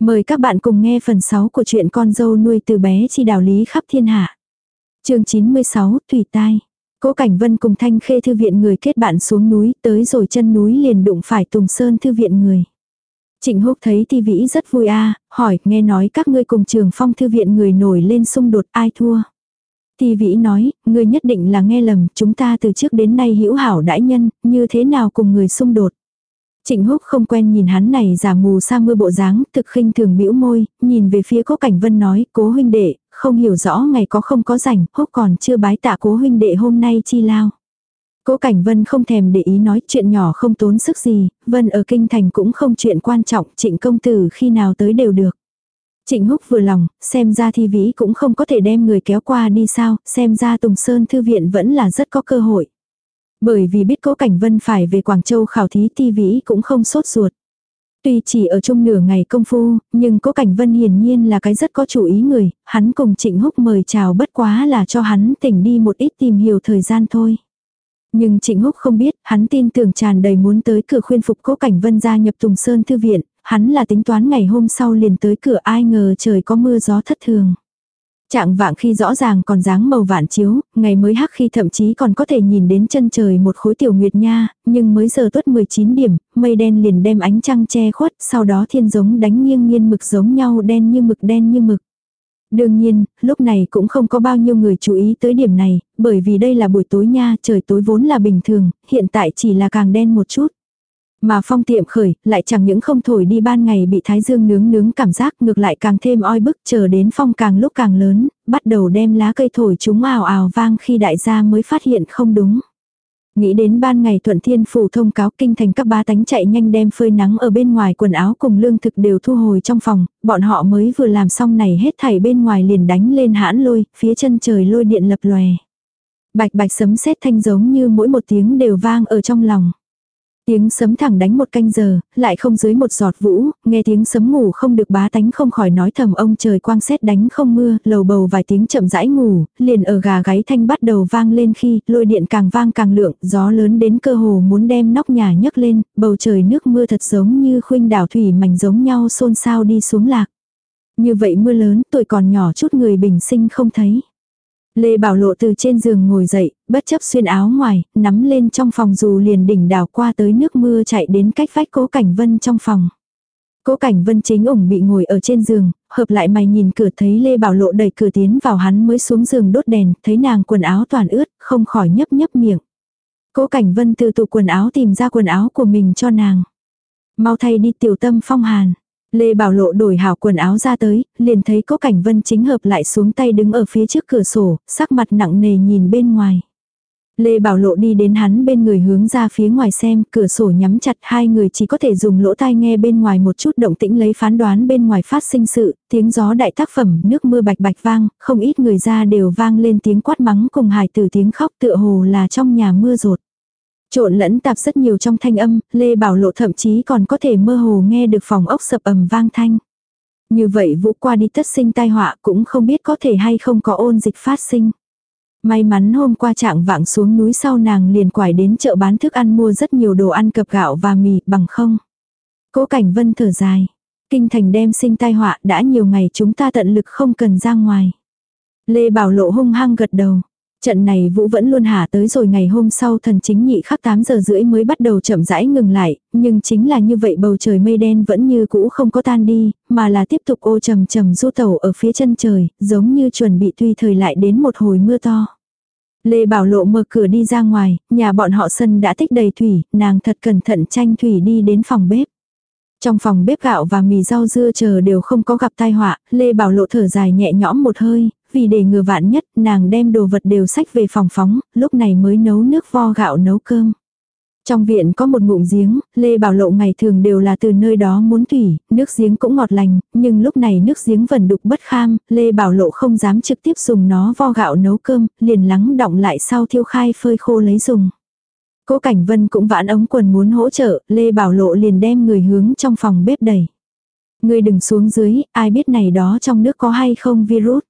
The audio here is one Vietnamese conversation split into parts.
Mời các bạn cùng nghe phần 6 của truyện con dâu nuôi từ bé chi đạo lý khắp thiên hạ. chương 96, Thủy Tai. Cố Cảnh Vân cùng Thanh Khê Thư viện người kết bạn xuống núi, tới rồi chân núi liền đụng phải Tùng Sơn Thư viện người. Trịnh Húc thấy Ti Vĩ rất vui a hỏi, nghe nói các ngươi cùng trường phong thư viện người nổi lên xung đột ai thua. Ti Vĩ nói, ngươi nhất định là nghe lầm, chúng ta từ trước đến nay hữu hảo đãi nhân, như thế nào cùng người xung đột. Trịnh Húc không quen nhìn hắn này giả mù sa mưa bộ dáng, thực khinh thường bĩu môi, nhìn về phía Cố Cảnh Vân nói, "Cố huynh đệ, không hiểu rõ ngày có không có rảnh, Húc còn chưa bái tạ Cố huynh đệ hôm nay chi lao." Cố Cảnh Vân không thèm để ý nói chuyện nhỏ không tốn sức gì, Vân ở kinh thành cũng không chuyện quan trọng, Trịnh công tử khi nào tới đều được. Trịnh Húc vừa lòng, xem ra thi vĩ cũng không có thể đem người kéo qua đi sao, xem ra Tùng Sơn Thư Viện vẫn là rất có cơ hội. Bởi vì biết Cố Cảnh Vân phải về Quảng Châu khảo thí ti vĩ cũng không sốt ruột. Tuy chỉ ở chung nửa ngày công phu, nhưng Cố Cảnh Vân hiển nhiên là cái rất có chủ ý người, hắn cùng Trịnh Húc mời chào bất quá là cho hắn tỉnh đi một ít tìm hiểu thời gian thôi. Nhưng Trịnh Húc không biết, hắn tin tưởng tràn đầy muốn tới cửa khuyên phục Cố Cảnh Vân gia nhập Tùng Sơn Thư Viện, hắn là tính toán ngày hôm sau liền tới cửa ai ngờ trời có mưa gió thất thường. Trạng vạng khi rõ ràng còn dáng màu vạn chiếu, ngày mới hắc khi thậm chí còn có thể nhìn đến chân trời một khối tiểu nguyệt nha, nhưng mới giờ tuất 19 điểm, mây đen liền đem ánh trăng che khuất, sau đó thiên giống đánh nghiêng nghiên mực giống nhau đen như mực đen như mực. Đương nhiên, lúc này cũng không có bao nhiêu người chú ý tới điểm này, bởi vì đây là buổi tối nha, trời tối vốn là bình thường, hiện tại chỉ là càng đen một chút. Mà phong tiệm khởi, lại chẳng những không thổi đi ban ngày bị thái dương nướng nướng cảm giác ngược lại càng thêm oi bức chờ đến phong càng lúc càng lớn, bắt đầu đem lá cây thổi chúng ào ào vang khi đại gia mới phát hiện không đúng. Nghĩ đến ban ngày thuận thiên phủ thông cáo kinh thành các ba tánh chạy nhanh đem phơi nắng ở bên ngoài quần áo cùng lương thực đều thu hồi trong phòng, bọn họ mới vừa làm xong này hết thảy bên ngoài liền đánh lên hãn lôi, phía chân trời lôi điện lập lòe. Bạch bạch sấm sét thanh giống như mỗi một tiếng đều vang ở trong lòng. Tiếng sấm thẳng đánh một canh giờ, lại không dưới một giọt vũ, nghe tiếng sấm ngủ không được bá tánh không khỏi nói thầm ông trời quang xét đánh không mưa, lầu bầu vài tiếng chậm rãi ngủ, liền ở gà gáy thanh bắt đầu vang lên khi lôi điện càng vang càng lượng, gió lớn đến cơ hồ muốn đem nóc nhà nhấc lên, bầu trời nước mưa thật giống như khuynh đảo thủy mảnh giống nhau xôn xao đi xuống lạc. Như vậy mưa lớn tuổi còn nhỏ chút người bình sinh không thấy. Lê Bảo Lộ từ trên giường ngồi dậy, bất chấp xuyên áo ngoài, nắm lên trong phòng dù liền đỉnh đảo qua tới nước mưa chạy đến cách vách cố cảnh vân trong phòng. Cố cảnh vân chính ủng bị ngồi ở trên giường, hợp lại mày nhìn cửa thấy Lê Bảo Lộ đẩy cửa tiến vào hắn mới xuống giường đốt đèn, thấy nàng quần áo toàn ướt, không khỏi nhấp nhấp miệng. Cố cảnh vân từ tủ quần áo tìm ra quần áo của mình cho nàng. Mau thay đi tiểu tâm phong hàn. Lê Bảo Lộ đổi hảo quần áo ra tới, liền thấy có cảnh vân chính hợp lại xuống tay đứng ở phía trước cửa sổ, sắc mặt nặng nề nhìn bên ngoài. Lê Bảo Lộ đi đến hắn bên người hướng ra phía ngoài xem, cửa sổ nhắm chặt hai người chỉ có thể dùng lỗ tai nghe bên ngoài một chút động tĩnh lấy phán đoán bên ngoài phát sinh sự, tiếng gió đại tác phẩm, nước mưa bạch bạch vang, không ít người ra đều vang lên tiếng quát mắng cùng hài tử tiếng khóc tựa hồ là trong nhà mưa rột. Trộn lẫn tạp rất nhiều trong thanh âm, Lê Bảo Lộ thậm chí còn có thể mơ hồ nghe được phòng ốc sập ầm vang thanh. Như vậy vũ qua đi tất sinh tai họa cũng không biết có thể hay không có ôn dịch phát sinh. May mắn hôm qua trạng vạng xuống núi sau nàng liền quải đến chợ bán thức ăn mua rất nhiều đồ ăn cập gạo và mì bằng không. Cố cảnh vân thở dài. Kinh thành đem sinh tai họa đã nhiều ngày chúng ta tận lực không cần ra ngoài. Lê Bảo Lộ hung hăng gật đầu. Trận này Vũ vẫn luôn hạ tới rồi ngày hôm sau thần chính nhị khắc 8 giờ rưỡi mới bắt đầu chậm rãi ngừng lại, nhưng chính là như vậy bầu trời mây đen vẫn như cũ không có tan đi, mà là tiếp tục ô trầm trầm du tàu ở phía chân trời, giống như chuẩn bị tuy thời lại đến một hồi mưa to. Lê Bảo Lộ mở cửa đi ra ngoài, nhà bọn họ sân đã tích đầy thủy, nàng thật cẩn thận tranh thủy đi đến phòng bếp. Trong phòng bếp gạo và mì rau dưa chờ đều không có gặp tai họa, Lê Bảo Lộ thở dài nhẹ nhõm một hơi, vì để ngừa vạn nhất, nàng đem đồ vật đều sách về phòng phóng, lúc này mới nấu nước vo gạo nấu cơm. Trong viện có một ngụm giếng, Lê Bảo Lộ ngày thường đều là từ nơi đó muốn thủy, nước giếng cũng ngọt lành, nhưng lúc này nước giếng vẫn đục bất kham, Lê Bảo Lộ không dám trực tiếp dùng nó vo gạo nấu cơm, liền lắng động lại sau thiêu khai phơi khô lấy dùng. Cố Cảnh Vân cũng vãn ống quần muốn hỗ trợ, Lê Bảo Lộ liền đem người hướng trong phòng bếp đẩy. Người đừng xuống dưới, ai biết này đó trong nước có hay không virus.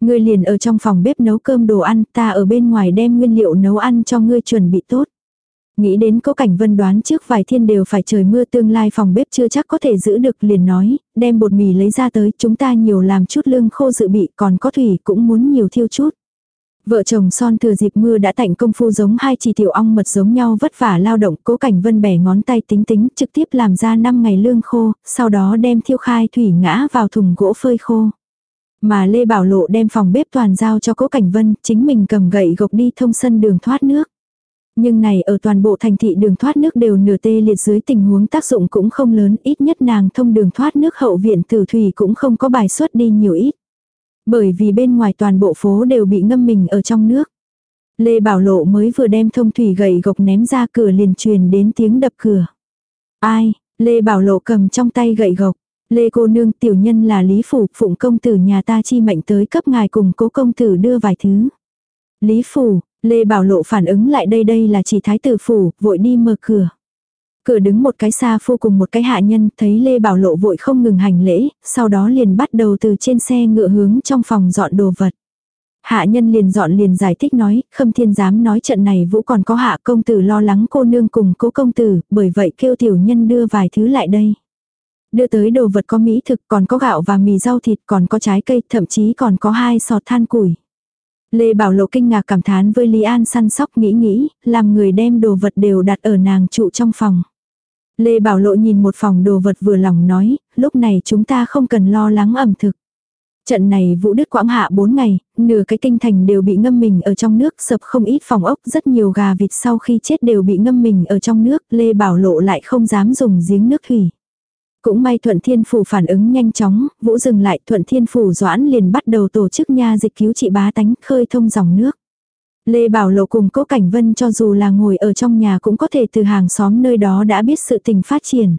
Ngươi liền ở trong phòng bếp nấu cơm đồ ăn, ta ở bên ngoài đem nguyên liệu nấu ăn cho ngươi chuẩn bị tốt. Nghĩ đến cố cảnh vân đoán trước vài thiên đều phải trời mưa tương lai phòng bếp chưa chắc có thể giữ được liền nói, đem bột mì lấy ra tới chúng ta nhiều làm chút lương khô dự bị còn có thủy cũng muốn nhiều thiêu chút. Vợ chồng son thừa dịp mưa đã tạnh công phu giống hai chỉ tiểu ong mật giống nhau vất vả lao động cố cảnh vân bẻ ngón tay tính tính trực tiếp làm ra 5 ngày lương khô, sau đó đem thiêu khai thủy ngã vào thùng gỗ phơi khô. Mà Lê Bảo Lộ đem phòng bếp toàn giao cho cố cảnh vân, chính mình cầm gậy gộc đi thông sân đường thoát nước. Nhưng này ở toàn bộ thành thị đường thoát nước đều nửa tê liệt dưới tình huống tác dụng cũng không lớn, ít nhất nàng thông đường thoát nước hậu viện tử thủy cũng không có bài xuất đi nhiều ít. Bởi vì bên ngoài toàn bộ phố đều bị ngâm mình ở trong nước. Lê Bảo Lộ mới vừa đem thông thủy gậy gộc ném ra cửa liền truyền đến tiếng đập cửa. Ai, Lê Bảo Lộ cầm trong tay gậy gộc. Lê cô nương tiểu nhân là Lý Phủ, phụng công tử nhà ta chi mệnh tới cấp ngài cùng cố công tử đưa vài thứ. Lý Phủ, Lê Bảo Lộ phản ứng lại đây đây là chỉ thái tử phủ, vội đi mở cửa. Cửa đứng một cái xa phu cùng một cái hạ nhân, thấy Lê Bảo Lộ vội không ngừng hành lễ, sau đó liền bắt đầu từ trên xe ngựa hướng trong phòng dọn đồ vật. Hạ nhân liền dọn liền giải thích nói, khâm thiên dám nói trận này vũ còn có hạ công tử lo lắng cô nương cùng cố công tử, bởi vậy kêu tiểu nhân đưa vài thứ lại đây. Đưa tới đồ vật có mỹ thực, còn có gạo và mì rau thịt, còn có trái cây, thậm chí còn có hai sọt than củi. Lê Bảo Lộ kinh ngạc cảm thán với Lý An săn sóc nghĩ nghĩ, làm người đem đồ vật đều đặt ở nàng trụ trong phòng. Lê Bảo Lộ nhìn một phòng đồ vật vừa lòng nói, lúc này chúng ta không cần lo lắng ẩm thực. Trận này vũ đức quãng hạ 4 ngày, nửa cái kinh thành đều bị ngâm mình ở trong nước, sập không ít phòng ốc, rất nhiều gà vịt sau khi chết đều bị ngâm mình ở trong nước, Lê Bảo Lộ lại không dám dùng giếng nước thủy. Cũng may Thuận Thiên Phủ phản ứng nhanh chóng, Vũ dừng lại Thuận Thiên Phủ Doãn liền bắt đầu tổ chức nha dịch cứu trị bá tánh khơi thông dòng nước. Lê Bảo Lộ cùng Cố Cảnh Vân cho dù là ngồi ở trong nhà cũng có thể từ hàng xóm nơi đó đã biết sự tình phát triển.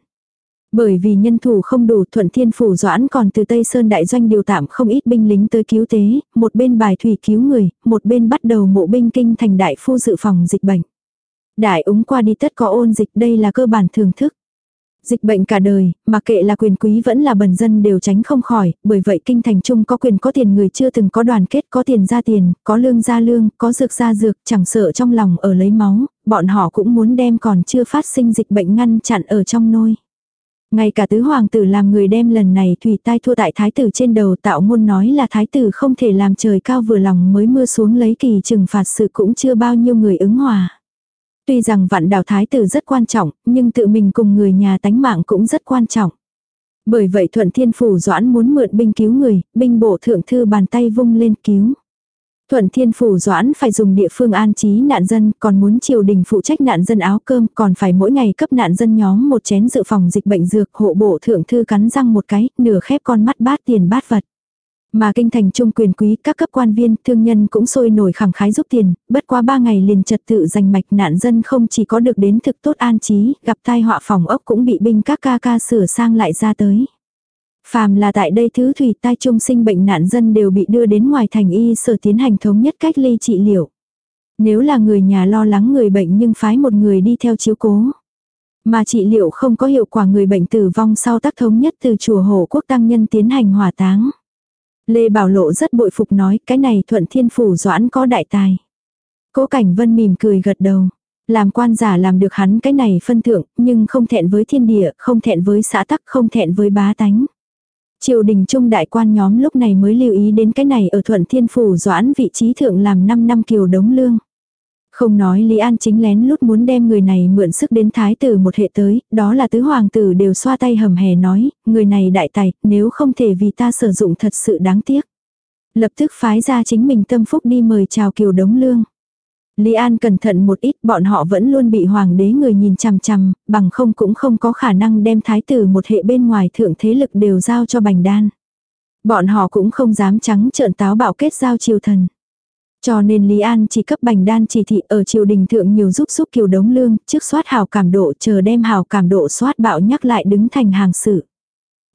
Bởi vì nhân thủ không đủ thuận thiên phủ doãn còn từ Tây Sơn đại doanh điều tạm không ít binh lính tới cứu tế, một bên bài thủy cứu người, một bên bắt đầu mộ binh kinh thành đại phu dự phòng dịch bệnh. Đại úng qua đi tất có ôn dịch đây là cơ bản thường thức. Dịch bệnh cả đời, mà kệ là quyền quý vẫn là bần dân đều tránh không khỏi, bởi vậy kinh thành trung có quyền có tiền người chưa từng có đoàn kết, có tiền ra tiền, có lương ra lương, có dược ra dược, chẳng sợ trong lòng ở lấy máu, bọn họ cũng muốn đem còn chưa phát sinh dịch bệnh ngăn chặn ở trong nôi. Ngay cả tứ hoàng tử làm người đem lần này thủy tai thua tại thái tử trên đầu tạo ngôn nói là thái tử không thể làm trời cao vừa lòng mới mưa xuống lấy kỳ trừng phạt sự cũng chưa bao nhiêu người ứng hòa. Tuy rằng vạn đào thái tử rất quan trọng, nhưng tự mình cùng người nhà tánh mạng cũng rất quan trọng. Bởi vậy thuận thiên phủ doãn muốn mượn binh cứu người, binh bộ thượng thư bàn tay vung lên cứu. Thuận thiên phủ doãn phải dùng địa phương an trí nạn dân, còn muốn triều đình phụ trách nạn dân áo cơm, còn phải mỗi ngày cấp nạn dân nhóm một chén dự phòng dịch bệnh dược, hộ bộ thượng thư cắn răng một cái, nửa khép con mắt bát tiền bát vật. Mà kinh thành trung quyền quý các cấp quan viên, thương nhân cũng sôi nổi khẳng khái giúp tiền, bất quá ba ngày liền trật tự giành mạch nạn dân không chỉ có được đến thực tốt an trí, gặp tai họa phòng ốc cũng bị binh các ca ca sửa sang lại ra tới. Phàm là tại đây thứ thủy tai trung sinh bệnh nạn dân đều bị đưa đến ngoài thành y sở tiến hành thống nhất cách ly trị liệu. Nếu là người nhà lo lắng người bệnh nhưng phái một người đi theo chiếu cố. Mà trị liệu không có hiệu quả người bệnh tử vong sau tác thống nhất từ chùa hộ quốc tăng nhân tiến hành hỏa táng. Lê Bảo Lộ rất bội phục nói cái này thuận thiên phủ doãn có đại tài. Cố Cảnh Vân mỉm cười gật đầu. Làm quan giả làm được hắn cái này phân thượng, nhưng không thẹn với thiên địa, không thẹn với xã tắc, không thẹn với bá tánh. Triều đình trung đại quan nhóm lúc này mới lưu ý đến cái này ở thuận thiên phủ doãn vị trí thượng làm 5 năm kiều đống lương. Không nói Lý An chính lén lút muốn đem người này mượn sức đến thái tử một hệ tới, đó là tứ hoàng tử đều xoa tay hầm hè nói, người này đại tài, nếu không thể vì ta sử dụng thật sự đáng tiếc. Lập tức phái ra chính mình tâm phúc đi mời chào kiều đống lương. Lý An cẩn thận một ít bọn họ vẫn luôn bị hoàng đế người nhìn chằm chằm, bằng không cũng không có khả năng đem thái tử một hệ bên ngoài thượng thế lực đều giao cho bành đan. Bọn họ cũng không dám trắng trợn táo bạo kết giao triều thần. Cho nên Lý An chỉ cấp bành đan chỉ thị ở triều đình thượng nhiều giúp giúp kiều đống lương, trước soát hào cảm độ chờ đem hào cảm độ soát bạo nhắc lại đứng thành hàng sự.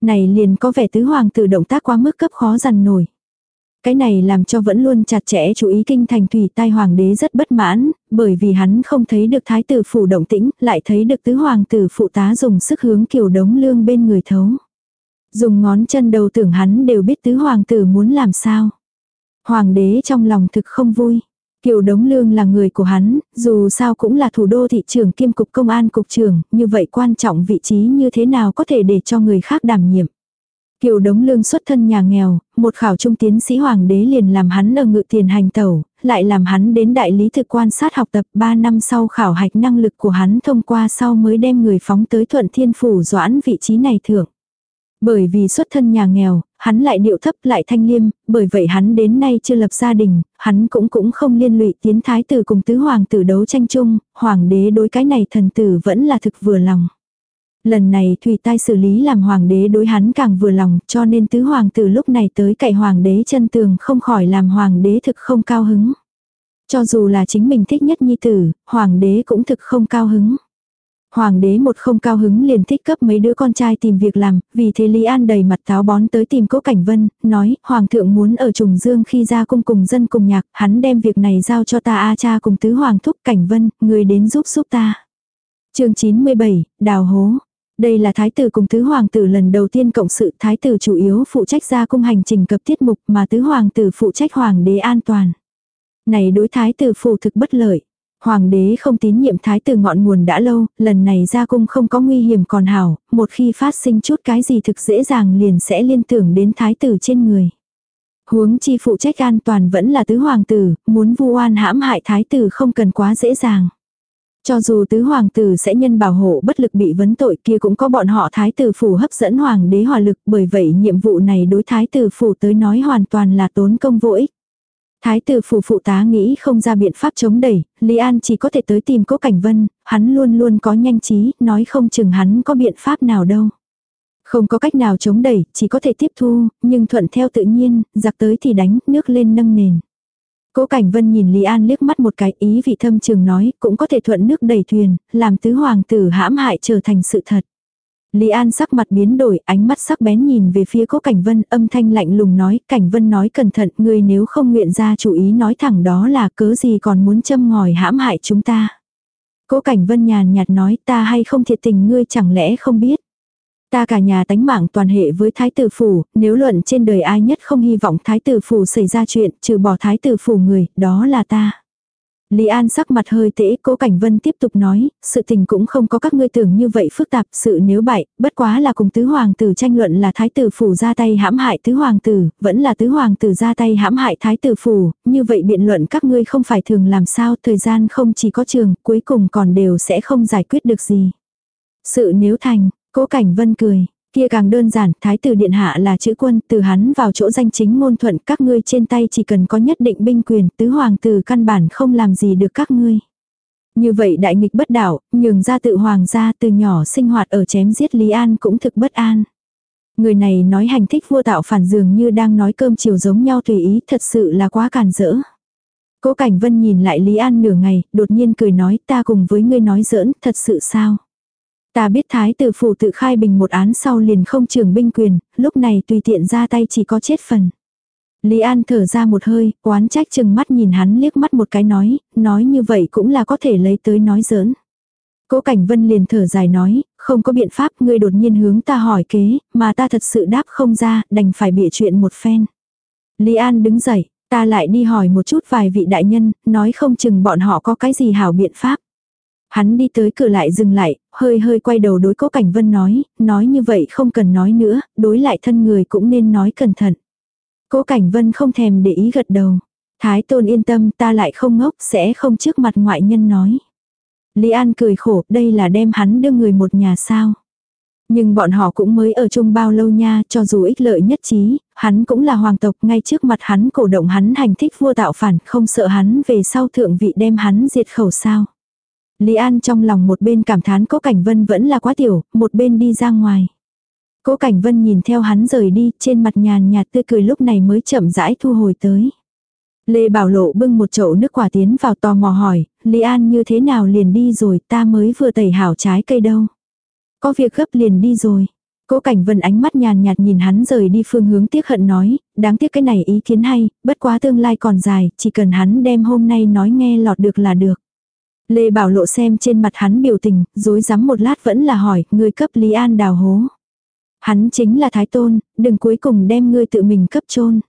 Này liền có vẻ tứ hoàng tử động tác quá mức cấp khó dằn nổi. Cái này làm cho vẫn luôn chặt chẽ chú ý kinh thành thủy tai hoàng đế rất bất mãn, bởi vì hắn không thấy được thái tử phủ động tĩnh, lại thấy được tứ hoàng tử phụ tá dùng sức hướng kiều đống lương bên người thấu. Dùng ngón chân đầu tưởng hắn đều biết tứ hoàng tử muốn làm sao. Hoàng đế trong lòng thực không vui. Kiều Đống Lương là người của hắn, dù sao cũng là thủ đô thị trưởng kiêm cục công an cục trưởng, như vậy quan trọng vị trí như thế nào có thể để cho người khác đảm nhiệm. Kiều Đống Lương xuất thân nhà nghèo, một khảo trung tiến sĩ hoàng đế liền làm hắn ở ngự tiền hành tẩu, lại làm hắn đến đại lý thực quan sát học tập 3 năm sau khảo hạch năng lực của hắn thông qua sau mới đem người phóng tới thuận thiên phủ doãn vị trí này thưởng. Bởi vì xuất thân nhà nghèo, hắn lại điệu thấp lại thanh liêm, bởi vậy hắn đến nay chưa lập gia đình, hắn cũng cũng không liên lụy tiến thái tử cùng tứ hoàng tử đấu tranh chung, hoàng đế đối cái này thần tử vẫn là thực vừa lòng. Lần này Thủy Tai xử lý làm hoàng đế đối hắn càng vừa lòng, cho nên tứ hoàng tử lúc này tới cậy hoàng đế chân tường không khỏi làm hoàng đế thực không cao hứng. Cho dù là chính mình thích nhất nhi tử, hoàng đế cũng thực không cao hứng. Hoàng đế một không cao hứng liền thích cấp mấy đứa con trai tìm việc làm, vì thế Lý An đầy mặt táo bón tới tìm cố Cảnh Vân, nói, Hoàng thượng muốn ở trùng dương khi ra cung cùng dân cùng nhạc, hắn đem việc này giao cho ta A cha cùng tứ Hoàng thúc Cảnh Vân, người đến giúp giúp ta. chương 97, Đào Hố. Đây là thái tử cùng tứ hoàng tử lần đầu tiên cộng sự thái tử chủ yếu phụ trách ra cung hành trình cập tiết mục mà tứ hoàng tử phụ trách hoàng đế an toàn. Này đối thái tử phụ thực bất lợi. Hoàng đế không tín nhiệm thái tử ngọn nguồn đã lâu, lần này ra cung không có nguy hiểm còn hảo, một khi phát sinh chút cái gì thực dễ dàng liền sẽ liên tưởng đến thái tử trên người. Huống chi phụ trách an toàn vẫn là tứ hoàng tử, muốn vu oan hãm hại thái tử không cần quá dễ dàng. Cho dù tứ hoàng tử sẽ nhân bảo hộ bất lực bị vấn tội kia cũng có bọn họ thái tử phủ hấp dẫn hoàng đế hòa lực bởi vậy nhiệm vụ này đối thái tử phủ tới nói hoàn toàn là tốn công vô ích. Thái tử phủ phụ tá nghĩ không ra biện pháp chống đẩy, Lý An chỉ có thể tới tìm cố Cảnh Vân, hắn luôn luôn có nhanh trí, nói không chừng hắn có biện pháp nào đâu. Không có cách nào chống đẩy, chỉ có thể tiếp thu, nhưng thuận theo tự nhiên, giặc tới thì đánh, nước lên nâng nền. Cố Cảnh Vân nhìn Lý An liếc mắt một cái ý vị thâm trường nói, cũng có thể thuận nước đẩy thuyền, làm tứ hoàng tử hãm hại trở thành sự thật. Lý An sắc mặt biến đổi, ánh mắt sắc bén nhìn về phía cố Cảnh Vân, âm thanh lạnh lùng nói, Cảnh Vân nói cẩn thận, người nếu không nguyện ra chủ ý nói thẳng đó là cớ gì còn muốn châm ngòi hãm hại chúng ta. Cố Cảnh Vân nhàn nhạt nói, ta hay không thiệt tình ngươi chẳng lẽ không biết. Ta cả nhà tánh mạng toàn hệ với thái tử phủ, nếu luận trên đời ai nhất không hy vọng thái tử phủ xảy ra chuyện, trừ bỏ thái tử phủ người, đó là ta. Lý An sắc mặt hơi tễ, cố Cảnh Vân tiếp tục nói, sự tình cũng không có các ngươi tưởng như vậy phức tạp, sự nếu bại, bất quá là cùng tứ hoàng tử tranh luận là thái tử phủ ra tay hãm hại tứ hoàng tử, vẫn là tứ hoàng tử ra tay hãm hại thái tử phủ, như vậy biện luận các ngươi không phải thường làm sao, thời gian không chỉ có trường, cuối cùng còn đều sẽ không giải quyết được gì. Sự nếu thành, cố Cảnh Vân cười, Kia càng đơn giản, thái tử điện hạ là chữ quân, từ hắn vào chỗ danh chính ngôn thuận, các ngươi trên tay chỉ cần có nhất định binh quyền, tứ hoàng tử căn bản không làm gì được các ngươi. Như vậy đại nghịch bất đảo, nhường ra tự hoàng gia từ nhỏ sinh hoạt ở chém giết Lý An cũng thực bất an. Người này nói hành thích vua tạo phản dường như đang nói cơm chiều giống nhau tùy ý, thật sự là quá càn rỡ. Cố Cảnh Vân nhìn lại Lý An nửa ngày, đột nhiên cười nói ta cùng với ngươi nói giỡn, thật sự sao? Ta biết thái tử phủ tự khai bình một án sau liền không trường binh quyền, lúc này tùy tiện ra tay chỉ có chết phần. Lý An thở ra một hơi, oán trách chừng mắt nhìn hắn liếc mắt một cái nói, nói như vậy cũng là có thể lấy tới nói giỡn. Cố Cảnh Vân liền thở dài nói, không có biện pháp ngươi đột nhiên hướng ta hỏi kế, mà ta thật sự đáp không ra, đành phải bịa chuyện một phen. Lý An đứng dậy, ta lại đi hỏi một chút vài vị đại nhân, nói không chừng bọn họ có cái gì hảo biện pháp. Hắn đi tới cửa lại dừng lại, hơi hơi quay đầu đối cố cảnh vân nói, nói như vậy không cần nói nữa, đối lại thân người cũng nên nói cẩn thận. Cố cảnh vân không thèm để ý gật đầu. Thái tôn yên tâm ta lại không ngốc sẽ không trước mặt ngoại nhân nói. Lý An cười khổ đây là đem hắn đưa người một nhà sao. Nhưng bọn họ cũng mới ở chung bao lâu nha, cho dù ích lợi nhất trí, hắn cũng là hoàng tộc, ngay trước mặt hắn cổ động hắn hành thích vua tạo phản, không sợ hắn về sau thượng vị đem hắn diệt khẩu sao. Lý An trong lòng một bên cảm thán Cố Cảnh Vân vẫn là quá tiểu, một bên đi ra ngoài. Cố Cảnh Vân nhìn theo hắn rời đi, trên mặt nhàn nhạt tươi cười lúc này mới chậm rãi thu hồi tới. Lê Bảo Lộ bưng một chậu nước quả tiến vào tò mò hỏi, Lý An như thế nào liền đi rồi ta mới vừa tẩy hảo trái cây đâu. Có việc gấp liền đi rồi. Cố Cảnh Vân ánh mắt nhàn nhạt nhìn hắn rời đi phương hướng tiếc hận nói, đáng tiếc cái này ý kiến hay, bất quá tương lai còn dài, chỉ cần hắn đem hôm nay nói nghe lọt được là được. Lê Bảo Lộ xem trên mặt hắn biểu tình, dối rắm một lát vẫn là hỏi, người cấp Lý An đào hố. Hắn chính là Thái Tôn, đừng cuối cùng đem ngươi tự mình cấp chôn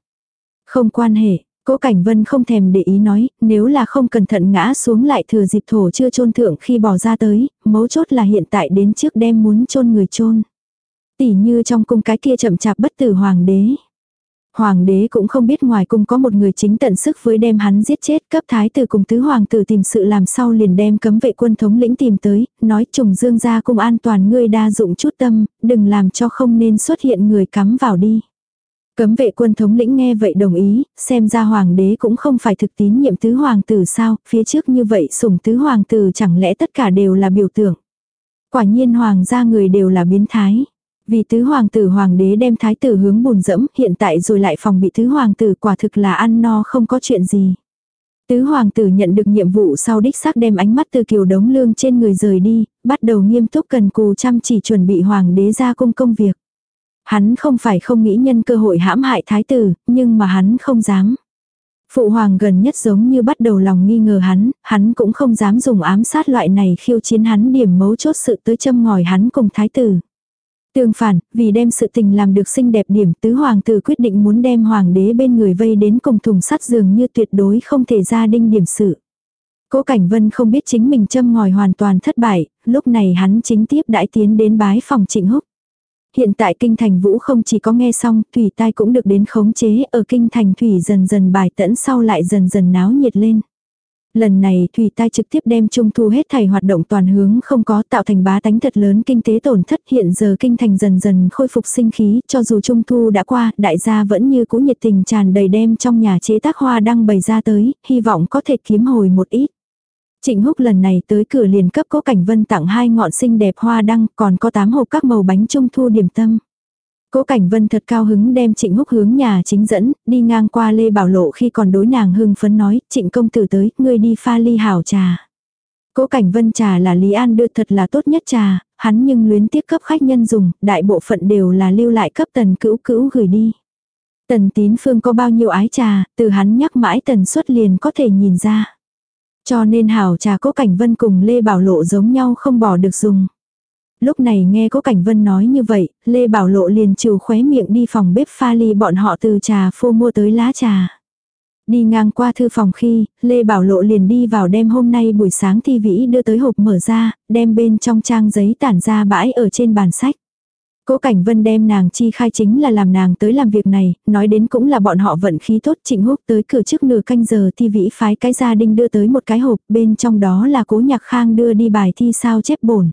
Không quan hệ, Cố Cảnh Vân không thèm để ý nói, nếu là không cẩn thận ngã xuống lại thừa dịp thổ chưa chôn thượng khi bỏ ra tới, mấu chốt là hiện tại đến trước đem muốn chôn người chôn. tỷ như trong cung cái kia chậm chạp bất tử hoàng đế. Hoàng đế cũng không biết ngoài cung có một người chính tận sức với đem hắn giết chết cấp thái tử cùng tứ hoàng tử tìm sự làm sau liền đem cấm vệ quân thống lĩnh tìm tới, nói trùng dương ra cung an toàn ngươi đa dụng chút tâm, đừng làm cho không nên xuất hiện người cắm vào đi. Cấm vệ quân thống lĩnh nghe vậy đồng ý, xem ra hoàng đế cũng không phải thực tín nhiệm tứ hoàng tử sao, phía trước như vậy sủng tứ hoàng tử chẳng lẽ tất cả đều là biểu tượng. Quả nhiên hoàng gia người đều là biến thái. Vì tứ hoàng tử hoàng đế đem thái tử hướng bùn dẫm, hiện tại rồi lại phòng bị tứ hoàng tử quả thực là ăn no không có chuyện gì. Tứ hoàng tử nhận được nhiệm vụ sau đích xác đem ánh mắt từ kiều đống lương trên người rời đi, bắt đầu nghiêm túc cần cù chăm chỉ chuẩn bị hoàng đế ra cung công việc. Hắn không phải không nghĩ nhân cơ hội hãm hại thái tử, nhưng mà hắn không dám. Phụ hoàng gần nhất giống như bắt đầu lòng nghi ngờ hắn, hắn cũng không dám dùng ám sát loại này khiêu chiến hắn điểm mấu chốt sự tới châm ngòi hắn cùng thái tử. Tương phản, vì đem sự tình làm được xinh đẹp điểm tứ hoàng tử quyết định muốn đem hoàng đế bên người vây đến cùng thùng sắt dường như tuyệt đối không thể ra đinh điểm sự. Cố Cảnh Vân không biết chính mình châm ngòi hoàn toàn thất bại, lúc này hắn chính tiếp đãi tiến đến bái phòng Trịnh Húc. Hiện tại kinh thành vũ không chỉ có nghe xong, thủy tai cũng được đến khống chế, ở kinh thành thủy dần dần bài tẫn sau lại dần dần náo nhiệt lên. Lần này thủy tai trực tiếp đem trung thu hết thảy hoạt động toàn hướng không có tạo thành bá tánh thật lớn kinh tế tổn thất hiện giờ kinh thành dần dần khôi phục sinh khí cho dù trung thu đã qua đại gia vẫn như cũ nhiệt tình tràn đầy đem trong nhà chế tác hoa đăng bày ra tới, hy vọng có thể kiếm hồi một ít. Trịnh Húc lần này tới cửa liền cấp Cố Cảnh Vân tặng hai ngọn xinh đẹp hoa đăng, còn có tám hộp các màu bánh trung thu điểm tâm. Cố Cảnh Vân thật cao hứng đem Trịnh Húc hướng nhà chính dẫn, đi ngang qua Lê Bảo Lộ khi còn đối nàng hưng phấn nói, Trịnh công tử tới, ngươi đi pha ly hảo trà. Cố Cảnh Vân trà là Lý An đưa thật là tốt nhất trà, hắn nhưng luyến tiếc cấp khách nhân dùng, đại bộ phận đều là lưu lại cấp tần cữu cữu gửi đi. Tần tín phương có bao nhiêu ái trà, từ hắn nhắc mãi tần suất liền có thể nhìn ra. Cho nên hảo trà cố cảnh vân cùng Lê Bảo Lộ giống nhau không bỏ được dùng. Lúc này nghe cố cảnh vân nói như vậy, Lê Bảo Lộ liền trừ khóe miệng đi phòng bếp pha ly bọn họ từ trà phô mua tới lá trà. Đi ngang qua thư phòng khi, Lê Bảo Lộ liền đi vào đem hôm nay buổi sáng thi vĩ đưa tới hộp mở ra, đem bên trong trang giấy tản ra bãi ở trên bàn sách. Cố Cảnh Vân đem nàng chi khai chính là làm nàng tới làm việc này, nói đến cũng là bọn họ vận khí tốt trịnh húc tới cửa trước nửa canh giờ thi vĩ phái cái gia đình đưa tới một cái hộp, bên trong đó là cố nhạc khang đưa đi bài thi sao chép bổn.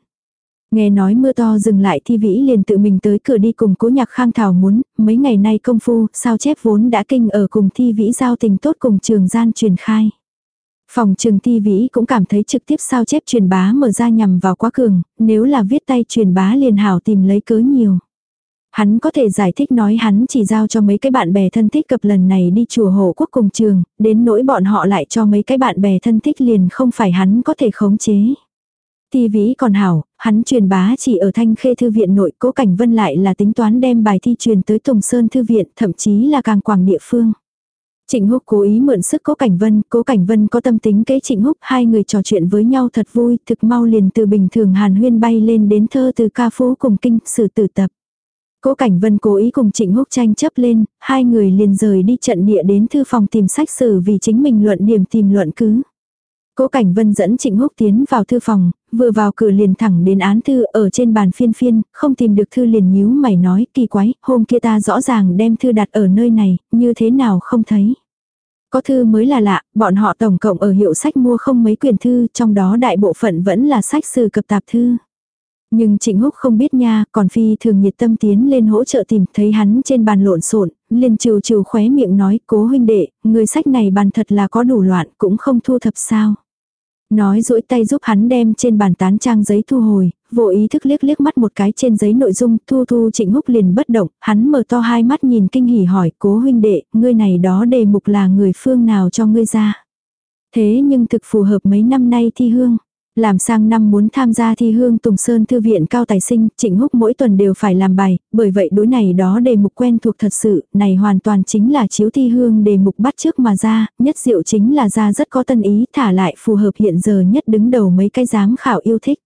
Nghe nói mưa to dừng lại thi vĩ liền tự mình tới cửa đi cùng cố nhạc khang thảo muốn, mấy ngày nay công phu, sao chép vốn đã kinh ở cùng thi vĩ giao tình tốt cùng trường gian truyền khai. Phòng trường thi vĩ cũng cảm thấy trực tiếp sao chép truyền bá mở ra nhằm vào quá cường, nếu là viết tay truyền bá liền hảo tìm lấy cớ nhiều. Hắn có thể giải thích nói hắn chỉ giao cho mấy cái bạn bè thân thích cập lần này đi chùa hộ quốc cùng trường, đến nỗi bọn họ lại cho mấy cái bạn bè thân thích liền không phải hắn có thể khống chế. Ti vĩ còn hảo, hắn truyền bá chỉ ở thanh khê thư viện nội cố cảnh vân lại là tính toán đem bài thi truyền tới Tùng Sơn thư viện thậm chí là càng quảng địa phương. Trịnh Húc cố ý mượn sức Cố Cảnh Vân, Cố Cảnh Vân có tâm tính kế Trịnh Húc, hai người trò chuyện với nhau thật vui, thực mau liền từ bình thường Hàn Huyên bay lên đến thơ từ ca phú cùng kinh sử tử tập. Cố Cảnh Vân cố ý cùng Trịnh Húc tranh chấp lên, hai người liền rời đi trận địa đến thư phòng tìm sách sử vì chính mình luận điểm tìm luận cứ. Cố Cảnh Vân dẫn Trịnh Húc tiến vào thư phòng, vừa vào cửa liền thẳng đến án thư ở trên bàn phiên phiên, không tìm được thư liền nhíu mày nói kỳ quái, hôm kia ta rõ ràng đem thư đặt ở nơi này, như thế nào không thấy. Có thư mới là lạ, bọn họ tổng cộng ở hiệu sách mua không mấy quyển thư, trong đó đại bộ phận vẫn là sách sử cập tạp thư. Nhưng Trịnh Húc không biết nha, còn Phi thường nhiệt tâm tiến lên hỗ trợ tìm, thấy hắn trên bàn lộn xộn, liền trừ trừ khóe miệng nói, cố huynh đệ, người sách này bàn thật là có đủ loạn, cũng không thu thập sao. Nói duỗi tay giúp hắn đem trên bàn tán trang giấy thu hồi, vô ý thức liếc liếc mắt một cái trên giấy nội dung, thu thu trịnh húc liền bất động, hắn mở to hai mắt nhìn kinh hỉ hỏi, cố huynh đệ, ngươi này đó đề mục là người phương nào cho ngươi ra. Thế nhưng thực phù hợp mấy năm nay thi hương. Làm sang năm muốn tham gia thi hương Tùng Sơn Thư viện cao tài sinh, Trịnh Húc mỗi tuần đều phải làm bài, bởi vậy đối này đó đề mục quen thuộc thật sự, này hoàn toàn chính là chiếu thi hương đề mục bắt trước mà ra, nhất diệu chính là ra rất có tân ý, thả lại phù hợp hiện giờ nhất đứng đầu mấy cái giám khảo yêu thích.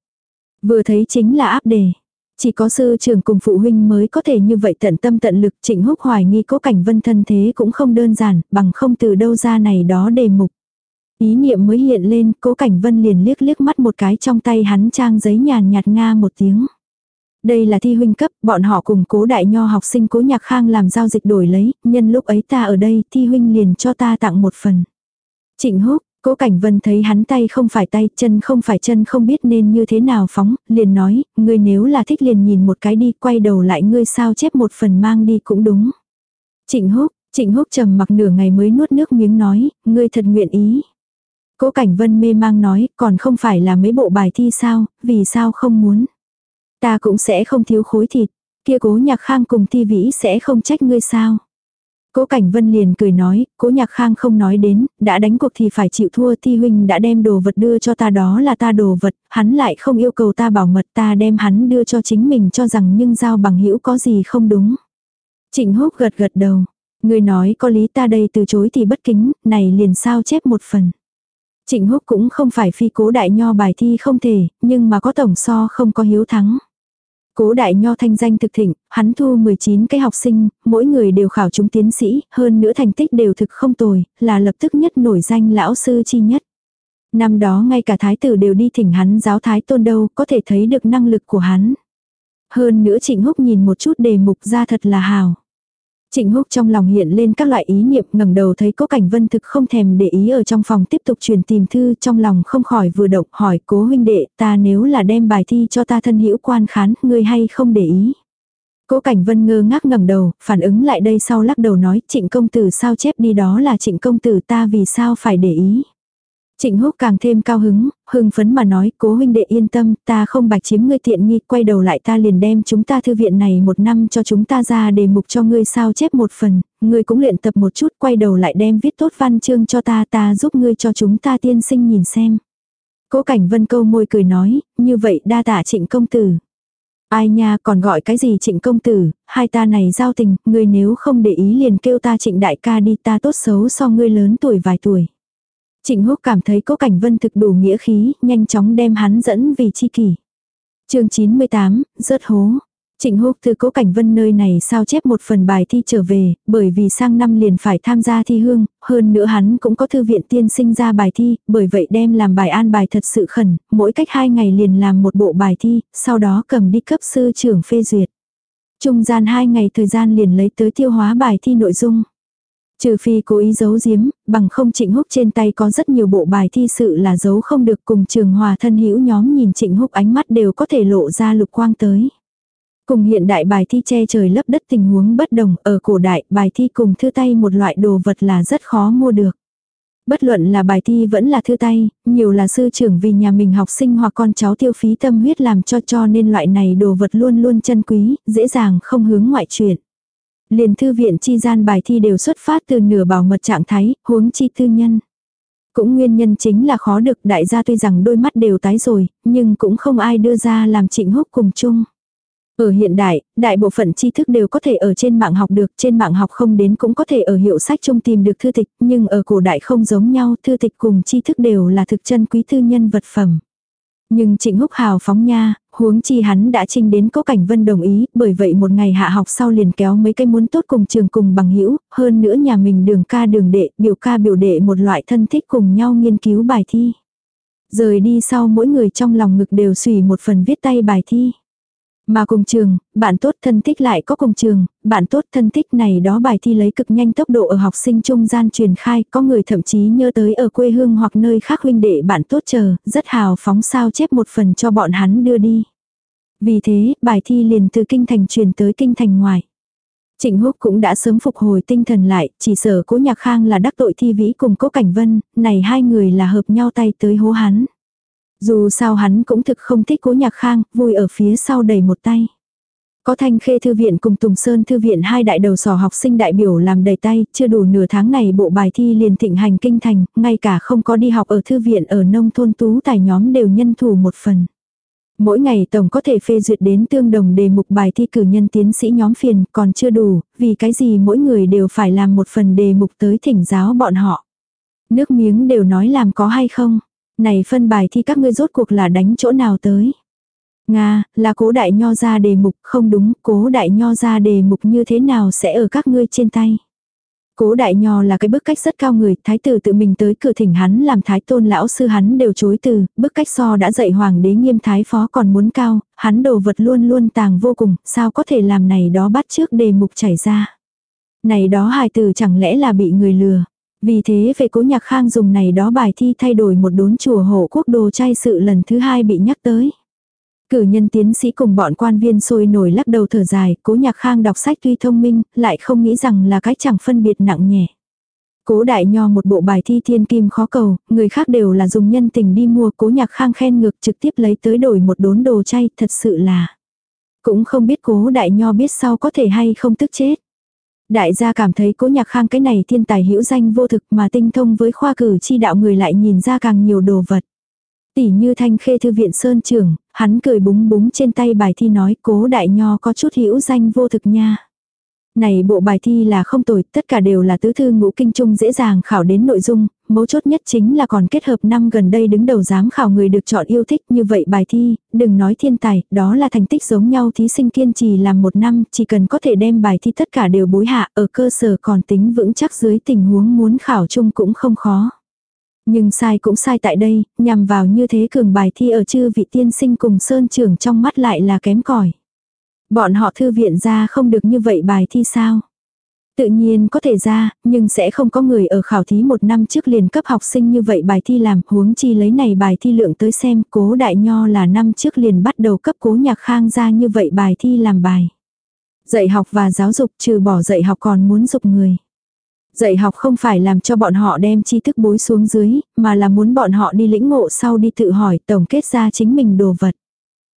Vừa thấy chính là áp đề. Chỉ có sư trưởng cùng phụ huynh mới có thể như vậy tận tâm tận lực trịnh húc hoài nghi cố cảnh vân thân thế cũng không đơn giản, bằng không từ đâu ra này đó đề mục. Ý niệm mới hiện lên, cố cảnh vân liền liếc liếc mắt một cái trong tay hắn trang giấy nhàn nhạt nga một tiếng. Đây là thi huynh cấp, bọn họ cùng cố đại nho học sinh cố nhạc khang làm giao dịch đổi lấy, nhân lúc ấy ta ở đây, thi huynh liền cho ta tặng một phần. Trịnh húc, cố cảnh vân thấy hắn tay không phải tay, chân không phải chân không biết nên như thế nào phóng, liền nói, ngươi nếu là thích liền nhìn một cái đi, quay đầu lại ngươi sao chép một phần mang đi cũng đúng. Trịnh húc, trịnh húc trầm mặc nửa ngày mới nuốt nước miếng nói, ngươi thật nguyện ý. Cố Cảnh Vân mê mang nói, còn không phải là mấy bộ bài thi sao, vì sao không muốn. Ta cũng sẽ không thiếu khối thịt, kia cố nhạc khang cùng thi vĩ sẽ không trách ngươi sao. Cố Cảnh Vân liền cười nói, cố nhạc khang không nói đến, đã đánh cuộc thì phải chịu thua thi huynh đã đem đồ vật đưa cho ta đó là ta đồ vật, hắn lại không yêu cầu ta bảo mật ta đem hắn đưa cho chính mình cho rằng nhưng giao bằng hữu có gì không đúng. Trịnh húc gật gật đầu, người nói có lý ta đây từ chối thì bất kính, này liền sao chép một phần. Trịnh Húc cũng không phải phi cố đại nho bài thi không thể, nhưng mà có tổng so không có hiếu thắng. Cố đại nho thanh danh thực thịnh, hắn thu 19 cái học sinh, mỗi người đều khảo chúng tiến sĩ, hơn nữa thành tích đều thực không tồi, là lập tức nhất nổi danh lão sư chi nhất. Năm đó ngay cả thái tử đều đi thỉnh hắn giáo thái tôn đâu, có thể thấy được năng lực của hắn. Hơn nữa trịnh húc nhìn một chút đề mục ra thật là hào. Trịnh Húc trong lòng hiện lên các loại ý niệm, ngẩng đầu thấy Cố Cảnh Vân thực không thèm để ý ở trong phòng tiếp tục truyền tìm thư, trong lòng không khỏi vừa động, hỏi, cố huynh đệ, ta nếu là đem bài thi cho ta thân hữu quan khán, ngươi hay không để ý. Cố Cảnh Vân ngơ ngác ngẩng đầu, phản ứng lại đây sau lắc đầu nói, trịnh công tử sao chép đi đó là trịnh công tử ta vì sao phải để ý. Trịnh Húc càng thêm cao hứng, hưng phấn mà nói, cố huynh đệ yên tâm, ta không bạch chiếm ngươi tiện nghi, quay đầu lại ta liền đem chúng ta thư viện này một năm cho chúng ta ra đề mục cho ngươi sao chép một phần, ngươi cũng luyện tập một chút, quay đầu lại đem viết tốt văn chương cho ta, ta giúp ngươi cho chúng ta tiên sinh nhìn xem. Cố cảnh vân câu môi cười nói, như vậy đa tạ trịnh công tử. Ai nha còn gọi cái gì trịnh công tử, hai ta này giao tình, ngươi nếu không để ý liền kêu ta trịnh đại ca đi ta tốt xấu so ngươi lớn tuổi vài tuổi. Trịnh Húc cảm thấy Cố Cảnh Vân thực đủ nghĩa khí, nhanh chóng đem hắn dẫn vì chi kỷ. Chương 98, rớt hố. Trịnh Húc từ Cố Cảnh Vân nơi này sao chép một phần bài thi trở về, bởi vì sang năm liền phải tham gia thi hương, hơn nữa hắn cũng có thư viện tiên sinh ra bài thi, bởi vậy đem làm bài an bài thật sự khẩn, mỗi cách hai ngày liền làm một bộ bài thi, sau đó cầm đi cấp sư trưởng phê duyệt. Trung gian hai ngày thời gian liền lấy tới tiêu hóa bài thi nội dung. Trừ phi cố ý giấu giếm, bằng không trịnh húc trên tay có rất nhiều bộ bài thi sự là giấu không được cùng trường hòa thân hữu nhóm nhìn trịnh húc ánh mắt đều có thể lộ ra lục quang tới. Cùng hiện đại bài thi che trời lấp đất tình huống bất đồng, ở cổ đại bài thi cùng thư tay một loại đồ vật là rất khó mua được. Bất luận là bài thi vẫn là thư tay, nhiều là sư trưởng vì nhà mình học sinh hoặc con cháu tiêu phí tâm huyết làm cho cho nên loại này đồ vật luôn luôn chân quý, dễ dàng không hướng ngoại chuyện. Liền thư viện chi gian bài thi đều xuất phát từ nửa bảo mật trạng thái, huống chi tư nhân. Cũng nguyên nhân chính là khó được đại gia tuy rằng đôi mắt đều tái rồi, nhưng cũng không ai đưa ra làm trịnh húc cùng chung. Ở hiện đại, đại bộ phận tri thức đều có thể ở trên mạng học được, trên mạng học không đến cũng có thể ở hiệu sách chung tìm được thư tịch, nhưng ở cổ đại không giống nhau, thư tịch cùng tri thức đều là thực chân quý tư nhân vật phẩm. Nhưng Trịnh Húc hào phóng nha, huống chi hắn đã trình đến Cố Cảnh Vân đồng ý, bởi vậy một ngày hạ học sau liền kéo mấy cái muốn tốt cùng trường cùng bằng hữu, hơn nữa nhà mình đường ca đường đệ, biểu ca biểu đệ một loại thân thích cùng nhau nghiên cứu bài thi. Rời đi sau mỗi người trong lòng ngực đều xùy một phần viết tay bài thi. Mà cùng trường, bạn tốt thân thích lại có cùng trường, bạn tốt thân thích này đó bài thi lấy cực nhanh tốc độ ở học sinh trung gian truyền khai, có người thậm chí nhớ tới ở quê hương hoặc nơi khác huynh đệ bạn tốt chờ, rất hào phóng sao chép một phần cho bọn hắn đưa đi. Vì thế, bài thi liền từ kinh thành truyền tới kinh thành ngoài. Trịnh Húc cũng đã sớm phục hồi tinh thần lại, chỉ sở cố nhạc khang là đắc tội thi vĩ cùng cố cảnh vân, này hai người là hợp nhau tay tới hố hắn. Dù sao hắn cũng thực không thích cố nhạc khang, vui ở phía sau đầy một tay. Có thanh khê thư viện cùng Tùng Sơn thư viện hai đại đầu sò học sinh đại biểu làm đầy tay, chưa đủ nửa tháng này bộ bài thi liền thịnh hành kinh thành, ngay cả không có đi học ở thư viện ở nông thôn tú tài nhóm đều nhân thủ một phần. Mỗi ngày tổng có thể phê duyệt đến tương đồng đề mục bài thi cử nhân tiến sĩ nhóm phiền còn chưa đủ, vì cái gì mỗi người đều phải làm một phần đề mục tới thỉnh giáo bọn họ. Nước miếng đều nói làm có hay không. Này phân bài thi các ngươi rốt cuộc là đánh chỗ nào tới. Nga, là cố đại nho ra đề mục, không đúng, cố đại nho ra đề mục như thế nào sẽ ở các ngươi trên tay. Cố đại nho là cái bức cách rất cao người, thái tử tự mình tới cửa thỉnh hắn làm thái tôn lão sư hắn đều chối từ, bức cách so đã dạy hoàng đế nghiêm thái phó còn muốn cao, hắn đồ vật luôn luôn tàng vô cùng, sao có thể làm này đó bắt trước đề mục chảy ra. Này đó hài tử chẳng lẽ là bị người lừa. Vì thế về cố nhạc khang dùng này đó bài thi thay đổi một đốn chùa hộ quốc đồ chay sự lần thứ hai bị nhắc tới. Cử nhân tiến sĩ cùng bọn quan viên sôi nổi lắc đầu thở dài, cố nhạc khang đọc sách tuy thông minh, lại không nghĩ rằng là cái chẳng phân biệt nặng nhẹ. Cố đại nho một bộ bài thi thiên kim khó cầu, người khác đều là dùng nhân tình đi mua cố nhạc khang khen ngược trực tiếp lấy tới đổi một đốn đồ chay, thật sự là. Cũng không biết cố đại nho biết sau có thể hay không tức chết. Đại gia cảm thấy cố nhạc khang cái này thiên tài hữu danh vô thực mà tinh thông với khoa cử chi đạo người lại nhìn ra càng nhiều đồ vật. Tỷ như thanh khê thư viện sơn trưởng, hắn cười búng búng trên tay bài thi nói cố đại nho có chút hữu danh vô thực nha. Này bộ bài thi là không tồi, tất cả đều là tứ thư ngũ kinh trung dễ dàng khảo đến nội dung, mấu chốt nhất chính là còn kết hợp năm gần đây đứng đầu giám khảo người được chọn yêu thích như vậy bài thi, đừng nói thiên tài, đó là thành tích giống nhau thí sinh kiên trì làm một năm, chỉ cần có thể đem bài thi tất cả đều bối hạ ở cơ sở còn tính vững chắc dưới tình huống muốn khảo chung cũng không khó. Nhưng sai cũng sai tại đây, nhằm vào như thế cường bài thi ở chư vị tiên sinh cùng sơn trưởng trong mắt lại là kém cỏi Bọn họ thư viện ra không được như vậy bài thi sao? Tự nhiên có thể ra, nhưng sẽ không có người ở khảo thí một năm trước liền cấp học sinh như vậy bài thi làm huống chi lấy này bài thi lượng tới xem cố đại nho là năm trước liền bắt đầu cấp cố nhạc khang ra như vậy bài thi làm bài. Dạy học và giáo dục trừ bỏ dạy học còn muốn dục người. Dạy học không phải làm cho bọn họ đem tri thức bối xuống dưới, mà là muốn bọn họ đi lĩnh ngộ sau đi tự hỏi tổng kết ra chính mình đồ vật.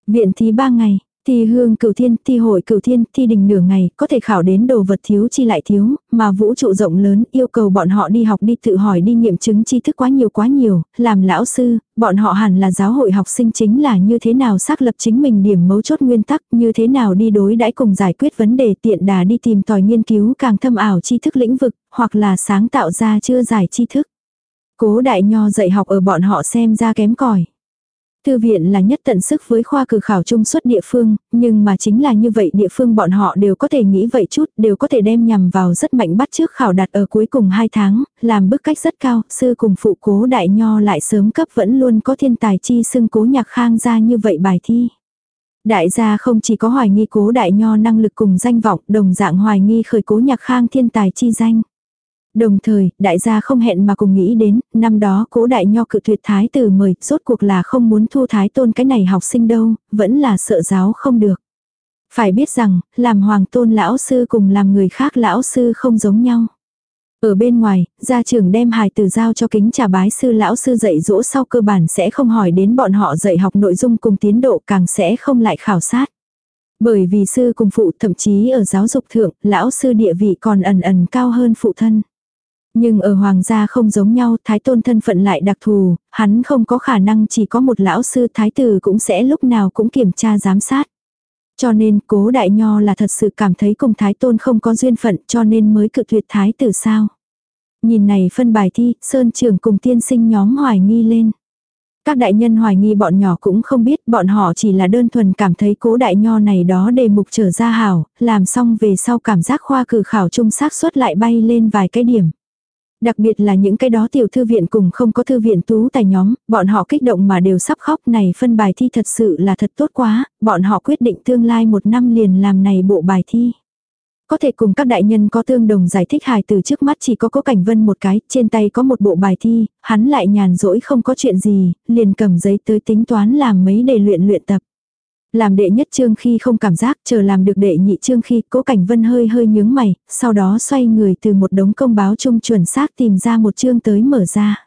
Viện thí ba ngày, Thi hương cửu thiên, thi hội cửu thiên, thi đình nửa ngày, có thể khảo đến đồ vật thiếu chi lại thiếu, mà vũ trụ rộng lớn, yêu cầu bọn họ đi học đi tự hỏi đi nghiệm chứng tri thức quá nhiều quá nhiều, làm lão sư, bọn họ hẳn là giáo hội học sinh chính là như thế nào xác lập chính mình điểm mấu chốt nguyên tắc, như thế nào đi đối đãi cùng giải quyết vấn đề tiện đà đi tìm tòi nghiên cứu càng thâm ảo tri thức lĩnh vực, hoặc là sáng tạo ra chưa giải tri thức. Cố đại nho dạy học ở bọn họ xem ra kém cỏi Thư viện là nhất tận sức với khoa cử khảo trung suất địa phương, nhưng mà chính là như vậy địa phương bọn họ đều có thể nghĩ vậy chút, đều có thể đem nhằm vào rất mạnh bắt trước khảo đặt ở cuối cùng 2 tháng, làm bức cách rất cao, sư cùng phụ cố đại nho lại sớm cấp vẫn luôn có thiên tài chi xưng cố nhạc khang ra như vậy bài thi. Đại gia không chỉ có hoài nghi cố đại nho năng lực cùng danh vọng, đồng dạng hoài nghi khởi cố nhạc khang thiên tài chi danh. Đồng thời, đại gia không hẹn mà cùng nghĩ đến, năm đó cố đại nho cự tuyệt thái tử mời, rốt cuộc là không muốn thu thái tôn cái này học sinh đâu, vẫn là sợ giáo không được. Phải biết rằng, làm hoàng tôn lão sư cùng làm người khác lão sư không giống nhau. Ở bên ngoài, gia trưởng đem hài tử giao cho kính trà bái sư lão sư dạy dỗ sau cơ bản sẽ không hỏi đến bọn họ dạy học nội dung cùng tiến độ càng sẽ không lại khảo sát. Bởi vì sư cùng phụ thậm chí ở giáo dục thượng, lão sư địa vị còn ẩn ẩn cao hơn phụ thân. Nhưng ở hoàng gia không giống nhau, thái tôn thân phận lại đặc thù, hắn không có khả năng chỉ có một lão sư thái tử cũng sẽ lúc nào cũng kiểm tra giám sát. Cho nên cố đại nho là thật sự cảm thấy cùng thái tôn không có duyên phận cho nên mới cự tuyệt thái tử sao. Nhìn này phân bài thi, sơn trưởng cùng tiên sinh nhóm hoài nghi lên. Các đại nhân hoài nghi bọn nhỏ cũng không biết bọn họ chỉ là đơn thuần cảm thấy cố đại nho này đó đề mục trở ra hảo, làm xong về sau cảm giác khoa cử khảo trung xác suất lại bay lên vài cái điểm. Đặc biệt là những cái đó tiểu thư viện cùng không có thư viện tú tài nhóm, bọn họ kích động mà đều sắp khóc này phân bài thi thật sự là thật tốt quá, bọn họ quyết định tương lai một năm liền làm này bộ bài thi. Có thể cùng các đại nhân có tương đồng giải thích hài từ trước mắt chỉ có cố cảnh vân một cái, trên tay có một bộ bài thi, hắn lại nhàn rỗi không có chuyện gì, liền cầm giấy tới tính toán làm mấy đề luyện luyện tập. Làm đệ nhất chương khi không cảm giác, chờ làm được đệ nhị chương khi cố cảnh vân hơi hơi nhướng mày, sau đó xoay người từ một đống công báo chung chuẩn xác tìm ra một chương tới mở ra.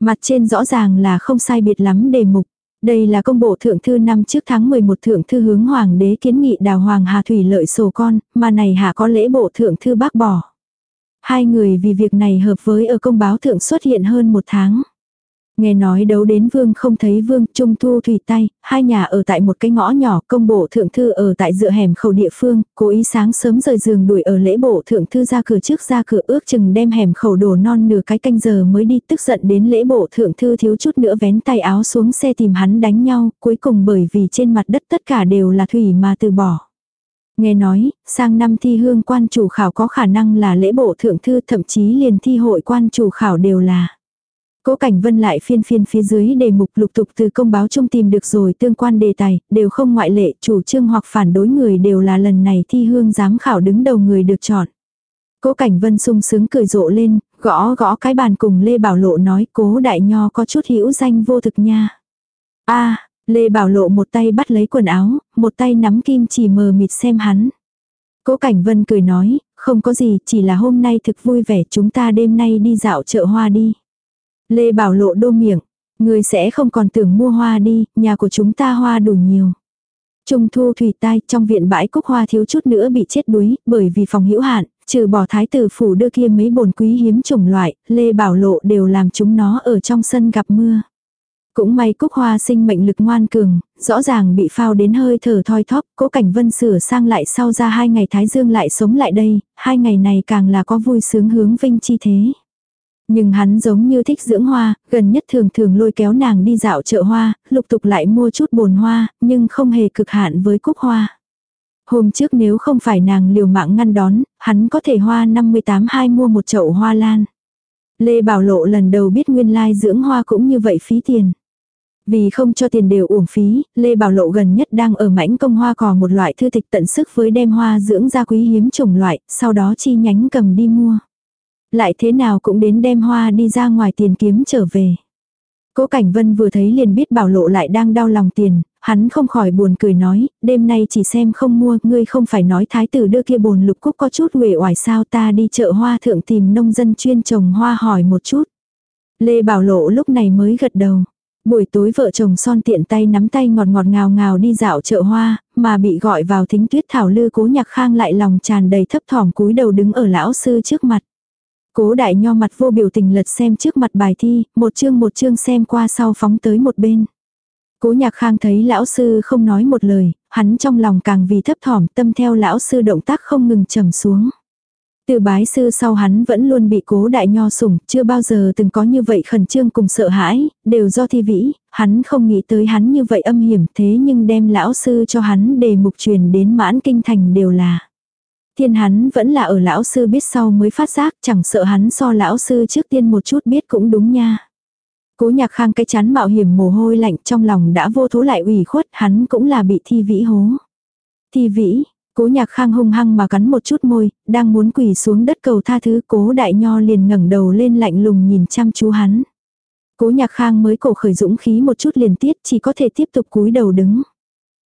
Mặt trên rõ ràng là không sai biệt lắm đề mục. Đây là công bộ thượng thư năm trước tháng 11 thượng thư hướng hoàng đế kiến nghị đào hoàng hà thủy lợi sổ con, mà này hạ có lễ bộ thượng thư bác bỏ. Hai người vì việc này hợp với ở công báo thượng xuất hiện hơn một tháng. Nghe nói đấu đến vương không thấy vương, trung thu thủy tay, hai nhà ở tại một cái ngõ nhỏ, công bộ thượng thư ở tại dựa hẻm khẩu địa phương, cố ý sáng sớm rời giường đuổi ở lễ bộ thượng thư ra cửa trước ra cửa ước chừng đem hẻm khẩu đổ non nửa cái canh giờ mới đi tức giận đến lễ bộ thượng thư thiếu chút nữa vén tay áo xuống xe tìm hắn đánh nhau, cuối cùng bởi vì trên mặt đất tất cả đều là thủy mà từ bỏ. Nghe nói, sang năm thi hương quan chủ khảo có khả năng là lễ bộ thượng thư thậm chí liền thi hội quan chủ khảo đều là. Cố Cảnh Vân lại phiên phiên phía dưới đề mục lục tục từ công báo chung tìm được rồi tương quan đề tài, đều không ngoại lệ, chủ trương hoặc phản đối người đều là lần này thi hương giám khảo đứng đầu người được chọn. Cố Cảnh Vân sung sướng cười rộ lên, gõ gõ cái bàn cùng Lê Bảo Lộ nói cố đại nho có chút hữu danh vô thực nha. a Lê Bảo Lộ một tay bắt lấy quần áo, một tay nắm kim chỉ mờ mịt xem hắn. Cố Cảnh Vân cười nói, không có gì, chỉ là hôm nay thực vui vẻ chúng ta đêm nay đi dạo chợ hoa đi. Lê Bảo Lộ đô miệng, người sẽ không còn tưởng mua hoa đi, nhà của chúng ta hoa đủ nhiều. Trung thu thủy tai trong viện bãi cúc hoa thiếu chút nữa bị chết đuối, bởi vì phòng hữu hạn, trừ bỏ thái tử phủ đưa kia mấy bồn quý hiếm chủng loại, Lê Bảo Lộ đều làm chúng nó ở trong sân gặp mưa. Cũng may cúc hoa sinh mệnh lực ngoan cường, rõ ràng bị phao đến hơi thở thoi thóp, cố cảnh vân sửa sang lại sau ra hai ngày thái dương lại sống lại đây, hai ngày này càng là có vui sướng hướng vinh chi thế. Nhưng hắn giống như thích dưỡng hoa, gần nhất thường thường lôi kéo nàng đi dạo chợ hoa, lục tục lại mua chút bồn hoa, nhưng không hề cực hạn với cúc hoa. Hôm trước nếu không phải nàng liều mạng ngăn đón, hắn có thể hoa 58 hai mua một chậu hoa lan. Lê Bảo Lộ lần đầu biết nguyên lai dưỡng hoa cũng như vậy phí tiền. Vì không cho tiền đều uổng phí, Lê Bảo Lộ gần nhất đang ở mãnh công hoa cò một loại thư tịch tận sức với đem hoa dưỡng ra quý hiếm chủng loại, sau đó chi nhánh cầm đi mua. Lại thế nào cũng đến đem hoa đi ra ngoài tiền kiếm trở về. Cố Cảnh Vân vừa thấy liền biết Bảo Lộ lại đang đau lòng tiền, hắn không khỏi buồn cười nói, đêm nay chỉ xem không mua, ngươi không phải nói thái tử đưa kia bồn lục cúc có chút uể oải sao ta đi chợ hoa thượng tìm nông dân chuyên trồng hoa hỏi một chút. Lê Bảo Lộ lúc này mới gật đầu. Buổi tối vợ chồng son tiện tay nắm tay ngọt ngọt ngào ngào đi dạo chợ hoa, mà bị gọi vào thính tuyết thảo lư cố nhạc khang lại lòng tràn đầy thấp thỏm cúi đầu đứng ở lão sư trước mặt. Cố đại nho mặt vô biểu tình lật xem trước mặt bài thi, một chương một chương xem qua sau phóng tới một bên. Cố nhạc khang thấy lão sư không nói một lời, hắn trong lòng càng vì thấp thỏm tâm theo lão sư động tác không ngừng trầm xuống. Từ bái sư sau hắn vẫn luôn bị cố đại nho sủng, chưa bao giờ từng có như vậy khẩn trương cùng sợ hãi, đều do thi vĩ, hắn không nghĩ tới hắn như vậy âm hiểm thế nhưng đem lão sư cho hắn đề mục truyền đến mãn kinh thành đều là. Thiên hắn vẫn là ở lão sư biết sau mới phát giác chẳng sợ hắn so lão sư trước tiên một chút biết cũng đúng nha. Cố nhạc khang cái chán mạo hiểm mồ hôi lạnh trong lòng đã vô thố lại ủy khuất hắn cũng là bị thi vĩ hố. Thi vĩ, cố nhạc khang hung hăng mà cắn một chút môi, đang muốn quỳ xuống đất cầu tha thứ cố đại nho liền ngẩng đầu lên lạnh lùng nhìn chăm chú hắn. Cố nhạc khang mới cổ khởi dũng khí một chút liền tiết chỉ có thể tiếp tục cúi đầu đứng.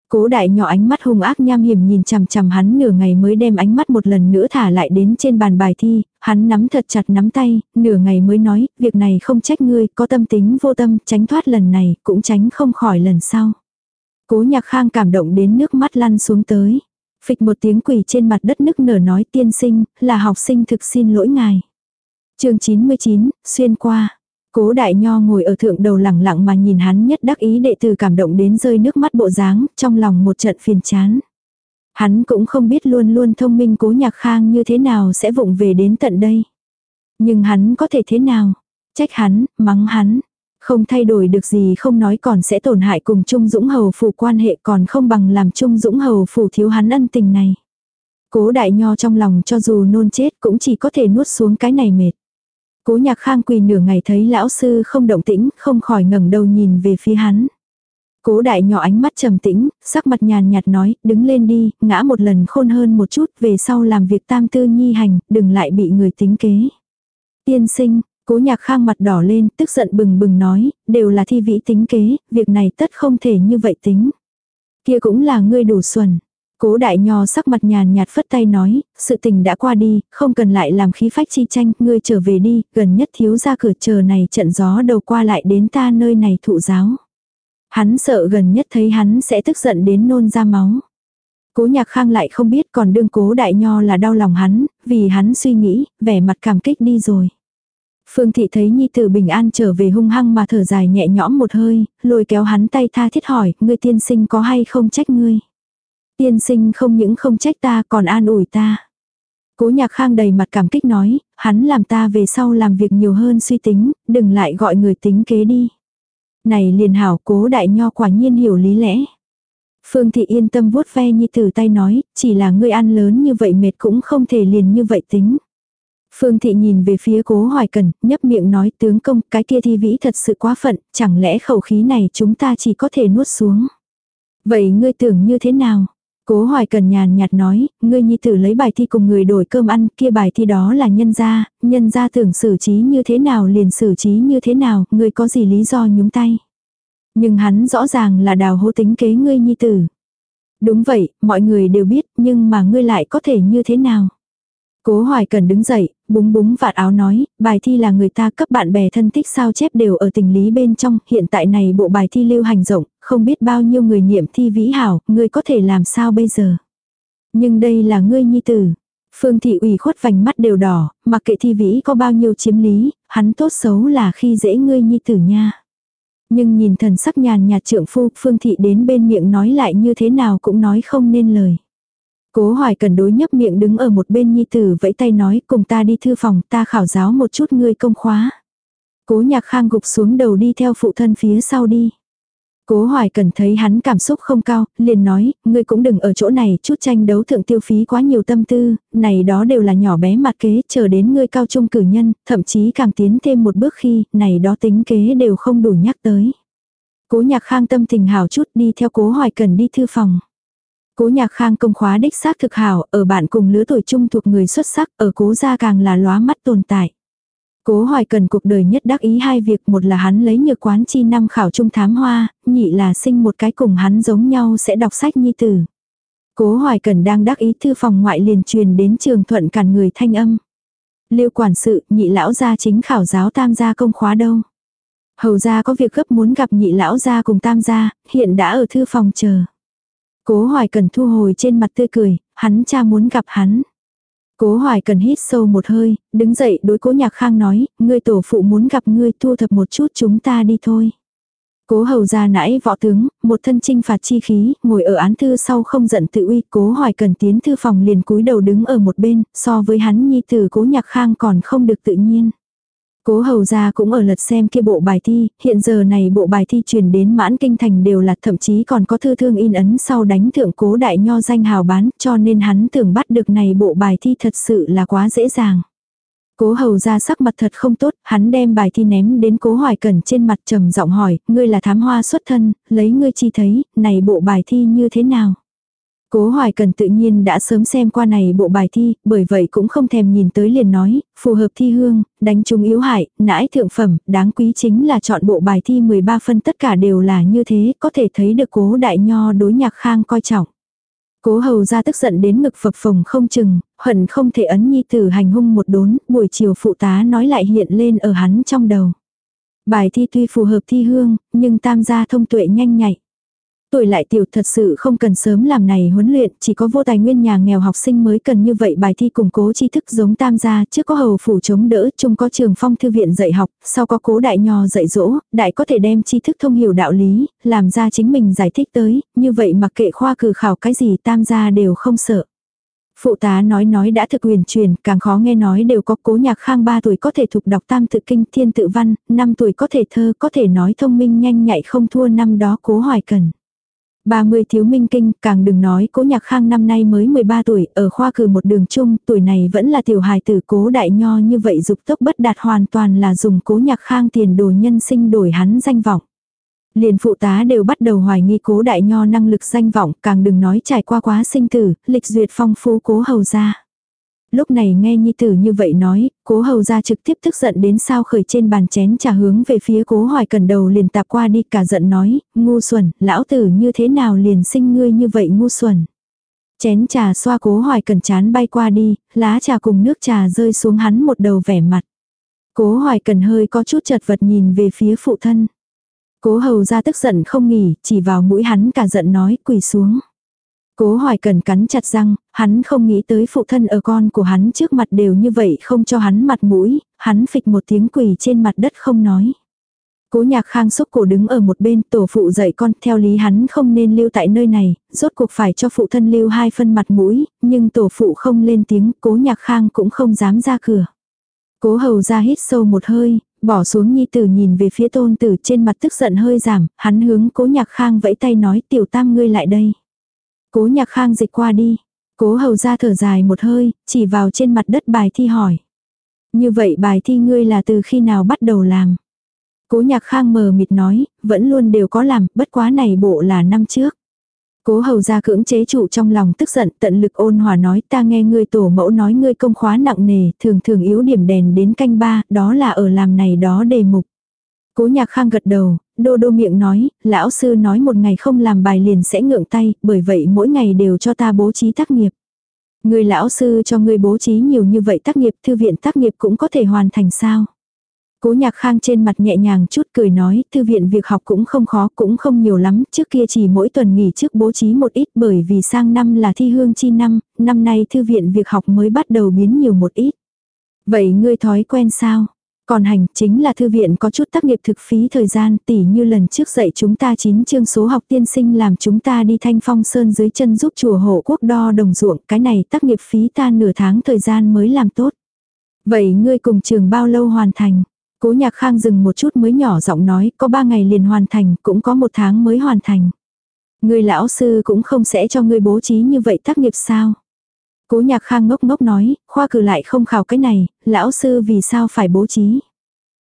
Cố đại nhỏ ánh mắt hung ác nham hiểm nhìn chằm chằm hắn nửa ngày mới đem ánh mắt một lần nữa thả lại đến trên bàn bài thi, hắn nắm thật chặt nắm tay, nửa ngày mới nói, việc này không trách ngươi, có tâm tính vô tâm, tránh thoát lần này, cũng tránh không khỏi lần sau. Cố nhạc khang cảm động đến nước mắt lăn xuống tới. Phịch một tiếng quỷ trên mặt đất nức nở nói tiên sinh, là học sinh thực xin lỗi ngài. chương 99, xuyên qua. Cố đại nho ngồi ở thượng đầu lẳng lặng mà nhìn hắn nhất đắc ý đệ tử cảm động đến rơi nước mắt bộ dáng, trong lòng một trận phiền chán. Hắn cũng không biết luôn luôn thông minh cố nhạc khang như thế nào sẽ vụng về đến tận đây. Nhưng hắn có thể thế nào? Trách hắn, mắng hắn. Không thay đổi được gì không nói còn sẽ tổn hại cùng Trung Dũng Hầu phủ quan hệ còn không bằng làm Trung Dũng Hầu phủ thiếu hắn ân tình này. Cố đại nho trong lòng cho dù nôn chết cũng chỉ có thể nuốt xuống cái này mệt. Cố nhạc khang quỳ nửa ngày thấy lão sư không động tĩnh, không khỏi ngẩng đầu nhìn về phía hắn. Cố đại nhỏ ánh mắt trầm tĩnh, sắc mặt nhàn nhạt nói, đứng lên đi, ngã một lần khôn hơn một chút, về sau làm việc tam tư nhi hành, đừng lại bị người tính kế. Tiên sinh, cố nhạc khang mặt đỏ lên, tức giận bừng bừng nói, đều là thi vĩ tính kế, việc này tất không thể như vậy tính. Kia cũng là ngươi đủ xuẩn. Cố đại nho sắc mặt nhàn nhạt phất tay nói, sự tình đã qua đi, không cần lại làm khí phách chi tranh, ngươi trở về đi, gần nhất thiếu ra cửa chờ này trận gió đầu qua lại đến ta nơi này thụ giáo. Hắn sợ gần nhất thấy hắn sẽ tức giận đến nôn ra máu. Cố nhạc khang lại không biết còn đương cố đại nho là đau lòng hắn, vì hắn suy nghĩ, vẻ mặt cảm kích đi rồi. Phương thị thấy nhi tử bình an trở về hung hăng mà thở dài nhẹ nhõm một hơi, lôi kéo hắn tay tha thiết hỏi, ngươi tiên sinh có hay không trách ngươi? Tiên sinh không những không trách ta còn an ủi ta. Cố nhạc khang đầy mặt cảm kích nói, hắn làm ta về sau làm việc nhiều hơn suy tính, đừng lại gọi người tính kế đi. Này liền hảo cố đại nho quả nhiên hiểu lý lẽ. Phương thị yên tâm vuốt ve nhi tử tay nói, chỉ là ngươi ăn lớn như vậy mệt cũng không thể liền như vậy tính. Phương thị nhìn về phía cố hoài cần, nhấp miệng nói tướng công, cái kia thi vĩ thật sự quá phận, chẳng lẽ khẩu khí này chúng ta chỉ có thể nuốt xuống. Vậy ngươi tưởng như thế nào? Cố hoài cần nhàn nhạt nói, ngươi nhi tử lấy bài thi cùng người đổi cơm ăn, kia bài thi đó là nhân gia, nhân gia tưởng xử trí như thế nào liền xử trí như thế nào, ngươi có gì lý do nhúng tay. Nhưng hắn rõ ràng là đào hô tính kế ngươi nhi tử. Đúng vậy, mọi người đều biết, nhưng mà ngươi lại có thể như thế nào. Cố Hoài Cần đứng dậy, búng búng vạt áo nói, bài thi là người ta cấp bạn bè thân thích sao chép đều ở tình lý bên trong, hiện tại này bộ bài thi lưu hành rộng, không biết bao nhiêu người niệm thi vĩ hảo, ngươi có thể làm sao bây giờ. Nhưng đây là ngươi nhi tử. Phương thị ủy khuất vành mắt đều đỏ, mặc kệ thi vĩ có bao nhiêu chiếm lý, hắn tốt xấu là khi dễ ngươi nhi tử nha. Nhưng nhìn thần sắc nhàn nhạt trượng phu, phương thị đến bên miệng nói lại như thế nào cũng nói không nên lời. Cố hoài cần đối nhấp miệng đứng ở một bên nhi tử vẫy tay nói cùng ta đi thư phòng ta khảo giáo một chút ngươi công khóa. Cố nhạc khang gục xuống đầu đi theo phụ thân phía sau đi. Cố hoài cần thấy hắn cảm xúc không cao, liền nói, ngươi cũng đừng ở chỗ này chút tranh đấu thượng tiêu phí quá nhiều tâm tư, này đó đều là nhỏ bé mặt kế, chờ đến ngươi cao trung cử nhân, thậm chí càng tiến thêm một bước khi, này đó tính kế đều không đủ nhắc tới. Cố nhạc khang tâm tình hào chút đi theo cố hoài cần đi thư phòng. Cố nhạc khang công khóa đích xác thực hảo, ở bạn cùng lứa tuổi chung thuộc người xuất sắc, ở cố gia càng là lóa mắt tồn tại. Cố hoài cần cuộc đời nhất đắc ý hai việc, một là hắn lấy nhược quán chi năm khảo trung thám hoa, nhị là sinh một cái cùng hắn giống nhau sẽ đọc sách nhi tử. Cố hoài cần đang đắc ý thư phòng ngoại liền truyền đến trường thuận cản người thanh âm. Liêu quản sự, nhị lão gia chính khảo giáo tam gia công khóa đâu. Hầu gia có việc gấp muốn gặp nhị lão gia cùng tam gia, hiện đã ở thư phòng chờ. Cố hoài cần thu hồi trên mặt tươi cười, hắn cha muốn gặp hắn. Cố hoài cần hít sâu một hơi, đứng dậy đối cố nhạc khang nói, ngươi tổ phụ muốn gặp ngươi thu thập một chút chúng ta đi thôi. Cố hầu ra nãy võ tướng, một thân trinh phạt chi khí, ngồi ở án thư sau không giận tự uy, cố hoài cần tiến thư phòng liền cúi đầu đứng ở một bên, so với hắn nhi tử cố nhạc khang còn không được tự nhiên. Cố hầu ra cũng ở lật xem kia bộ bài thi, hiện giờ này bộ bài thi truyền đến mãn kinh thành đều là thậm chí còn có thư thương in ấn sau đánh thượng cố đại nho danh hào bán cho nên hắn tưởng bắt được này bộ bài thi thật sự là quá dễ dàng. Cố hầu ra sắc mặt thật không tốt, hắn đem bài thi ném đến cố hoài cẩn trên mặt trầm giọng hỏi, ngươi là thám hoa xuất thân, lấy ngươi chi thấy, này bộ bài thi như thế nào? Cố Hoài Cần tự nhiên đã sớm xem qua này bộ bài thi, bởi vậy cũng không thèm nhìn tới liền nói, phù hợp thi hương, đánh trúng yếu hại, nãi thượng phẩm, đáng quý chính là chọn bộ bài thi 13 phân tất cả đều là như thế, có thể thấy được cố đại nho đối nhạc khang coi trọng. Cố hầu ra tức giận đến ngực phập phồng không chừng, hận không thể ấn nhi tử hành hung một đốn, buổi chiều phụ tá nói lại hiện lên ở hắn trong đầu. Bài thi tuy phù hợp thi hương, nhưng tam gia thông tuệ nhanh nhạy. Tuổi lại tiểu thật sự không cần sớm làm này huấn luyện, chỉ có vô tài nguyên nhà nghèo học sinh mới cần như vậy bài thi củng cố tri thức giống tam gia, trước có hầu phủ chống đỡ, chung có trường phong thư viện dạy học, sau có cố đại nho dạy dỗ, đại có thể đem tri thức thông hiểu đạo lý, làm ra chính mình giải thích tới, như vậy mặc kệ khoa cử khảo cái gì tam gia đều không sợ. Phụ tá nói nói đã thực quyền truyền, càng khó nghe nói đều có cố nhạc khang 3 tuổi có thể thuộc đọc tam tự kinh thiên tự văn, 5 tuổi có thể thơ, có thể nói thông minh nhanh nhạy không thua năm đó cố hoài cần. 30 thiếu minh kinh, càng đừng nói cố nhạc khang năm nay mới 13 tuổi, ở khoa cử một đường chung, tuổi này vẫn là tiểu hài tử cố đại nho như vậy dục tốc bất đạt hoàn toàn là dùng cố nhạc khang tiền đồ nhân sinh đổi hắn danh vọng. Liền phụ tá đều bắt đầu hoài nghi cố đại nho năng lực danh vọng, càng đừng nói trải qua quá sinh tử, lịch duyệt phong phú cố hầu ra. Lúc này nghe nhi tử như vậy nói, cố hầu ra trực tiếp tức giận đến sao khởi trên bàn chén trà hướng về phía cố hoài cần đầu liền tạp qua đi cả giận nói, ngu xuẩn, lão tử như thế nào liền sinh ngươi như vậy ngu xuẩn. Chén trà xoa cố hoài cần chán bay qua đi, lá trà cùng nước trà rơi xuống hắn một đầu vẻ mặt. Cố hoài cần hơi có chút chật vật nhìn về phía phụ thân. Cố hầu ra tức giận không nghỉ, chỉ vào mũi hắn cả giận nói quỳ xuống. Cố hoài cần cắn chặt răng, hắn không nghĩ tới phụ thân ở con của hắn trước mặt đều như vậy không cho hắn mặt mũi, hắn phịch một tiếng quỳ trên mặt đất không nói. Cố nhạc khang xúc cổ đứng ở một bên tổ phụ dạy con theo lý hắn không nên lưu tại nơi này, rốt cuộc phải cho phụ thân lưu hai phân mặt mũi, nhưng tổ phụ không lên tiếng cố nhạc khang cũng không dám ra cửa. Cố hầu ra hít sâu một hơi, bỏ xuống nhi tử nhìn về phía tôn tử trên mặt tức giận hơi giảm, hắn hướng cố nhạc khang vẫy tay nói tiểu tam ngươi lại đây. Cố nhạc khang dịch qua đi, cố hầu ra thở dài một hơi, chỉ vào trên mặt đất bài thi hỏi. Như vậy bài thi ngươi là từ khi nào bắt đầu làm? Cố nhạc khang mờ mịt nói, vẫn luôn đều có làm, bất quá này bộ là năm trước. Cố hầu ra cưỡng chế trụ trong lòng tức giận tận lực ôn hòa nói ta nghe ngươi tổ mẫu nói ngươi công khóa nặng nề, thường thường yếu điểm đèn đến canh ba, đó là ở làm này đó đề mục. Cố nhạc khang gật đầu, đô đô miệng nói, lão sư nói một ngày không làm bài liền sẽ ngượng tay, bởi vậy mỗi ngày đều cho ta bố trí tác nghiệp. Người lão sư cho ngươi bố trí nhiều như vậy tác nghiệp, thư viện tác nghiệp cũng có thể hoàn thành sao? Cố nhạc khang trên mặt nhẹ nhàng chút cười nói, thư viện việc học cũng không khó, cũng không nhiều lắm, trước kia chỉ mỗi tuần nghỉ trước bố trí một ít bởi vì sang năm là thi hương chi năm, năm nay thư viện việc học mới bắt đầu biến nhiều một ít. Vậy ngươi thói quen sao? Còn hành chính là thư viện có chút tác nghiệp thực phí thời gian tỉ như lần trước dạy chúng ta chín chương số học tiên sinh làm chúng ta đi thanh phong sơn dưới chân giúp chùa hộ quốc đo đồng ruộng cái này tác nghiệp phí ta nửa tháng thời gian mới làm tốt. Vậy ngươi cùng trường bao lâu hoàn thành? Cố nhạc khang dừng một chút mới nhỏ giọng nói, có ba ngày liền hoàn thành, cũng có một tháng mới hoàn thành. Người lão sư cũng không sẽ cho ngươi bố trí như vậy tác nghiệp sao. Cố nhạc khang ngốc ngốc nói, khoa cử lại không khảo cái này, lão sư vì sao phải bố trí.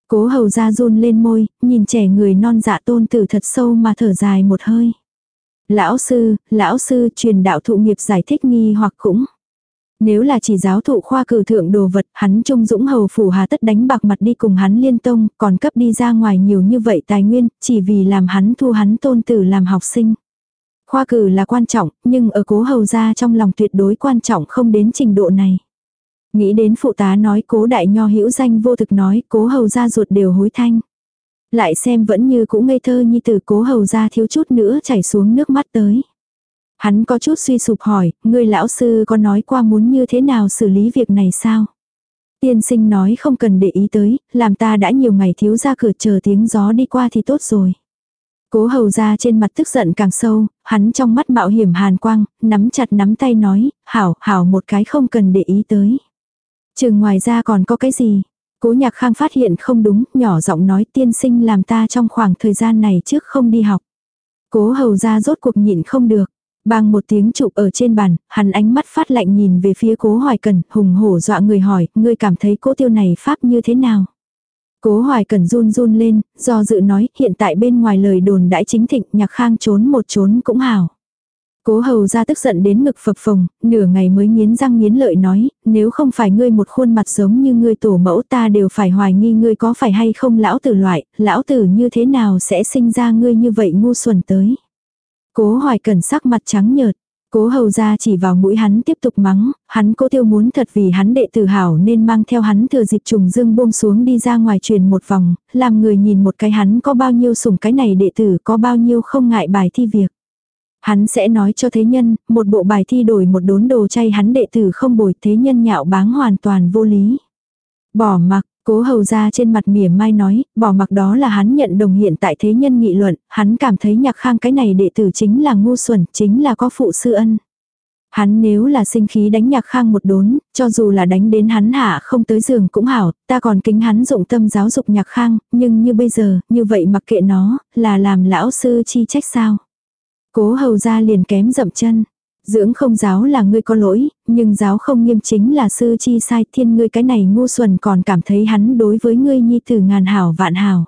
Cố hầu ra run lên môi, nhìn trẻ người non dạ tôn tử thật sâu mà thở dài một hơi. Lão sư, lão sư truyền đạo thụ nghiệp giải thích nghi hoặc cũng. Nếu là chỉ giáo thụ khoa cử thượng đồ vật, hắn trung dũng hầu phủ hà tất đánh bạc mặt đi cùng hắn liên tông, còn cấp đi ra ngoài nhiều như vậy tài nguyên, chỉ vì làm hắn thu hắn tôn tử làm học sinh. Khoa cử là quan trọng, nhưng ở cố hầu gia trong lòng tuyệt đối quan trọng không đến trình độ này. Nghĩ đến phụ tá nói cố đại nho hữu danh vô thực nói cố hầu gia ruột đều hối thanh. Lại xem vẫn như cũ ngây thơ như từ cố hầu gia thiếu chút nữa chảy xuống nước mắt tới. Hắn có chút suy sụp hỏi, người lão sư có nói qua muốn như thế nào xử lý việc này sao? Tiên sinh nói không cần để ý tới, làm ta đã nhiều ngày thiếu ra cửa chờ tiếng gió đi qua thì tốt rồi. Cố hầu ra trên mặt tức giận càng sâu, hắn trong mắt mạo hiểm hàn quang, nắm chặt nắm tay nói, hảo, hảo một cái không cần để ý tới. Chừng ngoài ra còn có cái gì? Cố nhạc khang phát hiện không đúng, nhỏ giọng nói tiên sinh làm ta trong khoảng thời gian này trước không đi học. Cố hầu ra rốt cuộc nhịn không được. Bang một tiếng chụp ở trên bàn, hắn ánh mắt phát lạnh nhìn về phía cố hoài cần, hùng hổ dọa người hỏi, ngươi cảm thấy cố tiêu này pháp như thế nào? Cố hoài cần run run lên, do dự nói, hiện tại bên ngoài lời đồn đãi chính thịnh, nhạc khang trốn một trốn cũng hảo. Cố hầu ra tức giận đến ngực phập phồng, nửa ngày mới nghiến răng nghiến lợi nói, nếu không phải ngươi một khuôn mặt giống như ngươi tổ mẫu ta đều phải hoài nghi ngươi có phải hay không lão tử loại, lão tử như thế nào sẽ sinh ra ngươi như vậy ngu xuẩn tới. Cố hoài cần sắc mặt trắng nhợt. Cố hầu ra chỉ vào mũi hắn tiếp tục mắng, hắn cố tiêu muốn thật vì hắn đệ tử hảo nên mang theo hắn thừa dịp trùng dương buông xuống đi ra ngoài truyền một vòng, làm người nhìn một cái hắn có bao nhiêu sủng cái này đệ tử có bao nhiêu không ngại bài thi việc. Hắn sẽ nói cho thế nhân, một bộ bài thi đổi một đốn đồ chay hắn đệ tử không bồi thế nhân nhạo báng hoàn toàn vô lý. Bỏ mặc, Cố hầu ra trên mặt mỉa mai nói, bỏ mặc đó là hắn nhận đồng hiện tại thế nhân nghị luận, hắn cảm thấy nhạc khang cái này đệ tử chính là ngu xuẩn, chính là có phụ sư ân. Hắn nếu là sinh khí đánh nhạc khang một đốn, cho dù là đánh đến hắn hạ không tới giường cũng hảo, ta còn kính hắn dụng tâm giáo dục nhạc khang, nhưng như bây giờ, như vậy mặc kệ nó, là làm lão sư chi trách sao. Cố hầu ra liền kém dậm chân. Dưỡng không giáo là ngươi có lỗi, nhưng giáo không nghiêm chính là sư chi sai thiên ngươi cái này ngu xuẩn còn cảm thấy hắn đối với ngươi nhi tử ngàn hảo vạn hảo.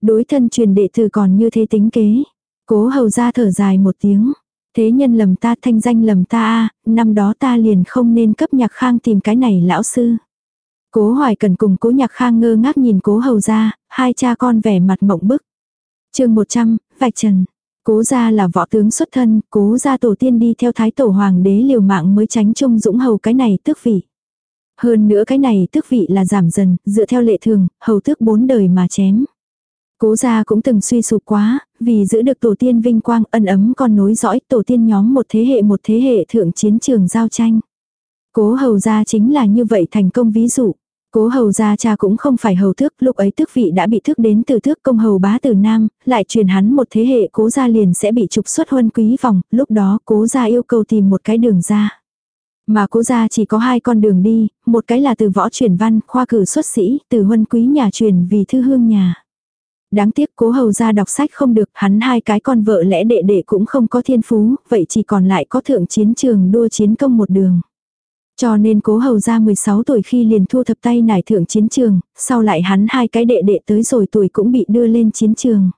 Đối thân truyền đệ tử còn như thế tính kế. Cố hầu ra thở dài một tiếng. Thế nhân lầm ta thanh danh lầm ta a năm đó ta liền không nên cấp nhạc khang tìm cái này lão sư. Cố hoài cần cùng cố nhạc khang ngơ ngác nhìn cố hầu ra, hai cha con vẻ mặt mộng bức. chương 100, vạch trần. Cố gia là võ tướng xuất thân, cố gia tổ tiên đi theo thái tổ hoàng đế liều mạng mới tránh trung dũng hầu cái này tước vị. Hơn nữa cái này tước vị là giảm dần, dựa theo lệ thường, hầu tước bốn đời mà chém. Cố gia cũng từng suy sụp quá, vì giữ được tổ tiên vinh quang ân ấm còn nối dõi tổ tiên nhóm một thế hệ một thế hệ thượng chiến trường giao tranh. Cố hầu gia chính là như vậy thành công ví dụ. Cố hầu gia cha cũng không phải hầu thước, lúc ấy tước vị đã bị thước đến từ thước công hầu bá từ Nam, lại truyền hắn một thế hệ cố gia liền sẽ bị trục xuất huân quý vòng, lúc đó cố gia yêu cầu tìm một cái đường ra. Mà cố gia chỉ có hai con đường đi, một cái là từ võ truyền văn, khoa cử xuất sĩ, từ huân quý nhà truyền vì thư hương nhà. Đáng tiếc cố hầu gia đọc sách không được, hắn hai cái con vợ lẽ đệ đệ cũng không có thiên phú, vậy chỉ còn lại có thượng chiến trường đua chiến công một đường. Cho nên cố hầu ra 16 tuổi khi liền thu thập tay nải thượng chiến trường, sau lại hắn hai cái đệ đệ tới rồi tuổi cũng bị đưa lên chiến trường.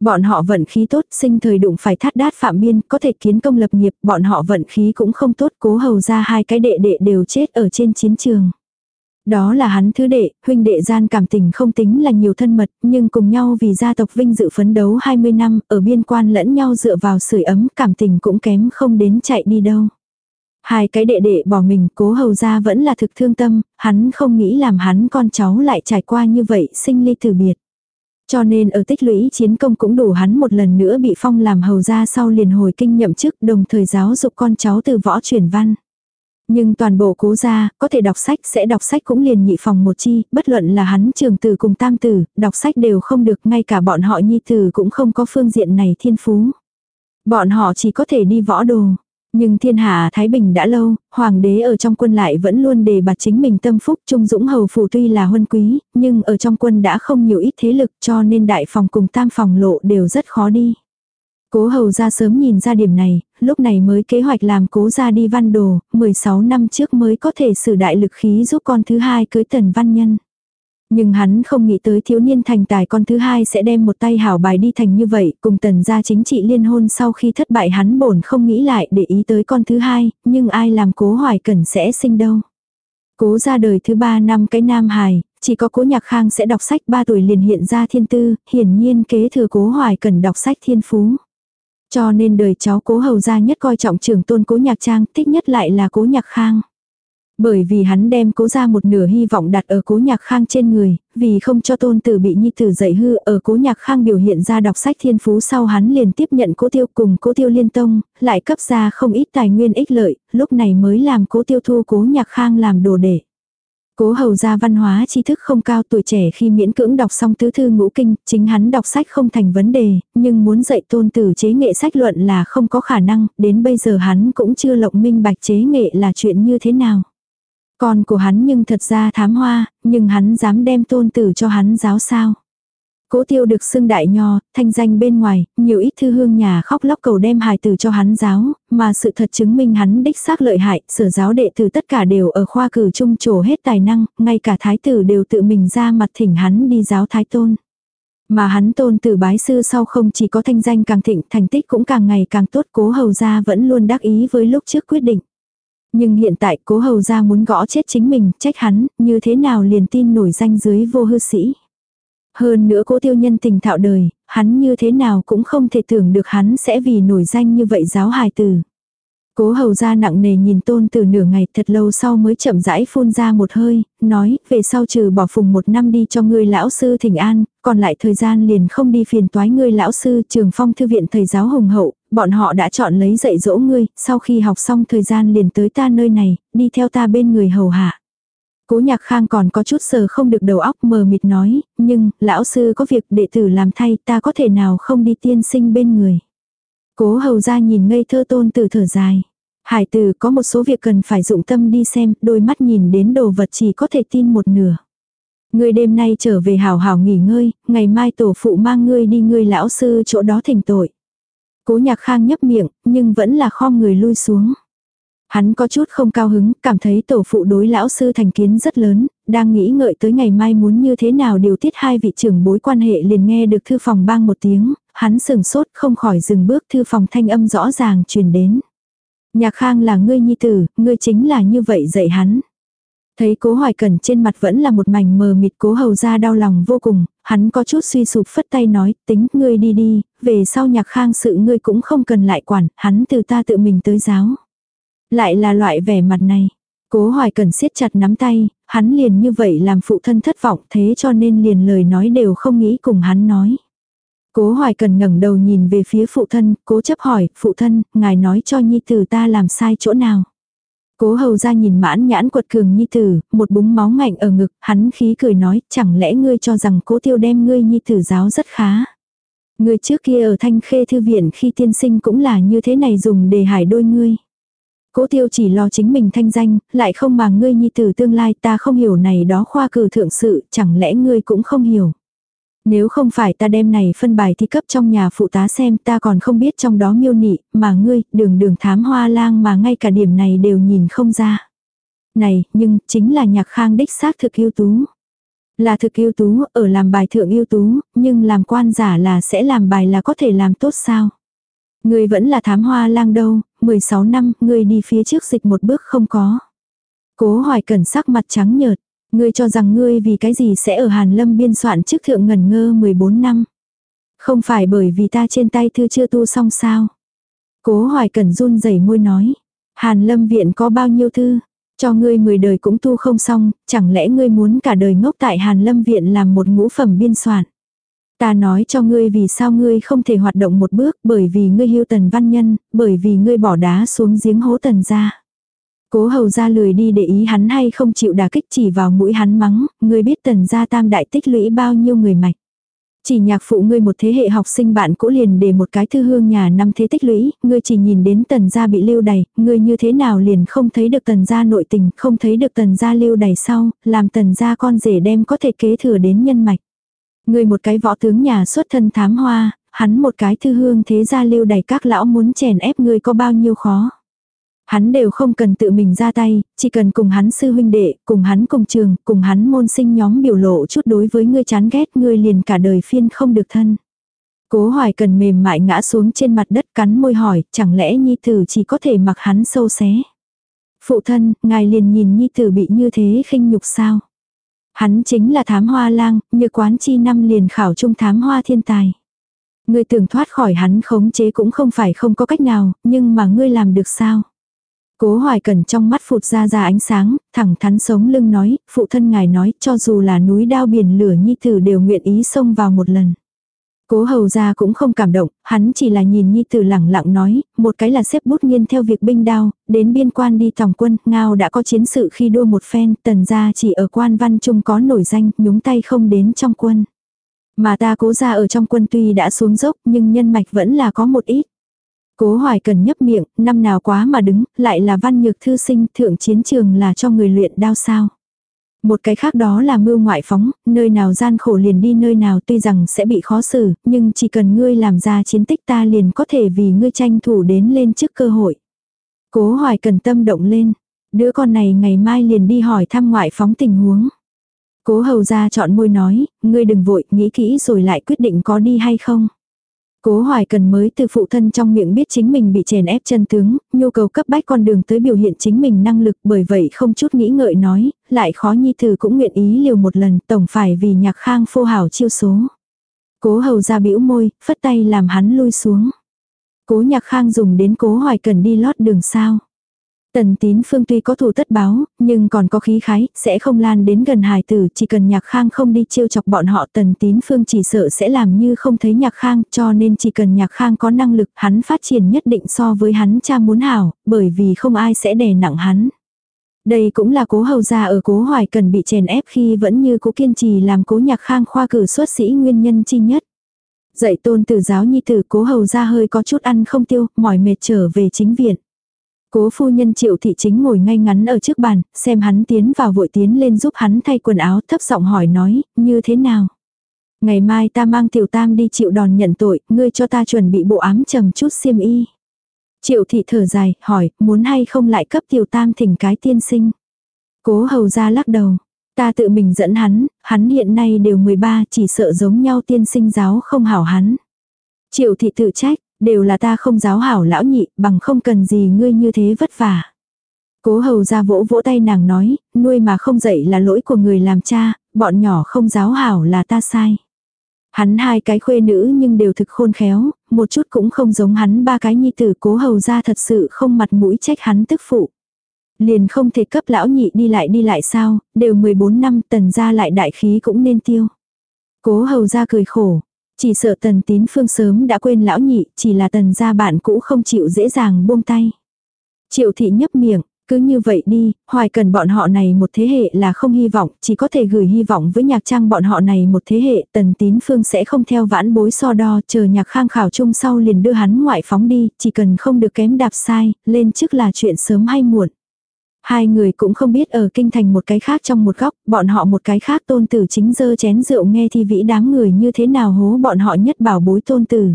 Bọn họ vận khí tốt, sinh thời đụng phải thắt đát phạm biên, có thể kiến công lập nghiệp, bọn họ vận khí cũng không tốt, cố hầu ra hai cái đệ đệ đều chết ở trên chiến trường. Đó là hắn thứ đệ, huynh đệ gian cảm tình không tính là nhiều thân mật, nhưng cùng nhau vì gia tộc vinh dự phấn đấu 20 năm, ở biên quan lẫn nhau dựa vào sưởi ấm, cảm tình cũng kém không đến chạy đi đâu. Hai cái đệ đệ bỏ mình cố hầu ra vẫn là thực thương tâm, hắn không nghĩ làm hắn con cháu lại trải qua như vậy sinh ly từ biệt. Cho nên ở tích lũy chiến công cũng đủ hắn một lần nữa bị phong làm hầu ra sau liền hồi kinh nhậm chức đồng thời giáo dục con cháu từ võ truyền văn. Nhưng toàn bộ cố gia, có thể đọc sách sẽ đọc sách cũng liền nhị phòng một chi, bất luận là hắn trường tử cùng tam tử, đọc sách đều không được, ngay cả bọn họ nhi tử cũng không có phương diện này thiên phú. Bọn họ chỉ có thể đi võ đồ. Nhưng thiên hạ Thái Bình đã lâu, hoàng đế ở trong quân lại vẫn luôn đề bạt chính mình tâm phúc trung dũng hầu phủ tuy là huân quý, nhưng ở trong quân đã không nhiều ít thế lực cho nên đại phòng cùng tam phòng lộ đều rất khó đi. Cố hầu ra sớm nhìn ra điểm này, lúc này mới kế hoạch làm cố ra đi văn đồ, 16 năm trước mới có thể sử đại lực khí giúp con thứ hai cưới tần văn nhân. Nhưng hắn không nghĩ tới thiếu niên thành tài con thứ hai sẽ đem một tay hảo bài đi thành như vậy, cùng tần gia chính trị liên hôn sau khi thất bại hắn bổn không nghĩ lại để ý tới con thứ hai, nhưng ai làm cố hoài cần sẽ sinh đâu. Cố ra đời thứ ba năm cái nam hài, chỉ có cố nhạc khang sẽ đọc sách ba tuổi liền hiện ra thiên tư, hiển nhiên kế thừa cố hoài cần đọc sách thiên phú. Cho nên đời cháu cố hầu gia nhất coi trọng trưởng tôn cố nhạc trang, thích nhất lại là cố nhạc khang. Bởi vì hắn đem cố ra một nửa hy vọng đặt ở cố nhạc khang trên người, vì không cho tôn tử bị nhi tử dạy hư ở cố nhạc khang biểu hiện ra đọc sách thiên phú sau hắn liền tiếp nhận cố tiêu cùng cố tiêu liên tông, lại cấp ra không ít tài nguyên ích lợi, lúc này mới làm cố tiêu thu cố nhạc khang làm đồ để. Cố hầu gia văn hóa tri thức không cao tuổi trẻ khi miễn cưỡng đọc xong tứ thư ngũ kinh, chính hắn đọc sách không thành vấn đề, nhưng muốn dạy tôn tử chế nghệ sách luận là không có khả năng, đến bây giờ hắn cũng chưa lộng minh bạch chế nghệ là chuyện như thế nào. Con của hắn nhưng thật ra thám hoa, nhưng hắn dám đem tôn tử cho hắn giáo sao. Cố tiêu được xưng đại nho, thanh danh bên ngoài, nhiều ít thư hương nhà khóc lóc cầu đem hài tử cho hắn giáo, mà sự thật chứng minh hắn đích xác lợi hại, sở giáo đệ tử tất cả đều ở khoa cử trung trổ hết tài năng, ngay cả thái tử đều tự mình ra mặt thỉnh hắn đi giáo thái tôn. Mà hắn tôn tử bái sư sau không chỉ có thanh danh càng thịnh, thành tích cũng càng ngày càng tốt cố hầu ra vẫn luôn đắc ý với lúc trước quyết định. Nhưng hiện tại cố hầu ra muốn gõ chết chính mình, trách hắn, như thế nào liền tin nổi danh dưới vô hư sĩ. Hơn nữa cố tiêu nhân tình thạo đời, hắn như thế nào cũng không thể tưởng được hắn sẽ vì nổi danh như vậy giáo hài tử. Cố hầu ra nặng nề nhìn tôn từ nửa ngày thật lâu sau mới chậm rãi phun ra một hơi, nói, về sau trừ bỏ phùng một năm đi cho ngươi lão sư thỉnh an, còn lại thời gian liền không đi phiền toái ngươi lão sư trường phong thư viện thầy giáo hồng hậu, bọn họ đã chọn lấy dạy dỗ ngươi, sau khi học xong thời gian liền tới ta nơi này, đi theo ta bên người hầu hạ. Cố nhạc khang còn có chút sờ không được đầu óc mờ mịt nói, nhưng, lão sư có việc đệ tử làm thay ta có thể nào không đi tiên sinh bên người. Cố hầu ra nhìn ngây thơ tôn tử thở dài. Hải tử có một số việc cần phải dụng tâm đi xem, đôi mắt nhìn đến đồ vật chỉ có thể tin một nửa. Ngươi đêm nay trở về hào hào nghỉ ngơi, ngày mai tổ phụ mang ngươi đi ngươi lão sư chỗ đó thỉnh tội. Cố nhạc khang nhấp miệng, nhưng vẫn là khom người lui xuống. Hắn có chút không cao hứng, cảm thấy tổ phụ đối lão sư thành kiến rất lớn, đang nghĩ ngợi tới ngày mai muốn như thế nào điều tiết hai vị trưởng bối quan hệ liền nghe được thư phòng bang một tiếng, hắn sừng sốt không khỏi dừng bước thư phòng thanh âm rõ ràng truyền đến. Nhạc khang là ngươi nhi tử, ngươi chính là như vậy dạy hắn. Thấy cố hoài cẩn trên mặt vẫn là một mảnh mờ mịt cố hầu ra đau lòng vô cùng, hắn có chút suy sụp phất tay nói, tính ngươi đi đi, về sau nhạc khang sự ngươi cũng không cần lại quản, hắn từ ta tự mình tới giáo. Lại là loại vẻ mặt này. Cố hoài cần siết chặt nắm tay, hắn liền như vậy làm phụ thân thất vọng thế cho nên liền lời nói đều không nghĩ cùng hắn nói. Cố hoài cần ngẩng đầu nhìn về phía phụ thân, cố chấp hỏi, phụ thân, ngài nói cho nhi tử ta làm sai chỗ nào. Cố hầu ra nhìn mãn nhãn quật cường nhi tử, một búng máu ngạnh ở ngực, hắn khí cười nói, chẳng lẽ ngươi cho rằng cố tiêu đem ngươi nhi tử giáo rất khá. Ngươi trước kia ở thanh khê thư viện khi tiên sinh cũng là như thế này dùng để hải đôi ngươi. Cố tiêu chỉ lo chính mình thanh danh, lại không mà ngươi nhi tử tương lai ta không hiểu này đó khoa cử thượng sự, chẳng lẽ ngươi cũng không hiểu. Nếu không phải ta đem này phân bài thi cấp trong nhà phụ tá xem ta còn không biết trong đó miêu nị, mà ngươi, đường đường thám hoa lang mà ngay cả điểm này đều nhìn không ra. Này, nhưng, chính là nhạc khang đích xác thực yêu tú. Là thực yêu tú, ở làm bài thượng yêu tú, nhưng làm quan giả là sẽ làm bài là có thể làm tốt sao. Ngươi vẫn là thám hoa lang đâu, 16 năm, ngươi đi phía trước dịch một bước không có. Cố hoài cẩn sắc mặt trắng nhợt, Ngươi cho rằng ngươi vì cái gì sẽ ở Hàn Lâm biên soạn trước thượng ngần ngơ 14 năm. Không phải bởi vì ta trên tay thư chưa tu xong sao. Cố hoài cẩn run rẩy môi nói. Hàn Lâm viện có bao nhiêu thư. Cho ngươi 10 đời cũng tu không xong, chẳng lẽ ngươi muốn cả đời ngốc tại Hàn Lâm viện làm một ngũ phẩm biên soạn. Ta nói cho ngươi vì sao ngươi không thể hoạt động một bước bởi vì ngươi hưu tần văn nhân, bởi vì ngươi bỏ đá xuống giếng hố tần ra. Cố hầu ra lười đi để ý hắn hay không chịu đả kích chỉ vào mũi hắn mắng, ngươi biết tần gia tam đại tích lũy bao nhiêu người mạch. Chỉ nhạc phụ ngươi một thế hệ học sinh bạn cũ liền để một cái thư hương nhà năm thế tích lũy, ngươi chỉ nhìn đến tần gia bị lưu đày, ngươi như thế nào liền không thấy được tần gia nội tình, không thấy được tần gia lưu đày sau, làm tần gia con rể đem có thể kế thừa đến nhân mạch. Ngươi một cái võ tướng nhà xuất thân thám hoa, hắn một cái thư hương thế gia lưu đày các lão muốn chèn ép ngươi có bao nhiêu khó. Hắn đều không cần tự mình ra tay, chỉ cần cùng hắn sư huynh đệ, cùng hắn cùng trường, cùng hắn môn sinh nhóm biểu lộ chút đối với ngươi chán ghét ngươi liền cả đời phiên không được thân. Cố hoài cần mềm mại ngã xuống trên mặt đất cắn môi hỏi, chẳng lẽ nhi tử chỉ có thể mặc hắn sâu xé. Phụ thân, ngài liền nhìn nhi tử bị như thế khinh nhục sao. Hắn chính là thám hoa lang, như quán chi năm liền khảo trung thám hoa thiên tài. Ngươi tưởng thoát khỏi hắn khống chế cũng không phải không có cách nào, nhưng mà ngươi làm được sao? Cố hoài cẩn trong mắt phụt ra ra ánh sáng, thẳng thắn sống lưng nói, phụ thân ngài nói, cho dù là núi đao biển lửa nhi tử đều nguyện ý xông vào một lần. Cố hầu ra cũng không cảm động, hắn chỉ là nhìn nhi tử lẳng lặng nói, một cái là xếp bút nghiên theo việc binh đao, đến biên quan đi tòng quân, ngao đã có chiến sự khi đua một phen, tần gia chỉ ở quan văn trung có nổi danh, nhúng tay không đến trong quân. Mà ta cố ra ở trong quân tuy đã xuống dốc nhưng nhân mạch vẫn là có một ít. Cố hoài cần nhấp miệng, năm nào quá mà đứng, lại là văn nhược thư sinh thượng chiến trường là cho người luyện đao sao. Một cái khác đó là mưu ngoại phóng, nơi nào gian khổ liền đi nơi nào tuy rằng sẽ bị khó xử, nhưng chỉ cần ngươi làm ra chiến tích ta liền có thể vì ngươi tranh thủ đến lên trước cơ hội. Cố hoài cần tâm động lên, đứa con này ngày mai liền đi hỏi thăm ngoại phóng tình huống. Cố hầu ra chọn môi nói, ngươi đừng vội, nghĩ kỹ rồi lại quyết định có đi hay không. Cố hoài cần mới từ phụ thân trong miệng biết chính mình bị chèn ép chân tướng, nhu cầu cấp bách con đường tới biểu hiện chính mình năng lực bởi vậy không chút nghĩ ngợi nói, lại khó nhi thử cũng nguyện ý liều một lần tổng phải vì nhạc khang phô hảo chiêu số. Cố hầu ra bĩu môi, phất tay làm hắn lui xuống. Cố nhạc khang dùng đến cố hoài cần đi lót đường sao. Tần tín phương tuy có thủ tất báo, nhưng còn có khí khái, sẽ không lan đến gần hài tử, chỉ cần nhạc khang không đi trêu chọc bọn họ tần tín phương chỉ sợ sẽ làm như không thấy nhạc khang, cho nên chỉ cần nhạc khang có năng lực hắn phát triển nhất định so với hắn cha muốn hảo, bởi vì không ai sẽ đè nặng hắn. Đây cũng là cố hầu gia ở cố hoài cần bị chèn ép khi vẫn như cố kiên trì làm cố nhạc khang khoa cử xuất sĩ nguyên nhân chi nhất. Dạy tôn tử giáo nhi tử cố hầu gia hơi có chút ăn không tiêu, mỏi mệt trở về chính viện. Cố phu nhân triệu thị chính ngồi ngay ngắn ở trước bàn, xem hắn tiến vào vội tiến lên giúp hắn thay quần áo thấp giọng hỏi nói, như thế nào? Ngày mai ta mang tiểu tam đi chịu đòn nhận tội, ngươi cho ta chuẩn bị bộ ám trầm chút xiêm y. Triệu thị thở dài, hỏi, muốn hay không lại cấp tiểu tam thỉnh cái tiên sinh. Cố hầu ra lắc đầu, ta tự mình dẫn hắn, hắn hiện nay đều 13 chỉ sợ giống nhau tiên sinh giáo không hảo hắn. Triệu thị tự trách, Đều là ta không giáo hảo lão nhị, bằng không cần gì ngươi như thế vất vả. Cố hầu ra vỗ vỗ tay nàng nói, nuôi mà không dạy là lỗi của người làm cha, bọn nhỏ không giáo hảo là ta sai. Hắn hai cái khuê nữ nhưng đều thực khôn khéo, một chút cũng không giống hắn ba cái nhi tử cố hầu ra thật sự không mặt mũi trách hắn tức phụ. Liền không thể cấp lão nhị đi lại đi lại sao, đều 14 năm tần ra lại đại khí cũng nên tiêu. Cố hầu ra cười khổ, chỉ sợ tần tín phương sớm đã quên lão nhị, chỉ là tần gia bạn cũ không chịu dễ dàng buông tay. Triệu thị nhấp miệng, Cứ như vậy đi, hoài cần bọn họ này một thế hệ là không hy vọng, chỉ có thể gửi hy vọng với nhạc trang bọn họ này một thế hệ, tần tín phương sẽ không theo vãn bối so đo, chờ nhạc khang khảo chung sau liền đưa hắn ngoại phóng đi, chỉ cần không được kém đạp sai, lên trước là chuyện sớm hay muộn. Hai người cũng không biết ở kinh thành một cái khác trong một góc, bọn họ một cái khác tôn tử chính dơ chén rượu nghe thi vĩ đám người như thế nào hố bọn họ nhất bảo bối tôn tử.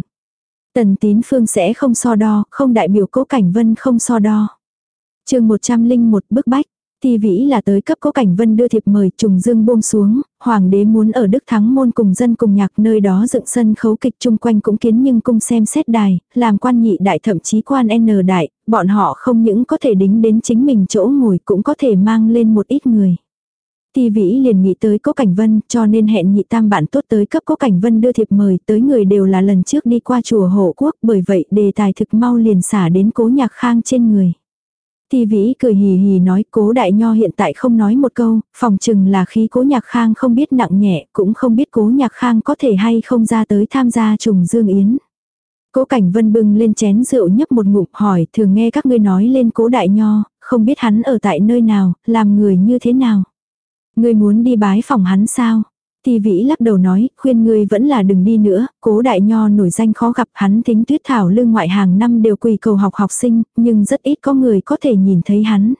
Tần tín phương sẽ không so đo, không đại biểu cố cảnh vân không so đo chương 101 bức bách. Thi vĩ là tới cấp cố cảnh vân đưa thiệp mời trùng dương buông xuống, hoàng đế muốn ở Đức Thắng môn cùng dân cùng nhạc nơi đó dựng sân khấu kịch chung quanh cũng kiến nhưng cung xem xét đài, làm quan nhị đại thậm chí quan N đại, bọn họ không những có thể đính đến chính mình chỗ ngồi cũng có thể mang lên một ít người. Ti vĩ liền nghĩ tới cố cảnh vân cho nên hẹn nhị tam bạn tốt tới cấp cố cảnh vân đưa thiệp mời tới người đều là lần trước đi qua chùa hộ quốc bởi vậy đề tài thực mau liền xả đến cố nhạc khang trên người. Ti vĩ cười hì hì nói cố đại nho hiện tại không nói một câu, phòng chừng là khí cố nhạc khang không biết nặng nhẹ, cũng không biết cố nhạc khang có thể hay không ra tới tham gia trùng dương yến. Cố cảnh vân bưng lên chén rượu nhấp một ngụm hỏi thường nghe các ngươi nói lên cố đại nho, không biết hắn ở tại nơi nào, làm người như thế nào. Ngươi muốn đi bái phòng hắn sao? Ti vĩ lắc đầu nói, khuyên ngươi vẫn là đừng đi nữa, cố đại nho nổi danh khó gặp hắn tính tuyết thảo lương ngoại hàng năm đều quỳ cầu học học sinh, nhưng rất ít có người có thể nhìn thấy hắn.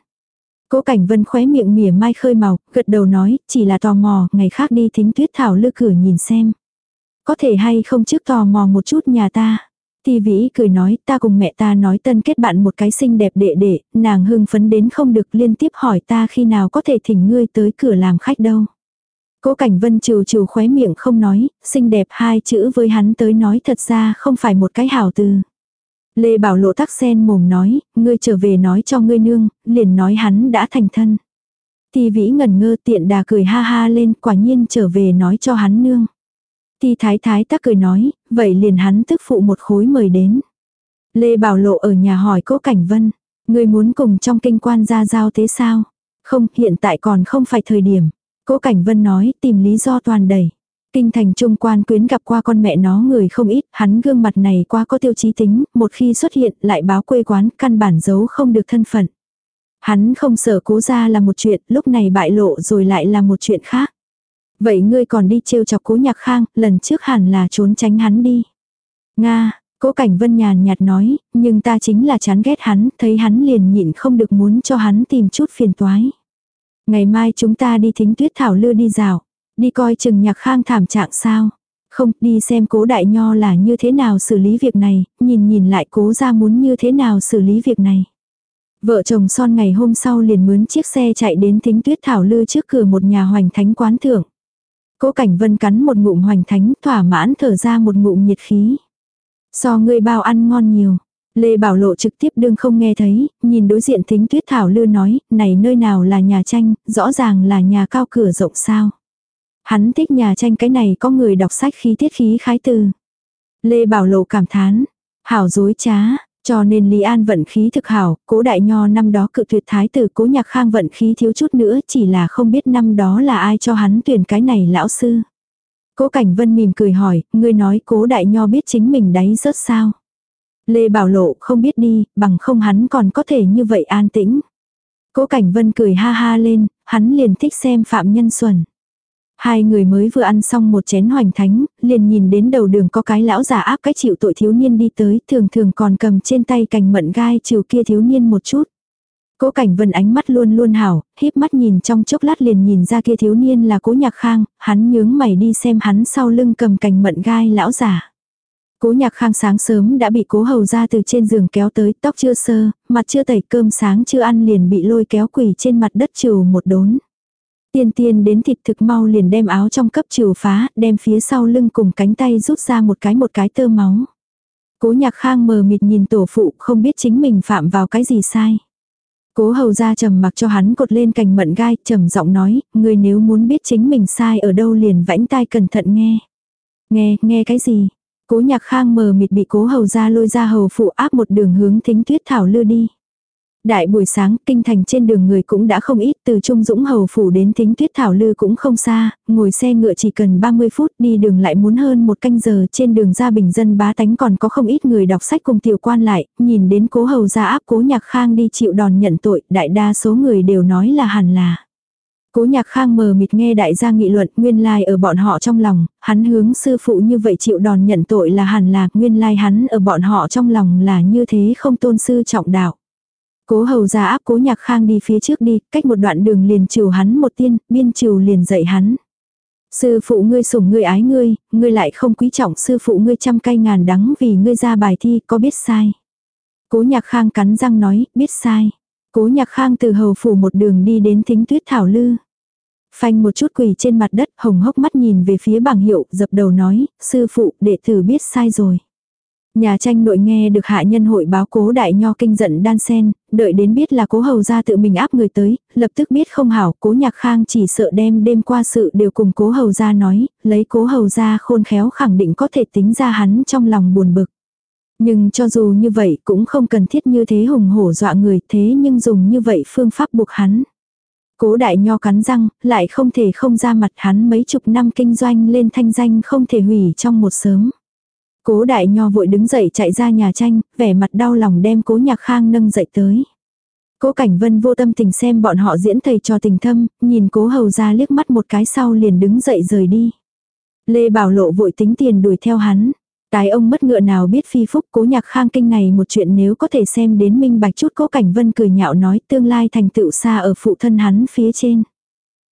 Cố cảnh vân khóe miệng mỉa mai khơi màu, gật đầu nói, chỉ là tò mò, ngày khác đi thính tuyết thảo lư cửa nhìn xem. Có thể hay không trước tò mò một chút nhà ta. Ti vĩ cười nói, ta cùng mẹ ta nói tân kết bạn một cái xinh đẹp đệ đệ, nàng hưng phấn đến không được liên tiếp hỏi ta khi nào có thể thỉnh ngươi tới cửa làm khách đâu. Cố Cảnh Vân trừ trừ khóe miệng không nói, xinh đẹp hai chữ với hắn tới nói thật ra không phải một cái hảo từ. Lê Bảo Lộ tắc sen mồm nói, ngươi trở về nói cho ngươi nương, liền nói hắn đã thành thân. Ti vĩ ngẩn ngơ tiện đà cười ha ha lên quả nhiên trở về nói cho hắn nương. Ti thái thái tắc cười nói, vậy liền hắn tức phụ một khối mời đến. Lê Bảo Lộ ở nhà hỏi cố Cảnh Vân, ngươi muốn cùng trong kinh quan ra giao thế sao? Không, hiện tại còn không phải thời điểm. Cố Cảnh Vân nói tìm lý do toàn đầy. Kinh thành trung quan quyến gặp qua con mẹ nó người không ít, hắn gương mặt này qua có tiêu chí tính, một khi xuất hiện lại báo quê quán, căn bản giấu không được thân phận. Hắn không sợ cố ra là một chuyện, lúc này bại lộ rồi lại là một chuyện khác. Vậy ngươi còn đi trêu chọc cố nhạc khang, lần trước hẳn là trốn tránh hắn đi. Nga, cố cảnh vân nhàn nhạt nói, nhưng ta chính là chán ghét hắn, thấy hắn liền nhịn không được muốn cho hắn tìm chút phiền toái. Ngày mai chúng ta đi thính tuyết thảo lưa đi rào. Đi coi chừng nhạc khang thảm trạng sao. Không, đi xem cố đại nho là như thế nào xử lý việc này, nhìn nhìn lại cố ra muốn như thế nào xử lý việc này. Vợ chồng son ngày hôm sau liền mướn chiếc xe chạy đến thính tuyết thảo lư trước cửa một nhà hoành thánh quán thưởng. Cố cảnh vân cắn một ngụm hoành thánh thỏa mãn thở ra một ngụm nhiệt khí. So ngươi bao ăn ngon nhiều, Lê Bảo Lộ trực tiếp đương không nghe thấy, nhìn đối diện thính tuyết thảo lư nói, này nơi nào là nhà tranh, rõ ràng là nhà cao cửa rộng sao. Hắn thích nhà tranh cái này có người đọc sách khí tiết khí khái từ. Lê Bảo Lộ cảm thán, hảo dối trá, cho nên Lý An vận khí thực hảo, cố đại nho năm đó cự tuyệt thái tử cố nhạc khang vận khí thiếu chút nữa chỉ là không biết năm đó là ai cho hắn tuyển cái này lão sư. Cố Cảnh Vân mỉm cười hỏi, ngươi nói cố đại nho biết chính mình đáy rớt sao. Lê Bảo Lộ không biết đi, bằng không hắn còn có thể như vậy an tĩnh. Cố Cảnh Vân cười ha ha lên, hắn liền thích xem Phạm Nhân Xuân. Hai người mới vừa ăn xong một chén hoành thánh, liền nhìn đến đầu đường có cái lão giả áp cái chịu tội thiếu niên đi tới, thường thường còn cầm trên tay cành mận gai chiều kia thiếu niên một chút. Cố Cảnh Vân ánh mắt luôn luôn hảo, híp mắt nhìn trong chốc lát liền nhìn ra kia thiếu niên là Cố Nhạc Khang, hắn nhướng mày đi xem hắn sau lưng cầm cành mận gai lão giả. Cố nhạc khang sáng sớm đã bị cố hầu ra từ trên giường kéo tới, tóc chưa sơ, mặt chưa tẩy cơm sáng chưa ăn liền bị lôi kéo quỳ trên mặt đất trừ một đốn. Tiên tiên đến thịt thực mau liền đem áo trong cấp trừ phá, đem phía sau lưng cùng cánh tay rút ra một cái một cái tơ máu. Cố nhạc khang mờ mịt nhìn tổ phụ không biết chính mình phạm vào cái gì sai. Cố hầu ra trầm mặc cho hắn cột lên cành mận gai, trầm giọng nói, người nếu muốn biết chính mình sai ở đâu liền vãnh tai cẩn thận nghe. Nghe, nghe cái gì? Cố nhạc khang mờ mịt bị cố hầu ra lôi ra hầu phụ áp một đường hướng thính tuyết thảo lư đi. Đại buổi sáng, kinh thành trên đường người cũng đã không ít, từ Trung Dũng Hầu Phủ đến Thính Tuyết Thảo Lư cũng không xa, ngồi xe ngựa chỉ cần 30 phút, đi đường lại muốn hơn một canh giờ, trên đường ra bình dân bá tánh còn có không ít người đọc sách cùng tiểu quan lại, nhìn đến cố hầu ra áp cố nhạc khang đi chịu đòn nhận tội, đại đa số người đều nói là hẳn là. Cố nhạc khang mờ mịt nghe đại gia nghị luận nguyên lai ở bọn họ trong lòng, hắn hướng sư phụ như vậy chịu đòn nhận tội là hẳn là nguyên lai hắn ở bọn họ trong lòng là như thế không tôn sư trọng đạo. Cố hầu ra áp cố nhạc khang đi phía trước đi, cách một đoạn đường liền chiều hắn một tiên, biên chiều liền dạy hắn. Sư phụ ngươi sủng ngươi ái ngươi, ngươi lại không quý trọng sư phụ ngươi trăm cay ngàn đắng vì ngươi ra bài thi có biết sai. Cố nhạc khang cắn răng nói, biết sai. Cố nhạc khang từ hầu phủ một đường đi đến thính tuyết thảo lư. Phanh một chút quỳ trên mặt đất, hồng hốc mắt nhìn về phía bảng hiệu, dập đầu nói, sư phụ, đệ tử biết sai rồi. Nhà tranh nội nghe được hạ nhân hội báo cố đại nho kinh giận đan sen, đợi đến biết là cố hầu ra tự mình áp người tới, lập tức biết không hảo, cố nhạc khang chỉ sợ đem đêm qua sự đều cùng cố hầu ra nói, lấy cố hầu ra khôn khéo khẳng định có thể tính ra hắn trong lòng buồn bực. Nhưng cho dù như vậy cũng không cần thiết như thế hùng hổ dọa người thế nhưng dùng như vậy phương pháp buộc hắn. Cố đại nho cắn răng, lại không thể không ra mặt hắn mấy chục năm kinh doanh lên thanh danh không thể hủy trong một sớm. Cố đại nho vội đứng dậy chạy ra nhà tranh, vẻ mặt đau lòng đem cố nhạc khang nâng dậy tới. Cố cảnh vân vô tâm tình xem bọn họ diễn thầy cho tình thâm, nhìn cố hầu ra liếc mắt một cái sau liền đứng dậy rời đi. Lê Bảo Lộ vội tính tiền đuổi theo hắn. Tài ông mất ngựa nào biết phi phúc cố nhạc khang kinh này một chuyện nếu có thể xem đến minh bạch chút cố cảnh vân cười nhạo nói tương lai thành tựu xa ở phụ thân hắn phía trên.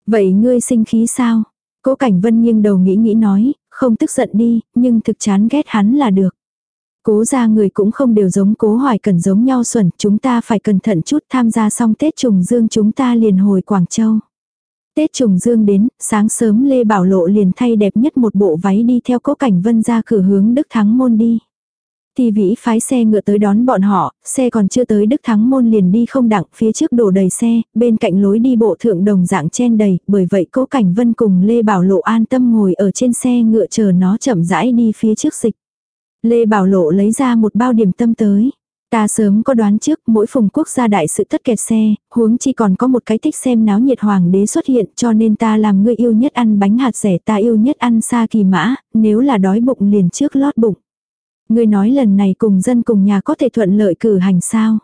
Vậy ngươi sinh khí sao? Cố cảnh vân nghiêng đầu nghĩ nghĩ nói, không tức giận đi, nhưng thực chán ghét hắn là được. Cố ra người cũng không đều giống cố hoài cần giống nhau xuẩn, chúng ta phải cẩn thận chút tham gia xong Tết trùng dương chúng ta liền hồi Quảng Châu. Tết trùng dương đến, sáng sớm Lê Bảo Lộ liền thay đẹp nhất một bộ váy đi theo cố cảnh vân ra cửa hướng Đức Thắng Môn đi. Thì vĩ phái xe ngựa tới đón bọn họ, xe còn chưa tới Đức Thắng Môn liền đi không đặng, phía trước đổ đầy xe, bên cạnh lối đi bộ thượng đồng dạng chen đầy, bởi vậy cố cảnh vân cùng Lê Bảo Lộ an tâm ngồi ở trên xe ngựa chờ nó chậm rãi đi phía trước dịch. Lê Bảo Lộ lấy ra một bao điểm tâm tới. Ta sớm có đoán trước mỗi phùng quốc gia đại sự tất kẹt xe, huống chi còn có một cái thích xem náo nhiệt hoàng đế xuất hiện cho nên ta làm người yêu nhất ăn bánh hạt rẻ ta yêu nhất ăn sa kỳ mã, nếu là đói bụng liền trước lót bụng. Ngươi nói lần này cùng dân cùng nhà có thể thuận lợi cử hành sao?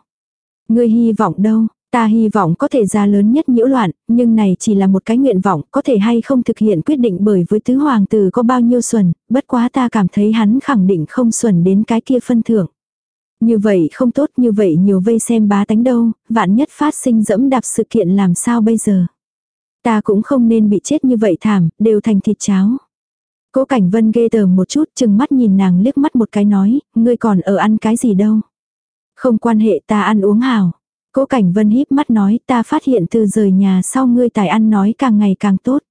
Ngươi hy vọng đâu? Ta hy vọng có thể ra lớn nhất nhiễu loạn, nhưng này chỉ là một cái nguyện vọng, có thể hay không thực hiện quyết định bởi với tứ hoàng tử có bao nhiêu xuẩn, bất quá ta cảm thấy hắn khẳng định không xuẩn đến cái kia phân thưởng. Như vậy không tốt như vậy nhiều vây xem bá tánh đâu, vạn nhất phát sinh dẫm đạp sự kiện làm sao bây giờ. Ta cũng không nên bị chết như vậy thảm, đều thành thịt cháo. Cố Cảnh Vân ghê tởm một chút, chừng mắt nhìn nàng liếc mắt một cái nói, ngươi còn ở ăn cái gì đâu. Không quan hệ ta ăn uống hào. Cố Cảnh Vân híp mắt nói, ta phát hiện từ rời nhà sau ngươi tài ăn nói càng ngày càng tốt.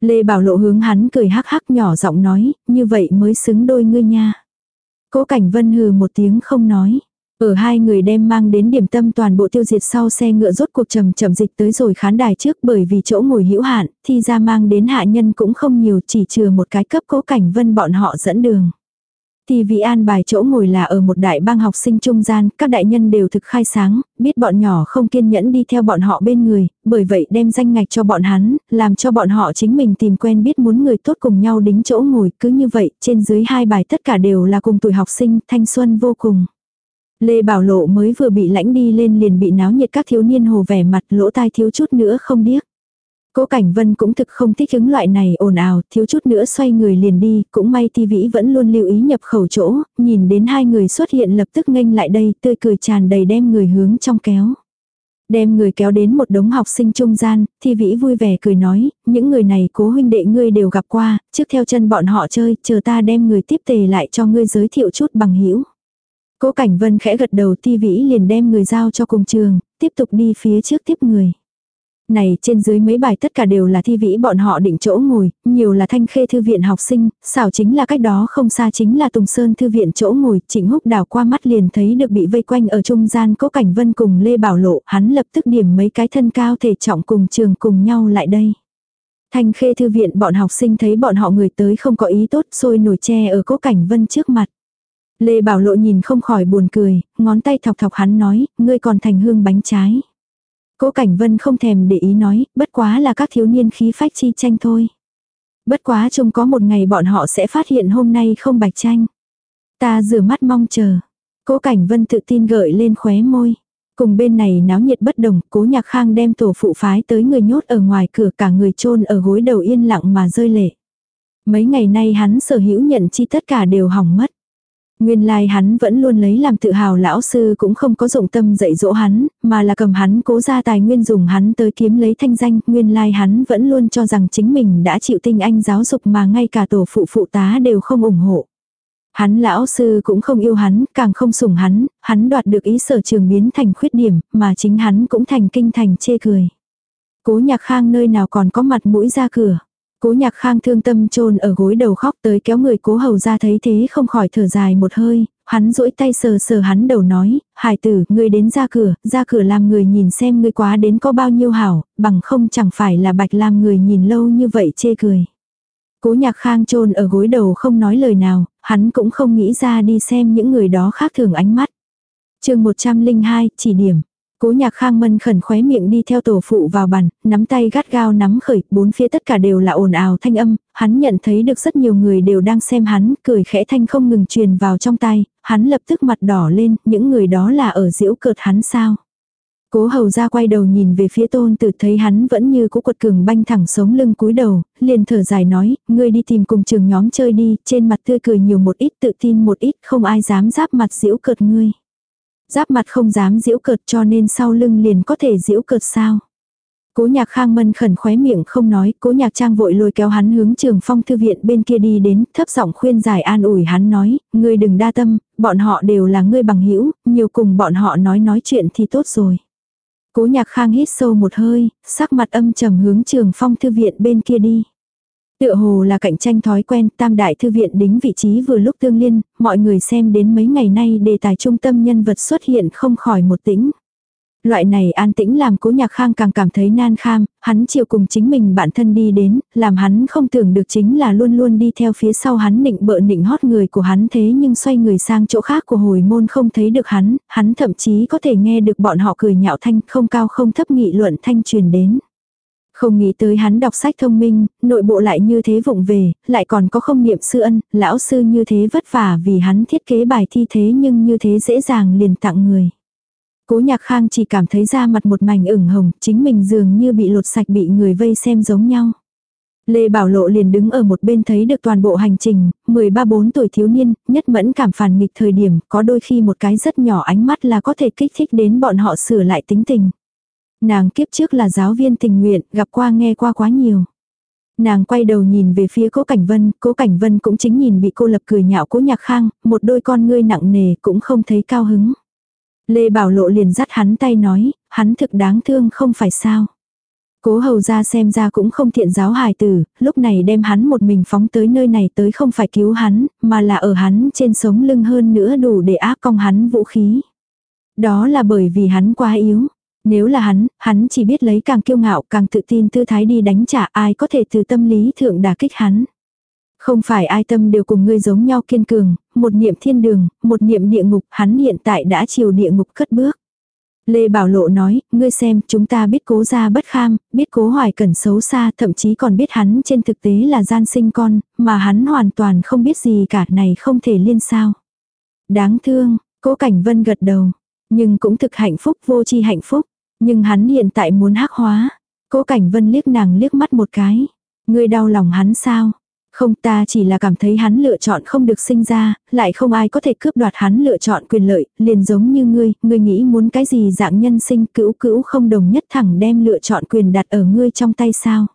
Lê Bảo Lộ hướng hắn cười hắc hắc nhỏ giọng nói, như vậy mới xứng đôi ngươi nha. Cố Cảnh Vân hừ một tiếng không nói. Ở hai người đem mang đến điểm tâm toàn bộ tiêu diệt sau xe ngựa rốt cuộc trầm trầm dịch tới rồi khán đài trước bởi vì chỗ ngồi hữu hạn, thì ra mang đến hạ nhân cũng không nhiều chỉ trừ một cái cấp cố cảnh vân bọn họ dẫn đường. Thì vị an bài chỗ ngồi là ở một đại bang học sinh trung gian, các đại nhân đều thực khai sáng, biết bọn nhỏ không kiên nhẫn đi theo bọn họ bên người, bởi vậy đem danh ngạch cho bọn hắn, làm cho bọn họ chính mình tìm quen biết muốn người tốt cùng nhau đính chỗ ngồi, cứ như vậy, trên dưới hai bài tất cả đều là cùng tuổi học sinh, thanh xuân vô cùng. Lê Bảo Lộ mới vừa bị lãnh đi lên liền bị náo nhiệt các thiếu niên hồ vẻ mặt lỗ tai thiếu chút nữa không điếc. Cố Cảnh Vân cũng thực không thích ứng loại này ồn ào, thiếu chút nữa xoay người liền đi, cũng may Ti Vĩ vẫn luôn lưu ý nhập khẩu chỗ, nhìn đến hai người xuất hiện lập tức nghênh lại đây, tươi cười tràn đầy đem người hướng trong kéo. Đem người kéo đến một đống học sinh trung gian, Thi Vĩ vui vẻ cười nói, những người này cố huynh đệ ngươi đều gặp qua, trước theo chân bọn họ chơi, chờ ta đem người tiếp tề lại cho ngươi giới thiệu chút bằng hữu Cố Cảnh Vân khẽ gật đầu Ti Vĩ liền đem người giao cho cùng trường, tiếp tục đi phía trước tiếp người. Này trên dưới mấy bài tất cả đều là thi vĩ bọn họ định chỗ ngồi, nhiều là thanh khê thư viện học sinh, xảo chính là cách đó không xa chính là Tùng Sơn thư viện chỗ ngồi, Trịnh Húc đào qua mắt liền thấy được bị vây quanh ở trung gian cố cảnh vân cùng Lê Bảo Lộ, hắn lập tức điểm mấy cái thân cao thể trọng cùng trường cùng nhau lại đây. Thanh khê thư viện bọn học sinh thấy bọn họ người tới không có ý tốt sôi nổi che ở cố cảnh vân trước mặt. Lê Bảo Lộ nhìn không khỏi buồn cười, ngón tay thọc thọc hắn nói, ngươi còn thành hương bánh trái. Cố Cảnh Vân không thèm để ý nói, bất quá là các thiếu niên khí phách chi tranh thôi. Bất quá trông có một ngày bọn họ sẽ phát hiện hôm nay không bạch tranh. Ta rửa mắt mong chờ. Cố Cảnh Vân tự tin gợi lên khóe môi. Cùng bên này náo nhiệt bất đồng, cố nhạc khang đem tổ phụ phái tới người nhốt ở ngoài cửa cả người chôn ở gối đầu yên lặng mà rơi lệ. Mấy ngày nay hắn sở hữu nhận chi tất cả đều hỏng mất. Nguyên lai like hắn vẫn luôn lấy làm tự hào lão sư cũng không có dụng tâm dạy dỗ hắn, mà là cầm hắn cố ra tài nguyên dùng hắn tới kiếm lấy thanh danh. Nguyên lai like hắn vẫn luôn cho rằng chính mình đã chịu tinh anh giáo dục mà ngay cả tổ phụ phụ tá đều không ủng hộ. Hắn lão sư cũng không yêu hắn, càng không sủng hắn, hắn đoạt được ý sở trường biến thành khuyết điểm, mà chính hắn cũng thành kinh thành chê cười. Cố nhạc khang nơi nào còn có mặt mũi ra cửa. Cố nhạc khang thương tâm chôn ở gối đầu khóc tới kéo người cố hầu ra thấy thế không khỏi thở dài một hơi, hắn duỗi tay sờ sờ hắn đầu nói, hải tử, ngươi đến ra cửa, ra cửa làm người nhìn xem ngươi quá đến có bao nhiêu hảo, bằng không chẳng phải là bạch làm người nhìn lâu như vậy chê cười. Cố nhạc khang chôn ở gối đầu không nói lời nào, hắn cũng không nghĩ ra đi xem những người đó khác thường ánh mắt. chương 102, chỉ điểm. Cố nhạc khang mân khẩn khóe miệng đi theo tổ phụ vào bàn, nắm tay gắt gao nắm khởi, bốn phía tất cả đều là ồn ào thanh âm, hắn nhận thấy được rất nhiều người đều đang xem hắn, cười khẽ thanh không ngừng truyền vào trong tay, hắn lập tức mặt đỏ lên, những người đó là ở diễu cợt hắn sao. Cố hầu ra quay đầu nhìn về phía tôn tử thấy hắn vẫn như cũ quật cường banh thẳng sống lưng cúi đầu, liền thở dài nói, ngươi đi tìm cùng trường nhóm chơi đi, trên mặt tươi cười nhiều một ít tự tin một ít, không ai dám giáp mặt diễu cợt ngươi. Giáp mặt không dám diễu cợt cho nên sau lưng liền có thể diễu cợt sao. Cố nhạc khang mân khẩn khóe miệng không nói, cố nhạc trang vội lôi kéo hắn hướng trường phong thư viện bên kia đi đến, thấp giọng khuyên giải an ủi hắn nói, ngươi đừng đa tâm, bọn họ đều là ngươi bằng hữu nhiều cùng bọn họ nói nói chuyện thì tốt rồi. Cố nhạc khang hít sâu một hơi, sắc mặt âm trầm hướng trường phong thư viện bên kia đi. Tựa hồ là cạnh tranh thói quen, tam đại thư viện đính vị trí vừa lúc tương liên, mọi người xem đến mấy ngày nay đề tài trung tâm nhân vật xuất hiện không khỏi một tĩnh. Loại này an tĩnh làm cố nhạc khang càng cảm thấy nan kham, hắn chiều cùng chính mình bản thân đi đến, làm hắn không tưởng được chính là luôn luôn đi theo phía sau hắn nịnh bợ nịnh hót người của hắn thế nhưng xoay người sang chỗ khác của hồi môn không thấy được hắn, hắn thậm chí có thể nghe được bọn họ cười nhạo thanh không cao không thấp nghị luận thanh truyền đến. Không nghĩ tới hắn đọc sách thông minh, nội bộ lại như thế vụng về, lại còn có không niệm sư ân, lão sư như thế vất vả vì hắn thiết kế bài thi thế nhưng như thế dễ dàng liền tặng người. Cố nhạc khang chỉ cảm thấy da mặt một mảnh ửng hồng, chính mình dường như bị lột sạch bị người vây xem giống nhau. Lê Bảo Lộ liền đứng ở một bên thấy được toàn bộ hành trình, 13-4 tuổi thiếu niên, nhất mẫn cảm phản nghịch thời điểm, có đôi khi một cái rất nhỏ ánh mắt là có thể kích thích đến bọn họ sửa lại tính tình. Nàng kiếp trước là giáo viên tình nguyện, gặp qua nghe qua quá nhiều. Nàng quay đầu nhìn về phía cố Cảnh Vân, cố Cảnh Vân cũng chính nhìn bị cô lập cười nhạo cố nhạc khang, một đôi con ngươi nặng nề cũng không thấy cao hứng. Lê Bảo Lộ liền dắt hắn tay nói, hắn thực đáng thương không phải sao. Cố hầu ra xem ra cũng không thiện giáo hài tử, lúc này đem hắn một mình phóng tới nơi này tới không phải cứu hắn, mà là ở hắn trên sống lưng hơn nữa đủ để áp cong hắn vũ khí. Đó là bởi vì hắn quá yếu. Nếu là hắn, hắn chỉ biết lấy càng kiêu ngạo càng tự tin tư thái đi đánh trả ai có thể từ tâm lý thượng đả kích hắn. Không phải ai tâm đều cùng ngươi giống nhau kiên cường, một niệm thiên đường, một niệm địa ngục, hắn hiện tại đã chiều địa ngục cất bước. Lê Bảo Lộ nói, ngươi xem, chúng ta biết cố ra bất kham, biết cố hoài cẩn xấu xa, thậm chí còn biết hắn trên thực tế là gian sinh con, mà hắn hoàn toàn không biết gì cả này không thể liên sao. Đáng thương, cố cảnh vân gật đầu, nhưng cũng thực hạnh phúc vô chi hạnh phúc, nhưng hắn hiện tại muốn hắc hóa. Cố cảnh vân liếc nàng liếc mắt một cái. Ngươi đau lòng hắn sao? Không ta chỉ là cảm thấy hắn lựa chọn không được sinh ra, lại không ai có thể cướp đoạt hắn lựa chọn quyền lợi, liền giống như ngươi, ngươi nghĩ muốn cái gì dạng nhân sinh cữu cữu không đồng nhất thẳng đem lựa chọn quyền đặt ở ngươi trong tay sao.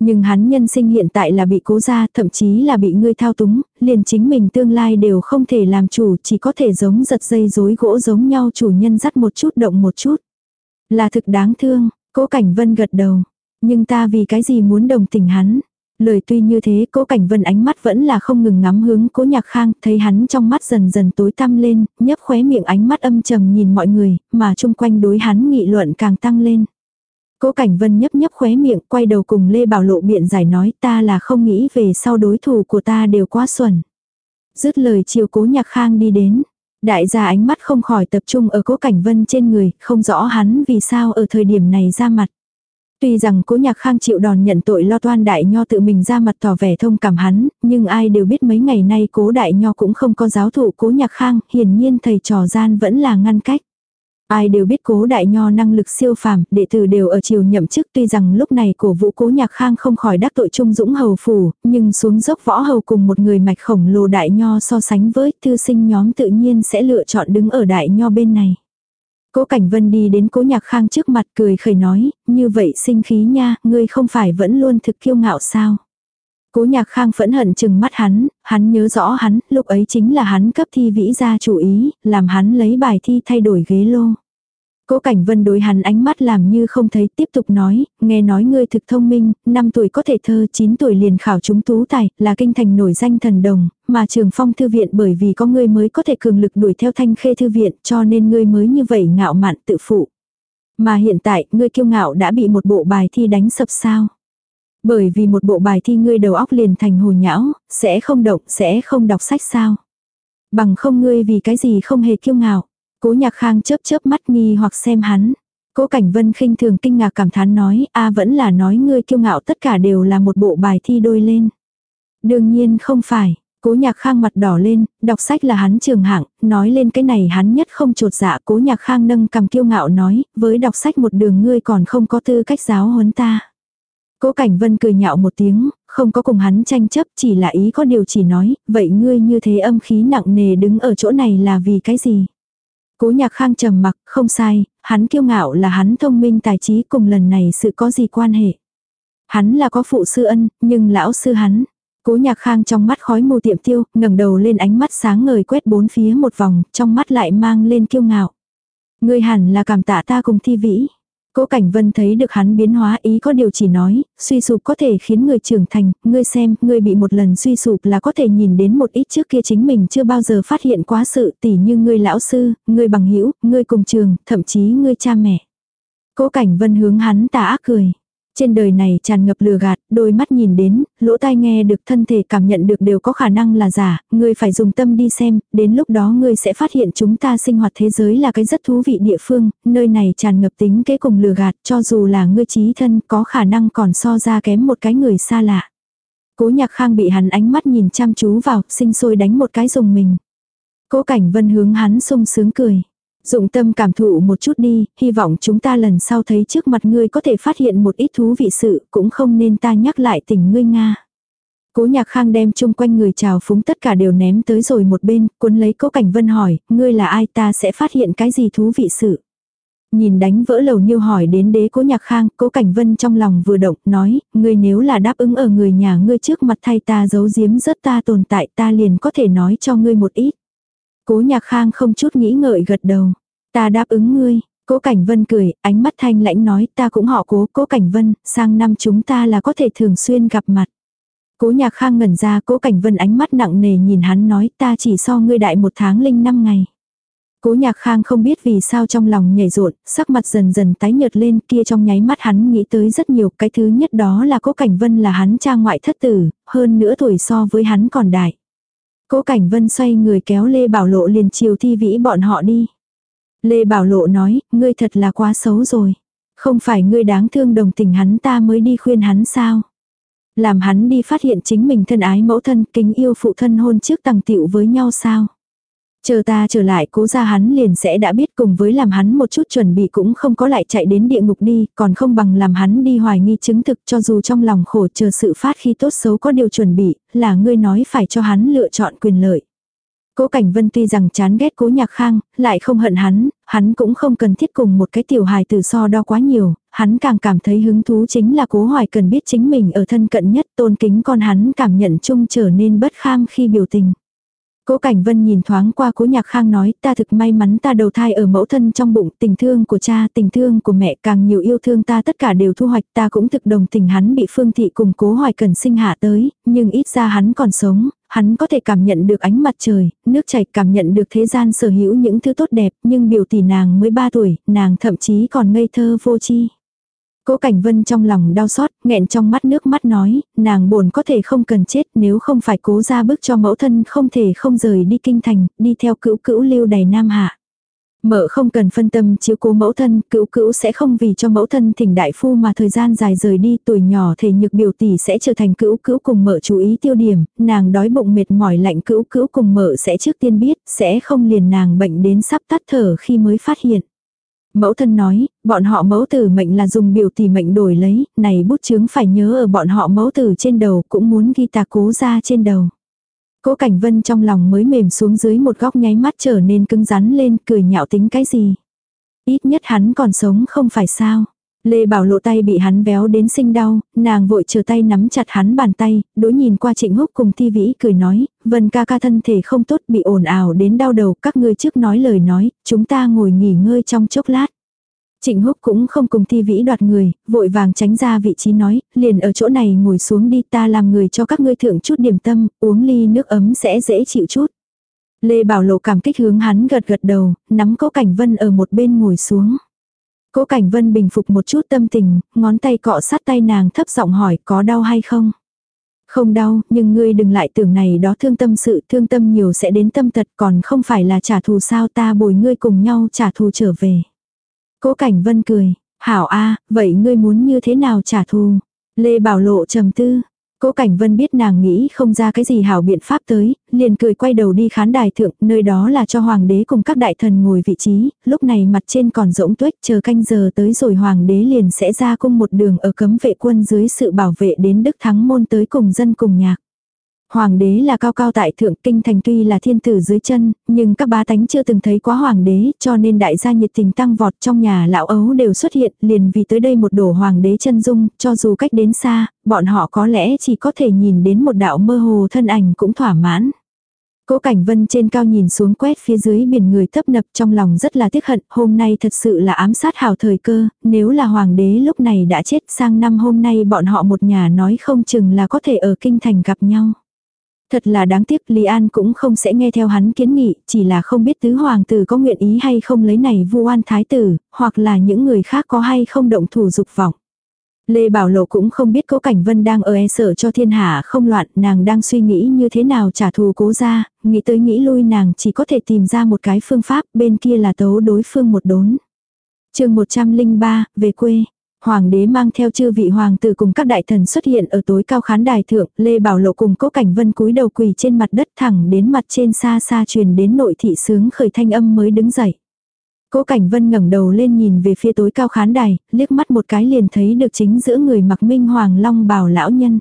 Nhưng hắn nhân sinh hiện tại là bị cố ra, thậm chí là bị ngươi thao túng, liền chính mình tương lai đều không thể làm chủ, chỉ có thể giống giật dây rối gỗ giống nhau chủ nhân dắt một chút động một chút. Là thực đáng thương, cố cảnh vân gật đầu. Nhưng ta vì cái gì muốn đồng tình hắn. Lời tuy như thế cố cảnh vân ánh mắt vẫn là không ngừng ngắm hướng cố nhạc khang, thấy hắn trong mắt dần dần tối tăm lên, nhấp khóe miệng ánh mắt âm trầm nhìn mọi người, mà chung quanh đối hắn nghị luận càng tăng lên. Cố cảnh vân nhấp nhấp khóe miệng, quay đầu cùng Lê Bảo Lộ biện giải nói ta là không nghĩ về sau đối thủ của ta đều quá xuẩn. Dứt lời chiều cố nhạc khang đi đến. Đại gia ánh mắt không khỏi tập trung ở cố cảnh vân trên người, không rõ hắn vì sao ở thời điểm này ra mặt. Tuy rằng cố nhạc khang chịu đòn nhận tội lo toan đại nho tự mình ra mặt tỏ vẻ thông cảm hắn, nhưng ai đều biết mấy ngày nay cố đại nho cũng không có giáo thụ cố nhạc khang, hiển nhiên thầy trò gian vẫn là ngăn cách. Ai đều biết cố đại nho năng lực siêu phàm, đệ tử đều ở chiều nhậm chức tuy rằng lúc này cổ vũ cố nhạc khang không khỏi đắc tội trung dũng hầu phủ, nhưng xuống dốc võ hầu cùng một người mạch khổng lồ đại nho so sánh với thư sinh nhóm tự nhiên sẽ lựa chọn đứng ở đại nho bên này. Cố Cảnh Vân đi đến Cố Nhạc Khang trước mặt cười khẩy nói, như vậy sinh khí nha, ngươi không phải vẫn luôn thực kiêu ngạo sao? Cố Nhạc Khang phẫn hận chừng mắt hắn, hắn nhớ rõ hắn, lúc ấy chính là hắn cấp thi vĩ ra chủ ý, làm hắn lấy bài thi thay đổi ghế lô. Cố Cảnh Vân đối hắn ánh mắt làm như không thấy, tiếp tục nói, nghe nói ngươi thực thông minh, 5 tuổi có thể thơ, 9 tuổi liền khảo chúng tú tài, là kinh thành nổi danh thần đồng, mà trường phong thư viện bởi vì có ngươi mới có thể cường lực đuổi theo thanh khê thư viện, cho nên ngươi mới như vậy ngạo mạn tự phụ. Mà hiện tại, ngươi kiêu ngạo đã bị một bộ bài thi đánh sập sao. Bởi vì một bộ bài thi ngươi đầu óc liền thành hồ nhão, sẽ không động, sẽ không đọc sách sao. Bằng không ngươi vì cái gì không hề kiêu ngạo. Cố nhạc khang chớp chớp mắt nghi hoặc xem hắn. Cố cảnh vân khinh thường kinh ngạc cảm thán nói, a vẫn là nói ngươi kiêu ngạo tất cả đều là một bộ bài thi đôi lên. Đương nhiên không phải, cố nhạc khang mặt đỏ lên, đọc sách là hắn trường hạng, nói lên cái này hắn nhất không trột dạ cố nhạc khang nâng cầm kiêu ngạo nói, với đọc sách một đường ngươi còn không có tư cách giáo huấn ta. Cố Cảnh Vân cười nhạo một tiếng, không có cùng hắn tranh chấp chỉ là ý có điều chỉ nói, vậy ngươi như thế âm khí nặng nề đứng ở chỗ này là vì cái gì? Cố nhạc khang trầm mặc, không sai, hắn kiêu ngạo là hắn thông minh tài trí cùng lần này sự có gì quan hệ. Hắn là có phụ sư ân, nhưng lão sư hắn. Cố nhạc khang trong mắt khói mù tiệm tiêu, ngẩng đầu lên ánh mắt sáng ngời quét bốn phía một vòng, trong mắt lại mang lên kiêu ngạo. Ngươi hẳn là cảm tạ ta cùng thi vĩ. Cố Cảnh Vân thấy được hắn biến hóa ý có điều chỉ nói, suy sụp có thể khiến người trưởng thành, ngươi xem, ngươi bị một lần suy sụp là có thể nhìn đến một ít trước kia chính mình chưa bao giờ phát hiện quá sự tỉ như ngươi lão sư, ngươi bằng hữu ngươi cùng trường, thậm chí ngươi cha mẹ. Cố Cảnh Vân hướng hắn tà ác cười. Trên đời này tràn ngập lừa gạt, đôi mắt nhìn đến, lỗ tai nghe được thân thể cảm nhận được đều có khả năng là giả, ngươi phải dùng tâm đi xem, đến lúc đó ngươi sẽ phát hiện chúng ta sinh hoạt thế giới là cái rất thú vị địa phương, nơi này tràn ngập tính kế cùng lừa gạt, cho dù là ngươi trí thân có khả năng còn so ra kém một cái người xa lạ. Cố nhạc khang bị hắn ánh mắt nhìn chăm chú vào, sinh sôi đánh một cái dùng mình. Cố cảnh vân hướng hắn sung sướng cười. Dụng tâm cảm thụ một chút đi, hy vọng chúng ta lần sau thấy trước mặt ngươi có thể phát hiện một ít thú vị sự, cũng không nên ta nhắc lại tình ngươi Nga. Cố nhạc khang đem chung quanh người chào phúng tất cả đều ném tới rồi một bên, cuốn lấy cố cảnh vân hỏi, ngươi là ai ta sẽ phát hiện cái gì thú vị sự. Nhìn đánh vỡ lầu nhiêu hỏi đến đế cố nhạc khang, cố cảnh vân trong lòng vừa động, nói, ngươi nếu là đáp ứng ở người nhà ngươi trước mặt thay ta giấu giếm rất ta tồn tại ta liền có thể nói cho ngươi một ít. Cố nhạc khang không chút nghĩ ngợi gật đầu. Ta đáp ứng ngươi. Cố Cảnh Vân cười, ánh mắt thanh lãnh nói ta cũng họ cố, Cố Cảnh Vân, sang năm chúng ta là có thể thường xuyên gặp mặt. Cố nhạc khang ngẩn ra Cố Cảnh Vân ánh mắt nặng nề nhìn hắn nói ta chỉ so ngươi đại một tháng linh năm ngày. Cố nhạc khang không biết vì sao trong lòng nhảy rộn, sắc mặt dần dần tái nhợt lên kia trong nháy mắt hắn nghĩ tới rất nhiều. Cái thứ nhất đó là cố cảnh vân là hắn cha ngoại thất tử, hơn nữa tuổi so với hắn còn đại. Cố Cảnh Vân xoay người kéo Lê Bảo Lộ liền chiều thi vĩ bọn họ đi. Lê Bảo Lộ nói, ngươi thật là quá xấu rồi. Không phải ngươi đáng thương đồng tình hắn ta mới đi khuyên hắn sao. Làm hắn đi phát hiện chính mình thân ái mẫu thân kính yêu phụ thân hôn trước tầng tiệu với nhau sao. Chờ ta trở lại cố ra hắn liền sẽ đã biết cùng với làm hắn một chút chuẩn bị cũng không có lại chạy đến địa ngục đi, còn không bằng làm hắn đi hoài nghi chứng thực cho dù trong lòng khổ chờ sự phát khi tốt xấu có điều chuẩn bị, là ngươi nói phải cho hắn lựa chọn quyền lợi. Cố Cảnh Vân tuy rằng chán ghét Cố Nhạc Khang, lại không hận hắn, hắn cũng không cần thiết cùng một cái tiểu hài tử so đo quá nhiều, hắn càng cảm thấy hứng thú chính là Cố Hoài cần biết chính mình ở thân cận nhất, tôn kính con hắn cảm nhận chung trở nên bất kham khi biểu tình. Cố Cảnh Vân nhìn thoáng qua Cố Nhạc Khang nói, ta thực may mắn ta đầu thai ở mẫu thân trong bụng, tình thương của cha, tình thương của mẹ, càng nhiều yêu thương ta tất cả đều thu hoạch, ta cũng thực đồng tình hắn bị Phương Thị cùng Cố Hoài Cần sinh hạ tới, nhưng ít ra hắn còn sống, hắn có thể cảm nhận được ánh mặt trời, nước chảy, cảm nhận được thế gian sở hữu những thứ tốt đẹp, nhưng biểu tỷ nàng mới 3 tuổi, nàng thậm chí còn ngây thơ vô chi. Cố Cảnh Vân trong lòng đau xót, nghẹn trong mắt nước mắt nói, nàng buồn có thể không cần chết nếu không phải cố ra bước cho mẫu thân không thể không rời đi kinh thành, đi theo cữu cữu lưu đầy nam hạ. Mợ không cần phân tâm chiếu cố mẫu thân, cữu cữu sẽ không vì cho mẫu thân thỉnh đại phu mà thời gian dài rời đi tuổi nhỏ thể nhược biểu tỷ sẽ trở thành cữu cữu cùng mợ chú ý tiêu điểm, nàng đói bụng mệt mỏi lạnh cữu cữu cùng mợ sẽ trước tiên biết, sẽ không liền nàng bệnh đến sắp tắt thở khi mới phát hiện. Mẫu thân nói, bọn họ mẫu tử mệnh là dùng biểu tỷ mệnh đổi lấy, này bút chướng phải nhớ ở bọn họ mẫu tử trên đầu cũng muốn ghi tà cố ra trên đầu. Cố Cảnh Vân trong lòng mới mềm xuống dưới một góc nháy mắt trở nên cứng rắn lên cười nhạo tính cái gì. Ít nhất hắn còn sống không phải sao. Lê Bảo lộ tay bị hắn véo đến sinh đau, nàng vội chờ tay nắm chặt hắn bàn tay, đối nhìn qua trịnh húc cùng thi vĩ cười nói, vân ca ca thân thể không tốt bị ồn ào đến đau đầu, các ngươi trước nói lời nói, chúng ta ngồi nghỉ ngơi trong chốc lát. Trịnh Húc cũng không cùng thi vĩ đoạt người, vội vàng tránh ra vị trí nói, liền ở chỗ này ngồi xuống đi ta làm người cho các ngươi thưởng chút điểm tâm, uống ly nước ấm sẽ dễ chịu chút. Lê Bảo Lộ cảm kích hướng hắn gật gật đầu, nắm cố Cảnh Vân ở một bên ngồi xuống. Cố Cảnh Vân bình phục một chút tâm tình, ngón tay cọ sát tay nàng thấp giọng hỏi có đau hay không. Không đau, nhưng ngươi đừng lại tưởng này đó thương tâm sự, thương tâm nhiều sẽ đến tâm tật còn không phải là trả thù sao ta bồi ngươi cùng nhau trả thù trở về. Cố Cảnh Vân cười, hảo a, vậy ngươi muốn như thế nào trả thù? Lê Bảo Lộ trầm tư. Cố Cảnh Vân biết nàng nghĩ không ra cái gì hảo biện pháp tới, liền cười quay đầu đi khán đài thượng, nơi đó là cho hoàng đế cùng các đại thần ngồi vị trí, lúc này mặt trên còn rỗng tuếch chờ canh giờ tới rồi hoàng đế liền sẽ ra cung một đường ở cấm vệ quân dưới sự bảo vệ đến Đức Thắng môn tới cùng dân cùng nhạc. Hoàng đế là cao cao tại thượng kinh thành tuy là thiên tử dưới chân, nhưng các bá tánh chưa từng thấy quá hoàng đế, cho nên đại gia nhiệt tình tăng vọt trong nhà lão ấu đều xuất hiện, liền vì tới đây một đổ hoàng đế chân dung, cho dù cách đến xa, bọn họ có lẽ chỉ có thể nhìn đến một đạo mơ hồ thân ảnh cũng thỏa mãn. Cố Cảnh Vân trên cao nhìn xuống quét phía dưới biển người thấp nập trong lòng rất là tiếc hận, hôm nay thật sự là ám sát hào thời cơ, nếu là hoàng đế lúc này đã chết sang năm hôm nay bọn họ một nhà nói không chừng là có thể ở kinh thành gặp nhau. Thật là đáng tiếc Lý An cũng không sẽ nghe theo hắn kiến nghị, chỉ là không biết tứ hoàng tử có nguyện ý hay không lấy này vu oan thái tử, hoặc là những người khác có hay không động thủ dục vọng. Lê Bảo Lộ cũng không biết cố Cảnh Vân đang ở e sợ cho thiên hạ không loạn, nàng đang suy nghĩ như thế nào trả thù cố ra, nghĩ tới nghĩ lui nàng chỉ có thể tìm ra một cái phương pháp, bên kia là tấu đối phương một đốn. chương 103, về quê. Hoàng đế mang theo chư vị hoàng tử cùng các đại thần xuất hiện ở tối cao khán đài thượng, Lê Bảo Lộ cùng Cố Cảnh Vân cúi đầu quỳ trên mặt đất thẳng đến mặt trên xa xa truyền đến nội thị sướng khởi thanh âm mới đứng dậy. Cố Cảnh Vân ngẩng đầu lên nhìn về phía tối cao khán đài, liếc mắt một cái liền thấy được chính giữa người mặc minh hoàng long bào lão nhân.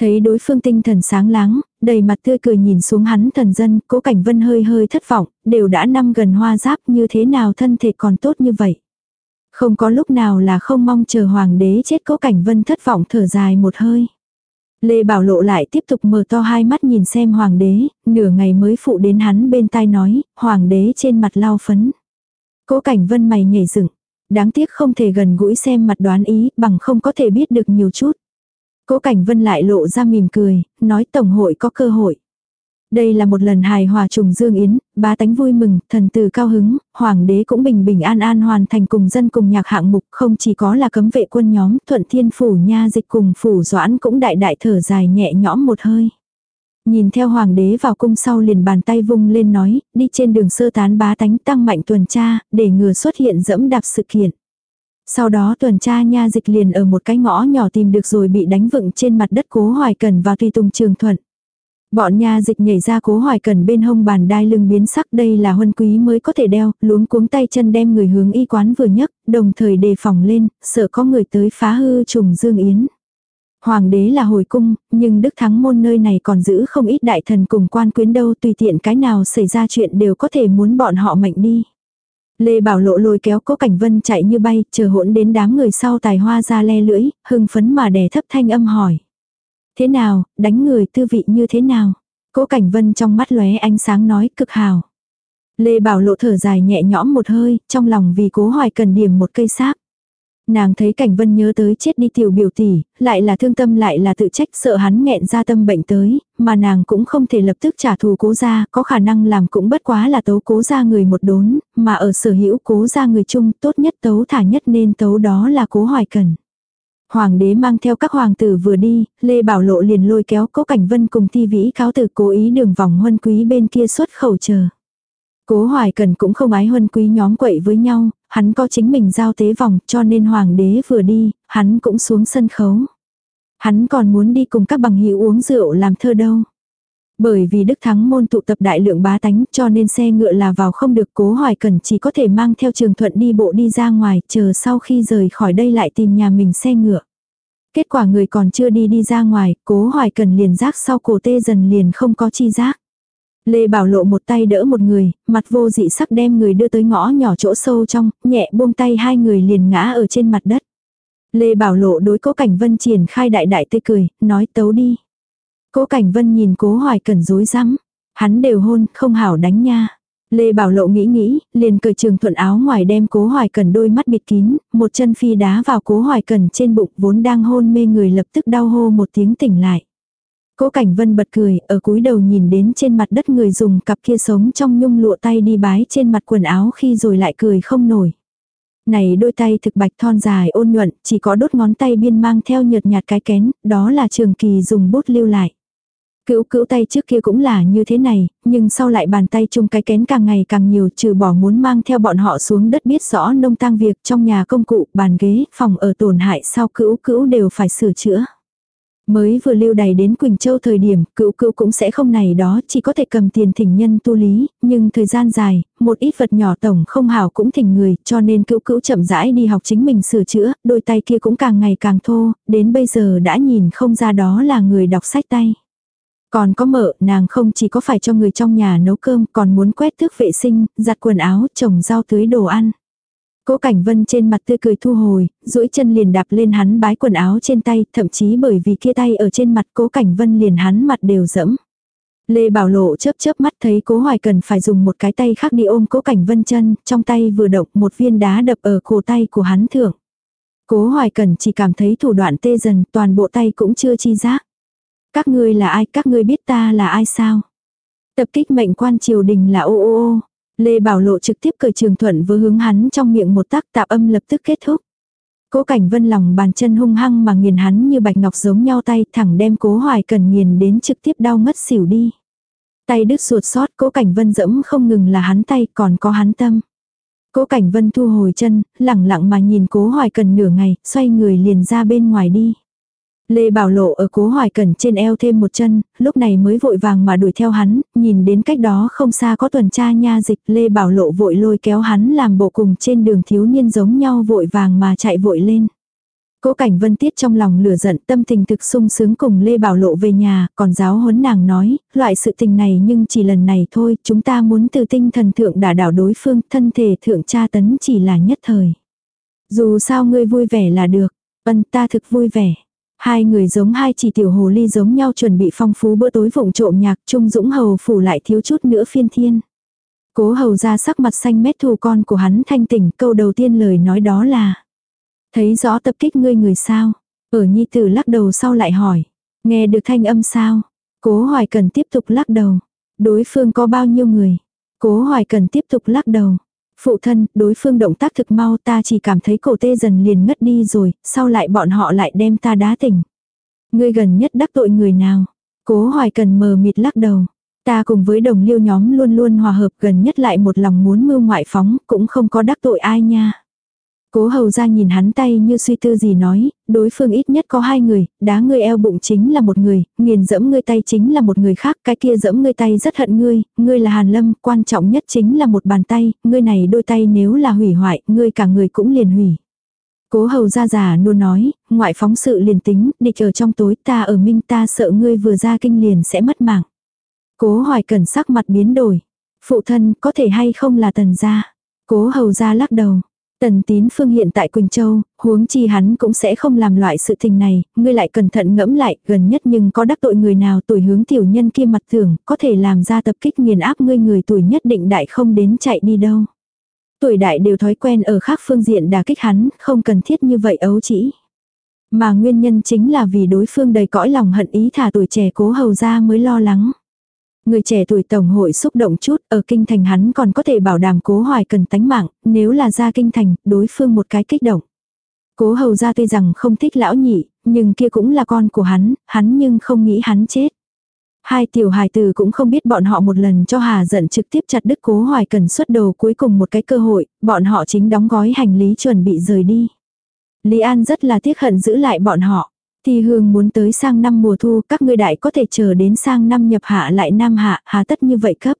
Thấy đối phương tinh thần sáng láng, đầy mặt tươi cười nhìn xuống hắn thần dân, Cố Cảnh Vân hơi hơi thất vọng, đều đã năm gần hoa giáp như thế nào thân thể còn tốt như vậy. Không có lúc nào là không mong chờ hoàng đế chết cố cảnh vân thất vọng thở dài một hơi. Lê Bảo Lộ lại tiếp tục mở to hai mắt nhìn xem hoàng đế, nửa ngày mới phụ đến hắn bên tai nói, hoàng đế trên mặt lau phấn. Cố cảnh vân mày nhảy dựng, đáng tiếc không thể gần gũi xem mặt đoán ý, bằng không có thể biết được nhiều chút. Cố cảnh vân lại lộ ra mỉm cười, nói tổng hội có cơ hội. Đây là một lần hài hòa trùng dương yến, ba tánh vui mừng, thần tử cao hứng, hoàng đế cũng bình bình an an hoàn thành cùng dân cùng nhạc hạng mục, không chỉ có là cấm vệ quân nhóm, thuận thiên phủ nha dịch cùng phủ doãn cũng đại đại thở dài nhẹ nhõm một hơi. Nhìn theo hoàng đế vào cung sau liền bàn tay vung lên nói, đi trên đường sơ tán bá tánh tăng mạnh tuần tra, để ngừa xuất hiện dẫm đạp sự kiện. Sau đó tuần tra nha dịch liền ở một cái ngõ nhỏ tìm được rồi bị đánh vựng trên mặt đất cố hoài cần và tùy tùng trường thuận. Bọn nha dịch nhảy ra cố hoài cần bên hông bàn đai lưng biến sắc đây là huân quý mới có thể đeo, luống cuống tay chân đem người hướng y quán vừa nhấc, đồng thời đề phòng lên, sợ có người tới phá hư trùng dương yến. Hoàng đế là hồi cung, nhưng đức thắng môn nơi này còn giữ không ít đại thần cùng quan quyến đâu tùy tiện cái nào xảy ra chuyện đều có thể muốn bọn họ mạnh đi. Lê Bảo Lộ lôi kéo cố cảnh vân chạy như bay, chờ hỗn đến đám người sau tài hoa ra le lưỡi, hưng phấn mà đè thấp thanh âm hỏi. Thế nào, đánh người tư vị như thế nào? Cố Cảnh Vân trong mắt lóe ánh sáng nói cực hào. Lê Bảo Lộ thở dài nhẹ nhõm một hơi, trong lòng vì cố hoài cần điểm một cây sáp. Nàng thấy cảnh vân nhớ tới chết đi tiểu biểu tỷ, lại là thương tâm lại là tự trách sợ hắn nghẹn ra tâm bệnh tới, mà nàng cũng không thể lập tức trả thù cố gia, có khả năng làm cũng bất quá là tấu cố gia người một đốn, mà ở sở hữu cố gia người chung tốt nhất tấu thả nhất nên tấu đó là cố hoài cần. Hoàng đế mang theo các hoàng tử vừa đi, Lê Bảo Lộ liền lôi kéo cố cảnh vân cùng thi vĩ cáo từ cố ý đường vòng huân quý bên kia xuất khẩu chờ. Cố Hoài Cần cũng không ái huân quý nhóm quậy với nhau, hắn có chính mình giao tế vòng cho nên hoàng đế vừa đi, hắn cũng xuống sân khấu. Hắn còn muốn đi cùng các bằng hữu uống rượu làm thơ đâu. Bởi vì Đức Thắng môn tụ tập đại lượng bá tánh cho nên xe ngựa là vào không được cố hoài cần chỉ có thể mang theo trường thuận đi bộ đi ra ngoài chờ sau khi rời khỏi đây lại tìm nhà mình xe ngựa. Kết quả người còn chưa đi đi ra ngoài, cố hoài cần liền giác sau cổ tê dần liền không có chi giác. Lê Bảo Lộ một tay đỡ một người, mặt vô dị sắc đem người đưa tới ngõ nhỏ chỗ sâu trong, nhẹ buông tay hai người liền ngã ở trên mặt đất. Lê Bảo Lộ đối cố Cảnh Vân triển khai đại đại tê cười, nói tấu đi. Cố Cảnh Vân nhìn cố hoài cẩn rối rắm Hắn đều hôn, không hảo đánh nha. Lê Bảo Lộ nghĩ nghĩ, liền cởi trường thuận áo ngoài đem cố hoài cần đôi mắt bịt kín, một chân phi đá vào cố hoài cần trên bụng vốn đang hôn mê người lập tức đau hô một tiếng tỉnh lại. Cố Cảnh Vân bật cười, ở cúi đầu nhìn đến trên mặt đất người dùng cặp kia sống trong nhung lụa tay đi bái trên mặt quần áo khi rồi lại cười không nổi. Này đôi tay thực bạch thon dài ôn nhuận, chỉ có đốt ngón tay biên mang theo nhợt nhạt cái kén, đó là trường kỳ dùng bút lưu lại. Cữu cữu tay trước kia cũng là như thế này, nhưng sau lại bàn tay chung cái kén càng ngày càng nhiều trừ bỏ muốn mang theo bọn họ xuống đất biết rõ nông tang việc trong nhà công cụ, bàn ghế, phòng ở tổn hại sau cữu cữu đều phải sửa chữa. Mới vừa lưu đày đến Quỳnh Châu thời điểm, cựu cựu cũng sẽ không này đó, chỉ có thể cầm tiền thỉnh nhân tu lý, nhưng thời gian dài, một ít vật nhỏ tổng không hảo cũng thỉnh người, cho nên cựu cựu chậm rãi đi học chính mình sửa chữa, đôi tay kia cũng càng ngày càng thô, đến bây giờ đã nhìn không ra đó là người đọc sách tay. Còn có mợ, nàng không chỉ có phải cho người trong nhà nấu cơm, còn muốn quét thước vệ sinh, giặt quần áo, trồng rau tưới đồ ăn. Cố Cảnh Vân trên mặt tươi cười thu hồi, duỗi chân liền đạp lên hắn bái quần áo trên tay, thậm chí bởi vì kia tay ở trên mặt Cố Cảnh Vân liền hắn mặt đều dẫm. Lê Bảo Lộ chớp chớp mắt thấy Cố Hoài cần phải dùng một cái tay khác đi ôm Cố Cảnh Vân chân, trong tay vừa động một viên đá đập ở cổ tay của hắn thượng. Cố Hoài Cần chỉ cảm thấy thủ đoạn tê dần, toàn bộ tay cũng chưa chi giác. Các ngươi là ai, các ngươi biết ta là ai sao? Tập kích mệnh quan triều đình là ô ô ô. Lê Bảo Lộ trực tiếp cởi trường thuận vừa hướng hắn trong miệng một tác tạp âm lập tức kết thúc. Cố cảnh vân lòng bàn chân hung hăng mà nghiền hắn như bạch ngọc giống nhau tay thẳng đem cố hoài cần nghiền đến trực tiếp đau ngất xỉu đi. Tay đứt ruột sót cố cảnh vân dẫm không ngừng là hắn tay còn có hắn tâm. Cố cảnh vân thu hồi chân, lẳng lặng mà nhìn cố hoài cần nửa ngày, xoay người liền ra bên ngoài đi. Lê Bảo Lộ ở cố hoài cẩn trên eo thêm một chân, lúc này mới vội vàng mà đuổi theo hắn, nhìn đến cách đó không xa có tuần tra nha dịch Lê Bảo Lộ vội lôi kéo hắn làm bộ cùng trên đường thiếu niên giống nhau vội vàng mà chạy vội lên. Cố cảnh vân tiết trong lòng lửa giận tâm tình thực sung sướng cùng Lê Bảo Lộ về nhà, còn giáo huấn nàng nói, loại sự tình này nhưng chỉ lần này thôi, chúng ta muốn từ tinh thần thượng đả đảo đối phương, thân thể thượng tra tấn chỉ là nhất thời. Dù sao ngươi vui vẻ là được, ân ta thực vui vẻ. Hai người giống hai chỉ tiểu hồ ly giống nhau chuẩn bị phong phú bữa tối vụng trộm nhạc, trung dũng hầu phủ lại thiếu chút nữa phiên thiên. Cố hầu ra sắc mặt xanh mét thù con của hắn thanh tỉnh, câu đầu tiên lời nói đó là. Thấy rõ tập kích ngươi người sao. Ở nhi tử lắc đầu sau lại hỏi. Nghe được thanh âm sao. Cố hoài cần tiếp tục lắc đầu. Đối phương có bao nhiêu người. Cố hoài cần tiếp tục lắc đầu. Phụ thân, đối phương động tác thực mau ta chỉ cảm thấy cổ tê dần liền ngất đi rồi, sau lại bọn họ lại đem ta đá tỉnh. Ngươi gần nhất đắc tội người nào? Cố hoài cần mờ mịt lắc đầu. Ta cùng với đồng liêu nhóm luôn luôn hòa hợp gần nhất lại một lòng muốn mưu ngoại phóng, cũng không có đắc tội ai nha. Cố hầu ra nhìn hắn tay như suy tư gì nói, đối phương ít nhất có hai người, đá ngươi eo bụng chính là một người, nghiền dẫm ngươi tay chính là một người khác, cái kia dẫm ngươi tay rất hận ngươi, ngươi là hàn lâm, quan trọng nhất chính là một bàn tay, ngươi này đôi tay nếu là hủy hoại, ngươi cả người cũng liền hủy. Cố hầu ra già luôn nói, ngoại phóng sự liền tính, địch ở trong tối ta ở minh ta sợ ngươi vừa ra kinh liền sẽ mất mạng. Cố hoài cần sắc mặt biến đổi. Phụ thân có thể hay không là tần gia. Cố hầu ra lắc đầu. Tần tín phương hiện tại Quỳnh Châu, huống chi hắn cũng sẽ không làm loại sự tình này, ngươi lại cẩn thận ngẫm lại, gần nhất nhưng có đắc tội người nào tuổi hướng tiểu nhân kia mặt tưởng, có thể làm ra tập kích nghiền áp ngươi người tuổi nhất định đại không đến chạy đi đâu. Tuổi đại đều thói quen ở khác phương diện đả kích hắn, không cần thiết như vậy ấu chỉ. Mà nguyên nhân chính là vì đối phương đầy cõi lòng hận ý thả tuổi trẻ cố hầu ra mới lo lắng. Người trẻ tuổi tổng hội xúc động chút, ở kinh thành hắn còn có thể bảo đảm cố hoài cần tánh mạng, nếu là ra kinh thành, đối phương một cái kích động. Cố hầu ra tuy rằng không thích lão nhị, nhưng kia cũng là con của hắn, hắn nhưng không nghĩ hắn chết. Hai tiểu hài tử cũng không biết bọn họ một lần cho Hà giận trực tiếp chặt đứt cố hoài cần xuất đầu cuối cùng một cái cơ hội, bọn họ chính đóng gói hành lý chuẩn bị rời đi. Lý An rất là tiếc hận giữ lại bọn họ. Thì hương muốn tới sang năm mùa thu các ngươi đại có thể chờ đến sang năm nhập hạ lại nam hạ hà tất như vậy cấp.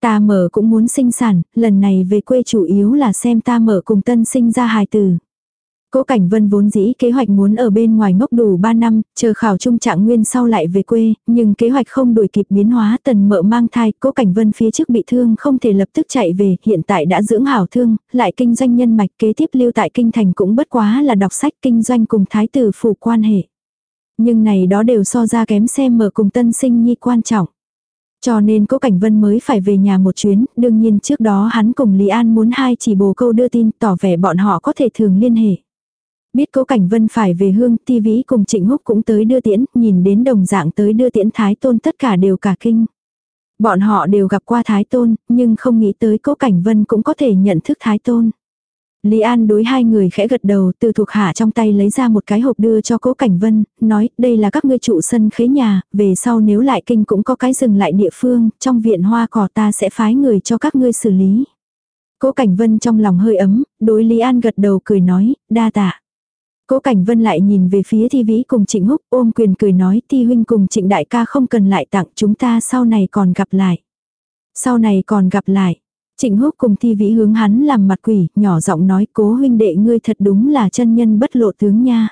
Ta mở cũng muốn sinh sản, lần này về quê chủ yếu là xem ta mở cùng tân sinh ra hài tử. Cố Cảnh Vân vốn dĩ kế hoạch muốn ở bên ngoài ngốc đủ 3 năm, chờ khảo trung trạng nguyên sau lại về quê, nhưng kế hoạch không đuổi kịp biến hóa tần mợ mang thai, Cố Cảnh Vân phía trước bị thương không thể lập tức chạy về, hiện tại đã dưỡng hảo thương, lại kinh doanh nhân mạch kế tiếp lưu tại kinh thành cũng bất quá là đọc sách kinh doanh cùng thái tử phủ quan hệ. Nhưng này đó đều so ra kém xem mở cùng tân sinh nhi quan trọng. Cho nên Cố Cảnh Vân mới phải về nhà một chuyến, đương nhiên trước đó hắn cùng Lý An muốn hai chỉ bồ câu đưa tin tỏ vẻ bọn họ có thể thường liên hệ. Biết cố cảnh vân phải về hương, ti vĩ cùng trịnh húc cũng tới đưa tiễn, nhìn đến đồng dạng tới đưa tiễn thái tôn tất cả đều cả kinh. Bọn họ đều gặp qua thái tôn, nhưng không nghĩ tới cố cảnh vân cũng có thể nhận thức thái tôn. Lý An đối hai người khẽ gật đầu từ thuộc hạ trong tay lấy ra một cái hộp đưa cho cố cảnh vân, nói đây là các ngươi trụ sân khế nhà, về sau nếu lại kinh cũng có cái dừng lại địa phương, trong viện hoa cỏ ta sẽ phái người cho các ngươi xử lý. Cố cảnh vân trong lòng hơi ấm, đối Lý An gật đầu cười nói, đa tạ. Cố Cảnh Vân lại nhìn về phía Thi Vĩ cùng Trịnh Húc ôm quyền cười nói Thi huynh cùng Trịnh đại ca không cần lại tặng chúng ta sau này còn gặp lại. Sau này còn gặp lại. Trịnh Húc cùng Thi Vĩ hướng hắn làm mặt quỷ, nhỏ giọng nói cố huynh đệ ngươi thật đúng là chân nhân bất lộ tướng nha.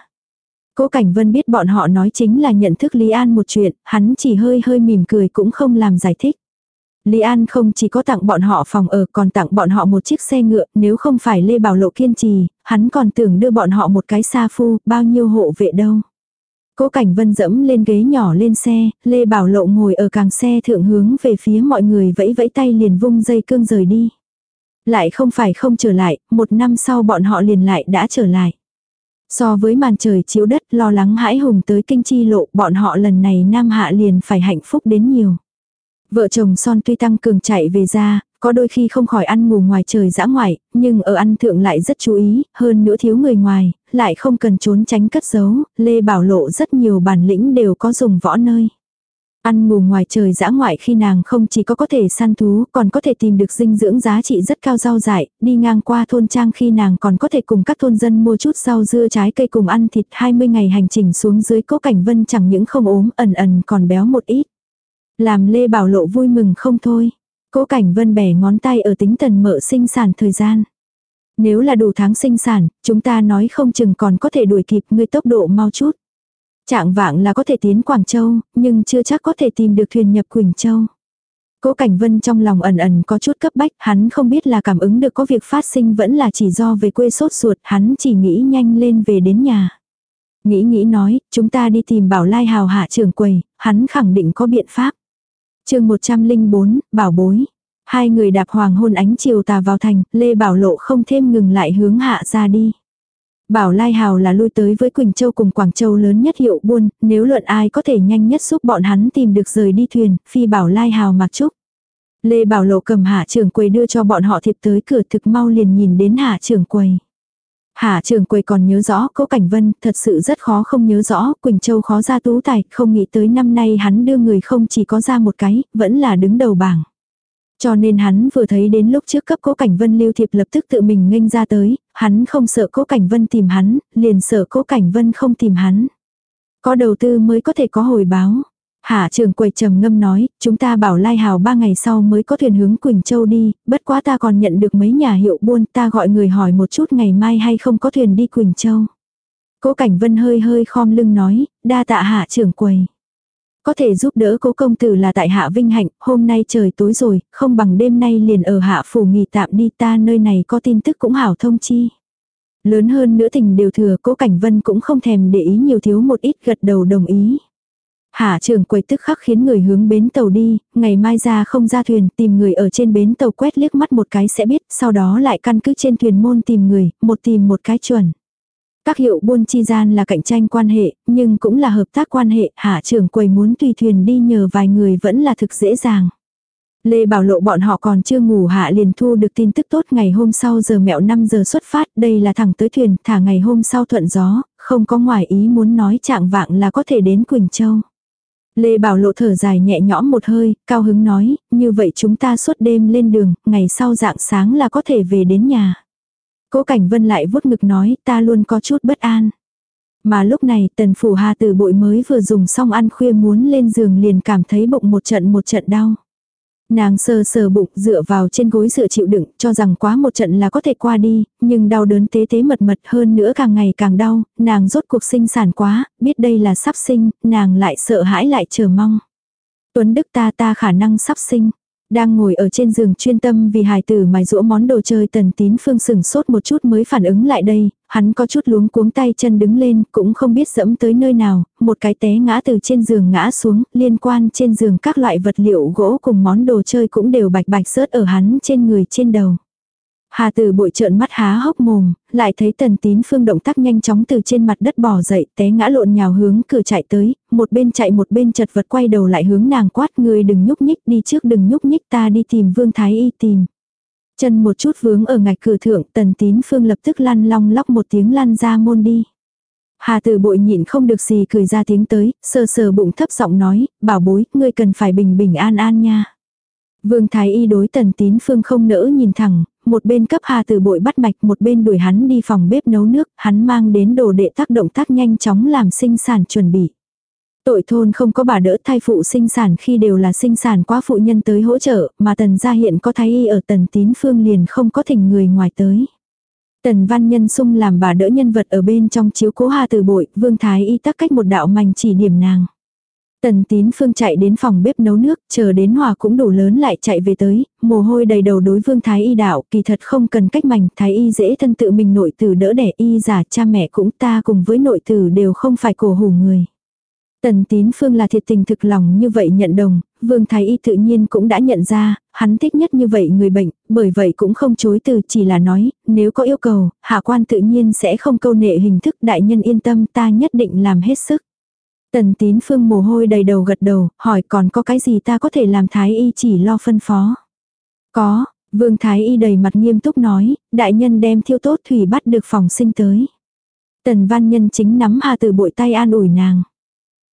Cố Cảnh Vân biết bọn họ nói chính là nhận thức Lý An một chuyện, hắn chỉ hơi hơi mỉm cười cũng không làm giải thích. Lý An không chỉ có tặng bọn họ phòng ở còn tặng bọn họ một chiếc xe ngựa, nếu không phải Lê Bảo Lộ kiên trì, hắn còn tưởng đưa bọn họ một cái xa phu, bao nhiêu hộ vệ đâu. Cố Cảnh Vân dẫm lên ghế nhỏ lên xe, Lê Bảo Lộ ngồi ở càng xe thượng hướng về phía mọi người vẫy vẫy tay liền vung dây cương rời đi. Lại không phải không trở lại, một năm sau bọn họ liền lại đã trở lại. So với màn trời chiếu đất lo lắng hãi hùng tới kinh chi lộ bọn họ lần này nam hạ liền phải hạnh phúc đến nhiều. Vợ chồng son tuy tăng cường chạy về ra, có đôi khi không khỏi ăn ngủ ngoài trời dã ngoại, nhưng ở ăn thượng lại rất chú ý, hơn nữa thiếu người ngoài, lại không cần trốn tránh cất giấu, Lê Bảo Lộ rất nhiều bản lĩnh đều có dùng võ nơi. Ăn ngủ ngoài trời dã ngoại khi nàng không chỉ có có thể săn thú, còn có thể tìm được dinh dưỡng giá trị rất cao rau dại, đi ngang qua thôn trang khi nàng còn có thể cùng các thôn dân mua chút rau dưa trái cây cùng ăn thịt 20 ngày hành trình xuống dưới cố cảnh vân chẳng những không ốm ẩn ẩn còn béo một ít. Làm Lê Bảo Lộ vui mừng không thôi. Cố Cảnh Vân bẻ ngón tay ở tính tần mợ sinh sản thời gian. Nếu là đủ tháng sinh sản, chúng ta nói không chừng còn có thể đuổi kịp ngươi tốc độ mau chút. Trạng vạng là có thể tiến Quảng Châu, nhưng chưa chắc có thể tìm được thuyền nhập Quỳnh Châu. Cố Cảnh Vân trong lòng ẩn ẩn có chút cấp bách, hắn không biết là cảm ứng được có việc phát sinh vẫn là chỉ do về quê sốt ruột, hắn chỉ nghĩ nhanh lên về đến nhà. Nghĩ nghĩ nói, chúng ta đi tìm Bảo Lai Hào hạ trưởng quầy, hắn khẳng định có biện pháp chương 104, bảo bối. Hai người đạp hoàng hôn ánh chiều tà vào thành, Lê Bảo Lộ không thêm ngừng lại hướng hạ ra đi. Bảo Lai Hào là lui tới với Quỳnh Châu cùng Quảng Châu lớn nhất hiệu buôn, nếu luận ai có thể nhanh nhất giúp bọn hắn tìm được rời đi thuyền, phi Bảo Lai Hào mặc trúc. Lê Bảo Lộ cầm hạ trưởng quầy đưa cho bọn họ thiệp tới cửa thực mau liền nhìn đến hạ trưởng quầy. Hạ trường quầy còn nhớ rõ cố Cảnh Vân, thật sự rất khó không nhớ rõ, Quỳnh Châu khó ra tú tài, không nghĩ tới năm nay hắn đưa người không chỉ có ra một cái, vẫn là đứng đầu bảng. Cho nên hắn vừa thấy đến lúc trước cấp cố Cảnh Vân lưu thiệp lập tức tự mình nghênh ra tới, hắn không sợ cố Cảnh Vân tìm hắn, liền sợ cố Cảnh Vân không tìm hắn. Có đầu tư mới có thể có hồi báo. Hạ trường quầy trầm ngâm nói, chúng ta bảo Lai Hào ba ngày sau mới có thuyền hướng Quỳnh Châu đi, bất quá ta còn nhận được mấy nhà hiệu buôn, ta gọi người hỏi một chút ngày mai hay không có thuyền đi Quỳnh Châu. Cố Cảnh Vân hơi hơi khom lưng nói, đa tạ hạ trưởng quầy. Có thể giúp đỡ cố công tử là tại hạ vinh hạnh, hôm nay trời tối rồi, không bằng đêm nay liền ở hạ phủ nghỉ tạm đi ta nơi này có tin tức cũng hảo thông chi. Lớn hơn nữa tình đều thừa cố Cảnh Vân cũng không thèm để ý nhiều thiếu một ít gật đầu đồng ý. Hạ trưởng quầy tức khắc khiến người hướng bến tàu đi, ngày mai ra không ra thuyền tìm người ở trên bến tàu quét liếc mắt một cái sẽ biết, sau đó lại căn cứ trên thuyền môn tìm người, một tìm một cái chuẩn. Các hiệu buôn chi gian là cạnh tranh quan hệ, nhưng cũng là hợp tác quan hệ, hạ trưởng quầy muốn tùy thuyền đi nhờ vài người vẫn là thực dễ dàng. Lê Bảo Lộ bọn họ còn chưa ngủ hạ liền thu được tin tức tốt ngày hôm sau giờ mẹo 5 giờ xuất phát, đây là thẳng tới thuyền, thả ngày hôm sau thuận gió, không có ngoài ý muốn nói trạng vạng là có thể đến Quỳnh Châu. Lê Bảo Lộ thở dài nhẹ nhõm một hơi, cao hứng nói, như vậy chúng ta suốt đêm lên đường, ngày sau dạng sáng là có thể về đến nhà. Cố Cảnh Vân lại vuốt ngực nói, ta luôn có chút bất an. Mà lúc này tần phủ hà từ bội mới vừa dùng xong ăn khuya muốn lên giường liền cảm thấy bụng một trận một trận đau. Nàng sờ sờ bụng dựa vào trên gối dựa chịu đựng cho rằng quá một trận là có thể qua đi, nhưng đau đớn tế tế mật mật hơn nữa càng ngày càng đau, nàng rốt cuộc sinh sản quá, biết đây là sắp sinh, nàng lại sợ hãi lại chờ mong. Tuấn Đức ta ta khả năng sắp sinh. Đang ngồi ở trên giường chuyên tâm vì hài tử mài rũa món đồ chơi tần tín phương sừng sốt một chút mới phản ứng lại đây, hắn có chút luống cuống tay chân đứng lên, cũng không biết dẫm tới nơi nào, một cái té ngã từ trên giường ngã xuống, liên quan trên giường các loại vật liệu gỗ cùng món đồ chơi cũng đều bạch bạch rớt ở hắn trên người trên đầu. Hà tử bội trợn mắt há hốc mồm, lại thấy tần tín phương động tác nhanh chóng từ trên mặt đất bò dậy, té ngã lộn nhào hướng cửa chạy tới, một bên chạy một bên chật vật quay đầu lại hướng nàng quát người đừng nhúc nhích đi trước đừng nhúc nhích ta đi tìm vương thái y tìm. Chân một chút vướng ở ngạch cửa thượng tần tín phương lập tức lăn long lóc một tiếng lăn ra môn đi. Hà tử bội nhịn không được gì cười ra tiếng tới, sờ sờ bụng thấp giọng nói, bảo bối, ngươi cần phải bình bình an an nha. Vương Thái Y đối tần tín phương không nỡ nhìn thẳng, một bên cấp hà từ bội bắt mạch một bên đuổi hắn đi phòng bếp nấu nước, hắn mang đến đồ đệ tác động tác nhanh chóng làm sinh sản chuẩn bị. Tội thôn không có bà đỡ thai phụ sinh sản khi đều là sinh sản quá phụ nhân tới hỗ trợ, mà tần gia hiện có thái y ở tần tín phương liền không có thỉnh người ngoài tới. Tần văn nhân sung làm bà đỡ nhân vật ở bên trong chiếu cố hà từ bội, vương thái y tắc cách một đạo mảnh chỉ điểm nàng. Tần tín phương chạy đến phòng bếp nấu nước, chờ đến hòa cũng đủ lớn lại chạy về tới, mồ hôi đầy đầu đối vương thái y đạo, kỳ thật không cần cách mảnh, thái y dễ thân tự mình nội tử đỡ đẻ y giả cha mẹ cũng ta cùng với nội tử đều không phải cổ hủ người. Tần tín phương là thiệt tình thực lòng như vậy nhận đồng, vương thái y tự nhiên cũng đã nhận ra, hắn thích nhất như vậy người bệnh, bởi vậy cũng không chối từ chỉ là nói, nếu có yêu cầu, hạ quan tự nhiên sẽ không câu nệ hình thức đại nhân yên tâm ta nhất định làm hết sức. Tần tín phương mồ hôi đầy đầu gật đầu, hỏi còn có cái gì ta có thể làm thái y chỉ lo phân phó. Có, vương thái y đầy mặt nghiêm túc nói, đại nhân đem thiêu tốt thủy bắt được phòng sinh tới. Tần văn nhân chính nắm hà từ bội tay an ủi nàng.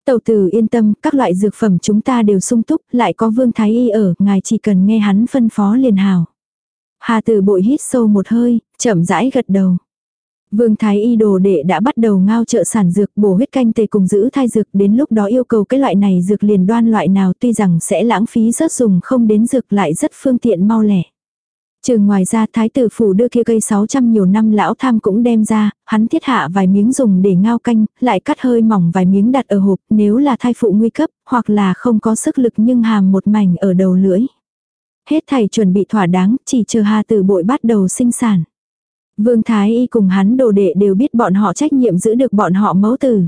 Tẩu tử yên tâm, các loại dược phẩm chúng ta đều sung túc, lại có vương thái y ở, ngài chỉ cần nghe hắn phân phó liền hào. Hà tử bội hít sâu một hơi, chậm rãi gật đầu. Vương Thái Y đồ đệ đã bắt đầu ngao trợ sản dược bổ huyết canh tề cùng giữ thai dược đến lúc đó yêu cầu cái loại này dược liền đoan loại nào tuy rằng sẽ lãng phí rất dùng không đến dược lại rất phương tiện mau lẻ. Trường ngoài ra thái tử phủ đưa kia cây 600 nhiều năm lão tham cũng đem ra, hắn thiết hạ vài miếng dùng để ngao canh, lại cắt hơi mỏng vài miếng đặt ở hộp nếu là thai phụ nguy cấp, hoặc là không có sức lực nhưng hàm một mảnh ở đầu lưỡi. Hết thầy chuẩn bị thỏa đáng, chỉ chờ hà tử bội bắt đầu sinh sản. Vương Thái Y cùng hắn đồ đệ đều biết bọn họ trách nhiệm giữ được bọn họ mẫu tử.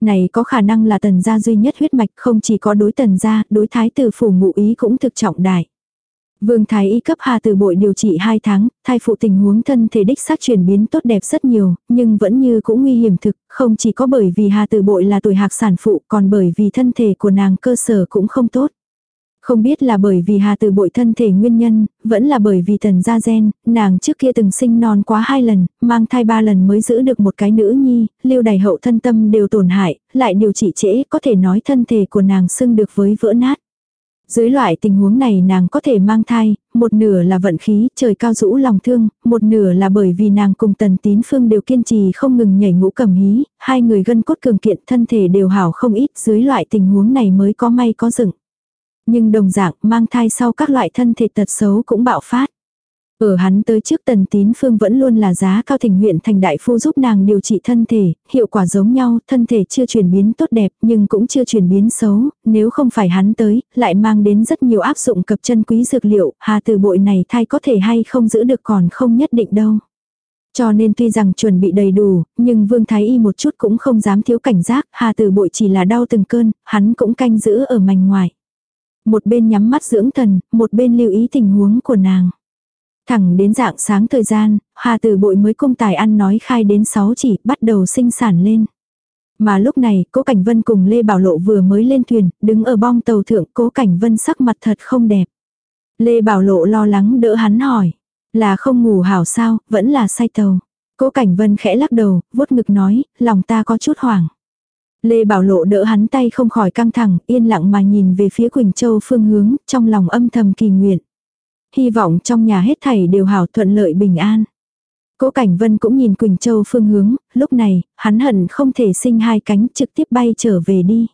Này có khả năng là tần gia duy nhất huyết mạch không chỉ có đối tần gia, đối thái tử phủ ngụ ý cũng thực trọng đại. Vương Thái Y cấp Hà từ Bội điều trị 2 tháng, thai phụ tình huống thân thể đích xác chuyển biến tốt đẹp rất nhiều, nhưng vẫn như cũng nguy hiểm thực, không chỉ có bởi vì Hà từ Bội là tuổi hạc sản phụ, còn bởi vì thân thể của nàng cơ sở cũng không tốt. Không biết là bởi vì Hà Từ bội thân thể nguyên nhân, vẫn là bởi vì thần gia gen, nàng trước kia từng sinh non quá hai lần, mang thai ba lần mới giữ được một cái nữ nhi, lưu đầy hậu thân tâm đều tổn hại, lại điều trị trễ, có thể nói thân thể của nàng xưng được với vỡ nát. Dưới loại tình huống này nàng có thể mang thai, một nửa là vận khí, trời cao rũ lòng thương, một nửa là bởi vì nàng cùng tần tín phương đều kiên trì không ngừng nhảy ngũ cầm hí, hai người gân cốt cường kiện thân thể đều hảo không ít dưới loại tình huống này mới có may có dựng. Nhưng đồng dạng mang thai sau các loại thân thể tật xấu cũng bạo phát. Ở hắn tới trước tần tín phương vẫn luôn là giá cao thỉnh huyện thành đại phu giúp nàng điều trị thân thể, hiệu quả giống nhau, thân thể chưa chuyển biến tốt đẹp nhưng cũng chưa chuyển biến xấu, nếu không phải hắn tới, lại mang đến rất nhiều áp dụng cập chân quý dược liệu, hà từ bội này thai có thể hay không giữ được còn không nhất định đâu. Cho nên tuy rằng chuẩn bị đầy đủ, nhưng Vương Thái Y một chút cũng không dám thiếu cảnh giác, Hà từ Bội chỉ là đau từng cơn, hắn cũng canh giữ ở mảnh ngoài. Một bên nhắm mắt dưỡng thần, một bên lưu ý tình huống của nàng. Thẳng đến dạng sáng thời gian, Hà Tử Bội mới cung tài ăn nói khai đến 6 chỉ, bắt đầu sinh sản lên. Mà lúc này, Cố Cảnh Vân cùng Lê Bảo Lộ vừa mới lên thuyền, đứng ở bong tàu thượng, Cố Cảnh Vân sắc mặt thật không đẹp. Lê Bảo Lộ lo lắng đỡ hắn hỏi, là không ngủ hảo sao, vẫn là say tàu. Cố Cảnh Vân khẽ lắc đầu, vuốt ngực nói, lòng ta có chút hoảng. Lê Bảo Lộ đỡ hắn tay không khỏi căng thẳng, yên lặng mà nhìn về phía Quỳnh Châu phương hướng, trong lòng âm thầm kỳ nguyện. Hy vọng trong nhà hết thảy đều hảo thuận lợi bình an. Cố Cảnh Vân cũng nhìn Quỳnh Châu phương hướng, lúc này, hắn hận không thể sinh hai cánh trực tiếp bay trở về đi.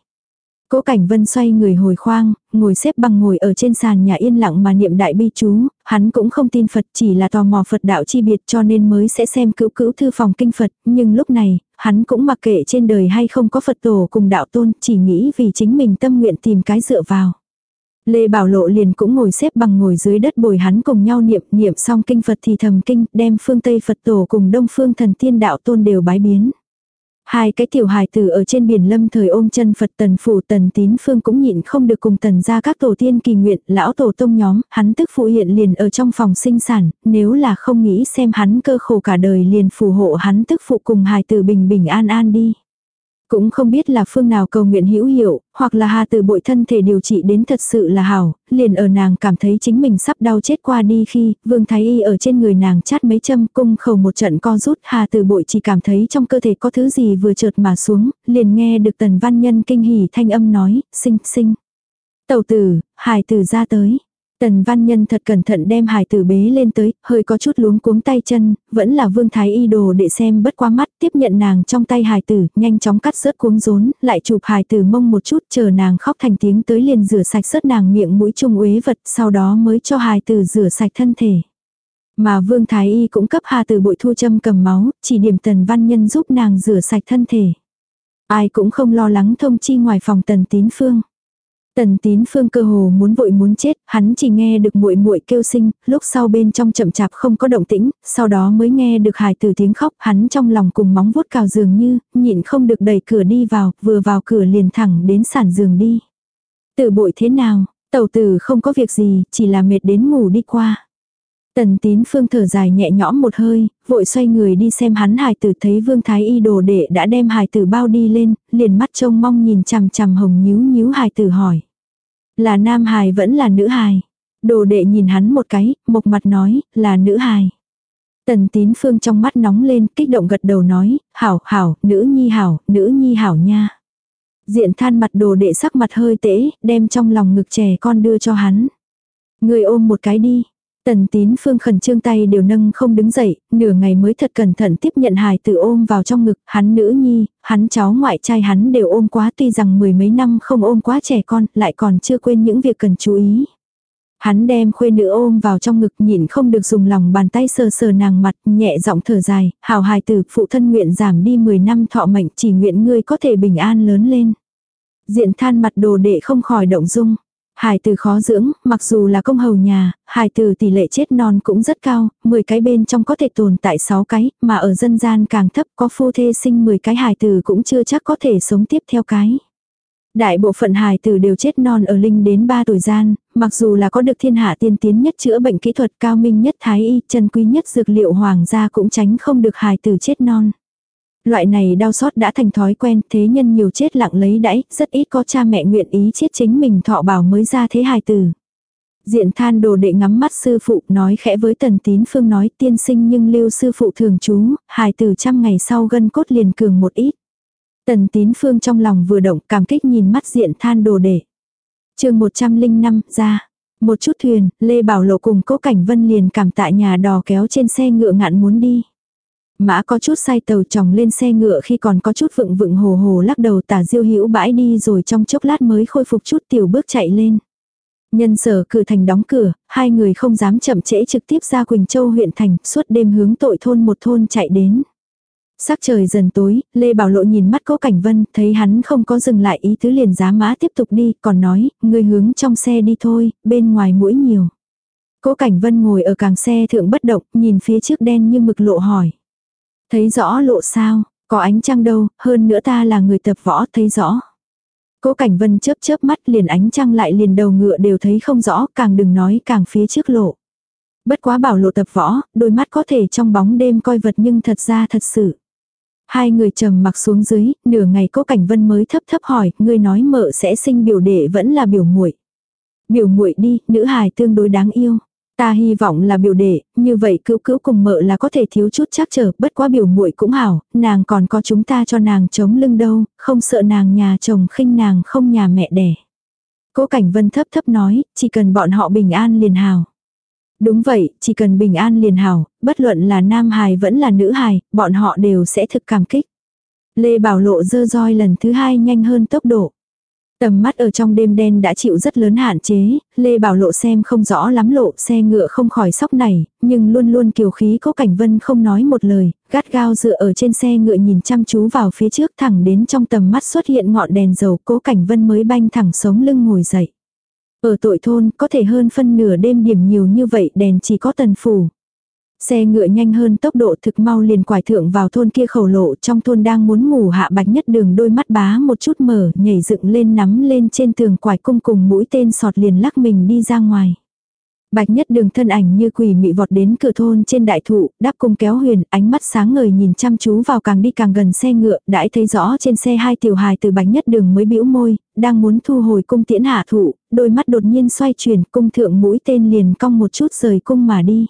Cố Cảnh Vân xoay người hồi khoang, ngồi xếp bằng ngồi ở trên sàn nhà yên lặng mà niệm đại bi chú, hắn cũng không tin Phật chỉ là tò mò Phật đạo chi biệt cho nên mới sẽ xem cữu cữu thư phòng kinh Phật, nhưng lúc này, hắn cũng mặc kệ trên đời hay không có Phật tổ cùng đạo tôn, chỉ nghĩ vì chính mình tâm nguyện tìm cái dựa vào. Lê Bảo Lộ liền cũng ngồi xếp bằng ngồi dưới đất bồi hắn cùng nhau niệm, niệm xong kinh Phật thì thầm kinh, đem phương Tây Phật tổ cùng đông phương thần tiên đạo tôn đều bái biến. Hai cái tiểu hài tử ở trên biển lâm thời ôm chân Phật tần phủ tần tín phương cũng nhịn không được cùng tần ra các tổ tiên kỳ nguyện, lão tổ tông nhóm, hắn tức phụ hiện liền ở trong phòng sinh sản, nếu là không nghĩ xem hắn cơ khổ cả đời liền phù hộ hắn tức phụ cùng hài tử bình bình an an đi. Cũng không biết là phương nào cầu nguyện hữu hiệu, hoặc là hà từ bội thân thể điều trị đến thật sự là hảo, liền ở nàng cảm thấy chính mình sắp đau chết qua đi khi vương thái y ở trên người nàng chát mấy châm cung khẩu một trận co rút hà từ bội chỉ cảm thấy trong cơ thể có thứ gì vừa chợt mà xuống, liền nghe được tần văn nhân kinh hỉ thanh âm nói, sinh sinh. tẩu tử, hài tử ra tới. Tần văn nhân thật cẩn thận đem hài tử bế lên tới, hơi có chút luống cuống tay chân, vẫn là vương thái y đồ để xem bất qua mắt, tiếp nhận nàng trong tay hài tử, nhanh chóng cắt rớt cuống rốn, lại chụp hài tử mông một chút, chờ nàng khóc thành tiếng tới liền rửa sạch rớt nàng miệng mũi trung uế vật, sau đó mới cho hài tử rửa sạch thân thể. Mà vương thái y cũng cấp hà tử bội thu châm cầm máu, chỉ điểm tần văn nhân giúp nàng rửa sạch thân thể. Ai cũng không lo lắng thông chi ngoài phòng tần tín phương. Tần tín phương cơ hồ muốn vội muốn chết, hắn chỉ nghe được muội muội kêu sinh, lúc sau bên trong chậm chạp không có động tĩnh, sau đó mới nghe được hài tử tiếng khóc, hắn trong lòng cùng móng vuốt cào giường như, nhịn không được đẩy cửa đi vào, vừa vào cửa liền thẳng đến sản giường đi. Tử bội thế nào, tẩu tử không có việc gì, chỉ là mệt đến ngủ đi qua. Tần tín phương thở dài nhẹ nhõm một hơi, vội xoay người đi xem hắn hài tử thấy vương thái y đồ đệ đã đem hài tử bao đi lên, liền mắt trông mong nhìn chằm chằm hồng nhíu nhíu hài tử hỏi. Là nam hài vẫn là nữ hài. Đồ đệ nhìn hắn một cái, mộc mặt nói, là nữ hài. Tần tín phương trong mắt nóng lên, kích động gật đầu nói, hảo, hảo, nữ nhi hảo, nữ nhi hảo nha. Diện than mặt đồ đệ sắc mặt hơi tễ, đem trong lòng ngực trẻ con đưa cho hắn. Người ôm một cái đi, Tần tín phương khẩn trương tay đều nâng không đứng dậy, nửa ngày mới thật cẩn thận tiếp nhận hài tử ôm vào trong ngực, hắn nữ nhi, hắn cháu ngoại trai hắn đều ôm quá tuy rằng mười mấy năm không ôm quá trẻ con, lại còn chưa quên những việc cần chú ý. Hắn đem khuê nữ ôm vào trong ngực nhịn không được dùng lòng bàn tay sờ sờ nàng mặt, nhẹ giọng thở dài, hào hài tử phụ thân nguyện giảm đi 10 năm thọ mệnh chỉ nguyện ngươi có thể bình an lớn lên. Diện than mặt đồ đệ không khỏi động dung. Hài tử khó dưỡng, mặc dù là công hầu nhà, hài tử tỷ lệ chết non cũng rất cao, 10 cái bên trong có thể tồn tại 6 cái, mà ở dân gian càng thấp có phu thê sinh 10 cái hài tử cũng chưa chắc có thể sống tiếp theo cái. Đại bộ phận hài tử đều chết non ở linh đến 3 tuổi gian, mặc dù là có được thiên hạ tiên tiến nhất chữa bệnh kỹ thuật cao minh nhất thái y, chân quý nhất dược liệu hoàng gia cũng tránh không được hài tử chết non. Loại này đau xót đã thành thói quen, thế nhân nhiều chết lặng lấy đãi, rất ít có cha mẹ nguyện ý chết chính mình thọ bảo mới ra thế hài tử. Diện than đồ đệ ngắm mắt sư phụ nói khẽ với tần tín phương nói tiên sinh nhưng lưu sư phụ thường chú, hài tử trăm ngày sau gân cốt liền cường một ít. Tần tín phương trong lòng vừa động cảm kích nhìn mắt diện than đồ đệ. chương 105 ra. Một chút thuyền, Lê Bảo Lộ cùng cố cảnh vân liền cảm tạ nhà đò kéo trên xe ngựa ngạn muốn đi. Mã có chút say tàu chồng lên xe ngựa khi còn có chút vựng vựng hồ hồ lắc đầu tả diêu hữu bãi đi rồi trong chốc lát mới khôi phục chút tiểu bước chạy lên. Nhân sở cử thành đóng cửa, hai người không dám chậm trễ trực tiếp ra Quỳnh Châu huyện thành, suốt đêm hướng tội thôn một thôn chạy đến. Sắc trời dần tối, Lê Bảo Lộ nhìn mắt Cố Cảnh Vân, thấy hắn không có dừng lại ý tứ liền giá mã tiếp tục đi, còn nói, người hướng trong xe đi thôi, bên ngoài mũi nhiều. Cố Cảnh Vân ngồi ở càng xe thượng bất động, nhìn phía trước đen như mực lộ hỏi. Thấy rõ lộ sao, có ánh trăng đâu, hơn nữa ta là người tập võ thấy rõ. Cố Cảnh Vân chớp chớp mắt liền ánh trăng lại liền đầu ngựa đều thấy không rõ, càng đừng nói càng phía trước lộ. Bất quá bảo lộ tập võ, đôi mắt có thể trong bóng đêm coi vật nhưng thật ra thật sự. Hai người trầm mặc xuống dưới, nửa ngày Cố Cảnh Vân mới thấp thấp hỏi, ngươi nói mợ sẽ sinh biểu đệ vẫn là biểu muội. Biểu muội đi, nữ hài tương đối đáng yêu. Ta hy vọng là biểu đệ, như vậy cứu cứu cùng mợ là có thể thiếu chút chắc trở, bất quá biểu muội cũng hảo, nàng còn có chúng ta cho nàng chống lưng đâu, không sợ nàng nhà chồng khinh nàng không nhà mẹ đẻ. Cố Cảnh Vân thấp thấp nói, chỉ cần bọn họ bình an liền hảo. Đúng vậy, chỉ cần bình an liền hảo, bất luận là nam hài vẫn là nữ hài, bọn họ đều sẽ thực cảm kích. Lê Bảo Lộ dơ roi lần thứ hai nhanh hơn tốc độ. Tầm mắt ở trong đêm đen đã chịu rất lớn hạn chế, Lê Bảo Lộ xem không rõ lắm lộ xe ngựa không khỏi sóc này, nhưng luôn luôn kiều khí có cảnh vân không nói một lời, gắt gao dựa ở trên xe ngựa nhìn chăm chú vào phía trước thẳng đến trong tầm mắt xuất hiện ngọn đèn dầu cố cảnh vân mới banh thẳng sống lưng ngồi dậy. Ở tội thôn có thể hơn phân nửa đêm điểm nhiều như vậy đèn chỉ có tần phủ. Xe ngựa nhanh hơn tốc độ thực mau liền quải thượng vào thôn kia khẩu lộ trong thôn đang muốn ngủ hạ bạch nhất đường đôi mắt bá một chút mở nhảy dựng lên nắm lên trên tường quải cung cùng mũi tên sọt liền lắc mình đi ra ngoài. Bạch nhất đường thân ảnh như quỷ mị vọt đến cửa thôn trên đại thụ, đáp cung kéo huyền, ánh mắt sáng ngời nhìn chăm chú vào càng đi càng gần xe ngựa, đãi thấy rõ trên xe hai tiểu hài từ bạch nhất đường mới bĩu môi, đang muốn thu hồi cung tiễn hạ thụ, đôi mắt đột nhiên xoay chuyển, cung thượng mũi tên liền cong một chút rời cung mà đi.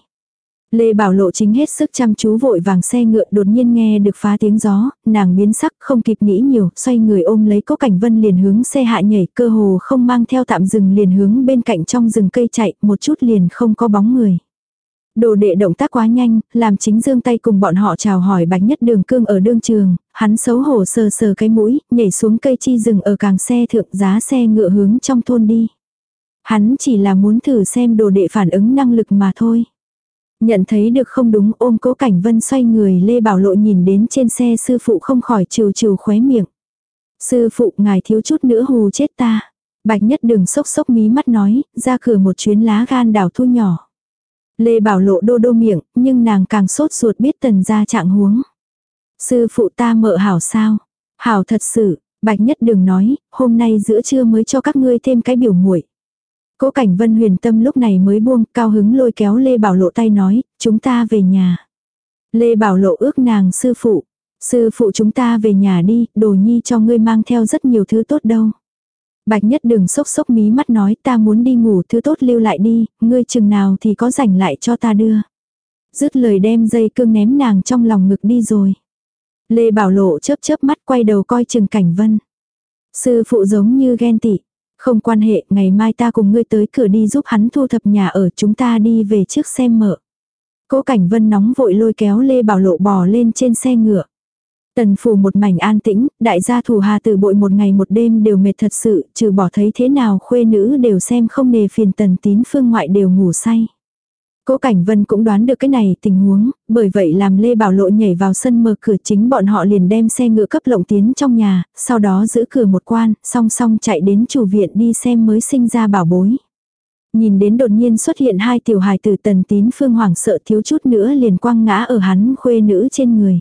Lê Bảo Lộ chính hết sức chăm chú vội vàng xe ngựa đột nhiên nghe được phá tiếng gió, nàng biến sắc không kịp nghĩ nhiều, xoay người ôm lấy cố cảnh vân liền hướng xe hạ nhảy cơ hồ không mang theo tạm dừng liền hướng bên cạnh trong rừng cây chạy, một chút liền không có bóng người. Đồ đệ động tác quá nhanh, làm chính dương tay cùng bọn họ chào hỏi bạch nhất đường cương ở đương trường, hắn xấu hổ sờ sờ cái mũi, nhảy xuống cây chi rừng ở càng xe thượng giá xe ngựa hướng trong thôn đi. Hắn chỉ là muốn thử xem đồ đệ phản ứng năng lực mà thôi. Nhận thấy được không đúng ôm cố cảnh vân xoay người Lê Bảo Lộ nhìn đến trên xe sư phụ không khỏi trừ trừ khóe miệng. Sư phụ ngài thiếu chút nữa hù chết ta. Bạch nhất đừng sốc sốc mí mắt nói, ra cửa một chuyến lá gan đảo thu nhỏ. Lê Bảo Lộ đô đô miệng, nhưng nàng càng sốt ruột biết tần ra trạng huống. Sư phụ ta mợ hảo sao? Hảo thật sự, Bạch nhất đừng nói, hôm nay giữa trưa mới cho các ngươi thêm cái biểu muội Cố cảnh vân huyền tâm lúc này mới buông, cao hứng lôi kéo Lê Bảo Lộ tay nói, chúng ta về nhà. Lê Bảo Lộ ước nàng sư phụ. Sư phụ chúng ta về nhà đi, đồ nhi cho ngươi mang theo rất nhiều thứ tốt đâu. Bạch nhất đừng sốc sốc mí mắt nói ta muốn đi ngủ thứ tốt lưu lại đi, ngươi chừng nào thì có rảnh lại cho ta đưa. Dứt lời đem dây cương ném nàng trong lòng ngực đi rồi. Lê Bảo Lộ chớp chớp mắt quay đầu coi chừng cảnh vân. Sư phụ giống như ghen tị. Không quan hệ, ngày mai ta cùng ngươi tới cửa đi giúp hắn thu thập nhà ở chúng ta đi về trước xem mở. Cố Cảnh Vân nóng vội lôi kéo Lê Bảo Lộ bò lên trên xe ngựa. Tần phủ một mảnh an tĩnh, đại gia thủ hà từ bội một ngày một đêm đều mệt thật sự, trừ bỏ thấy thế nào khuê nữ đều xem không nề phiền tần tín phương ngoại đều ngủ say. Cố Cảnh Vân cũng đoán được cái này tình huống, bởi vậy làm Lê Bảo Lộ nhảy vào sân mở cửa chính bọn họ liền đem xe ngựa cấp lộng tiến trong nhà, sau đó giữ cửa một quan, song song chạy đến chủ viện đi xem mới sinh ra bảo bối. Nhìn đến đột nhiên xuất hiện hai tiểu hài tử tần tín phương hoảng sợ thiếu chút nữa liền quăng ngã ở hắn khuê nữ trên người.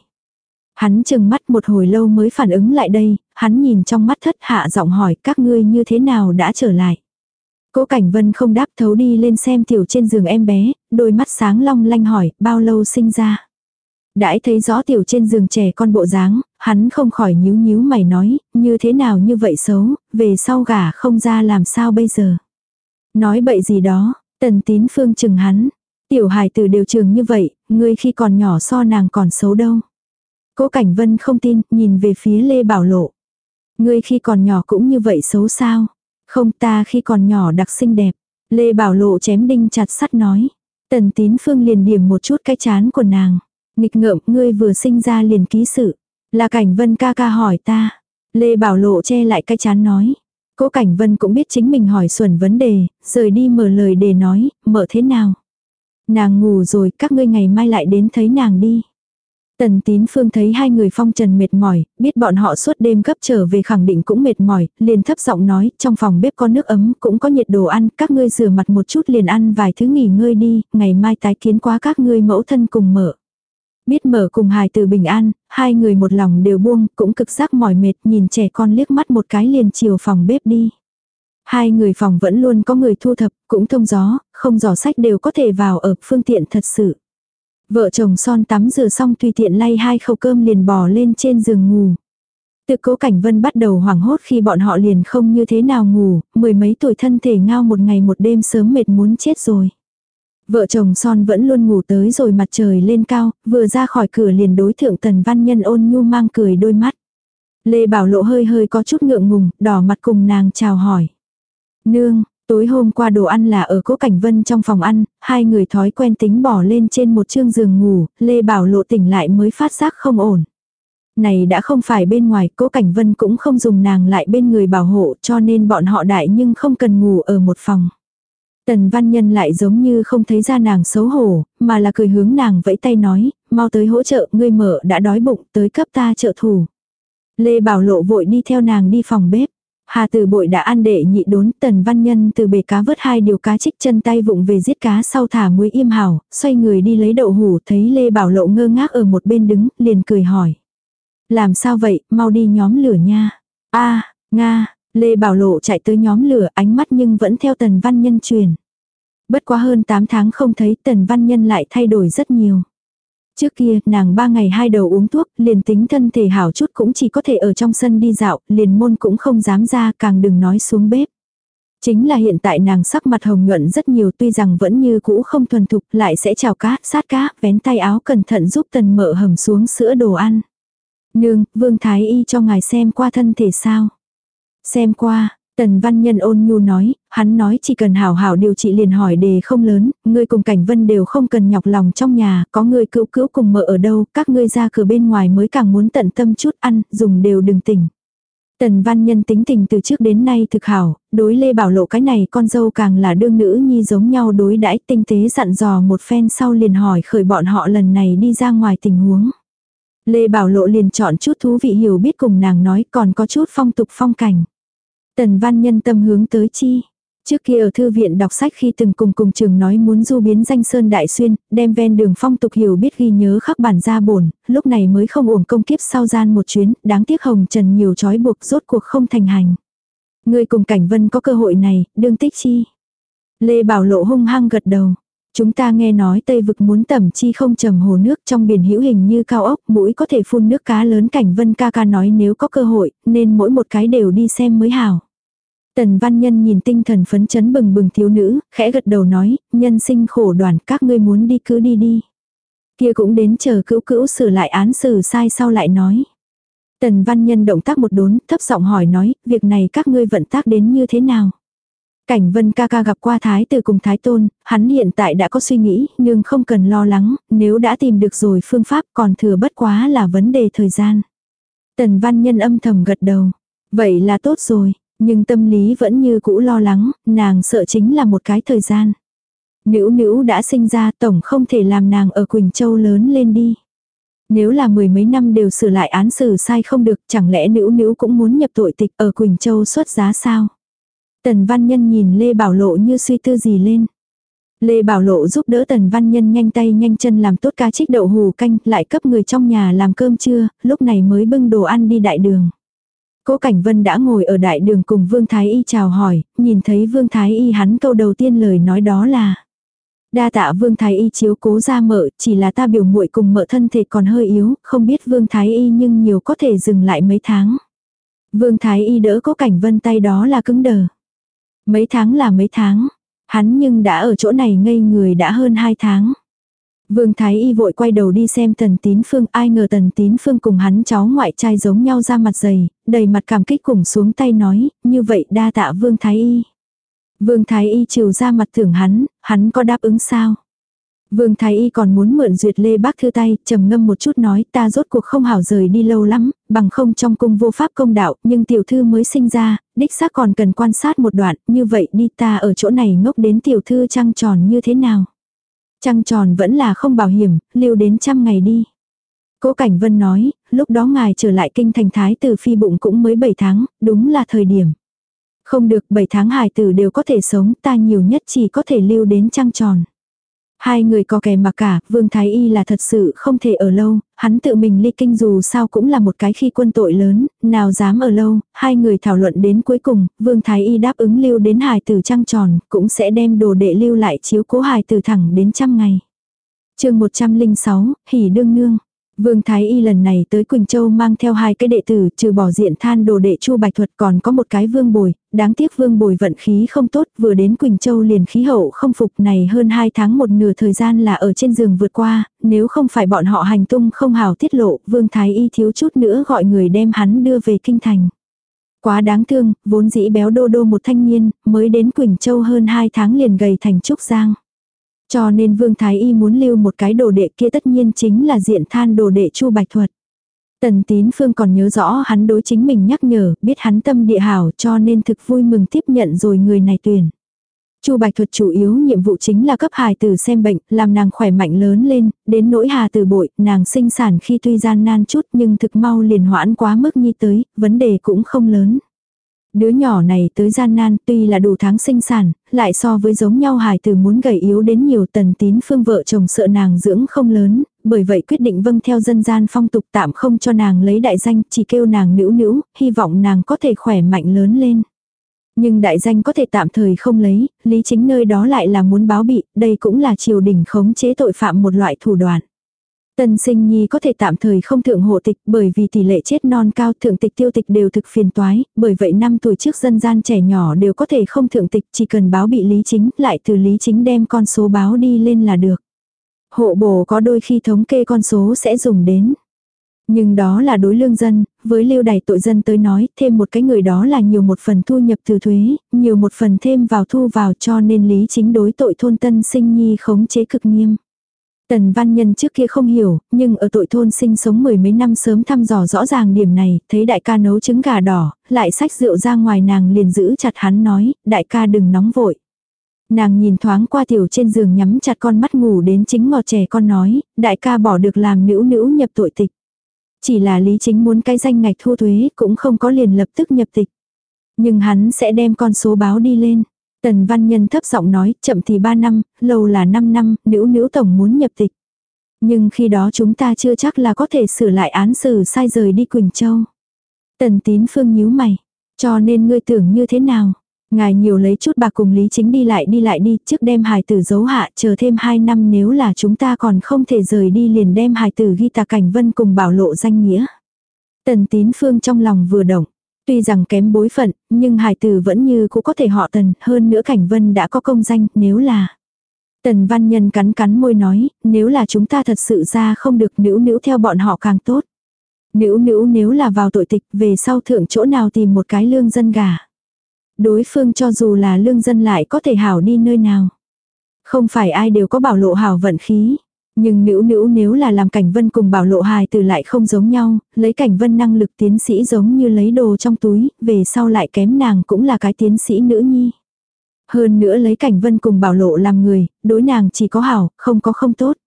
Hắn chừng mắt một hồi lâu mới phản ứng lại đây, hắn nhìn trong mắt thất hạ giọng hỏi các ngươi như thế nào đã trở lại. Cố Cảnh Vân không đáp thấu đi lên xem tiểu trên giường em bé, đôi mắt sáng long lanh hỏi, bao lâu sinh ra. Đãi thấy rõ tiểu trên giường trẻ con bộ dáng, hắn không khỏi nhíu nhíu mày nói, như thế nào như vậy xấu, về sau gả không ra làm sao bây giờ. Nói bậy gì đó, tần tín phương chừng hắn. Tiểu hài tử đều trường như vậy, ngươi khi còn nhỏ so nàng còn xấu đâu. Cố Cảnh Vân không tin, nhìn về phía Lê Bảo Lộ. Ngươi khi còn nhỏ cũng như vậy xấu sao? Không ta khi còn nhỏ đặc xinh đẹp. Lê Bảo Lộ chém đinh chặt sắt nói. Tần tín phương liền điểm một chút cái chán của nàng. Nghịch ngợm ngươi vừa sinh ra liền ký sự. Là cảnh vân ca ca hỏi ta. Lê Bảo Lộ che lại cái chán nói. Cố Cảnh Vân cũng biết chính mình hỏi xuẩn vấn đề, rời đi mở lời để nói, mở thế nào. Nàng ngủ rồi, các ngươi ngày mai lại đến thấy nàng đi. Tần tín phương thấy hai người phong trần mệt mỏi, biết bọn họ suốt đêm gấp trở về khẳng định cũng mệt mỏi, liền thấp giọng nói, trong phòng bếp có nước ấm, cũng có nhiệt đồ ăn, các ngươi rửa mặt một chút liền ăn vài thứ nghỉ ngơi đi, ngày mai tái kiến quá các ngươi mẫu thân cùng mở. Biết mở cùng hài từ bình an, hai người một lòng đều buông, cũng cực giác mỏi mệt nhìn trẻ con liếc mắt một cái liền chiều phòng bếp đi. Hai người phòng vẫn luôn có người thu thập, cũng thông gió, không giỏ sách đều có thể vào ở phương tiện thật sự. Vợ chồng son tắm rửa xong tùy tiện lay hai khẩu cơm liền bò lên trên giường ngủ. Từ cố cảnh vân bắt đầu hoảng hốt khi bọn họ liền không như thế nào ngủ, mười mấy tuổi thân thể ngao một ngày một đêm sớm mệt muốn chết rồi. Vợ chồng son vẫn luôn ngủ tới rồi mặt trời lên cao, vừa ra khỏi cửa liền đối thượng tần văn nhân ôn nhu mang cười đôi mắt. Lê Bảo Lộ hơi hơi có chút ngượng ngùng, đỏ mặt cùng nàng chào hỏi. Nương, tối hôm qua đồ ăn là ở cố cảnh vân trong phòng ăn, hai người thói quen tính bỏ lên trên một chương giường ngủ, Lê Bảo Lộ tỉnh lại mới phát giác không ổn. Này đã không phải bên ngoài, cố cảnh vân cũng không dùng nàng lại bên người bảo hộ cho nên bọn họ đại nhưng không cần ngủ ở một phòng. Tần văn nhân lại giống như không thấy ra nàng xấu hổ, mà là cười hướng nàng vẫy tay nói, mau tới hỗ trợ, ngươi mở đã đói bụng, tới cấp ta trợ thủ. Lê Bảo Lộ vội đi theo nàng đi phòng bếp. Hà từ bội đã ăn đệ nhị đốn, tần văn nhân từ bể cá vớt hai điều cá trích chân tay vụng về giết cá sau thả muối im hảo, xoay người đi lấy đậu hủ thấy Lê Bảo Lộ ngơ ngác ở một bên đứng, liền cười hỏi. Làm sao vậy, mau đi nhóm lửa nha. a Nga, Lê Bảo Lộ chạy tới nhóm lửa ánh mắt nhưng vẫn theo tần văn nhân truyền. Bất quá hơn 8 tháng không thấy tần văn nhân lại thay đổi rất nhiều. Trước kia, nàng ba ngày hai đầu uống thuốc, liền tính thân thể hảo chút cũng chỉ có thể ở trong sân đi dạo, liền môn cũng không dám ra, càng đừng nói xuống bếp. Chính là hiện tại nàng sắc mặt hồng nhuận rất nhiều tuy rằng vẫn như cũ không thuần thục, lại sẽ chào cá, sát cá, vén tay áo cẩn thận giúp tần mợ hầm xuống sữa đồ ăn. Nương, Vương Thái Y cho ngài xem qua thân thể sao? Xem qua, Tần Văn Nhân ôn nhu nói, hắn nói chỉ cần hảo hảo điều trị liền hỏi đề không lớn, ngươi cùng Cảnh Vân đều không cần nhọc lòng trong nhà, có người cữu cữu cùng mợ ở đâu, các ngươi ra cửa bên ngoài mới càng muốn tận tâm chút ăn, dùng đều đừng tỉnh. Tần Văn Nhân tính tình từ trước đến nay thực hảo, đối Lê Bảo Lộ cái này con dâu càng là đương nữ nhi giống nhau đối đãi tinh tế dặn dò một phen sau liền hỏi khởi bọn họ lần này đi ra ngoài tình huống. Lê Bảo Lộ liền chọn chút thú vị hiểu biết cùng nàng nói còn có chút phong tục phong cảnh. Tần văn nhân tâm hướng tới chi. Trước kia ở thư viện đọc sách khi từng cùng cùng trường nói muốn du biến danh sơn đại xuyên, đem ven đường phong tục hiểu biết ghi nhớ khắc bản ra bổn, lúc này mới không uổng công kiếp sau gian một chuyến, đáng tiếc hồng trần nhiều trói buộc rốt cuộc không thành hành. Người cùng cảnh vân có cơ hội này, đương tích chi. Lê Bảo Lộ hung hăng gật đầu. Chúng ta nghe nói Tây vực muốn tẩm chi không trầm hồ nước trong biển hữu hình như cao ốc, mũi có thể phun nước cá lớn cảnh vân ca ca nói nếu có cơ hội, nên mỗi một cái đều đi xem mới hảo. Tần văn nhân nhìn tinh thần phấn chấn bừng bừng thiếu nữ, khẽ gật đầu nói, nhân sinh khổ đoàn các ngươi muốn đi cứ đi đi. Kia cũng đến chờ cữu cữu sửa lại án xử sai sau lại nói. Tần văn nhân động tác một đốn, thấp giọng hỏi nói, việc này các ngươi vận tác đến như thế nào? Cảnh vân ca ca gặp qua thái tử cùng thái tôn, hắn hiện tại đã có suy nghĩ, nhưng không cần lo lắng, nếu đã tìm được rồi phương pháp còn thừa bất quá là vấn đề thời gian. Tần văn nhân âm thầm gật đầu. Vậy là tốt rồi, nhưng tâm lý vẫn như cũ lo lắng, nàng sợ chính là một cái thời gian. Nữ nữ đã sinh ra tổng không thể làm nàng ở Quỳnh Châu lớn lên đi. Nếu là mười mấy năm đều sửa lại án xử sai không được, chẳng lẽ nữ nữ cũng muốn nhập tội tịch ở Quỳnh Châu xuất giá sao? Tần Văn Nhân nhìn Lê Bảo Lộ như suy tư gì lên. Lê Bảo Lộ giúp đỡ Tần Văn Nhân nhanh tay nhanh chân làm tốt cá trích đậu hù canh, lại cấp người trong nhà làm cơm trưa, lúc này mới bưng đồ ăn đi đại đường. Cố Cảnh Vân đã ngồi ở đại đường cùng Vương Thái Y chào hỏi, nhìn thấy Vương Thái Y hắn câu đầu tiên lời nói đó là Đa tạ Vương Thái Y chiếu cố ra mợ, chỉ là ta biểu muội cùng mợ thân thể còn hơi yếu, không biết Vương Thái Y nhưng nhiều có thể dừng lại mấy tháng. Vương Thái Y đỡ Cố Cảnh Vân tay đó là cứng đờ. Mấy tháng là mấy tháng. Hắn nhưng đã ở chỗ này ngây người đã hơn hai tháng. Vương Thái Y vội quay đầu đi xem Tần Tín Phương, ai ngờ Tần Tín Phương cùng hắn cháu ngoại trai giống nhau ra mặt dày, đầy mặt cảm kích cùng xuống tay nói, như vậy đa tạ Vương Thái Y. Vương Thái Y chiều ra mặt thưởng hắn, hắn có đáp ứng sao? Vương Thái Y còn muốn mượn duyệt lê bác thư tay, trầm ngâm một chút nói ta rốt cuộc không hảo rời đi lâu lắm, bằng không trong cung vô pháp công đạo, nhưng tiểu thư mới sinh ra, đích xác còn cần quan sát một đoạn, như vậy đi ta ở chỗ này ngốc đến tiểu thư trăng tròn như thế nào. Trăng tròn vẫn là không bảo hiểm, lưu đến trăm ngày đi. Cố Cảnh Vân nói, lúc đó ngài trở lại kinh thành thái từ phi bụng cũng mới 7 tháng, đúng là thời điểm. Không được 7 tháng hài tử đều có thể sống, ta nhiều nhất chỉ có thể lưu đến trăng tròn. Hai người có kẻ mà cả, Vương Thái Y là thật sự không thể ở lâu, hắn tự mình ly kinh dù sao cũng là một cái khi quân tội lớn, nào dám ở lâu, hai người thảo luận đến cuối cùng, Vương Thái Y đáp ứng lưu đến hài tử trăng tròn, cũng sẽ đem đồ đệ lưu lại chiếu cố hài tử thẳng đến trăm ngày. chương 106, Hỉ Đương Nương Vương Thái Y lần này tới Quỳnh Châu mang theo hai cái đệ tử, trừ bỏ diện than đồ đệ Chu Bạch Thuật còn có một cái Vương Bồi, đáng tiếc Vương Bồi vận khí không tốt, vừa đến Quỳnh Châu liền khí hậu không phục này hơn hai tháng một nửa thời gian là ở trên giường vượt qua, nếu không phải bọn họ hành tung không hào tiết lộ, Vương Thái Y thiếu chút nữa gọi người đem hắn đưa về kinh thành. Quá đáng thương, vốn dĩ béo đô đô một thanh niên, mới đến Quỳnh Châu hơn hai tháng liền gầy thành trúc giang. Cho nên Vương Thái Y muốn lưu một cái đồ đệ kia tất nhiên chính là diện than đồ đệ Chu Bạch Thuật. Tần Tín Phương còn nhớ rõ hắn đối chính mình nhắc nhở, biết hắn tâm địa hảo cho nên thực vui mừng tiếp nhận rồi người này tuyển. Chu Bạch Thuật chủ yếu nhiệm vụ chính là cấp hài tử xem bệnh, làm nàng khỏe mạnh lớn lên, đến nỗi hà tử bội, nàng sinh sản khi tuy gian nan chút nhưng thực mau liền hoãn quá mức nhi tới, vấn đề cũng không lớn. Đứa nhỏ này tới gian nan tuy là đủ tháng sinh sản, lại so với giống nhau hài tử muốn gầy yếu đến nhiều tần tín phương vợ chồng sợ nàng dưỡng không lớn, bởi vậy quyết định vâng theo dân gian phong tục tạm không cho nàng lấy đại danh, chỉ kêu nàng nữ nữ, hy vọng nàng có thể khỏe mạnh lớn lên. Nhưng đại danh có thể tạm thời không lấy, lý chính nơi đó lại là muốn báo bị, đây cũng là triều đình khống chế tội phạm một loại thủ đoạn. Tân sinh nhi có thể tạm thời không thượng hộ tịch bởi vì tỷ lệ chết non cao thượng tịch tiêu tịch đều thực phiền toái, bởi vậy năm tuổi trước dân gian trẻ nhỏ đều có thể không thượng tịch chỉ cần báo bị lý chính lại từ lý chính đem con số báo đi lên là được. Hộ bổ có đôi khi thống kê con số sẽ dùng đến. Nhưng đó là đối lương dân, với lưu đày tội dân tới nói, thêm một cái người đó là nhiều một phần thu nhập từ thuế, nhiều một phần thêm vào thu vào cho nên lý chính đối tội thôn tân sinh nhi khống chế cực nghiêm. Tần văn nhân trước kia không hiểu, nhưng ở tội thôn sinh sống mười mấy năm sớm thăm dò rõ ràng điểm này, thấy đại ca nấu trứng gà đỏ, lại xách rượu ra ngoài nàng liền giữ chặt hắn nói, đại ca đừng nóng vội. Nàng nhìn thoáng qua tiểu trên giường nhắm chặt con mắt ngủ đến chính ngọt trẻ con nói, đại ca bỏ được làm nữ nữ nhập tội tịch. Chỉ là lý chính muốn cái danh ngạch thu thuế cũng không có liền lập tức nhập tịch. Nhưng hắn sẽ đem con số báo đi lên. Tần Văn Nhân thấp giọng nói, chậm thì 3 năm, lâu là 5 năm, nữ nữ tổng muốn nhập tịch. Nhưng khi đó chúng ta chưa chắc là có thể sửa lại án xử sai rời đi Quỳnh Châu. Tần Tín Phương nhíu mày, cho nên ngươi tưởng như thế nào? Ngài nhiều lấy chút bạc cùng Lý Chính đi lại đi lại đi, trước đem hài tử giấu hạ, chờ thêm 2 năm nếu là chúng ta còn không thể rời đi liền đem hài tử ghi tà cảnh vân cùng bảo lộ danh nghĩa. Tần Tín Phương trong lòng vừa động, Tuy rằng kém bối phận, nhưng hải tử vẫn như cũng có thể họ tần, hơn nữa cảnh vân đã có công danh, nếu là. Tần văn nhân cắn cắn môi nói, nếu là chúng ta thật sự ra không được nữ nữ theo bọn họ càng tốt. Nữ nữ nếu là vào tội tịch về sau thượng chỗ nào tìm một cái lương dân gà. Đối phương cho dù là lương dân lại có thể hảo đi nơi nào. Không phải ai đều có bảo lộ hảo vận khí. Nhưng nữ nữ nếu là làm cảnh vân cùng bảo lộ hài từ lại không giống nhau, lấy cảnh vân năng lực tiến sĩ giống như lấy đồ trong túi, về sau lại kém nàng cũng là cái tiến sĩ nữ nhi. Hơn nữa lấy cảnh vân cùng bảo lộ làm người, đối nàng chỉ có hảo, không có không tốt.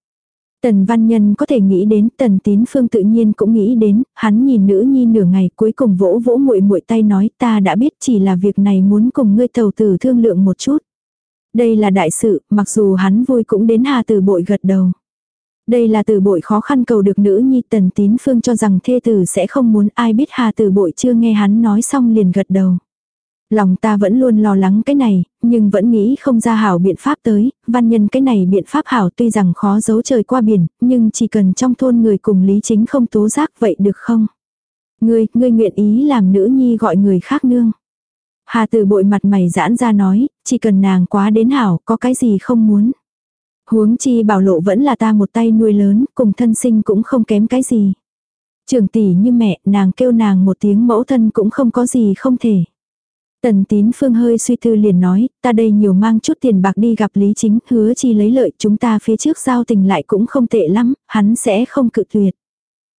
Tần văn nhân có thể nghĩ đến, tần tín phương tự nhiên cũng nghĩ đến, hắn nhìn nữ nhi nửa ngày cuối cùng vỗ vỗ muội muội tay nói ta đã biết chỉ là việc này muốn cùng ngươi tàu tử thương lượng một chút. Đây là đại sự, mặc dù hắn vui cũng đến hà từ bội gật đầu. Đây là từ bội khó khăn cầu được nữ nhi tần tín phương cho rằng thê tử sẽ không muốn ai biết hà từ bội chưa nghe hắn nói xong liền gật đầu. Lòng ta vẫn luôn lo lắng cái này, nhưng vẫn nghĩ không ra hảo biện pháp tới, văn nhân cái này biện pháp hảo tuy rằng khó giấu trời qua biển, nhưng chỉ cần trong thôn người cùng lý chính không tố giác vậy được không? Ngươi, ngươi nguyện ý làm nữ nhi gọi người khác nương. Hà từ bội mặt mày giãn ra nói, chỉ cần nàng quá đến hảo, có cái gì không muốn. Huống chi bảo lộ vẫn là ta một tay nuôi lớn, cùng thân sinh cũng không kém cái gì. Trường tỷ như mẹ, nàng kêu nàng một tiếng mẫu thân cũng không có gì không thể. Tần tín phương hơi suy tư liền nói, ta đây nhiều mang chút tiền bạc đi gặp Lý Chính, hứa chi lấy lợi chúng ta phía trước giao tình lại cũng không tệ lắm, hắn sẽ không cự tuyệt.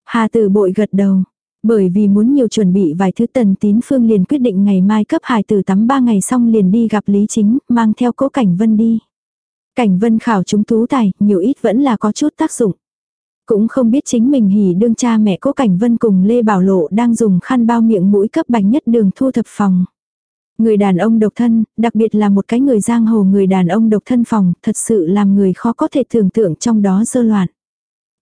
Hà tử bội gật đầu. Bởi vì muốn nhiều chuẩn bị vài thứ tần tín phương liền quyết định ngày mai cấp hài tử tắm ba ngày xong liền đi gặp Lý Chính, mang theo cố cảnh vân đi. Cảnh vân khảo chúng tú tài, nhiều ít vẫn là có chút tác dụng. Cũng không biết chính mình hỉ đương cha mẹ cố cảnh vân cùng Lê Bảo Lộ đang dùng khăn bao miệng mũi cấp bánh nhất đường thu thập phòng. Người đàn ông độc thân, đặc biệt là một cái người giang hồ người đàn ông độc thân phòng, thật sự làm người khó có thể tưởng tượng trong đó dơ loạn.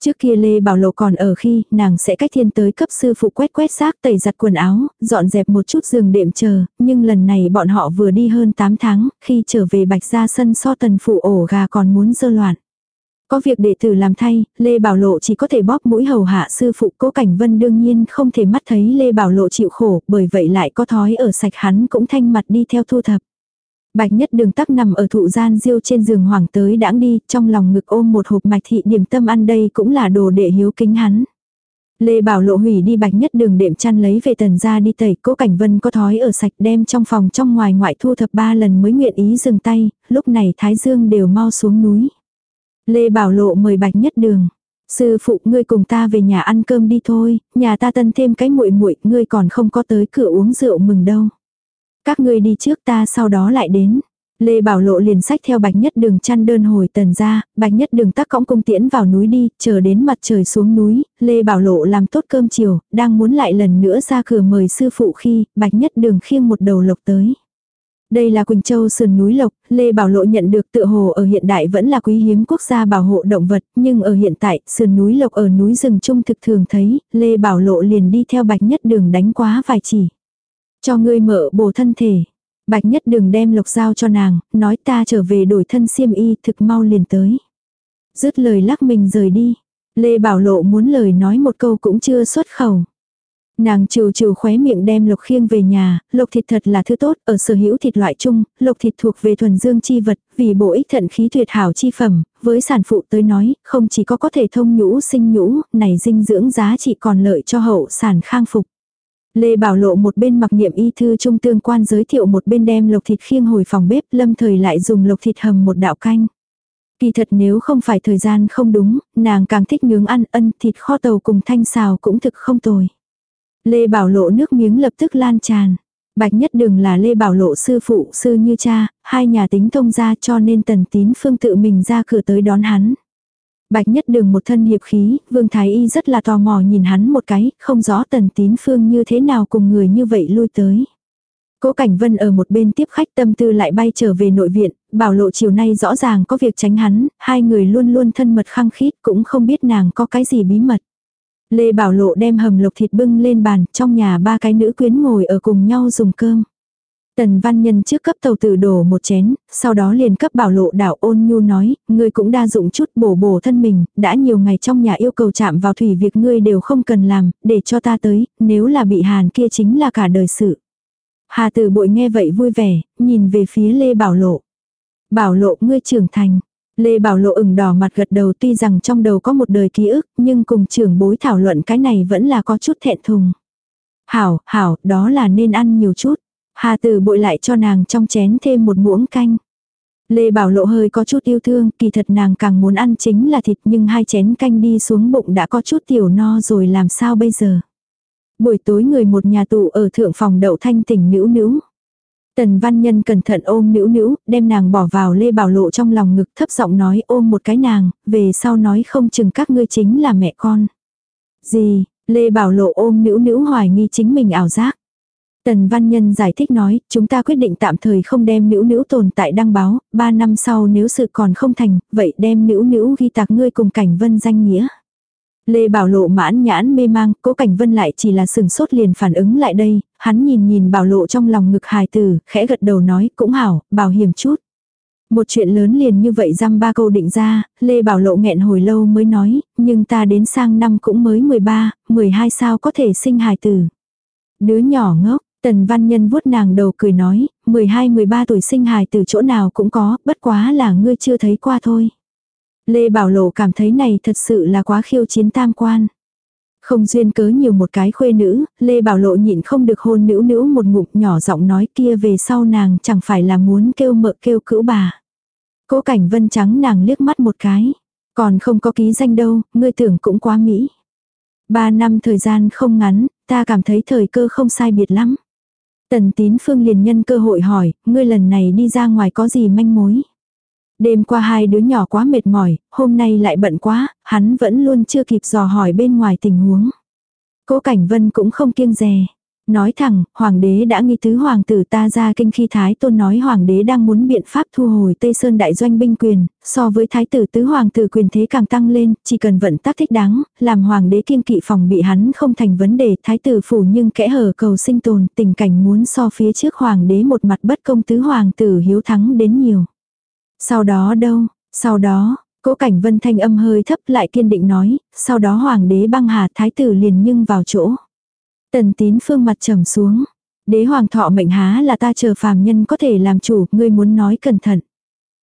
Trước kia Lê Bảo Lộ còn ở khi nàng sẽ cách thiên tới cấp sư phụ quét quét xác tẩy giặt quần áo, dọn dẹp một chút giường đệm chờ, nhưng lần này bọn họ vừa đi hơn 8 tháng, khi trở về bạch ra sân so tần phụ ổ gà còn muốn dơ loạn. Có việc đệ tử làm thay, Lê Bảo Lộ chỉ có thể bóp mũi hầu hạ sư phụ cố cảnh vân đương nhiên không thể mắt thấy Lê Bảo Lộ chịu khổ, bởi vậy lại có thói ở sạch hắn cũng thanh mặt đi theo thu thập. Bạch nhất đường tắc nằm ở thụ gian diêu trên giường hoàng tới đãng đi, trong lòng ngực ôm một hộp mạch thị điểm tâm ăn đây cũng là đồ để hiếu kính hắn. Lê Bảo Lộ hủy đi bạch nhất đường đệm chăn lấy về tần ra đi tẩy, cố cảnh vân có thói ở sạch đem trong phòng trong ngoài ngoại thu thập ba lần mới nguyện ý dừng tay, lúc này Thái Dương đều mau xuống núi. Lê Bảo Lộ mời bạch nhất đường. Sư phụ ngươi cùng ta về nhà ăn cơm đi thôi, nhà ta tân thêm cái muội muội ngươi còn không có tới cửa uống rượu mừng đâu. Các ngươi đi trước ta sau đó lại đến. Lê Bảo Lộ liền sách theo bạch nhất đường chăn đơn hồi tần ra, bạch nhất đường tắc cõng cung tiễn vào núi đi, chờ đến mặt trời xuống núi, Lê Bảo Lộ làm tốt cơm chiều, đang muốn lại lần nữa ra cửa mời sư phụ khi, bạch nhất đường khiêng một đầu lộc tới. Đây là Quỳnh Châu sườn núi lộc, Lê Bảo Lộ nhận được tự hồ ở hiện đại vẫn là quý hiếm quốc gia bảo hộ động vật, nhưng ở hiện tại, sườn núi lộc ở núi rừng trung thực thường thấy, Lê Bảo Lộ liền đi theo bạch nhất đường đánh quá vài chỉ. Cho ngươi mở bổ thân thể. Bạch nhất đừng đem lộc giao cho nàng, nói ta trở về đổi thân xiêm y thực mau liền tới. Dứt lời lắc mình rời đi. Lê Bảo Lộ muốn lời nói một câu cũng chưa xuất khẩu. Nàng trừ trừ khóe miệng đem lộc khiêng về nhà, lộc thịt thật là thứ tốt, ở sở hữu thịt loại chung, lộc thịt thuộc về thuần dương chi vật, vì bổ ích thận khí tuyệt hảo chi phẩm, với sản phụ tới nói, không chỉ có có thể thông nhũ sinh nhũ, này dinh dưỡng giá trị còn lợi cho hậu sản khang phục. Lê Bảo Lộ một bên mặc niệm y thư trung tương quan giới thiệu một bên đem lộc thịt khiêng hồi phòng bếp, lâm thời lại dùng lộc thịt hầm một đạo canh. Kỳ thật nếu không phải thời gian không đúng, nàng càng thích nướng ăn ân thịt kho tàu cùng thanh xào cũng thực không tồi. Lê Bảo Lộ nước miếng lập tức lan tràn. Bạch nhất đừng là Lê Bảo Lộ sư phụ sư như cha, hai nhà tính thông gia cho nên tần tín phương tự mình ra cửa tới đón hắn. Bạch nhất đường một thân hiệp khí, Vương Thái Y rất là tò mò nhìn hắn một cái, không rõ tần tín phương như thế nào cùng người như vậy lui tới. Cố Cảnh Vân ở một bên tiếp khách tâm tư lại bay trở về nội viện, bảo lộ chiều nay rõ ràng có việc tránh hắn, hai người luôn luôn thân mật khăng khít cũng không biết nàng có cái gì bí mật. Lê Bảo Lộ đem hầm lộc thịt bưng lên bàn, trong nhà ba cái nữ quyến ngồi ở cùng nhau dùng cơm. Tần văn nhân trước cấp tàu tử đổ một chén, sau đó liền cấp bảo lộ đảo ôn nhu nói, ngươi cũng đa dụng chút bổ bổ thân mình, đã nhiều ngày trong nhà yêu cầu chạm vào thủy việc ngươi đều không cần làm, để cho ta tới, nếu là bị hàn kia chính là cả đời sự. Hà tử bội nghe vậy vui vẻ, nhìn về phía Lê Bảo Lộ. Bảo Lộ ngươi trưởng thành. Lê Bảo Lộ ửng đỏ mặt gật đầu tuy rằng trong đầu có một đời ký ức, nhưng cùng trưởng bối thảo luận cái này vẫn là có chút thẹn thùng. Hảo, hảo, đó là nên ăn nhiều chút. Hà tử bội lại cho nàng trong chén thêm một muỗng canh. Lê Bảo Lộ hơi có chút yêu thương, kỳ thật nàng càng muốn ăn chính là thịt nhưng hai chén canh đi xuống bụng đã có chút tiểu no rồi làm sao bây giờ. Buổi tối người một nhà tụ ở thượng phòng đậu thanh tỉnh nữ nữ. Tần văn nhân cẩn thận ôm nữ nữ, đem nàng bỏ vào Lê Bảo Lộ trong lòng ngực thấp giọng nói ôm một cái nàng, về sau nói không chừng các ngươi chính là mẹ con. Gì, Lê Bảo Lộ ôm nữ nữ hoài nghi chính mình ảo giác. Tần Văn Nhân giải thích nói, chúng ta quyết định tạm thời không đem nữ nữ tồn tại đăng báo, ba năm sau nếu sự còn không thành, vậy đem nữ nữ ghi tạc ngươi cùng cảnh vân danh nghĩa. Lê Bảo Lộ mãn nhãn mê mang, cố cảnh vân lại chỉ là sừng sốt liền phản ứng lại đây, hắn nhìn nhìn Bảo Lộ trong lòng ngực hài tử, khẽ gật đầu nói, cũng hảo, bảo hiểm chút. Một chuyện lớn liền như vậy giam ba câu định ra, Lê Bảo Lộ nghẹn hồi lâu mới nói, nhưng ta đến sang năm cũng mới 13, 12 sao có thể sinh hài tử. Đứa nhỏ ngốc, Tần Văn Nhân vuốt nàng đầu cười nói, 12-13 tuổi sinh hài từ chỗ nào cũng có, bất quá là ngươi chưa thấy qua thôi. Lê Bảo Lộ cảm thấy này thật sự là quá khiêu chiến tam quan. Không duyên cớ nhiều một cái khuê nữ, Lê Bảo Lộ nhịn không được hôn nữ nữ một ngụm nhỏ giọng nói kia về sau nàng chẳng phải là muốn kêu mợ kêu cữu bà. Cố cảnh vân trắng nàng liếc mắt một cái. Còn không có ký danh đâu, ngươi tưởng cũng quá mỹ. Ba năm thời gian không ngắn, ta cảm thấy thời cơ không sai biệt lắm. Tần tín phương liền nhân cơ hội hỏi, ngươi lần này đi ra ngoài có gì manh mối? Đêm qua hai đứa nhỏ quá mệt mỏi, hôm nay lại bận quá, hắn vẫn luôn chưa kịp dò hỏi bên ngoài tình huống. Cố Cảnh Vân cũng không kiêng dè. Nói thẳng, hoàng đế đã nghi tứ hoàng tử ta ra kinh khi thái tôn nói hoàng đế đang muốn biện pháp thu hồi Tây Sơn đại doanh binh quyền, so với thái tử tứ hoàng tử quyền thế càng tăng lên, chỉ cần vận tác thích đáng, làm hoàng đế kiên kỵ phòng bị hắn không thành vấn đề, thái tử phủ nhưng kẽ hở cầu sinh tồn, tình cảnh muốn so phía trước hoàng đế một mặt bất công tứ hoàng tử hiếu thắng đến nhiều. Sau đó đâu, sau đó, cố cảnh vân thanh âm hơi thấp lại kiên định nói, sau đó hoàng đế băng hà thái tử liền nhưng vào chỗ. Tần tín phương mặt trầm xuống. Đế hoàng thọ mệnh há là ta chờ phàm nhân có thể làm chủ, ngươi muốn nói cẩn thận.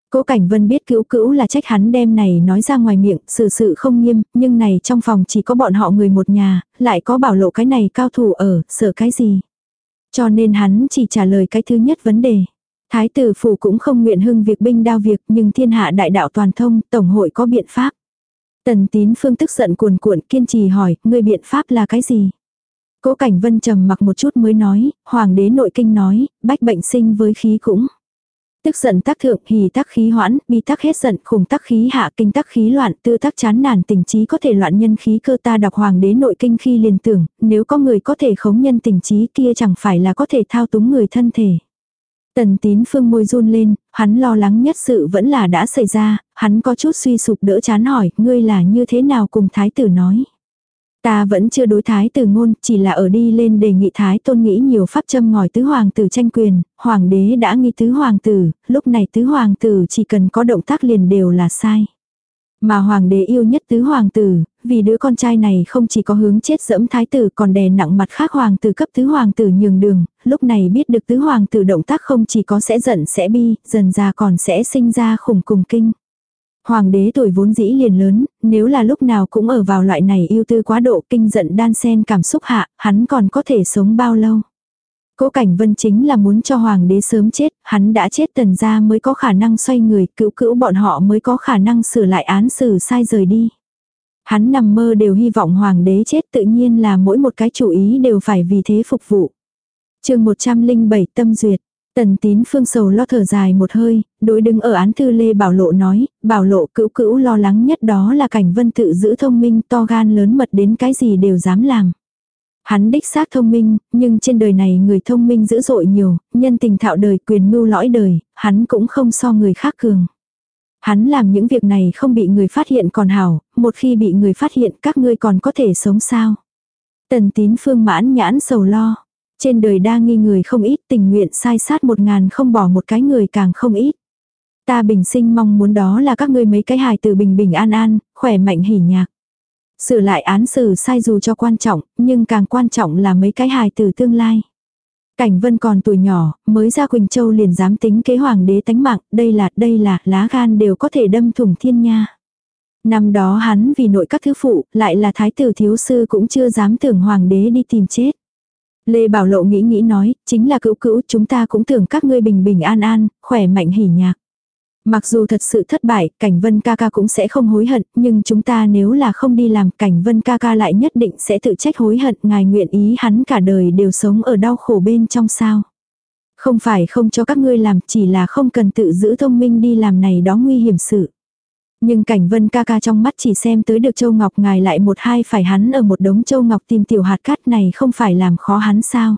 Cố Cảnh Vân biết cữu cữu là trách hắn đem này nói ra ngoài miệng, sự sự không nghiêm, nhưng này trong phòng chỉ có bọn họ người một nhà, lại có bảo lộ cái này cao thủ ở, sợ cái gì. Cho nên hắn chỉ trả lời cái thứ nhất vấn đề. Thái tử phủ cũng không nguyện hưng việc binh đao việc nhưng thiên hạ đại đạo toàn thông, tổng hội có biện pháp. Tần tín phương tức giận cuồn cuộn kiên trì hỏi, ngươi biện pháp là cái gì? Cố Cảnh Vân trầm mặc một chút mới nói, Hoàng đế nội kinh nói, bách bệnh sinh với khí cũng. Tức giận tác thượng, hỉ tác khí hoãn, bi tác hết giận, khủng tác khí hạ, kinh tác khí loạn, tư tác chán nản tình trí có thể loạn nhân khí cơ ta đọc Hoàng đế nội kinh khi liền tưởng, nếu có người có thể khống nhân tình trí kia chẳng phải là có thể thao túng người thân thể. Tần tín phương môi run lên, hắn lo lắng nhất sự vẫn là đã xảy ra, hắn có chút suy sụp đỡ chán hỏi, ngươi là như thế nào cùng thái tử nói. Ta vẫn chưa đối thái tử ngôn, chỉ là ở đi lên đề nghị thái tôn nghĩ nhiều pháp châm ngòi tứ hoàng tử tranh quyền, hoàng đế đã nghi tứ hoàng tử, lúc này tứ hoàng tử chỉ cần có động tác liền đều là sai. Mà hoàng đế yêu nhất tứ hoàng tử, vì đứa con trai này không chỉ có hướng chết dẫm thái tử còn đè nặng mặt khác hoàng tử cấp tứ hoàng tử nhường đường, lúc này biết được tứ hoàng tử động tác không chỉ có sẽ giận sẽ bi, dần ra còn sẽ sinh ra khủng cùng kinh. Hoàng đế tuổi vốn dĩ liền lớn, nếu là lúc nào cũng ở vào loại này yêu tư quá độ kinh giận đan sen cảm xúc hạ, hắn còn có thể sống bao lâu. Cố Cảnh Vân chính là muốn cho hoàng đế sớm chết, hắn đã chết tần ra mới có khả năng xoay người, cứu cữu bọn họ mới có khả năng sửa lại án xử sai rời đi. Hắn nằm mơ đều hy vọng hoàng đế chết tự nhiên là mỗi một cái chủ ý đều phải vì thế phục vụ. chương 107 tâm duyệt. Tần tín phương sầu lo thở dài một hơi, đối đứng ở án thư Lê Bảo Lộ nói, Bảo Lộ cữu cữu lo lắng nhất đó là cảnh vân tự giữ thông minh to gan lớn mật đến cái gì đều dám làm. Hắn đích xác thông minh, nhưng trên đời này người thông minh dữ dội nhiều, nhân tình thạo đời quyền mưu lõi đời, hắn cũng không so người khác cường. Hắn làm những việc này không bị người phát hiện còn hảo, một khi bị người phát hiện các ngươi còn có thể sống sao. Tần tín phương mãn nhãn sầu lo. Trên đời đa nghi người không ít tình nguyện sai sát một ngàn không bỏ một cái người càng không ít. Ta bình sinh mong muốn đó là các ngươi mấy cái hài từ bình bình an an, khỏe mạnh hỉ nhạc. Sửa lại án xử sai dù cho quan trọng, nhưng càng quan trọng là mấy cái hài từ tương lai. Cảnh vân còn tuổi nhỏ, mới ra Quỳnh Châu liền dám tính kế hoàng đế tánh mạng, đây là, đây là, lá gan đều có thể đâm thủng thiên nha. Năm đó hắn vì nội các thứ phụ, lại là thái tử thiếu sư cũng chưa dám tưởng hoàng đế đi tìm chết. Lê Bảo Lộ nghĩ nghĩ nói, chính là cữu cữu chúng ta cũng tưởng các ngươi bình bình an an, khỏe mạnh hỉ nhạc. Mặc dù thật sự thất bại, cảnh vân ca ca cũng sẽ không hối hận, nhưng chúng ta nếu là không đi làm cảnh vân ca ca lại nhất định sẽ tự trách hối hận, ngài nguyện ý hắn cả đời đều sống ở đau khổ bên trong sao. Không phải không cho các ngươi làm, chỉ là không cần tự giữ thông minh đi làm này đó nguy hiểm sự. Nhưng cảnh vân ca ca trong mắt chỉ xem tới được châu ngọc ngài lại một hai phải hắn ở một đống châu ngọc tìm tiểu hạt cát này không phải làm khó hắn sao.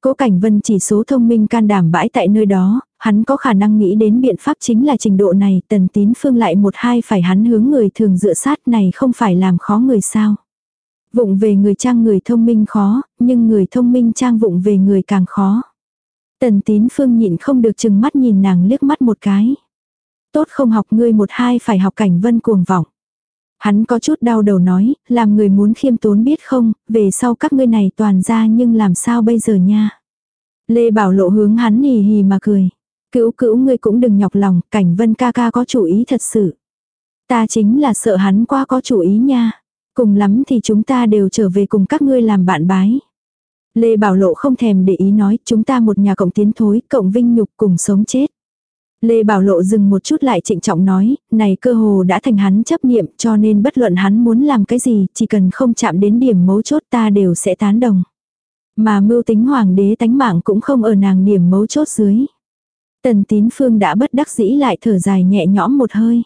Cố cảnh vân chỉ số thông minh can đảm bãi tại nơi đó, hắn có khả năng nghĩ đến biện pháp chính là trình độ này tần tín phương lại một hai phải hắn hướng người thường dựa sát này không phải làm khó người sao. Vụng về người trang người thông minh khó, nhưng người thông minh trang vụng về người càng khó. Tần tín phương nhịn không được chừng mắt nhìn nàng liếc mắt một cái. Tốt không học ngươi một hai phải học cảnh vân cuồng vọng. Hắn có chút đau đầu nói, làm người muốn khiêm tốn biết không, về sau các ngươi này toàn ra nhưng làm sao bây giờ nha. Lê Bảo Lộ hướng hắn hì hì mà cười. Cữu cữu ngươi cũng đừng nhọc lòng, cảnh vân ca ca có chủ ý thật sự. Ta chính là sợ hắn quá có chủ ý nha. Cùng lắm thì chúng ta đều trở về cùng các ngươi làm bạn bái. Lê Bảo Lộ không thèm để ý nói chúng ta một nhà cộng tiến thối, cộng vinh nhục cùng sống chết. Lê Bảo Lộ dừng một chút lại trịnh trọng nói, này cơ hồ đã thành hắn chấp niệm cho nên bất luận hắn muốn làm cái gì, chỉ cần không chạm đến điểm mấu chốt ta đều sẽ tán đồng. Mà mưu tính hoàng đế tánh mạng cũng không ở nàng điểm mấu chốt dưới. Tần tín phương đã bất đắc dĩ lại thở dài nhẹ nhõm một hơi.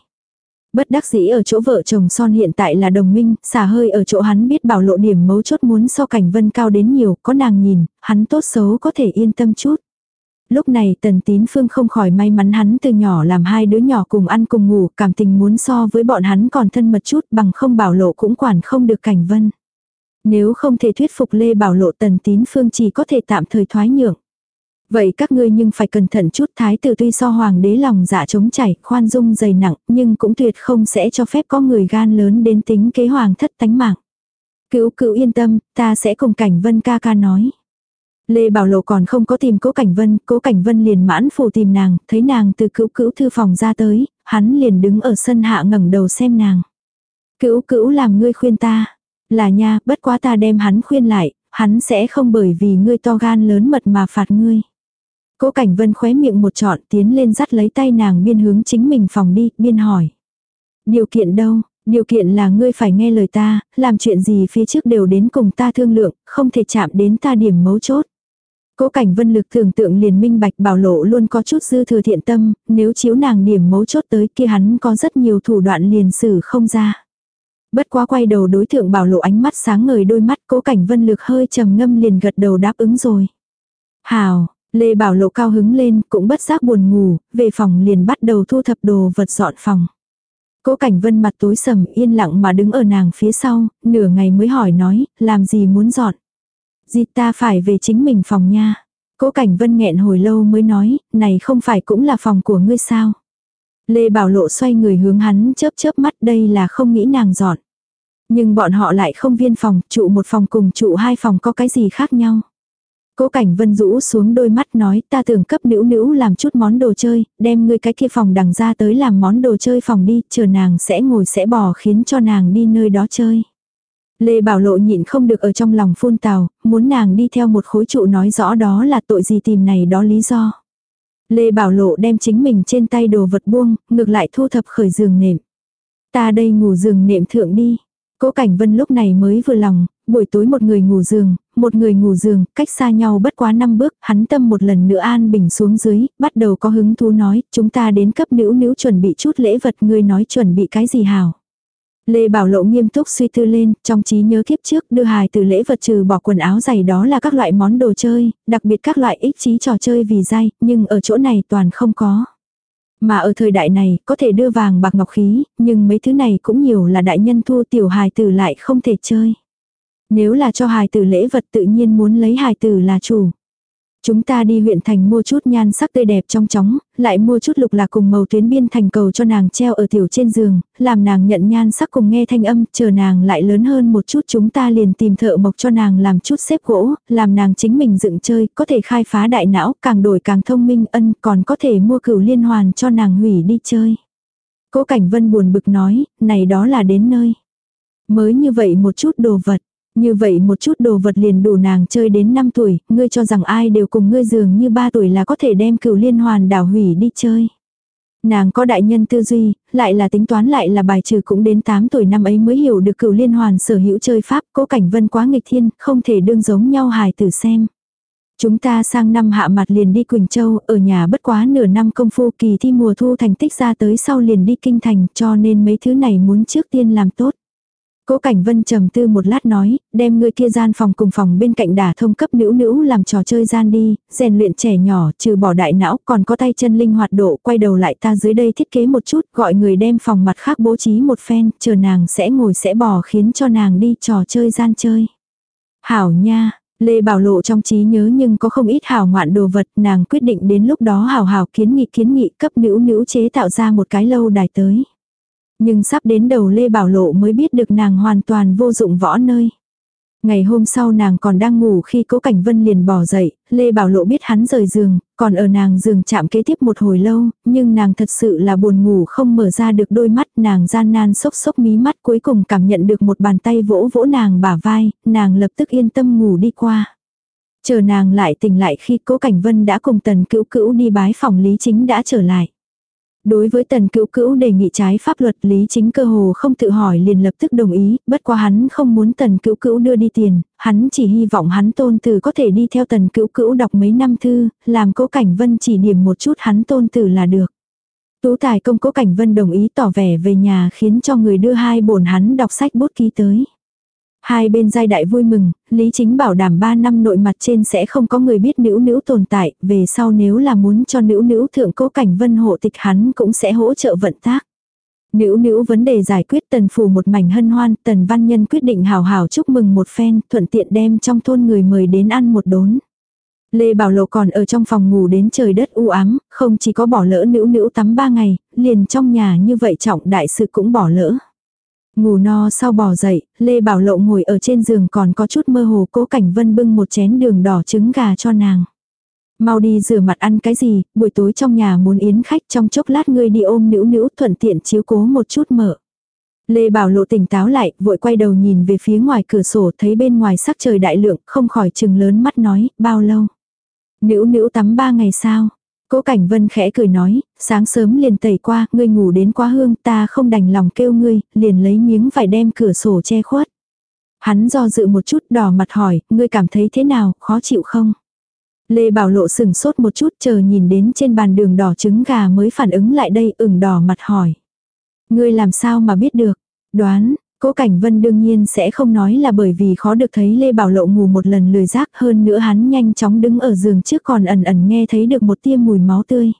Bất đắc dĩ ở chỗ vợ chồng son hiện tại là đồng minh, xả hơi ở chỗ hắn biết bảo lộ điểm mấu chốt muốn so cảnh vân cao đến nhiều, có nàng nhìn, hắn tốt xấu có thể yên tâm chút. Lúc này tần tín phương không khỏi may mắn hắn từ nhỏ làm hai đứa nhỏ cùng ăn cùng ngủ, cảm tình muốn so với bọn hắn còn thân mật chút bằng không bảo lộ cũng quản không được cảnh vân. Nếu không thể thuyết phục Lê Bảo Lộ tần tín phương chỉ có thể tạm thời thoái nhượng. Vậy các ngươi nhưng phải cẩn thận chút thái tử tuy so hoàng đế lòng dạ chống chảy, khoan dung dày nặng, nhưng cũng tuyệt không sẽ cho phép có người gan lớn đến tính kế hoàng thất tánh mạng. Cữu cữu yên tâm, ta sẽ cùng cảnh vân ca ca nói. Lê Bảo Lộ còn không có tìm cố cảnh vân, cố cảnh vân liền mãn phù tìm nàng, thấy nàng từ cữu cữu thư phòng ra tới, hắn liền đứng ở sân hạ ngẩng đầu xem nàng. Cữu cữu làm ngươi khuyên ta. Là nha, bất quá ta đem hắn khuyên lại, hắn sẽ không bởi vì ngươi to gan lớn mật mà phạt ngươi. Cố Cảnh Vân khóe miệng một trọn tiến lên dắt lấy tay nàng biên hướng chính mình phòng đi, biên hỏi. Điều kiện đâu? Điều kiện là ngươi phải nghe lời ta, làm chuyện gì phía trước đều đến cùng ta thương lượng, không thể chạm đến ta điểm mấu chốt. Cố cảnh vân lực tưởng tượng liền minh bạch bảo lộ luôn có chút dư thừa thiện tâm, nếu chiếu nàng điểm mấu chốt tới kia hắn có rất nhiều thủ đoạn liền xử không ra. Bất quá quay đầu đối tượng bảo lộ ánh mắt sáng ngời đôi mắt cố cảnh vân lực hơi trầm ngâm liền gật đầu đáp ứng rồi. Hào, Lê Bảo Lộ cao hứng lên, cũng bất giác buồn ngủ, về phòng liền bắt đầu thu thập đồ vật dọn phòng. Cố Cảnh Vân mặt tối sầm yên lặng mà đứng ở nàng phía sau, nửa ngày mới hỏi nói, làm gì muốn dọn. Di ta phải về chính mình phòng nha. Cố Cảnh Vân nghẹn hồi lâu mới nói, này không phải cũng là phòng của ngươi sao. Lê Bảo Lộ xoay người hướng hắn chớp chớp mắt đây là không nghĩ nàng dọn. Nhưng bọn họ lại không viên phòng, trụ một phòng cùng trụ hai phòng có cái gì khác nhau. Cố cảnh vân rũ xuống đôi mắt nói ta tưởng cấp nữ nữ làm chút món đồ chơi, đem ngươi cái kia phòng đằng ra tới làm món đồ chơi phòng đi, chờ nàng sẽ ngồi sẽ bỏ khiến cho nàng đi nơi đó chơi. Lê Bảo Lộ nhịn không được ở trong lòng phun tào, muốn nàng đi theo một khối trụ nói rõ đó là tội gì tìm này đó lý do. Lê Bảo Lộ đem chính mình trên tay đồ vật buông, ngược lại thu thập khởi giường nệm. Ta đây ngủ giường nệm thượng đi. Cố Cảnh Vân lúc này mới vừa lòng, buổi tối một người ngủ giường, một người ngủ giường, cách xa nhau bất quá năm bước, hắn tâm một lần nữa an bình xuống dưới, bắt đầu có hứng thú nói, chúng ta đến cấp nữ nữ chuẩn bị chút lễ vật, ngươi nói chuẩn bị cái gì hảo. Lê Bảo Lộ nghiêm túc suy tư lên, trong trí nhớ kiếp trước đưa hài từ lễ vật trừ bỏ quần áo giày đó là các loại món đồ chơi, đặc biệt các loại ích trí trò chơi vì dai, nhưng ở chỗ này toàn không có. Mà ở thời đại này, có thể đưa vàng bạc ngọc khí, nhưng mấy thứ này cũng nhiều là đại nhân thu tiểu hài tử lại không thể chơi. Nếu là cho hài tử lễ vật tự nhiên muốn lấy hài tử là chủ. Chúng ta đi huyện thành mua chút nhan sắc tươi đẹp trong chóng, lại mua chút lục lạc cùng màu tuyến biên thành cầu cho nàng treo ở tiểu trên giường, làm nàng nhận nhan sắc cùng nghe thanh âm, chờ nàng lại lớn hơn một chút chúng ta liền tìm thợ mộc cho nàng làm chút xếp gỗ, làm nàng chính mình dựng chơi, có thể khai phá đại não, càng đổi càng thông minh ân, còn có thể mua cửu liên hoàn cho nàng hủy đi chơi. Cố Cảnh Vân buồn bực nói, này đó là đến nơi. Mới như vậy một chút đồ vật. Như vậy một chút đồ vật liền đủ nàng chơi đến 5 tuổi, ngươi cho rằng ai đều cùng ngươi dường như 3 tuổi là có thể đem cửu liên hoàn đảo hủy đi chơi. Nàng có đại nhân tư duy, lại là tính toán lại là bài trừ cũng đến 8 tuổi năm ấy mới hiểu được cửu liên hoàn sở hữu chơi pháp, cố cảnh vân quá nghịch thiên, không thể đương giống nhau hài tử xem. Chúng ta sang năm hạ mặt liền đi Quỳnh Châu, ở nhà bất quá nửa năm công phu kỳ thi mùa thu thành tích ra tới sau liền đi kinh thành cho nên mấy thứ này muốn trước tiên làm tốt. Cố Cảnh Vân trầm tư một lát nói, đem người kia gian phòng cùng phòng bên cạnh đả thông cấp nữ nữ làm trò chơi gian đi, rèn luyện trẻ nhỏ, trừ bỏ đại não, còn có tay chân linh hoạt độ, quay đầu lại ta dưới đây thiết kế một chút, gọi người đem phòng mặt khác bố trí một phen, chờ nàng sẽ ngồi sẽ bò khiến cho nàng đi trò chơi gian chơi. Hảo nha, Lê Bảo Lộ trong trí nhớ nhưng có không ít hảo ngoạn đồ vật, nàng quyết định đến lúc đó hảo hảo kiến nghị kiến nghị cấp nữ nữ chế tạo ra một cái lâu đài tới. Nhưng sắp đến đầu Lê Bảo Lộ mới biết được nàng hoàn toàn vô dụng võ nơi. Ngày hôm sau nàng còn đang ngủ khi cố cảnh vân liền bỏ dậy, Lê Bảo Lộ biết hắn rời giường, còn ở nàng giường chạm kế tiếp một hồi lâu, nhưng nàng thật sự là buồn ngủ không mở ra được đôi mắt, nàng gian nan sốc sốc mí mắt cuối cùng cảm nhận được một bàn tay vỗ vỗ nàng bả vai, nàng lập tức yên tâm ngủ đi qua. Chờ nàng lại tỉnh lại khi cố cảnh vân đã cùng tần cữu cữu đi bái phòng lý chính đã trở lại. Đối với tần cữu cữu đề nghị trái pháp luật lý chính cơ hồ không tự hỏi liền lập tức đồng ý, bất quá hắn không muốn tần cữu cữu đưa đi tiền, hắn chỉ hy vọng hắn tôn tử có thể đi theo tần cữu cữu đọc mấy năm thư, làm cố cảnh vân chỉ điểm một chút hắn tôn tử là được. Tú tài công cố Cảnh Vân đồng ý tỏ vẻ về nhà khiến cho người đưa hai bổn hắn đọc sách bút ký tới. Hai bên giai đại vui mừng, Lý Chính bảo đảm 3 năm nội mặt trên sẽ không có người biết nữ nữ tồn tại, về sau nếu là muốn cho nữ nữ thượng cố cảnh vân hộ tịch hắn cũng sẽ hỗ trợ vận tác. Nữ nữ vấn đề giải quyết tần phủ một mảnh hân hoan, tần văn nhân quyết định hào hào chúc mừng một phen, thuận tiện đem trong thôn người mời đến ăn một đốn. Lê Bảo Lộ còn ở trong phòng ngủ đến trời đất u ám, không chỉ có bỏ lỡ nữ nữ tắm ba ngày, liền trong nhà như vậy trọng đại sự cũng bỏ lỡ. Ngủ no sau bỏ dậy, Lê Bảo Lộ ngồi ở trên giường còn có chút mơ hồ cố cảnh vân bưng một chén đường đỏ trứng gà cho nàng. Mau đi rửa mặt ăn cái gì, buổi tối trong nhà muốn yến khách trong chốc lát ngươi đi ôm nữ nữ thuận tiện chiếu cố một chút mở. Lê Bảo Lộ tỉnh táo lại, vội quay đầu nhìn về phía ngoài cửa sổ thấy bên ngoài sắc trời đại lượng, không khỏi chừng lớn mắt nói, bao lâu. Nữ nữ tắm ba ngày sao? Cố Cảnh Vân khẽ cười nói, sáng sớm liền tẩy qua, ngươi ngủ đến quá hương, ta không đành lòng kêu ngươi, liền lấy miếng vải đem cửa sổ che khuất. Hắn do dự một chút đỏ mặt hỏi, ngươi cảm thấy thế nào, khó chịu không? Lê Bảo Lộ sừng sốt một chút chờ nhìn đến trên bàn đường đỏ trứng gà mới phản ứng lại đây ửng đỏ mặt hỏi. Ngươi làm sao mà biết được? Đoán, Cố Cảnh Vân đương nhiên sẽ không nói là bởi vì khó được thấy Lê Bảo Lộ ngủ một lần lười giác hơn nữa hắn nhanh chóng đứng ở giường trước còn ẩn ẩn nghe thấy được một tia mùi máu tươi.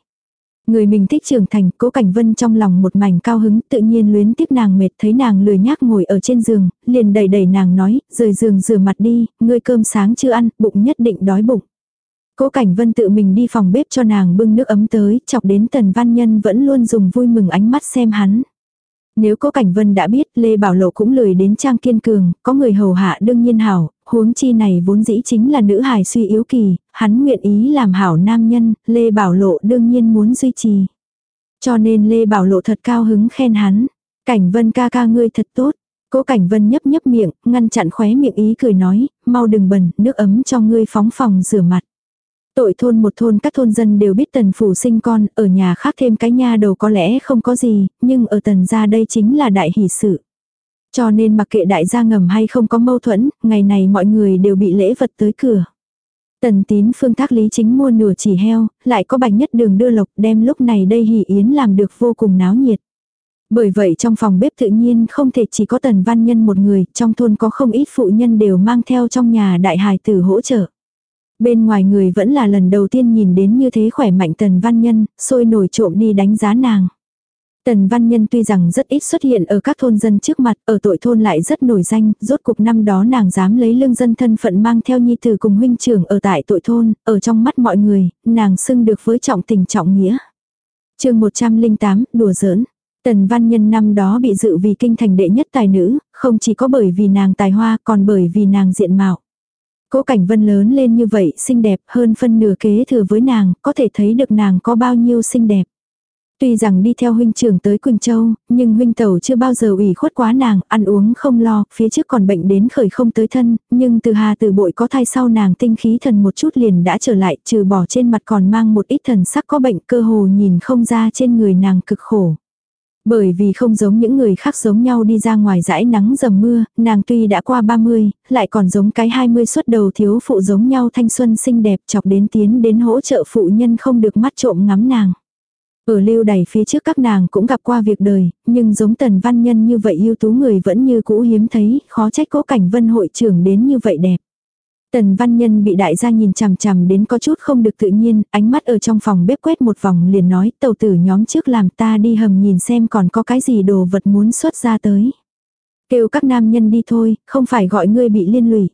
Người mình thích trưởng thành, cố cảnh vân trong lòng một mảnh cao hứng tự nhiên luyến tiếp nàng mệt thấy nàng lười nhác ngồi ở trên giường, liền đẩy đẩy nàng nói, rời giường rửa mặt đi, ngươi cơm sáng chưa ăn, bụng nhất định đói bụng. Cố cảnh vân tự mình đi phòng bếp cho nàng bưng nước ấm tới, chọc đến tần văn nhân vẫn luôn dùng vui mừng ánh mắt xem hắn. Nếu có Cảnh Vân đã biết Lê Bảo Lộ cũng lười đến trang kiên cường, có người hầu hạ đương nhiên hảo, huống chi này vốn dĩ chính là nữ hài suy yếu kỳ, hắn nguyện ý làm hảo nam nhân, Lê Bảo Lộ đương nhiên muốn duy trì. Cho nên Lê Bảo Lộ thật cao hứng khen hắn, Cảnh Vân ca ca ngươi thật tốt. Cố Cảnh Vân nhấp nhấp miệng, ngăn chặn khóe miệng ý cười nói, mau đừng bẩn, nước ấm cho ngươi phóng phòng rửa mặt. Tội thôn một thôn các thôn dân đều biết tần phủ sinh con, ở nhà khác thêm cái nha đầu có lẽ không có gì, nhưng ở tần gia đây chính là đại hỷ sự. Cho nên mặc kệ đại gia ngầm hay không có mâu thuẫn, ngày này mọi người đều bị lễ vật tới cửa. Tần tín phương thác lý chính mua nửa chỉ heo, lại có bạch nhất đường đưa lộc đem lúc này đây hỷ yến làm được vô cùng náo nhiệt. Bởi vậy trong phòng bếp tự nhiên không thể chỉ có tần văn nhân một người, trong thôn có không ít phụ nhân đều mang theo trong nhà đại hài tử hỗ trợ. Bên ngoài người vẫn là lần đầu tiên nhìn đến như thế khỏe mạnh Tần Văn Nhân, sôi nổi trộm đi đánh giá nàng. Tần Văn Nhân tuy rằng rất ít xuất hiện ở các thôn dân trước mặt, ở tội thôn lại rất nổi danh, rốt cục năm đó nàng dám lấy lương dân thân phận mang theo nhi tử cùng huynh trưởng ở tại tội thôn, ở trong mắt mọi người, nàng xưng được với trọng tình trọng nghĩa. chương 108, đùa giỡn. Tần Văn Nhân năm đó bị dự vì kinh thành đệ nhất tài nữ, không chỉ có bởi vì nàng tài hoa còn bởi vì nàng diện mạo. Cố Cảnh Vân lớn lên như vậy xinh đẹp hơn phân nửa kế thừa với nàng, có thể thấy được nàng có bao nhiêu xinh đẹp. Tuy rằng đi theo huynh trưởng tới Quỳnh Châu, nhưng huynh tẩu chưa bao giờ ủy khuất quá nàng, ăn uống không lo, phía trước còn bệnh đến khởi không tới thân, nhưng từ hà từ bội có thai sau nàng tinh khí thần một chút liền đã trở lại, trừ bỏ trên mặt còn mang một ít thần sắc có bệnh cơ hồ nhìn không ra trên người nàng cực khổ. Bởi vì không giống những người khác giống nhau đi ra ngoài dãi nắng dầm mưa, nàng tuy đã qua 30, lại còn giống cái 20 xuất đầu thiếu phụ giống nhau thanh xuân xinh đẹp chọc đến tiến đến hỗ trợ phụ nhân không được mắt trộm ngắm nàng. Ở lưu đày phía trước các nàng cũng gặp qua việc đời, nhưng giống tần văn nhân như vậy yêu tú người vẫn như cũ hiếm thấy, khó trách cố cảnh vân hội trưởng đến như vậy đẹp. Tần văn nhân bị đại gia nhìn chằm chằm đến có chút không được tự nhiên, ánh mắt ở trong phòng bếp quét một vòng liền nói tàu tử nhóm trước làm ta đi hầm nhìn xem còn có cái gì đồ vật muốn xuất ra tới. Kêu các nam nhân đi thôi, không phải gọi ngươi bị liên lụy.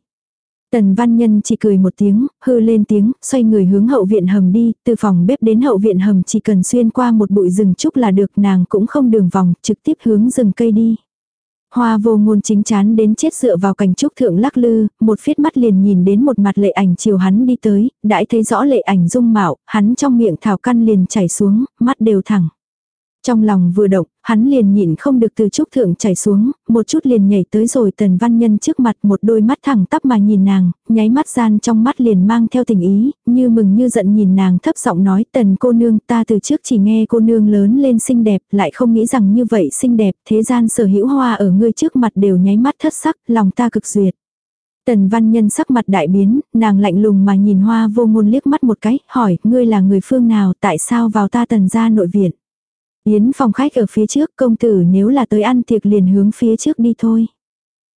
Tần văn nhân chỉ cười một tiếng, hư lên tiếng, xoay người hướng hậu viện hầm đi, từ phòng bếp đến hậu viện hầm chỉ cần xuyên qua một bụi rừng trúc là được nàng cũng không đường vòng, trực tiếp hướng rừng cây đi. Hoa vô ngôn chính chán đến chết dựa vào cành trúc thượng lắc lư, một phiết mắt liền nhìn đến một mặt lệ ảnh chiều hắn đi tới, đãi thấy rõ lệ ảnh dung mạo, hắn trong miệng thảo căn liền chảy xuống, mắt đều thẳng. Trong lòng vừa động, hắn liền nhịn không được từ trúc thượng chảy xuống, một chút liền nhảy tới rồi tần văn nhân trước mặt một đôi mắt thẳng tắp mà nhìn nàng, nháy mắt gian trong mắt liền mang theo tình ý, như mừng như giận nhìn nàng thấp giọng nói tần cô nương ta từ trước chỉ nghe cô nương lớn lên xinh đẹp, lại không nghĩ rằng như vậy xinh đẹp, thế gian sở hữu hoa ở ngươi trước mặt đều nháy mắt thất sắc, lòng ta cực duyệt. Tần văn nhân sắc mặt đại biến, nàng lạnh lùng mà nhìn hoa vô ngôn liếc mắt một cái, hỏi, ngươi là người phương nào, tại sao vào ta tần gia nội viện. Yến phòng khách ở phía trước công tử nếu là tới ăn tiệc liền hướng phía trước đi thôi.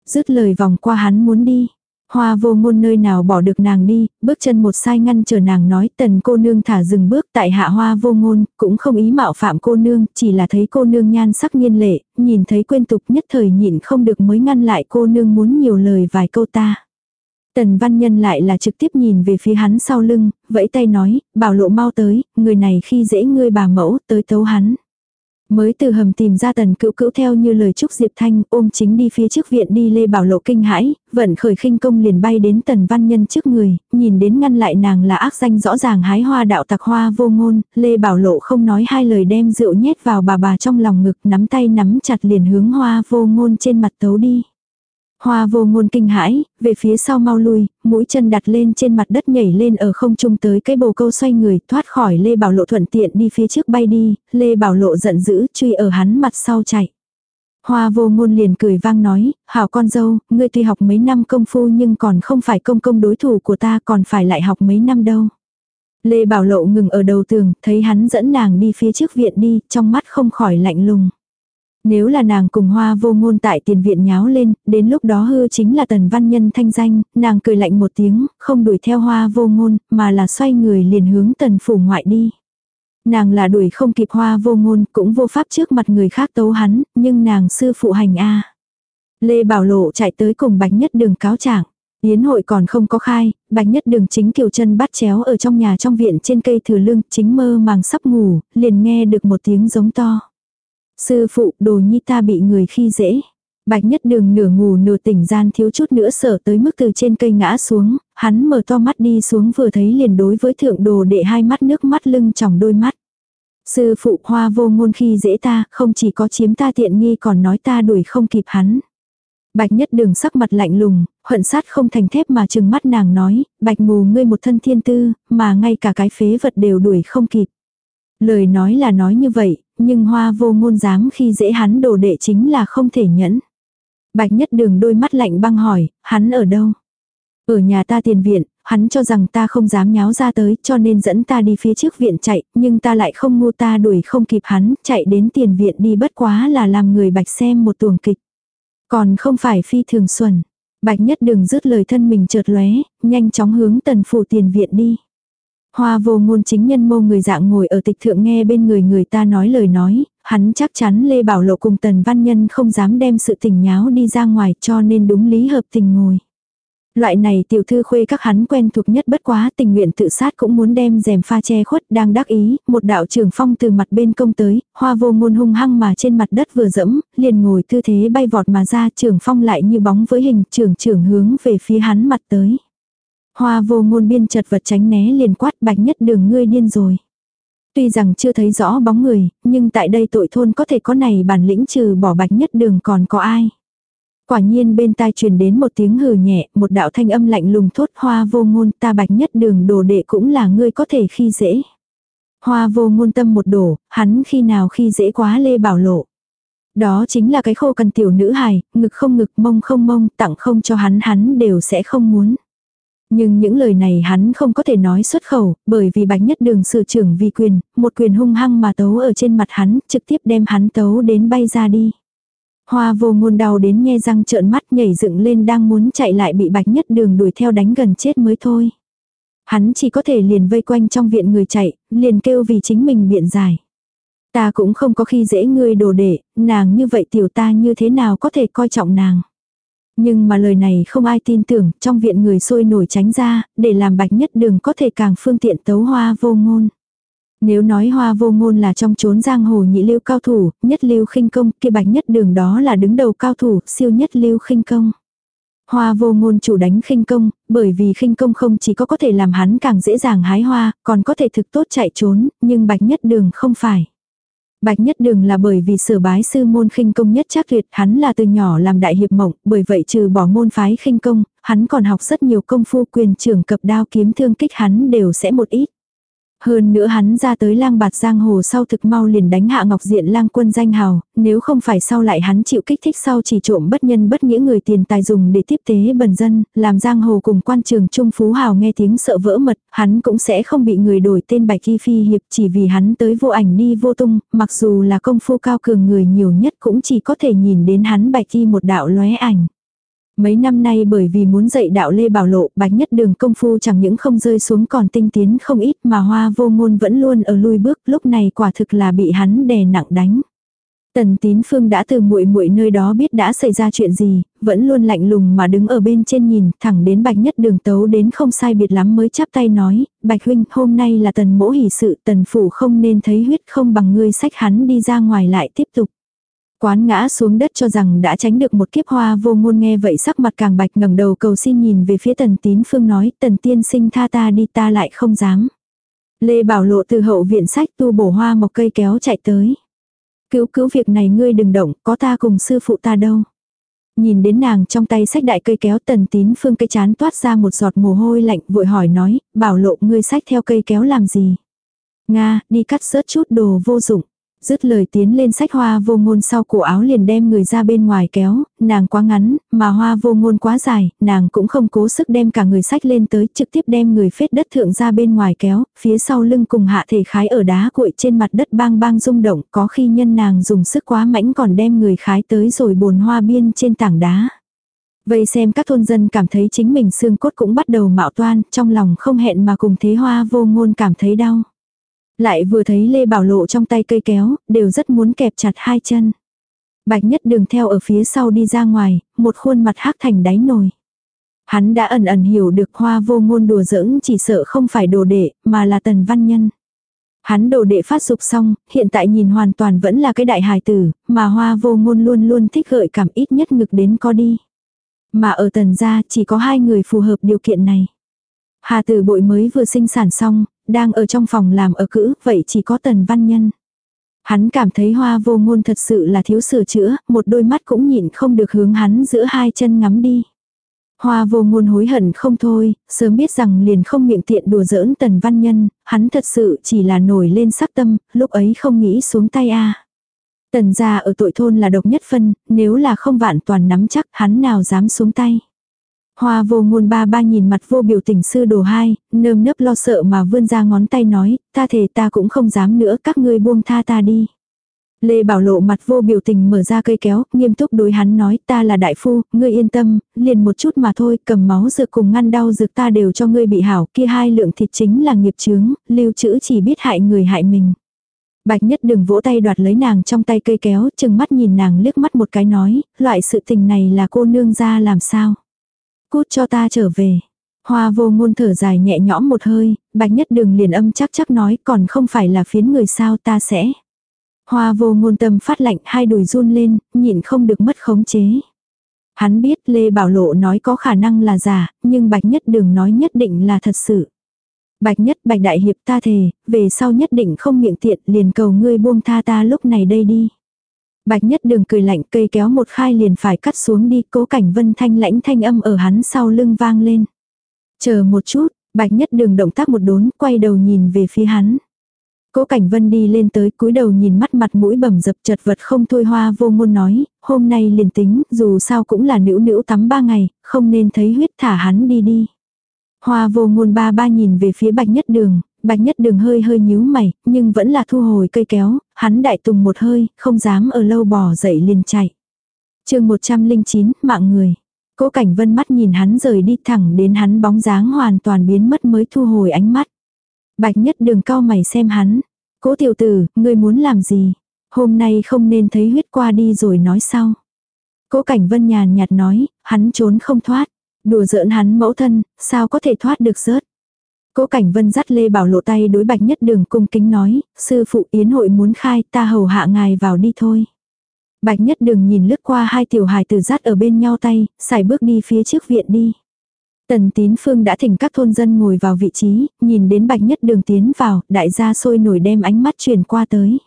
Dứt lời vòng qua hắn muốn đi. Hoa vô ngôn nơi nào bỏ được nàng đi, bước chân một sai ngăn chờ nàng nói tần cô nương thả dừng bước tại hạ hoa vô ngôn, cũng không ý mạo phạm cô nương, chỉ là thấy cô nương nhan sắc nhiên lệ, nhìn thấy quên tục nhất thời nhịn không được mới ngăn lại cô nương muốn nhiều lời vài câu ta. Tần văn nhân lại là trực tiếp nhìn về phía hắn sau lưng, vẫy tay nói, bảo lộ mau tới, người này khi dễ ngươi bà mẫu, tới tấu hắn. Mới từ hầm tìm ra tần cữu cữu theo như lời Trúc Diệp Thanh ôm chính đi phía trước viện đi Lê Bảo Lộ kinh hãi, vận khởi khinh công liền bay đến tần văn nhân trước người, nhìn đến ngăn lại nàng là ác danh rõ ràng hái hoa đạo tặc hoa vô ngôn, Lê Bảo Lộ không nói hai lời đem rượu nhét vào bà bà trong lòng ngực nắm tay nắm chặt liền hướng hoa vô ngôn trên mặt tấu đi. Hoa vô ngôn kinh hãi, về phía sau mau lui, mũi chân đặt lên trên mặt đất nhảy lên ở không trung tới cái bồ câu xoay người, thoát khỏi Lê Bảo Lộ thuận tiện đi phía trước bay đi, Lê Bảo Lộ giận dữ, truy ở hắn mặt sau chạy. Hoa vô ngôn liền cười vang nói, hảo con dâu, ngươi tuy học mấy năm công phu nhưng còn không phải công công đối thủ của ta còn phải lại học mấy năm đâu. Lê Bảo Lộ ngừng ở đầu tường, thấy hắn dẫn nàng đi phía trước viện đi, trong mắt không khỏi lạnh lùng. Nếu là nàng cùng hoa vô ngôn tại tiền viện nháo lên, đến lúc đó hư chính là tần văn nhân thanh danh, nàng cười lạnh một tiếng, không đuổi theo hoa vô ngôn, mà là xoay người liền hướng tần phủ ngoại đi. Nàng là đuổi không kịp hoa vô ngôn, cũng vô pháp trước mặt người khác tấu hắn, nhưng nàng sư phụ hành a Lê Bảo Lộ chạy tới cùng Bạch Nhất Đường cáo trạng. Yến hội còn không có khai, Bạch Nhất Đường chính kiều chân bắt chéo ở trong nhà trong viện trên cây thừa lương, chính mơ màng sắp ngủ, liền nghe được một tiếng giống to. Sư phụ, đồ nhi ta bị người khi dễ. Bạch nhất đường nửa ngủ nửa tỉnh gian thiếu chút nữa sợ tới mức từ trên cây ngã xuống, hắn mở to mắt đi xuống vừa thấy liền đối với thượng đồ đệ hai mắt nước mắt lưng tròng đôi mắt. Sư phụ hoa vô ngôn khi dễ ta, không chỉ có chiếm ta tiện nghi còn nói ta đuổi không kịp hắn. Bạch nhất đường sắc mặt lạnh lùng, hận sát không thành thép mà chừng mắt nàng nói, bạch mù ngươi một thân thiên tư, mà ngay cả cái phế vật đều đuổi không kịp. Lời nói là nói như vậy, nhưng hoa vô ngôn dám khi dễ hắn đồ đệ chính là không thể nhẫn. Bạch nhất đường đôi mắt lạnh băng hỏi, hắn ở đâu? Ở nhà ta tiền viện, hắn cho rằng ta không dám nháo ra tới cho nên dẫn ta đi phía trước viện chạy, nhưng ta lại không ngu ta đuổi không kịp hắn, chạy đến tiền viện đi bất quá là làm người bạch xem một tuồng kịch. Còn không phải phi thường xuân. Bạch nhất đường dứt lời thân mình chợt lóe, nhanh chóng hướng tần phủ tiền viện đi. Hoa vô ngôn chính nhân mô người dạng ngồi ở tịch thượng nghe bên người người ta nói lời nói, hắn chắc chắn Lê Bảo Lộ cùng Tần Văn Nhân không dám đem sự tình nháo đi ra ngoài cho nên đúng lý hợp tình ngồi. Loại này tiểu thư khuê các hắn quen thuộc nhất bất quá tình nguyện tự sát cũng muốn đem rèm pha che khuất đang đắc ý, một đạo trưởng phong từ mặt bên công tới, hoa vô ngôn hung hăng mà trên mặt đất vừa dẫm, liền ngồi tư thế bay vọt mà ra trưởng phong lại như bóng với hình trưởng trưởng hướng về phía hắn mặt tới. Hoa vô ngôn biên chật vật tránh né liền quát bạch nhất đường ngươi điên rồi. Tuy rằng chưa thấy rõ bóng người, nhưng tại đây tội thôn có thể có này bản lĩnh trừ bỏ bạch nhất đường còn có ai. Quả nhiên bên tai truyền đến một tiếng hừ nhẹ, một đạo thanh âm lạnh lùng thốt hoa vô ngôn ta bạch nhất đường đồ đệ cũng là ngươi có thể khi dễ. Hoa vô ngôn tâm một đổ, hắn khi nào khi dễ quá lê bảo lộ. Đó chính là cái khô cần tiểu nữ hài, ngực không ngực mông không mông, tặng không cho hắn hắn đều sẽ không muốn. Nhưng những lời này hắn không có thể nói xuất khẩu, bởi vì bạch nhất đường sự trưởng vì quyền, một quyền hung hăng mà tấu ở trên mặt hắn, trực tiếp đem hắn tấu đến bay ra đi. Hoa vô ngôn đau đến nhe răng trợn mắt nhảy dựng lên đang muốn chạy lại bị bạch nhất đường đuổi theo đánh gần chết mới thôi. Hắn chỉ có thể liền vây quanh trong viện người chạy, liền kêu vì chính mình biện giải. Ta cũng không có khi dễ ngươi đồ đệ, nàng như vậy tiểu ta như thế nào có thể coi trọng nàng. Nhưng mà lời này không ai tin tưởng, trong viện người sôi nổi tránh ra, để làm bạch nhất đường có thể càng phương tiện tấu hoa vô ngôn. Nếu nói hoa vô ngôn là trong chốn giang hồ nhị lưu cao thủ, nhất lưu khinh công, kia bạch nhất đường đó là đứng đầu cao thủ, siêu nhất lưu khinh công. Hoa vô ngôn chủ đánh khinh công, bởi vì khinh công không chỉ có có thể làm hắn càng dễ dàng hái hoa, còn có thể thực tốt chạy trốn, nhưng bạch nhất đường không phải. Bạch Nhất Đường là bởi vì sở bái sư môn khinh công nhất chắc tuyệt, hắn là từ nhỏ làm đại hiệp mộng, bởi vậy trừ bỏ môn phái khinh công, hắn còn học rất nhiều công phu quyền trưởng cập đao kiếm thương kích hắn đều sẽ một ít. Hơn nữa hắn ra tới lang bạt giang hồ sau thực mau liền đánh hạ ngọc diện lang quân danh hào, nếu không phải sau lại hắn chịu kích thích sau chỉ trộm bất nhân bất nghĩa người tiền tài dùng để tiếp tế bần dân, làm giang hồ cùng quan trường trung phú hào nghe tiếng sợ vỡ mật, hắn cũng sẽ không bị người đổi tên bạch kỳ phi hiệp chỉ vì hắn tới vô ảnh đi vô tung, mặc dù là công phu cao cường người nhiều nhất cũng chỉ có thể nhìn đến hắn bạch kỳ một đạo lóe ảnh. Mấy năm nay bởi vì muốn dạy đạo Lê Bảo Lộ, bạch nhất đường công phu chẳng những không rơi xuống còn tinh tiến không ít mà hoa vô ngôn vẫn luôn ở lui bước, lúc này quả thực là bị hắn đè nặng đánh. Tần Tín Phương đã từ muội muội nơi đó biết đã xảy ra chuyện gì, vẫn luôn lạnh lùng mà đứng ở bên trên nhìn, thẳng đến Bạch Nhất Đường tấu đến không sai biệt lắm mới chắp tay nói, Bạch huynh, hôm nay là tần mỗ hỷ sự, tần phủ không nên thấy huyết không bằng ngươi sách hắn đi ra ngoài lại tiếp tục. Quán ngã xuống đất cho rằng đã tránh được một kiếp hoa vô ngôn nghe vậy sắc mặt càng bạch ngẩng đầu cầu xin nhìn về phía tần tín phương nói tần tiên sinh tha ta đi ta lại không dám. Lê Bảo Lộ từ hậu viện sách tu bổ hoa một cây kéo chạy tới. Cứu cứu việc này ngươi đừng động, có ta cùng sư phụ ta đâu. Nhìn đến nàng trong tay sách đại cây kéo tần tín phương cây chán toát ra một giọt mồ hôi lạnh vội hỏi nói, bảo lộ ngươi sách theo cây kéo làm gì. Nga, đi cắt sớt chút đồ vô dụng. Dứt lời tiến lên sách hoa vô ngôn sau cổ áo liền đem người ra bên ngoài kéo, nàng quá ngắn, mà hoa vô ngôn quá dài, nàng cũng không cố sức đem cả người sách lên tới, trực tiếp đem người phết đất thượng ra bên ngoài kéo, phía sau lưng cùng hạ thể khái ở đá cuội trên mặt đất bang bang rung động, có khi nhân nàng dùng sức quá mãnh còn đem người khái tới rồi bồn hoa biên trên tảng đá. Vậy xem các thôn dân cảm thấy chính mình xương cốt cũng bắt đầu mạo toan, trong lòng không hẹn mà cùng thế hoa vô ngôn cảm thấy đau. Lại vừa thấy Lê Bảo Lộ trong tay cây kéo, đều rất muốn kẹp chặt hai chân. Bạch nhất đường theo ở phía sau đi ra ngoài, một khuôn mặt hắc thành đáy nồi. Hắn đã ẩn ẩn hiểu được hoa vô ngôn đùa giỡn chỉ sợ không phải đồ đệ, mà là tần văn nhân. Hắn đồ đệ phát dục xong, hiện tại nhìn hoàn toàn vẫn là cái đại hài tử, mà hoa vô ngôn luôn luôn thích gợi cảm ít nhất ngực đến có đi. Mà ở tần gia chỉ có hai người phù hợp điều kiện này. Hà tử bội mới vừa sinh sản xong, đang ở trong phòng làm ở cữ, vậy chỉ có tần văn nhân. Hắn cảm thấy hoa vô ngôn thật sự là thiếu sửa chữa, một đôi mắt cũng nhịn không được hướng hắn giữa hai chân ngắm đi. Hoa vô ngôn hối hận không thôi, sớm biết rằng liền không miệng tiện đùa giỡn tần văn nhân, hắn thật sự chỉ là nổi lên sắc tâm, lúc ấy không nghĩ xuống tay a Tần gia ở tội thôn là độc nhất phân, nếu là không vạn toàn nắm chắc hắn nào dám xuống tay. Hoa vô ngôn ba ba nhìn mặt vô biểu tình sư đồ hai, nơm nớp lo sợ mà vươn ra ngón tay nói, ta thề ta cũng không dám nữa các ngươi buông tha ta đi. Lê Bảo Lộ mặt vô biểu tình mở ra cây kéo, nghiêm túc đối hắn nói ta là đại phu, ngươi yên tâm, liền một chút mà thôi, cầm máu dược cùng ngăn đau dược ta đều cho ngươi bị hảo, kia hai lượng thịt chính là nghiệp chướng, lưu trữ chỉ biết hại người hại mình. Bạch nhất đừng vỗ tay đoạt lấy nàng trong tay cây kéo, chừng mắt nhìn nàng liếc mắt một cái nói, loại sự tình này là cô nương ra làm sao. Cút cho ta trở về. Hoa vô ngôn thở dài nhẹ nhõm một hơi, bạch nhất đường liền âm chắc chắc nói còn không phải là phiến người sao ta sẽ. Hoa vô ngôn tâm phát lạnh hai đùi run lên, nhịn không được mất khống chế. Hắn biết Lê Bảo Lộ nói có khả năng là giả, nhưng bạch nhất đường nói nhất định là thật sự. Bạch nhất bạch đại hiệp ta thề, về sau nhất định không miệng tiện liền cầu ngươi buông tha ta lúc này đây đi. Bạch nhất đường cười lạnh cây kéo một khai liền phải cắt xuống đi cố cảnh vân thanh lãnh thanh âm ở hắn sau lưng vang lên. Chờ một chút, bạch nhất đường động tác một đốn quay đầu nhìn về phía hắn. Cố Cảnh Vân đi lên tới cúi đầu nhìn mắt mặt mũi bầm dập chật vật không thôi hoa vô ngôn nói, hôm nay liền tính, dù sao cũng là nữ nữ tắm ba ngày, không nên thấy huyết thả hắn đi đi. Hoa vô ngôn ba ba nhìn về phía bạch nhất đường, Bạch nhất đường hơi hơi nhíu mày, nhưng vẫn là thu hồi cây kéo, hắn đại tùng một hơi, không dám ở lâu bỏ dậy liền chạy. chương 109, mạng người. Cố cảnh vân mắt nhìn hắn rời đi thẳng đến hắn bóng dáng hoàn toàn biến mất mới thu hồi ánh mắt. Bạch nhất đường cao mày xem hắn. Cố tiểu tử, ngươi muốn làm gì? Hôm nay không nên thấy huyết qua đi rồi nói sau. Cố cảnh vân nhàn nhạt nói, hắn trốn không thoát. Đùa giỡn hắn mẫu thân, sao có thể thoát được rớt. Cố Cảnh Vân dắt Lê Bảo lộ tay đối bạch nhất đường cung kính nói, sư phụ yến hội muốn khai ta hầu hạ ngài vào đi thôi. Bạch nhất đường nhìn lướt qua hai tiểu hài tử dắt ở bên nhau tay, xài bước đi phía trước viện đi. Tần tín phương đã thỉnh các thôn dân ngồi vào vị trí, nhìn đến bạch nhất đường tiến vào, đại gia sôi nổi đem ánh mắt truyền qua tới.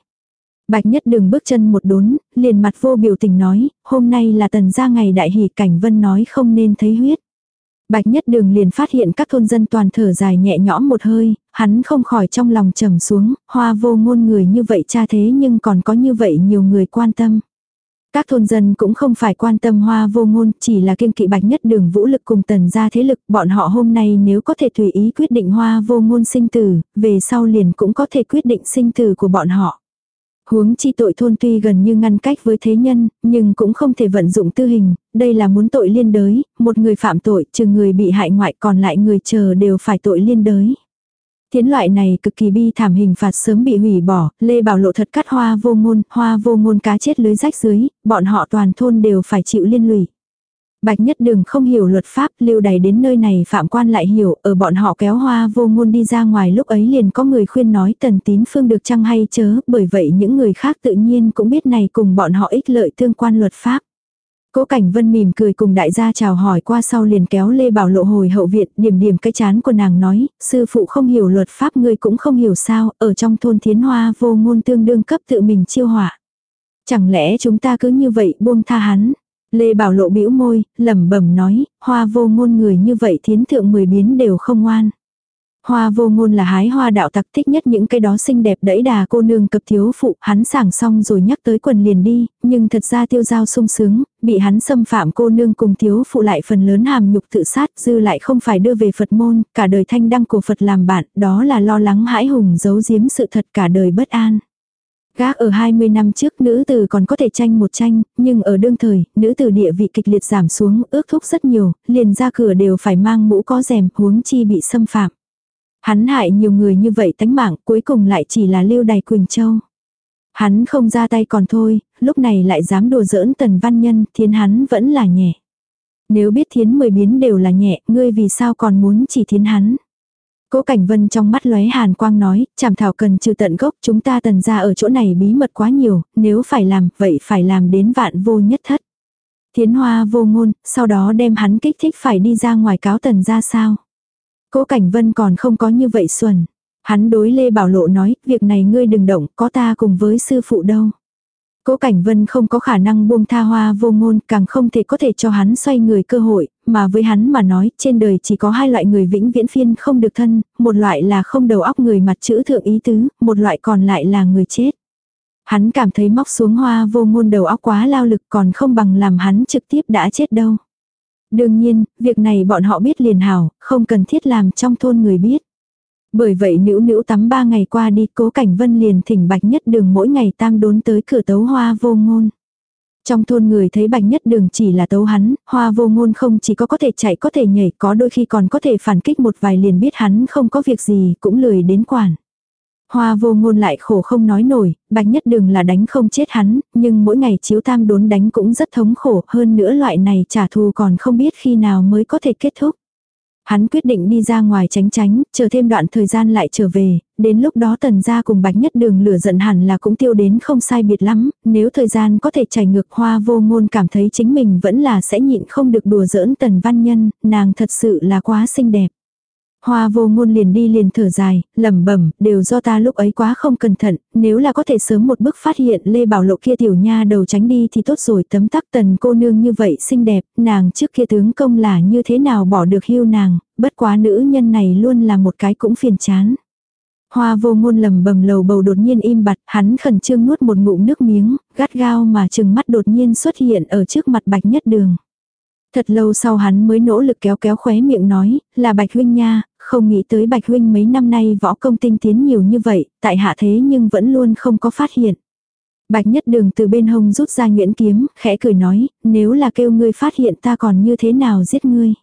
Bạch nhất đường bước chân một đốn, liền mặt vô biểu tình nói, hôm nay là tần gia ngày đại hỷ cảnh vân nói không nên thấy huyết. Bạch nhất đường liền phát hiện các thôn dân toàn thở dài nhẹ nhõm một hơi, hắn không khỏi trong lòng trầm xuống, hoa vô ngôn người như vậy cha thế nhưng còn có như vậy nhiều người quan tâm. Các thôn dân cũng không phải quan tâm hoa vô ngôn, chỉ là kiêng kỵ bạch nhất đường vũ lực cùng tần gia thế lực, bọn họ hôm nay nếu có thể tùy ý quyết định hoa vô ngôn sinh tử, về sau liền cũng có thể quyết định sinh tử của bọn họ. Huống chi tội thôn tuy gần như ngăn cách với thế nhân, nhưng cũng không thể vận dụng tư hình, đây là muốn tội liên đới, một người phạm tội, trừ người bị hại ngoại còn lại người chờ đều phải tội liên đới. Thiến loại này cực kỳ bi thảm hình phạt sớm bị hủy bỏ, Lê Bảo Lộ thật cắt hoa vô ngôn, hoa vô ngôn cá chết lưới rách dưới, bọn họ toàn thôn đều phải chịu liên lụy. Bạch Nhất Đường không hiểu luật pháp, lưu đày đến nơi này phạm quan lại hiểu, ở bọn họ kéo hoa vô ngôn đi ra ngoài lúc ấy liền có người khuyên nói tần tín phương được chăng hay chớ, bởi vậy những người khác tự nhiên cũng biết này cùng bọn họ ích lợi tương quan luật pháp. Cố Cảnh Vân mỉm cười cùng đại gia chào hỏi qua sau liền kéo Lê Bảo Lộ hồi hậu viện, điểm điểm cái chán của nàng nói, sư phụ không hiểu luật pháp ngươi cũng không hiểu sao, ở trong thôn thiến hoa vô ngôn tương đương cấp tự mình chiêu hỏa. Chẳng lẽ chúng ta cứ như vậy buông tha hắn? Lê Bảo Lộ bĩu môi, lẩm bẩm nói, hoa vô ngôn người như vậy thiến thượng mười biến đều không ngoan. Hoa vô ngôn là hái hoa đạo tặc thích nhất những cái đó xinh đẹp đẫy đà cô nương cập thiếu phụ, hắn sảng xong rồi nhắc tới quần liền đi, nhưng thật ra tiêu giao sung sướng, bị hắn xâm phạm cô nương cùng thiếu phụ lại phần lớn hàm nhục tự sát, dư lại không phải đưa về Phật môn, cả đời thanh đăng của Phật làm bạn, đó là lo lắng hãi hùng giấu giếm sự thật cả đời bất an. Gác ở 20 năm trước nữ tử còn có thể tranh một tranh, nhưng ở đương thời, nữ tử địa vị kịch liệt giảm xuống, ước thúc rất nhiều, liền ra cửa đều phải mang mũ có rèm, huống chi bị xâm phạm. Hắn hại nhiều người như vậy tánh mạng, cuối cùng lại chỉ là lưu đày Quỳnh Châu. Hắn không ra tay còn thôi, lúc này lại dám đùa giỡn tần văn nhân, thiên hắn vẫn là nhẹ. Nếu biết thiến mười biến đều là nhẹ, ngươi vì sao còn muốn chỉ thiến hắn. Cố Cảnh Vân trong mắt lóe hàn quang nói, chảm thảo cần trừ tận gốc, chúng ta tần ra ở chỗ này bí mật quá nhiều, nếu phải làm, vậy phải làm đến vạn vô nhất thất. Thiến hoa vô ngôn, sau đó đem hắn kích thích phải đi ra ngoài cáo tần ra sao. Cố Cảnh Vân còn không có như vậy xuẩn. Hắn đối Lê Bảo Lộ nói, việc này ngươi đừng động, có ta cùng với sư phụ đâu. Cố Cảnh Vân không có khả năng buông tha hoa vô ngôn, càng không thể có thể cho hắn xoay người cơ hội, mà với hắn mà nói, trên đời chỉ có hai loại người vĩnh viễn phiên không được thân, một loại là không đầu óc người mặt chữ thượng ý tứ, một loại còn lại là người chết. Hắn cảm thấy móc xuống hoa vô ngôn đầu óc quá lao lực còn không bằng làm hắn trực tiếp đã chết đâu. Đương nhiên, việc này bọn họ biết liền hảo, không cần thiết làm trong thôn người biết. Bởi vậy nữ nữ tắm ba ngày qua đi cố cảnh vân liền thỉnh bạch nhất đường mỗi ngày tam đốn tới cửa tấu hoa vô ngôn. Trong thôn người thấy bạch nhất đường chỉ là tấu hắn, hoa vô ngôn không chỉ có có thể chạy có thể nhảy có đôi khi còn có thể phản kích một vài liền biết hắn không có việc gì cũng lười đến quản. Hoa vô ngôn lại khổ không nói nổi, bạch nhất đường là đánh không chết hắn, nhưng mỗi ngày chiếu tam đốn đánh cũng rất thống khổ, hơn nữa loại này trả thù còn không biết khi nào mới có thể kết thúc. Hắn quyết định đi ra ngoài tránh tránh, chờ thêm đoạn thời gian lại trở về, đến lúc đó tần gia cùng bạch nhất đường lửa giận hẳn là cũng tiêu đến không sai biệt lắm, nếu thời gian có thể chảy ngược hoa vô ngôn cảm thấy chính mình vẫn là sẽ nhịn không được đùa giỡn tần văn nhân, nàng thật sự là quá xinh đẹp. Hoa vô ngôn liền đi liền thở dài, lẩm bẩm, đều do ta lúc ấy quá không cẩn thận, nếu là có thể sớm một bước phát hiện Lê Bảo Lộ kia tiểu nha đầu tránh đi thì tốt rồi tấm tắc tần cô nương như vậy xinh đẹp, nàng trước kia tướng công là như thế nào bỏ được hưu nàng, bất quá nữ nhân này luôn là một cái cũng phiền chán. Hoa vô ngôn lầm bầm lầu bầu đột nhiên im bặt, hắn khẩn trương nuốt một ngụm nước miếng, gắt gao mà chừng mắt đột nhiên xuất hiện ở trước mặt bạch nhất đường. Thật lâu sau hắn mới nỗ lực kéo kéo khóe miệng nói, là Bạch Huynh nha, không nghĩ tới Bạch Huynh mấy năm nay võ công tinh tiến nhiều như vậy, tại hạ thế nhưng vẫn luôn không có phát hiện. Bạch nhất đường từ bên hông rút ra nguyễn kiếm, khẽ cười nói, nếu là kêu ngươi phát hiện ta còn như thế nào giết ngươi.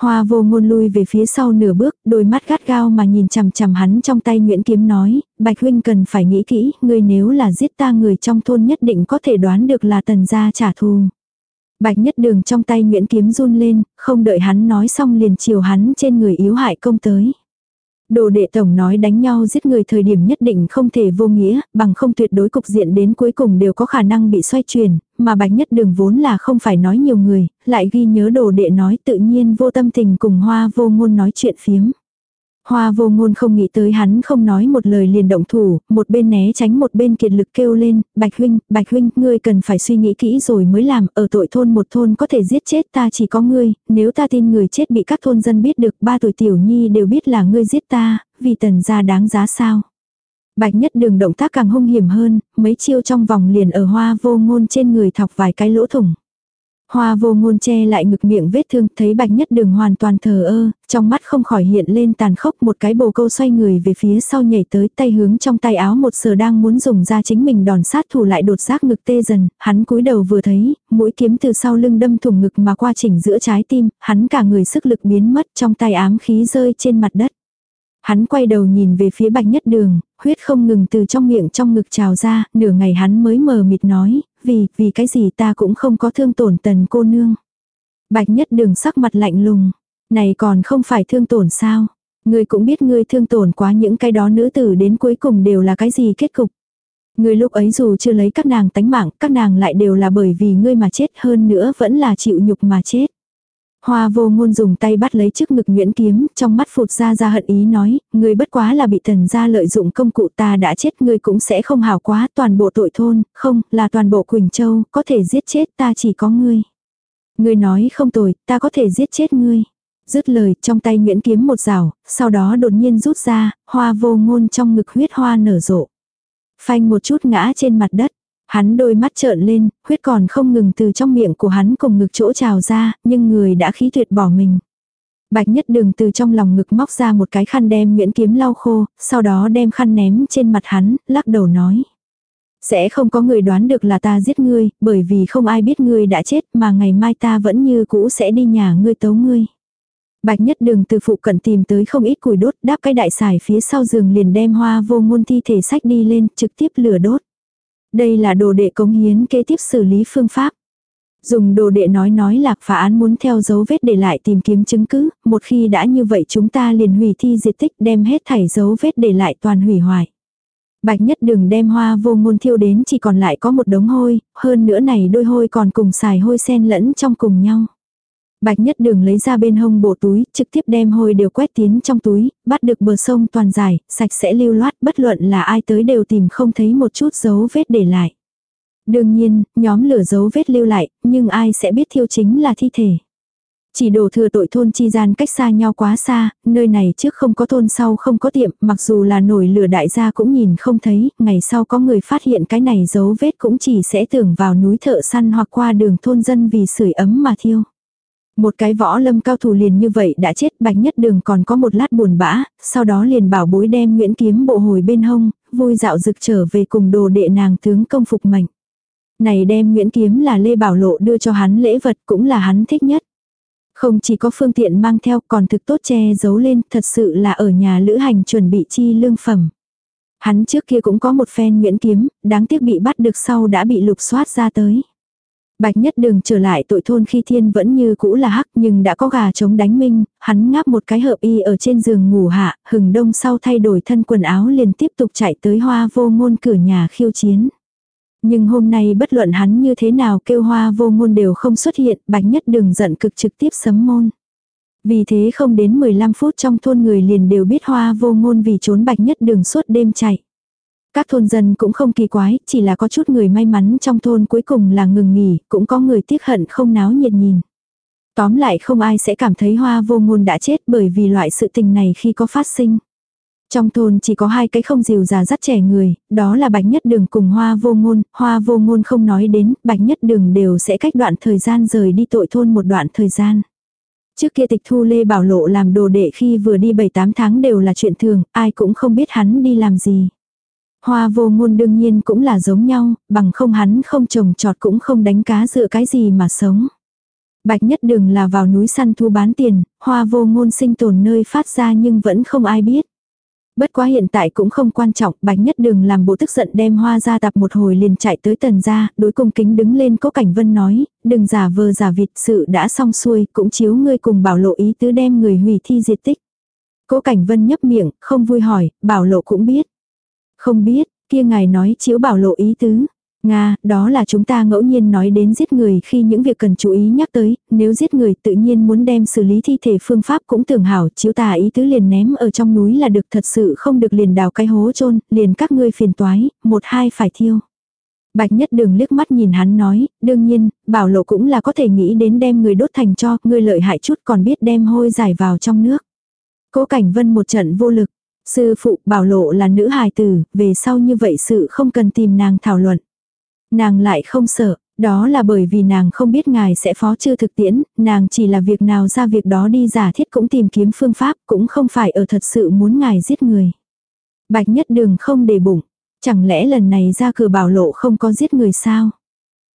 Hoa vô ngôn lui về phía sau nửa bước, đôi mắt gắt gao mà nhìn chằm chằm hắn trong tay Nguyễn Kiếm nói, Bạch Huynh cần phải nghĩ kỹ, ngươi nếu là giết ta người trong thôn nhất định có thể đoán được là tần gia trả thù. Bạch nhất đường trong tay Nguyễn Kiếm run lên, không đợi hắn nói xong liền chiều hắn trên người yếu hại công tới. Đồ đệ tổng nói đánh nhau giết người thời điểm nhất định không thể vô nghĩa, bằng không tuyệt đối cục diện đến cuối cùng đều có khả năng bị xoay chuyển, mà bạch nhất đường vốn là không phải nói nhiều người, lại ghi nhớ đồ đệ nói tự nhiên vô tâm tình cùng hoa vô ngôn nói chuyện phiếm. Hoa vô ngôn không nghĩ tới hắn không nói một lời liền động thủ, một bên né tránh một bên kiệt lực kêu lên, Bạch Huynh, Bạch Huynh, ngươi cần phải suy nghĩ kỹ rồi mới làm, ở tội thôn một thôn có thể giết chết ta chỉ có ngươi, nếu ta tin người chết bị các thôn dân biết được, ba tuổi tiểu nhi đều biết là ngươi giết ta, vì tần gia đáng giá sao. Bạch nhất đường động tác càng hung hiểm hơn, mấy chiêu trong vòng liền ở hoa vô ngôn trên người thọc vài cái lỗ thủng. Hoa vô ngôn che lại ngực miệng vết thương, thấy bạch nhất đường hoàn toàn thờ ơ, trong mắt không khỏi hiện lên tàn khốc một cái bồ câu xoay người về phía sau nhảy tới tay hướng trong tay áo một sờ đang muốn dùng ra chính mình đòn sát thủ lại đột giác ngực tê dần, hắn cúi đầu vừa thấy, mũi kiếm từ sau lưng đâm thủng ngực mà qua chỉnh giữa trái tim, hắn cả người sức lực biến mất trong tay ám khí rơi trên mặt đất. Hắn quay đầu nhìn về phía bạch nhất đường, huyết không ngừng từ trong miệng trong ngực trào ra, nửa ngày hắn mới mờ mịt nói, vì, vì cái gì ta cũng không có thương tổn tần cô nương. Bạch nhất đường sắc mặt lạnh lùng, này còn không phải thương tổn sao. Ngươi cũng biết ngươi thương tổn quá những cái đó nữ tử đến cuối cùng đều là cái gì kết cục. Ngươi lúc ấy dù chưa lấy các nàng tánh mạng, các nàng lại đều là bởi vì ngươi mà chết hơn nữa vẫn là chịu nhục mà chết. Hoa vô ngôn dùng tay bắt lấy trước ngực Nguyễn Kiếm, trong mắt phụt ra ra hận ý nói, người bất quá là bị thần gia lợi dụng công cụ ta đã chết người cũng sẽ không hảo quá toàn bộ tội thôn, không, là toàn bộ Quỳnh Châu, có thể giết chết ta chỉ có ngươi. Ngươi nói không tồi, ta có thể giết chết ngươi. Dứt lời, trong tay Nguyễn Kiếm một rào, sau đó đột nhiên rút ra, hoa vô ngôn trong ngực huyết hoa nở rộ. Phanh một chút ngã trên mặt đất. Hắn đôi mắt trợn lên, huyết còn không ngừng từ trong miệng của hắn cùng ngực chỗ trào ra, nhưng người đã khí tuyệt bỏ mình. Bạch nhất đường từ trong lòng ngực móc ra một cái khăn đem Nguyễn Kiếm lau khô, sau đó đem khăn ném trên mặt hắn, lắc đầu nói. Sẽ không có người đoán được là ta giết ngươi, bởi vì không ai biết ngươi đã chết mà ngày mai ta vẫn như cũ sẽ đi nhà ngươi tấu ngươi. Bạch nhất đường từ phụ cận tìm tới không ít củi đốt đáp cái đại xài phía sau giường liền đem hoa vô ngôn thi thể sách đi lên trực tiếp lửa đốt. Đây là đồ đệ cống hiến kế tiếp xử lý phương pháp. Dùng đồ đệ nói nói lạc phá án muốn theo dấu vết để lại tìm kiếm chứng cứ, một khi đã như vậy chúng ta liền hủy thi diệt tích đem hết thảy dấu vết để lại toàn hủy hoại. Bạch nhất đừng đem hoa vô ngôn thiêu đến chỉ còn lại có một đống hôi, hơn nữa này đôi hôi còn cùng xài hôi sen lẫn trong cùng nhau. Bạch nhất đường lấy ra bên hông bộ túi, trực tiếp đem hôi đều quét tiến trong túi, bắt được bờ sông toàn dài, sạch sẽ lưu loát, bất luận là ai tới đều tìm không thấy một chút dấu vết để lại. Đương nhiên, nhóm lửa dấu vết lưu lại, nhưng ai sẽ biết thiêu chính là thi thể. Chỉ đổ thừa tội thôn chi gian cách xa nhau quá xa, nơi này trước không có thôn sau không có tiệm, mặc dù là nổi lửa đại gia cũng nhìn không thấy, ngày sau có người phát hiện cái này dấu vết cũng chỉ sẽ tưởng vào núi thợ săn hoặc qua đường thôn dân vì sưởi ấm mà thiêu. Một cái võ lâm cao thủ liền như vậy đã chết bạch nhất đường còn có một lát buồn bã, sau đó liền bảo bối đem Nguyễn Kiếm bộ hồi bên hông, vui dạo rực trở về cùng đồ đệ nàng tướng công phục mệnh. Này đem Nguyễn Kiếm là Lê Bảo Lộ đưa cho hắn lễ vật cũng là hắn thích nhất. Không chỉ có phương tiện mang theo còn thực tốt che giấu lên thật sự là ở nhà lữ hành chuẩn bị chi lương phẩm. Hắn trước kia cũng có một phen Nguyễn Kiếm, đáng tiếc bị bắt được sau đã bị lục soát ra tới. Bạch nhất đường trở lại tội thôn khi thiên vẫn như cũ là hắc nhưng đã có gà chống đánh minh, hắn ngáp một cái hợp y ở trên giường ngủ hạ, hừng đông sau thay đổi thân quần áo liền tiếp tục chạy tới hoa vô ngôn cửa nhà khiêu chiến. Nhưng hôm nay bất luận hắn như thế nào kêu hoa vô ngôn đều không xuất hiện, bạch nhất đường giận cực trực tiếp sấm môn. Vì thế không đến 15 phút trong thôn người liền đều biết hoa vô ngôn vì trốn bạch nhất đường suốt đêm chạy. Các thôn dân cũng không kỳ quái, chỉ là có chút người may mắn trong thôn cuối cùng là ngừng nghỉ, cũng có người tiếc hận không náo nhiệt nhìn. Tóm lại không ai sẽ cảm thấy hoa vô ngôn đã chết bởi vì loại sự tình này khi có phát sinh. Trong thôn chỉ có hai cái không dìu già dắt trẻ người, đó là bạch nhất đường cùng hoa vô ngôn, hoa vô ngôn không nói đến, bạch nhất đường đều sẽ cách đoạn thời gian rời đi tội thôn một đoạn thời gian. Trước kia tịch thu Lê Bảo Lộ làm đồ đệ khi vừa đi 7-8 tháng đều là chuyện thường, ai cũng không biết hắn đi làm gì. Hoa vô ngôn đương nhiên cũng là giống nhau, bằng không hắn không trồng trọt cũng không đánh cá dựa cái gì mà sống. Bạch nhất đường là vào núi săn thu bán tiền, hoa vô ngôn sinh tồn nơi phát ra nhưng vẫn không ai biết. Bất quá hiện tại cũng không quan trọng, bạch nhất đường làm bộ tức giận đem hoa ra tập một hồi liền chạy tới tần ra, đối cùng kính đứng lên cố cảnh vân nói, đừng giả vờ giả vịt sự đã xong xuôi, cũng chiếu ngươi cùng bảo lộ ý tứ đem người hủy thi diệt tích. Cố cảnh vân nhấp miệng, không vui hỏi, bảo lộ cũng biết. Không biết, kia ngài nói chiếu bảo lộ ý tứ. Nga, đó là chúng ta ngẫu nhiên nói đến giết người khi những việc cần chú ý nhắc tới, nếu giết người tự nhiên muốn đem xử lý thi thể phương pháp cũng tưởng hảo, chiếu tà ý tứ liền ném ở trong núi là được thật sự không được liền đào cái hố chôn liền các ngươi phiền toái, một hai phải thiêu. Bạch nhất đường liếc mắt nhìn hắn nói, đương nhiên, bảo lộ cũng là có thể nghĩ đến đem người đốt thành cho, ngươi lợi hại chút còn biết đem hôi giải vào trong nước. Cố cảnh vân một trận vô lực, sư phụ bảo lộ là nữ hài tử, về sau như vậy sự không cần tìm nàng thảo luận. Nàng lại không sợ, đó là bởi vì nàng không biết ngài sẽ phó chưa thực tiễn, nàng chỉ là việc nào ra việc đó đi giả thiết cũng tìm kiếm phương pháp, cũng không phải ở thật sự muốn ngài giết người. Bạch nhất đường không để bụng, chẳng lẽ lần này ra cửa bảo lộ không có giết người sao?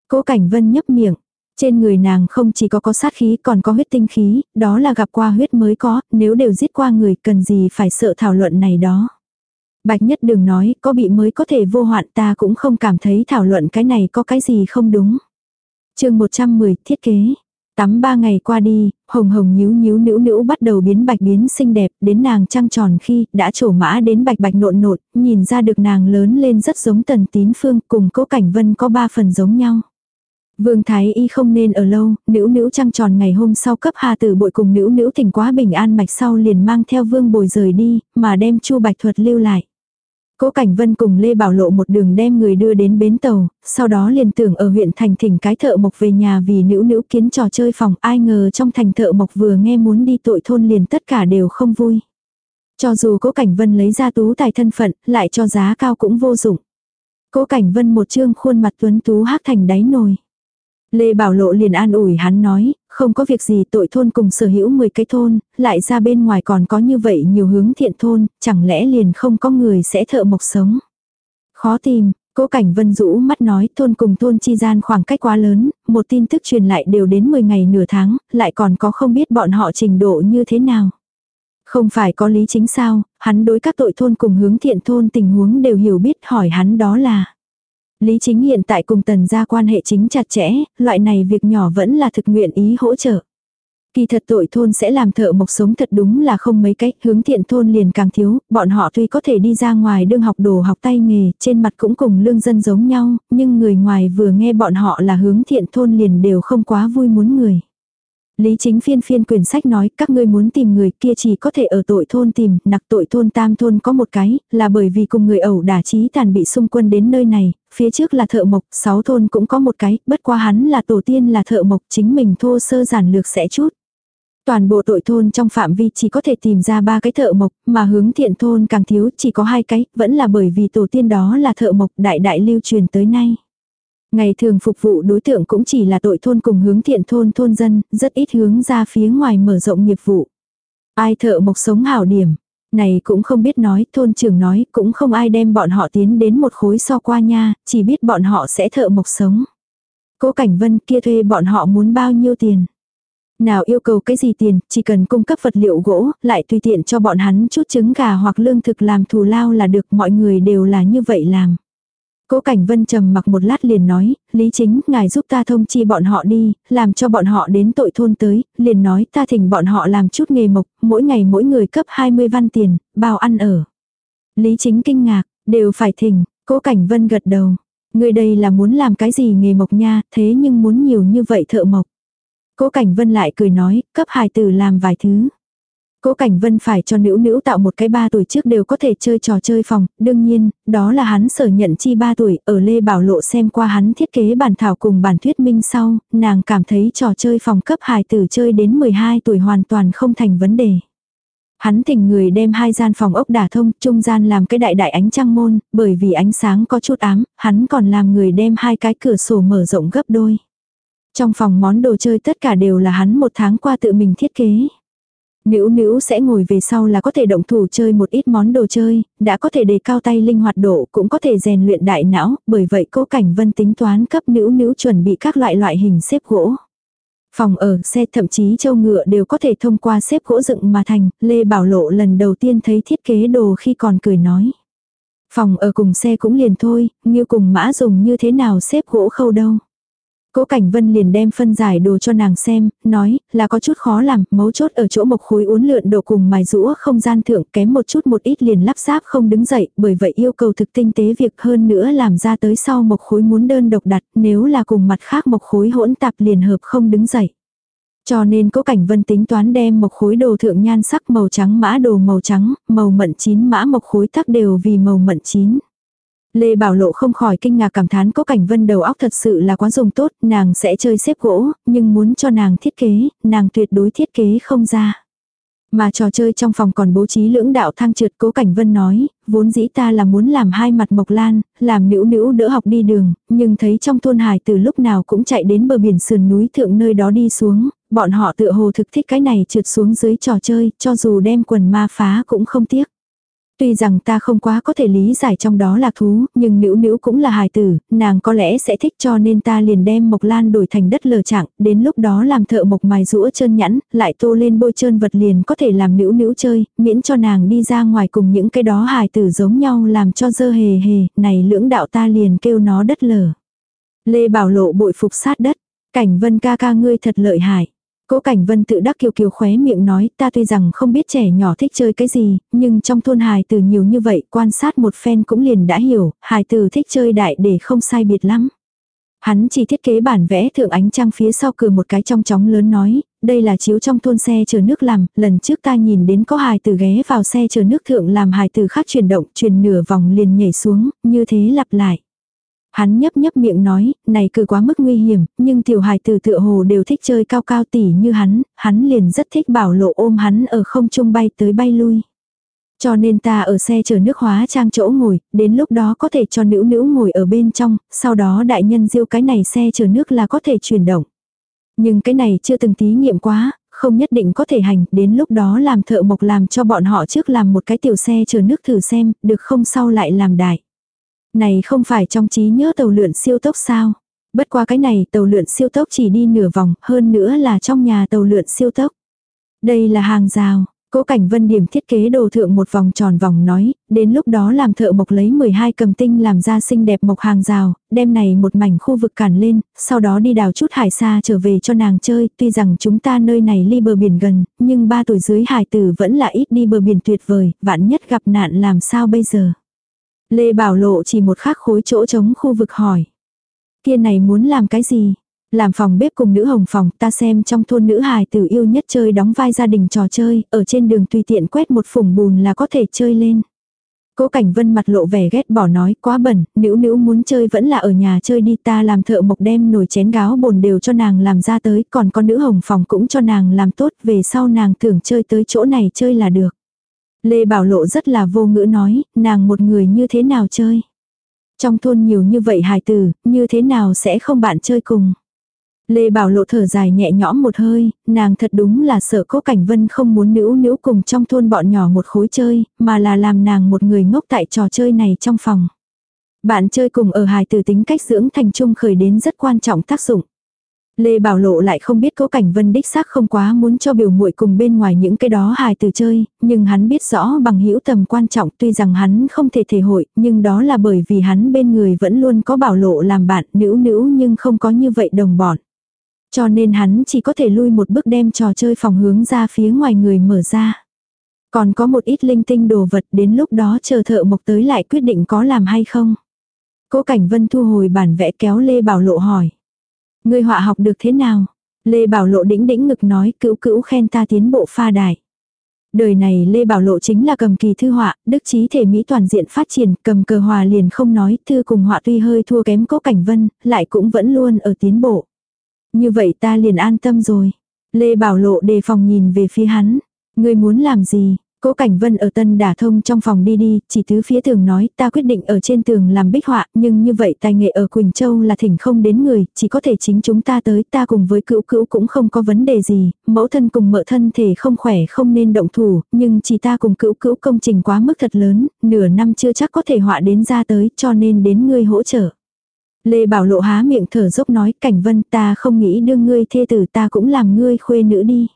Cố cảnh vân nhấp miệng, trên người nàng không chỉ có có sát khí còn có huyết tinh khí, đó là gặp qua huyết mới có, nếu đều giết qua người cần gì phải sợ thảo luận này đó. Bạch nhất đừng nói, có bị mới có thể vô hoạn ta cũng không cảm thấy thảo luận cái này có cái gì không đúng. chương 110 thiết kế. Tắm ba ngày qua đi, hồng hồng nhíu nhíu nữ nữ bắt đầu biến bạch biến xinh đẹp, đến nàng trăng tròn khi đã trổ mã đến bạch bạch nộn nộn, nhìn ra được nàng lớn lên rất giống tần tín phương cùng cố cảnh vân có ba phần giống nhau. Vương Thái Y không nên ở lâu, nữ nữ trăng tròn ngày hôm sau cấp hà tử bội cùng nữ nữ tỉnh quá bình an mạch sau liền mang theo vương bồi rời đi, mà đem chu bạch thuật lưu lại. Cố Cảnh Vân cùng Lê Bảo Lộ một đường đem người đưa đến bến tàu, sau đó liền tưởng ở huyện thành thỉnh cái thợ mộc về nhà vì nữ nữ kiến trò chơi phòng ai ngờ trong thành thợ mộc vừa nghe muốn đi tội thôn liền tất cả đều không vui. Cho dù Cố Cảnh Vân lấy ra tú tài thân phận, lại cho giá cao cũng vô dụng. Cố Cảnh Vân một trương khuôn mặt tuấn tú hắc thành đáy nồi. Lê Bảo Lộ liền an ủi hắn nói, không có việc gì tội thôn cùng sở hữu 10 cái thôn, lại ra bên ngoài còn có như vậy nhiều hướng thiện thôn, chẳng lẽ liền không có người sẽ thợ mộc sống. Khó tìm, Cố Cảnh Vân rũ mắt nói thôn cùng thôn chi gian khoảng cách quá lớn, một tin tức truyền lại đều đến 10 ngày nửa tháng, lại còn có không biết bọn họ trình độ như thế nào. Không phải có lý chính sao, hắn đối các tội thôn cùng hướng thiện thôn tình huống đều hiểu biết hỏi hắn đó là. Lý chính hiện tại cùng tần gia quan hệ chính chặt chẽ, loại này việc nhỏ vẫn là thực nguyện ý hỗ trợ. Kỳ thật tội thôn sẽ làm thợ mộc sống thật đúng là không mấy cách, hướng thiện thôn liền càng thiếu, bọn họ tuy có thể đi ra ngoài đương học đồ học tay nghề, trên mặt cũng cùng lương dân giống nhau, nhưng người ngoài vừa nghe bọn họ là hướng thiện thôn liền đều không quá vui muốn người. Lý chính phiên phiên quyển sách nói các ngươi muốn tìm người kia chỉ có thể ở tội thôn tìm, nặc tội thôn tam thôn có một cái, là bởi vì cùng người ẩu đả trí tàn bị xung quân đến nơi này, phía trước là thợ mộc, sáu thôn cũng có một cái, bất qua hắn là tổ tiên là thợ mộc, chính mình thô sơ giản lược sẽ chút. Toàn bộ tội thôn trong phạm vi chỉ có thể tìm ra ba cái thợ mộc, mà hướng thiện thôn càng thiếu chỉ có hai cái, vẫn là bởi vì tổ tiên đó là thợ mộc đại đại lưu truyền tới nay. Ngày thường phục vụ đối tượng cũng chỉ là tội thôn cùng hướng thiện thôn thôn dân, rất ít hướng ra phía ngoài mở rộng nghiệp vụ. Ai thợ mộc sống hảo điểm. Này cũng không biết nói, thôn trưởng nói, cũng không ai đem bọn họ tiến đến một khối so qua nha, chỉ biết bọn họ sẽ thợ mộc sống. Cố Cảnh Vân kia thuê bọn họ muốn bao nhiêu tiền. Nào yêu cầu cái gì tiền, chỉ cần cung cấp vật liệu gỗ, lại tùy tiện cho bọn hắn chút trứng gà hoặc lương thực làm thù lao là được, mọi người đều là như vậy làm. Cố Cảnh Vân trầm mặc một lát liền nói, Lý Chính, ngài giúp ta thông chi bọn họ đi, làm cho bọn họ đến tội thôn tới, liền nói ta thỉnh bọn họ làm chút nghề mộc, mỗi ngày mỗi người cấp 20 văn tiền, bao ăn ở. Lý Chính kinh ngạc, đều phải thỉnh, Cố Cảnh Vân gật đầu. Người đây là muốn làm cái gì nghề mộc nha, thế nhưng muốn nhiều như vậy thợ mộc. Cố Cảnh Vân lại cười nói, cấp hài tử làm vài thứ. Cố Cảnh Vân phải cho nữ nữ tạo một cái ba tuổi trước đều có thể chơi trò chơi phòng, đương nhiên, đó là hắn sở nhận chi ba tuổi, ở Lê Bảo Lộ xem qua hắn thiết kế bản thảo cùng bản thuyết minh sau, nàng cảm thấy trò chơi phòng cấp hài tử chơi đến 12 tuổi hoàn toàn không thành vấn đề. Hắn thỉnh người đem hai gian phòng ốc đả thông, trung gian làm cái đại đại ánh trăng môn, bởi vì ánh sáng có chút ám, hắn còn làm người đem hai cái cửa sổ mở rộng gấp đôi. Trong phòng món đồ chơi tất cả đều là hắn một tháng qua tự mình thiết kế. Nữ nữ sẽ ngồi về sau là có thể động thủ chơi một ít món đồ chơi, đã có thể đề cao tay linh hoạt độ cũng có thể rèn luyện đại não, bởi vậy cố cảnh vân tính toán cấp nữ nữ chuẩn bị các loại loại hình xếp gỗ. Phòng ở, xe thậm chí châu ngựa đều có thể thông qua xếp gỗ dựng mà thành, Lê Bảo Lộ lần đầu tiên thấy thiết kế đồ khi còn cười nói. Phòng ở cùng xe cũng liền thôi, như cùng mã dùng như thế nào xếp gỗ khâu đâu. Cố Cảnh Vân liền đem phân giải đồ cho nàng xem, nói là có chút khó làm, mấu chốt ở chỗ mộc khối uốn lượn độ cùng mài rũa không gian thượng kém một chút một ít liền lắp ráp không đứng dậy, bởi vậy yêu cầu thực tinh tế việc hơn nữa làm ra tới sau mộc khối muốn đơn độc đặt, nếu là cùng mặt khác mộc khối hỗn tạp liền hợp không đứng dậy. Cho nên cố cảnh vân tính toán đem mộc khối đồ thượng nhan sắc màu trắng mã đồ màu trắng, màu mận chín mã mộc khối thắc đều vì màu mận chín. Lê Bảo Lộ không khỏi kinh ngạc cảm thán có cảnh vân đầu óc thật sự là quá dùng tốt, nàng sẽ chơi xếp gỗ, nhưng muốn cho nàng thiết kế, nàng tuyệt đối thiết kế không ra. Mà trò chơi trong phòng còn bố trí lưỡng đạo thang trượt cố cảnh vân nói, vốn dĩ ta là muốn làm hai mặt mộc lan, làm nữ nữ đỡ học đi đường, nhưng thấy trong thôn hải từ lúc nào cũng chạy đến bờ biển sườn núi thượng nơi đó đi xuống, bọn họ tự hồ thực thích cái này trượt xuống dưới trò chơi, cho dù đem quần ma phá cũng không tiếc. Tuy rằng ta không quá có thể lý giải trong đó là thú, nhưng nữ nữ cũng là hài tử, nàng có lẽ sẽ thích cho nên ta liền đem mộc lan đổi thành đất lờ trạng, đến lúc đó làm thợ mộc mài rũa trơn nhẵn, lại tô lên bôi trơn vật liền có thể làm nữ nữ chơi, miễn cho nàng đi ra ngoài cùng những cái đó hài tử giống nhau làm cho dơ hề hề, này lưỡng đạo ta liền kêu nó đất lờ. Lê Bảo Lộ bội phục sát đất, cảnh vân ca ca ngươi thật lợi hại. Cố Cảnh Vân tự đắc kiều kiều khóe miệng nói ta tuy rằng không biết trẻ nhỏ thích chơi cái gì, nhưng trong thôn hài từ nhiều như vậy quan sát một phen cũng liền đã hiểu, hài từ thích chơi đại để không sai biệt lắm. Hắn chỉ thiết kế bản vẽ thượng ánh trăng phía sau cửa một cái trong chóng lớn nói, đây là chiếu trong thôn xe chờ nước làm, lần trước ta nhìn đến có hài từ ghé vào xe chờ nước thượng làm hài từ khác chuyển động, chuyển nửa vòng liền nhảy xuống, như thế lặp lại. Hắn nhấp nhấp miệng nói, này cứ quá mức nguy hiểm, nhưng tiểu hài từ tựa hồ đều thích chơi cao cao tỉ như hắn, hắn liền rất thích bảo lộ ôm hắn ở không trung bay tới bay lui. Cho nên ta ở xe chở nước hóa trang chỗ ngồi, đến lúc đó có thể cho nữ nữ ngồi ở bên trong, sau đó đại nhân diêu cái này xe chở nước là có thể chuyển động. Nhưng cái này chưa từng thí nghiệm quá, không nhất định có thể hành, đến lúc đó làm thợ mộc làm cho bọn họ trước làm một cái tiểu xe chở nước thử xem, được không sau lại làm đại. Này không phải trong trí nhớ tàu lượn siêu tốc sao? Bất qua cái này tàu lượn siêu tốc chỉ đi nửa vòng, hơn nữa là trong nhà tàu lượn siêu tốc. Đây là hàng rào. Cố cảnh vân điểm thiết kế đồ thượng một vòng tròn vòng nói, đến lúc đó làm thợ mộc lấy 12 cầm tinh làm ra xinh đẹp mộc hàng rào, đem này một mảnh khu vực cản lên, sau đó đi đào chút hải xa trở về cho nàng chơi, tuy rằng chúng ta nơi này ly bờ biển gần, nhưng ba tuổi dưới hải tử vẫn là ít đi bờ biển tuyệt vời, vạn nhất gặp nạn làm sao bây giờ. Lê Bảo Lộ chỉ một khắc khối chỗ trống khu vực hỏi. Kia này muốn làm cái gì? Làm phòng bếp cùng nữ hồng phòng, ta xem trong thôn nữ hài tử yêu nhất chơi đóng vai gia đình trò chơi, ở trên đường tùy tiện quét một phủng bùn là có thể chơi lên. Cố Cảnh Vân mặt lộ vẻ ghét bỏ nói quá bẩn, nữ nữ muốn chơi vẫn là ở nhà chơi đi ta làm thợ mộc đem nồi chén gáo bồn đều cho nàng làm ra tới, còn con nữ hồng phòng cũng cho nàng làm tốt, về sau nàng tưởng chơi tới chỗ này chơi là được. Lê Bảo Lộ rất là vô ngữ nói, nàng một người như thế nào chơi. Trong thôn nhiều như vậy hài tử, như thế nào sẽ không bạn chơi cùng. Lê Bảo Lộ thở dài nhẹ nhõm một hơi, nàng thật đúng là sợ cố cảnh vân không muốn nữ nữ cùng trong thôn bọn nhỏ một khối chơi, mà là làm nàng một người ngốc tại trò chơi này trong phòng. Bạn chơi cùng ở hài tử tính cách dưỡng thành trung khởi đến rất quan trọng tác dụng. Lê Bảo Lộ lại không biết Cố Cảnh Vân đích xác không quá muốn cho biểu muội cùng bên ngoài những cái đó hài từ chơi, nhưng hắn biết rõ bằng hữu tầm quan trọng tuy rằng hắn không thể thể hội, nhưng đó là bởi vì hắn bên người vẫn luôn có Bảo Lộ làm bạn nữ nữ nhưng không có như vậy đồng bọn. Cho nên hắn chỉ có thể lui một bước đem trò chơi phòng hướng ra phía ngoài người mở ra. Còn có một ít linh tinh đồ vật đến lúc đó chờ thợ mộc tới lại quyết định có làm hay không. Cố Cảnh Vân thu hồi bản vẽ kéo Lê Bảo Lộ hỏi. Ngươi họa học được thế nào? Lê Bảo Lộ đĩnh đĩnh ngực nói cữu cữu khen ta tiến bộ pha đài. Đời này Lê Bảo Lộ chính là cầm kỳ thư họa, đức trí thể mỹ toàn diện phát triển, cầm cờ hòa liền không nói, thư cùng họa tuy hơi thua kém cố cảnh vân, lại cũng vẫn luôn ở tiến bộ. Như vậy ta liền an tâm rồi. Lê Bảo Lộ đề phòng nhìn về phía hắn. Ngươi muốn làm gì? Cố Cảnh Vân ở tân đả thông trong phòng đi đi, chỉ tứ phía tường nói ta quyết định ở trên tường làm bích họa, nhưng như vậy tài nghệ ở Quỳnh Châu là thỉnh không đến người, chỉ có thể chính chúng ta tới, ta cùng với cữu cữu cũng không có vấn đề gì, mẫu thân cùng mợ thân thể không khỏe không nên động thủ, nhưng chỉ ta cùng cữu cữu công trình quá mức thật lớn, nửa năm chưa chắc có thể họa đến ra tới, cho nên đến ngươi hỗ trợ. Lê Bảo Lộ há miệng thở dốc nói, Cảnh Vân ta không nghĩ đưa ngươi thê tử ta cũng làm ngươi khuê nữ đi.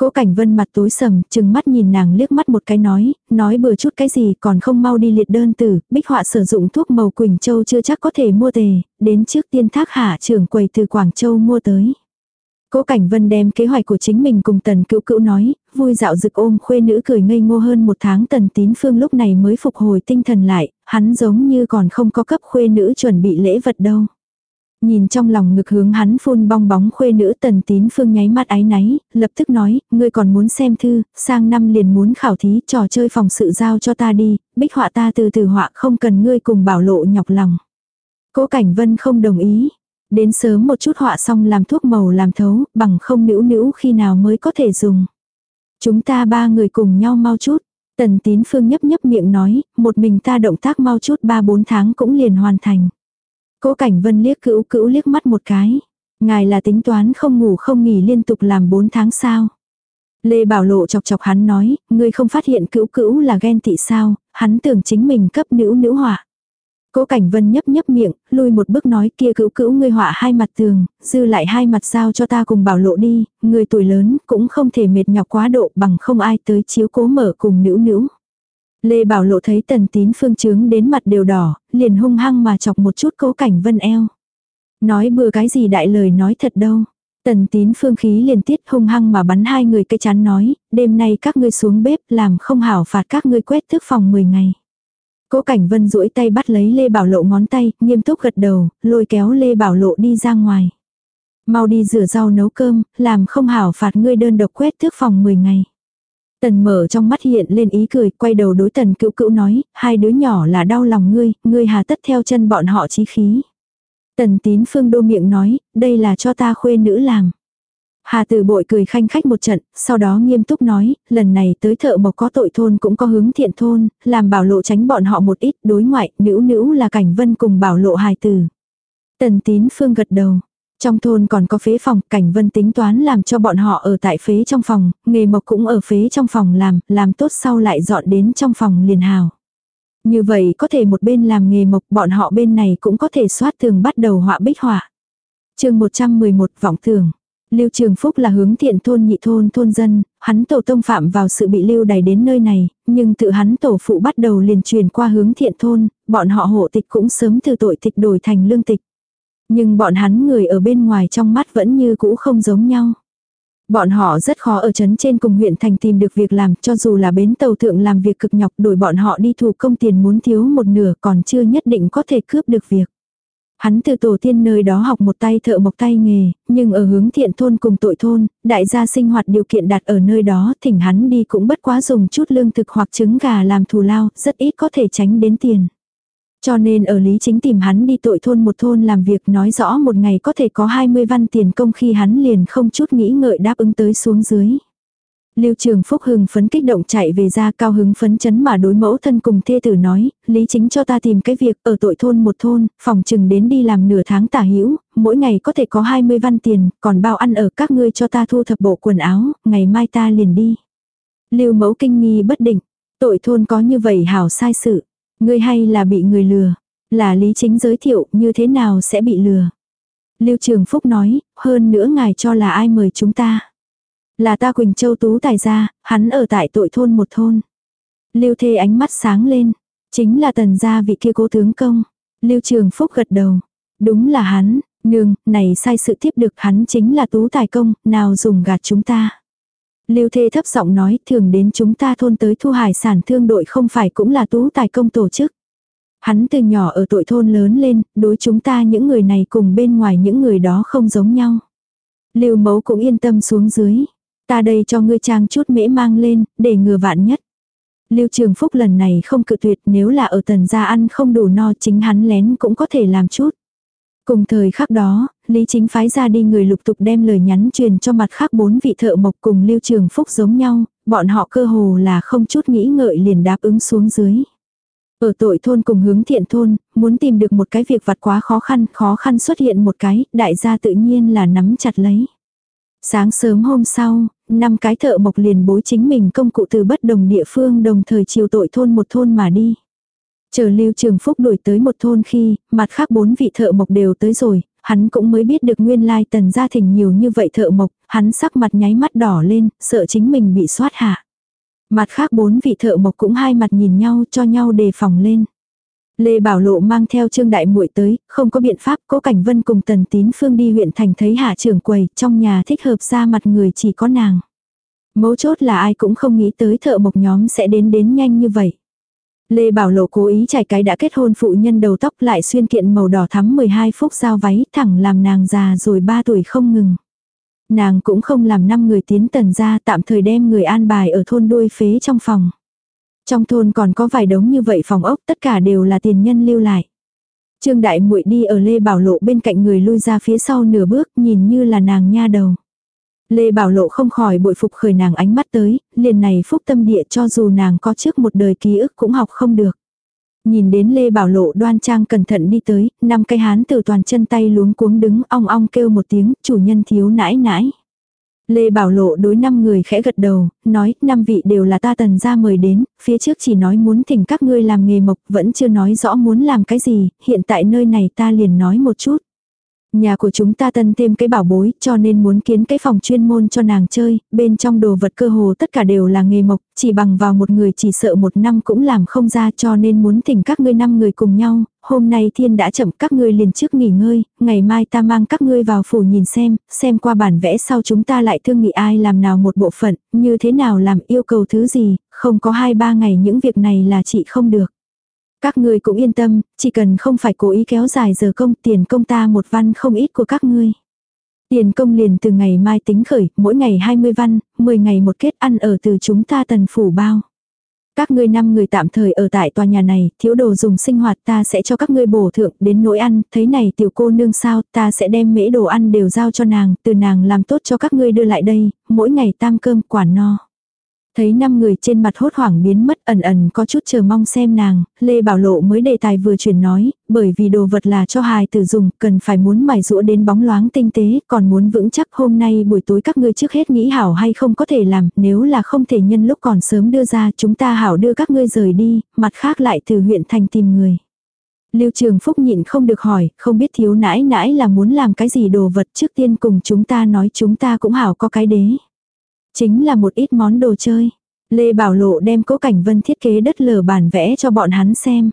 Cố Cảnh Vân mặt tối sầm, chừng mắt nhìn nàng liếc mắt một cái nói, nói bừa chút cái gì còn không mau đi liệt đơn tử, bích họa sử dụng thuốc màu Quỳnh Châu chưa chắc có thể mua tề, đến trước tiên thác hạ trưởng quầy từ Quảng Châu mua tới. Cố Cảnh Vân đem kế hoạch của chính mình cùng Tần Cữu Cữu nói, vui dạo rực ôm khuê nữ cười ngây ngô hơn một tháng Tần Tín Phương lúc này mới phục hồi tinh thần lại, hắn giống như còn không có cấp khuê nữ chuẩn bị lễ vật đâu. Nhìn trong lòng ngực hướng hắn phun bong bóng khuê nữ tần tín phương nháy mắt ái náy, lập tức nói, ngươi còn muốn xem thư, sang năm liền muốn khảo thí trò chơi phòng sự giao cho ta đi, bích họa ta từ từ họa không cần ngươi cùng bảo lộ nhọc lòng. Cố Cảnh Vân không đồng ý. Đến sớm một chút họa xong làm thuốc màu làm thấu, bằng không nữ nữ khi nào mới có thể dùng. Chúng ta ba người cùng nhau mau chút. Tần tín phương nhấp nhấp miệng nói, một mình ta động tác mau chút ba bốn tháng cũng liền hoàn thành. Cố Cảnh Vân liếc cữu cữu liếc mắt một cái. Ngài là tính toán không ngủ không nghỉ liên tục làm 4 tháng sao. Lê Bảo Lộ chọc chọc hắn nói, ngươi không phát hiện cữu cữu là ghen tị sao, hắn tưởng chính mình cấp nữ nữ họa. Cố Cảnh Vân nhấp nhấp miệng, lui một bước nói kia cữu cữu ngươi họa hai mặt tường, dư lại hai mặt sao cho ta cùng Bảo Lộ đi, người tuổi lớn cũng không thể mệt nhọc quá độ bằng không ai tới chiếu cố mở cùng nữ nữ. Lê Bảo Lộ thấy tần tín phương trướng đến mặt đều đỏ, liền hung hăng mà chọc một chút cố cảnh vân eo. Nói bừa cái gì đại lời nói thật đâu. Tần tín phương khí liền tiết hung hăng mà bắn hai người cây chán nói, đêm nay các ngươi xuống bếp làm không hảo phạt các ngươi quét thức phòng 10 ngày. Cố Cảnh Vân duỗi tay bắt lấy Lê Bảo Lộ ngón tay, nghiêm túc gật đầu, lôi kéo Lê Bảo Lộ đi ra ngoài. Mau đi rửa rau nấu cơm, làm không hảo phạt ngươi đơn độc quét thước phòng 10 ngày. Tần mở trong mắt hiện lên ý cười, quay đầu đối tần cựu cựu nói, hai đứa nhỏ là đau lòng ngươi, ngươi hà tất theo chân bọn họ chí khí. Tần tín phương đô miệng nói, đây là cho ta khuê nữ làm. Hà tử bội cười khanh khách một trận, sau đó nghiêm túc nói, lần này tới thợ mộc có tội thôn cũng có hướng thiện thôn, làm bảo lộ tránh bọn họ một ít đối ngoại, nữ nữ là cảnh vân cùng bảo lộ hài tử. Tần tín phương gật đầu, trong thôn còn có phế phòng, cảnh vân tính toán làm cho bọn họ ở tại phế trong phòng, nghề mộc cũng ở phế trong phòng làm, làm tốt sau lại dọn đến trong phòng liền hào. Như vậy có thể một bên làm nghề mộc bọn họ bên này cũng có thể soát tường bắt đầu họa bích họa. chương 111 vọng tường. Lưu Trường Phúc là hướng thiện thôn nhị thôn thôn dân, hắn tổ tông phạm vào sự bị lưu đày đến nơi này, nhưng tự hắn tổ phụ bắt đầu liền truyền qua hướng thiện thôn, bọn họ hộ tịch cũng sớm từ tội tịch đổi thành lương tịch. Nhưng bọn hắn người ở bên ngoài trong mắt vẫn như cũ không giống nhau. Bọn họ rất khó ở trấn trên cùng huyện thành tìm được việc làm cho dù là bến tàu thượng làm việc cực nhọc đổi bọn họ đi thủ công tiền muốn thiếu một nửa còn chưa nhất định có thể cướp được việc. Hắn từ tổ tiên nơi đó học một tay thợ mộc tay nghề, nhưng ở hướng thiện thôn cùng tội thôn, đại gia sinh hoạt điều kiện đặt ở nơi đó, thỉnh hắn đi cũng bất quá dùng chút lương thực hoặc trứng gà làm thù lao, rất ít có thể tránh đến tiền. Cho nên ở Lý Chính tìm hắn đi tội thôn một thôn làm việc nói rõ một ngày có thể có 20 văn tiền công khi hắn liền không chút nghĩ ngợi đáp ứng tới xuống dưới. Lưu Trường Phúc hưng phấn kích động chạy về ra cao hứng phấn chấn mà đối mẫu thân cùng thê tử nói, Lý Chính cho ta tìm cái việc ở tội thôn một thôn, phòng chừng đến đi làm nửa tháng tả hữu mỗi ngày có thể có 20 văn tiền, còn bao ăn ở các ngươi cho ta thu thập bộ quần áo, ngày mai ta liền đi. Lưu mẫu kinh nghi bất định, tội thôn có như vậy hảo sai sự. Ngươi hay là bị người lừa? Là lý chính giới thiệu như thế nào sẽ bị lừa? Lưu Trường Phúc nói, hơn nữa ngài cho là ai mời chúng ta? Là ta Quỳnh Châu Tú tài gia, hắn ở tại tội thôn một thôn. Lưu Thê ánh mắt sáng lên, chính là tần gia vị kia cố tướng công. Lưu Trường Phúc gật đầu, đúng là hắn, nương, này sai sự tiếp được hắn chính là Tú tài công, nào dùng gạt chúng ta. Lưu Thê thấp giọng nói thường đến chúng ta thôn tới thu hải sản thương đội không phải cũng là tú tài công tổ chức. Hắn từ nhỏ ở tội thôn lớn lên, đối chúng ta những người này cùng bên ngoài những người đó không giống nhau. Lưu mẫu cũng yên tâm xuống dưới. Ta đây cho ngươi trang chút mễ mang lên, để ngừa vạn nhất. Lưu Trường Phúc lần này không cự tuyệt nếu là ở tần gia ăn không đủ no chính hắn lén cũng có thể làm chút. Cùng thời khắc đó, Lý Chính phái ra đi người lục tục đem lời nhắn truyền cho mặt khác bốn vị thợ mộc cùng Lưu Trường Phúc giống nhau, bọn họ cơ hồ là không chút nghĩ ngợi liền đáp ứng xuống dưới. Ở tội thôn cùng hướng thiện thôn, muốn tìm được một cái việc vặt quá khó khăn, khó khăn xuất hiện một cái, đại gia tự nhiên là nắm chặt lấy. Sáng sớm hôm sau, năm cái thợ mộc liền bối chính mình công cụ từ bất đồng địa phương đồng thời chiều tội thôn một thôn mà đi. Chờ Lưu Trường Phúc đuổi tới một thôn khi, mặt khác bốn vị thợ mộc đều tới rồi, hắn cũng mới biết được nguyên lai tần gia thỉnh nhiều như vậy thợ mộc, hắn sắc mặt nháy mắt đỏ lên, sợ chính mình bị soát hạ. Mặt khác bốn vị thợ mộc cũng hai mặt nhìn nhau cho nhau đề phòng lên. Lê Bảo Lộ mang theo Trương Đại Muội tới, không có biện pháp, Cố Cảnh Vân cùng Tần Tín Phương đi huyện thành thấy hạ trưởng quầy, trong nhà thích hợp ra mặt người chỉ có nàng. Mấu chốt là ai cũng không nghĩ tới thợ mộc nhóm sẽ đến đến nhanh như vậy. Lê Bảo Lộ cố ý trải cái đã kết hôn phụ nhân đầu tóc lại xuyên kiện màu đỏ thắm 12 phút giao váy, thẳng làm nàng già rồi 3 tuổi không ngừng. Nàng cũng không làm năm người tiến tần ra, tạm thời đem người an bài ở thôn đuôi phế trong phòng. Trong thôn còn có vài đống như vậy phòng ốc, tất cả đều là tiền nhân lưu lại. Trương Đại muội đi ở Lê Bảo Lộ bên cạnh người lui ra phía sau nửa bước, nhìn như là nàng nha đầu. Lê Bảo Lộ không khỏi bội phục khởi nàng ánh mắt tới, liền này phúc tâm địa cho dù nàng có trước một đời ký ức cũng học không được. Nhìn đến Lê Bảo Lộ đoan trang cẩn thận đi tới, năm cây hán từ toàn chân tay luống cuống đứng ong ong kêu một tiếng, chủ nhân thiếu nãi nãi. Lê Bảo Lộ đối năm người khẽ gật đầu, nói, năm vị đều là ta tần ra mời đến, phía trước chỉ nói muốn thỉnh các ngươi làm nghề mộc, vẫn chưa nói rõ muốn làm cái gì, hiện tại nơi này ta liền nói một chút. Nhà của chúng ta tân thêm cái bảo bối, cho nên muốn kiến cái phòng chuyên môn cho nàng chơi, bên trong đồ vật cơ hồ tất cả đều là nghề mộc, chỉ bằng vào một người chỉ sợ một năm cũng làm không ra cho nên muốn thỉnh các ngươi năm người cùng nhau, hôm nay thiên đã chậm các ngươi liền trước nghỉ ngơi, ngày mai ta mang các ngươi vào phủ nhìn xem, xem qua bản vẽ sau chúng ta lại thương nghị ai làm nào một bộ phận, như thế nào làm yêu cầu thứ gì, không có hai ba ngày những việc này là chị không được. Các ngươi cũng yên tâm, chỉ cần không phải cố ý kéo dài giờ công tiền công ta một văn không ít của các ngươi. Tiền công liền từ ngày mai tính khởi, mỗi ngày 20 văn, 10 ngày một kết ăn ở từ chúng ta tần phủ bao. Các ngươi năm người tạm thời ở tại tòa nhà này, thiếu đồ dùng sinh hoạt ta sẽ cho các ngươi bổ thượng đến nỗi ăn, thấy này tiểu cô nương sao, ta sẽ đem mễ đồ ăn đều giao cho nàng, từ nàng làm tốt cho các ngươi đưa lại đây, mỗi ngày tam cơm quả no. Thấy năm người trên mặt hốt hoảng biến mất ẩn ẩn có chút chờ mong xem nàng, Lê Bảo Lộ mới đề tài vừa chuyển nói, bởi vì đồ vật là cho hài tử dùng, cần phải muốn mài rũa đến bóng loáng tinh tế, còn muốn vững chắc hôm nay buổi tối các ngươi trước hết nghĩ hảo hay không có thể làm, nếu là không thể nhân lúc còn sớm đưa ra chúng ta hảo đưa các ngươi rời đi, mặt khác lại từ huyện thành tìm người. Lưu Trường Phúc nhịn không được hỏi, không biết thiếu nãi nãi là muốn làm cái gì đồ vật trước tiên cùng chúng ta nói chúng ta cũng hảo có cái đế. Chính là một ít món đồ chơi. Lê Bảo Lộ đem cố cảnh vân thiết kế đất lở bản vẽ cho bọn hắn xem.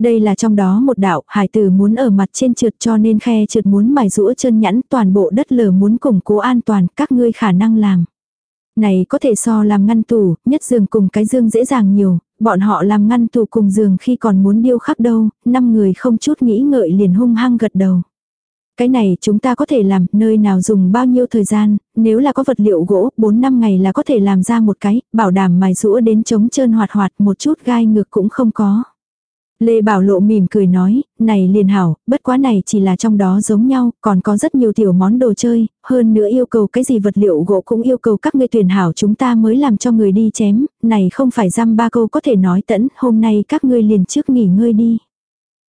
Đây là trong đó một đạo, hải tử muốn ở mặt trên trượt cho nên khe trượt muốn mài rũa chân nhẵn toàn bộ đất lở muốn củng cố an toàn, các ngươi khả năng làm. Này có thể so làm ngăn tủ, nhất giường cùng cái dương dễ dàng nhiều, bọn họ làm ngăn tủ cùng giường khi còn muốn điêu khắc đâu, năm người không chút nghĩ ngợi liền hung hăng gật đầu. Cái này chúng ta có thể làm, nơi nào dùng bao nhiêu thời gian, nếu là có vật liệu gỗ, 4 năm ngày là có thể làm ra một cái, bảo đảm mài rũa đến chống trơn hoạt hoạt một chút gai ngược cũng không có. Lê Bảo Lộ mỉm cười nói, này liền hảo, bất quá này chỉ là trong đó giống nhau, còn có rất nhiều tiểu món đồ chơi, hơn nữa yêu cầu cái gì vật liệu gỗ cũng yêu cầu các ngươi tuyển hảo chúng ta mới làm cho người đi chém, này không phải dăm ba câu có thể nói tẫn, hôm nay các ngươi liền trước nghỉ ngơi đi.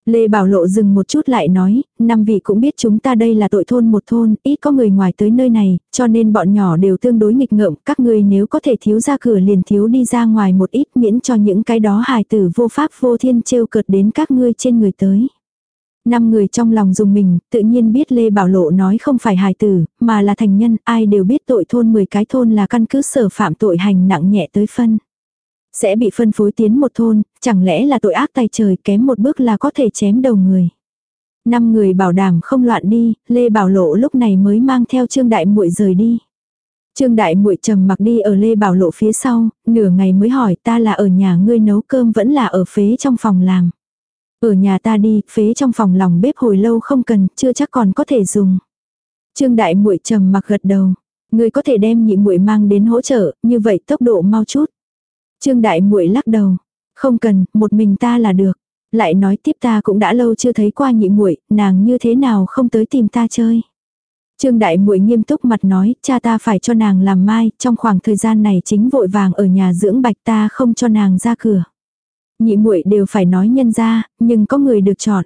Lê Bảo Lộ dừng một chút lại nói, năm vị cũng biết chúng ta đây là tội thôn một thôn, ít có người ngoài tới nơi này, cho nên bọn nhỏ đều tương đối nghịch ngợm, các ngươi nếu có thể thiếu ra cửa liền thiếu đi ra ngoài một ít miễn cho những cái đó hài tử vô pháp vô thiên trêu cợt đến các ngươi trên người tới. Năm người trong lòng dùng mình, tự nhiên biết Lê Bảo Lộ nói không phải hài tử, mà là thành nhân, ai đều biết tội thôn 10 cái thôn là căn cứ sở phạm tội hành nặng nhẹ tới phân sẽ bị phân phối tiến một thôn, chẳng lẽ là tội ác tay trời kém một bước là có thể chém đầu người. Năm người bảo đảm không loạn đi, Lê Bảo Lộ lúc này mới mang theo Trương Đại Muội rời đi. Trương Đại Muội trầm mặc đi ở Lê Bảo Lộ phía sau, nửa ngày mới hỏi ta là ở nhà ngươi nấu cơm vẫn là ở phế trong phòng làm. Ở nhà ta đi, phế trong phòng lòng bếp hồi lâu không cần, chưa chắc còn có thể dùng. Trương Đại Muội trầm mặc gật đầu, ngươi có thể đem nhị muội mang đến hỗ trợ, như vậy tốc độ mau chút. Trương Đại Muội lắc đầu, không cần, một mình ta là được. Lại nói tiếp ta cũng đã lâu chưa thấy qua nhị muội, nàng như thế nào không tới tìm ta chơi. Trương Đại Muội nghiêm túc mặt nói, cha ta phải cho nàng làm mai, trong khoảng thời gian này chính vội vàng ở nhà dưỡng bạch ta không cho nàng ra cửa. Nhị muội đều phải nói nhân ra, nhưng có người được chọn.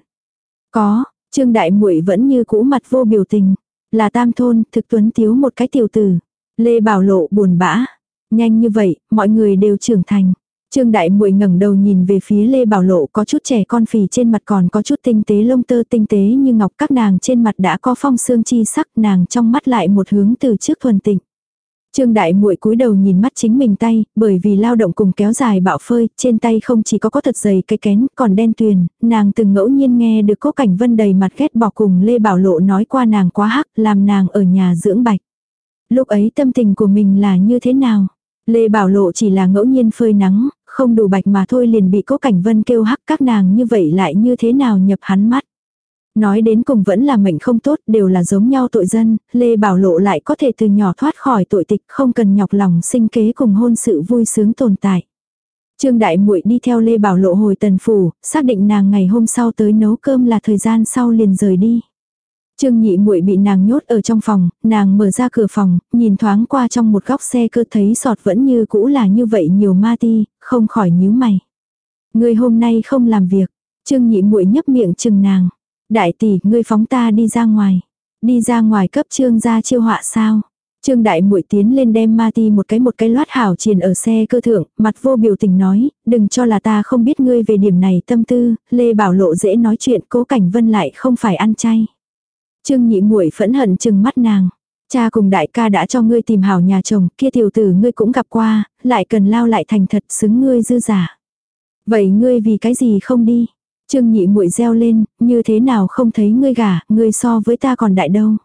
Có, Trương Đại Muội vẫn như cũ mặt vô biểu tình, là tam thôn, thực tuấn tiếu một cái tiểu tử. Lê Bảo Lộ buồn bã, Nhanh như vậy, mọi người đều trưởng thành. Trương Đại Muội ngẩng đầu nhìn về phía Lê Bảo Lộ có chút trẻ con phì trên mặt còn có chút tinh tế lông tơ tinh tế như ngọc các nàng trên mặt đã có phong xương chi sắc nàng trong mắt lại một hướng từ trước thuần tịnh. Trương Đại Muội cúi đầu nhìn mắt chính mình tay, bởi vì lao động cùng kéo dài bạo phơi, trên tay không chỉ có có thật dày cái kén, còn đen tuyền, nàng từng ngẫu nhiên nghe được Cố Cảnh Vân đầy mặt ghét bỏ cùng Lê Bảo Lộ nói qua nàng quá hắc, làm nàng ở nhà dưỡng bạch. Lúc ấy tâm tình của mình là như thế nào? Lê Bảo Lộ chỉ là ngẫu nhiên phơi nắng, không đủ bạch mà thôi liền bị Cố Cảnh Vân kêu hắc các nàng như vậy lại như thế nào nhập hắn mắt. Nói đến cùng vẫn là mệnh không tốt, đều là giống nhau tội dân, Lê Bảo Lộ lại có thể từ nhỏ thoát khỏi tội tịch, không cần nhọc lòng sinh kế cùng hôn sự vui sướng tồn tại. Trương Đại Muội đi theo Lê Bảo Lộ hồi tần phủ, xác định nàng ngày hôm sau tới nấu cơm là thời gian sau liền rời đi. Trương Nhị Muội bị nàng nhốt ở trong phòng, nàng mở ra cửa phòng, nhìn thoáng qua trong một góc xe cơ thấy sọt vẫn như cũ là như vậy nhiều ma ti, không khỏi nhíu mày. Người hôm nay không làm việc, Trương Nhị Muội nhấp miệng chừng nàng. Đại tỷ, ngươi phóng ta đi ra ngoài. Đi ra ngoài cấp trương gia chiêu họa sao? Trương đại muội tiến lên đem ma ti một cái một cái loát hảo triền ở xe cơ thượng, mặt vô biểu tình nói, đừng cho là ta không biết ngươi về điểm này tâm tư, Lê Bảo Lộ dễ nói chuyện, cố cảnh vân lại không phải ăn chay. Trương nhị muội phẫn hận chừng mắt nàng. Cha cùng đại ca đã cho ngươi tìm hảo nhà chồng, kia tiểu tử ngươi cũng gặp qua, lại cần lao lại thành thật xứng ngươi dư giả. Vậy ngươi vì cái gì không đi? Trương nhị muội reo lên, như thế nào không thấy ngươi gả, ngươi so với ta còn đại đâu.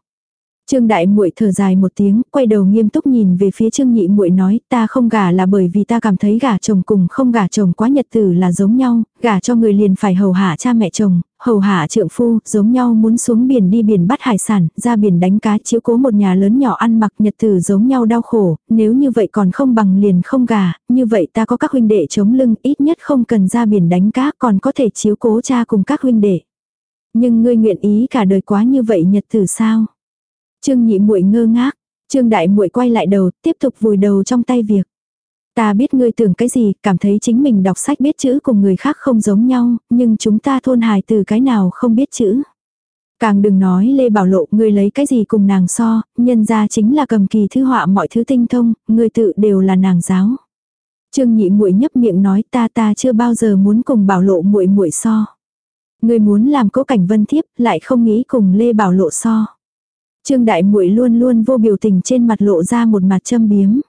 Trương đại muội thở dài một tiếng, quay đầu nghiêm túc nhìn về phía Trương nhị muội nói, ta không gả là bởi vì ta cảm thấy gả chồng cùng không gả chồng quá nhật tử là giống nhau, gả cho người liền phải hầu hạ cha mẹ chồng, hầu hạ trượng phu, giống nhau muốn xuống biển đi biển bắt hải sản, ra biển đánh cá chiếu cố một nhà lớn nhỏ ăn mặc nhật tử giống nhau đau khổ, nếu như vậy còn không bằng liền không gả, như vậy ta có các huynh đệ chống lưng, ít nhất không cần ra biển đánh cá, còn có thể chiếu cố cha cùng các huynh đệ. Nhưng ngươi nguyện ý cả đời quá như vậy nhật tử sao? Trương nhị muội ngơ ngác, Trương đại muội quay lại đầu, tiếp tục vùi đầu trong tay việc. Ta biết ngươi tưởng cái gì, cảm thấy chính mình đọc sách biết chữ cùng người khác không giống nhau, nhưng chúng ta thôn hài từ cái nào không biết chữ. Càng đừng nói Lê Bảo Lộ, ngươi lấy cái gì cùng nàng so, nhân ra chính là cầm kỳ thư họa mọi thứ tinh thông, ngươi tự đều là nàng giáo. Trương Nhị muội nhấp miệng nói, ta ta chưa bao giờ muốn cùng Bảo Lộ muội muội so. Ngươi muốn làm Cố Cảnh Vân thiếp, lại không nghĩ cùng Lê Bảo Lộ so. Trương Đại muội luôn luôn vô biểu tình trên mặt lộ ra một mặt châm biếm.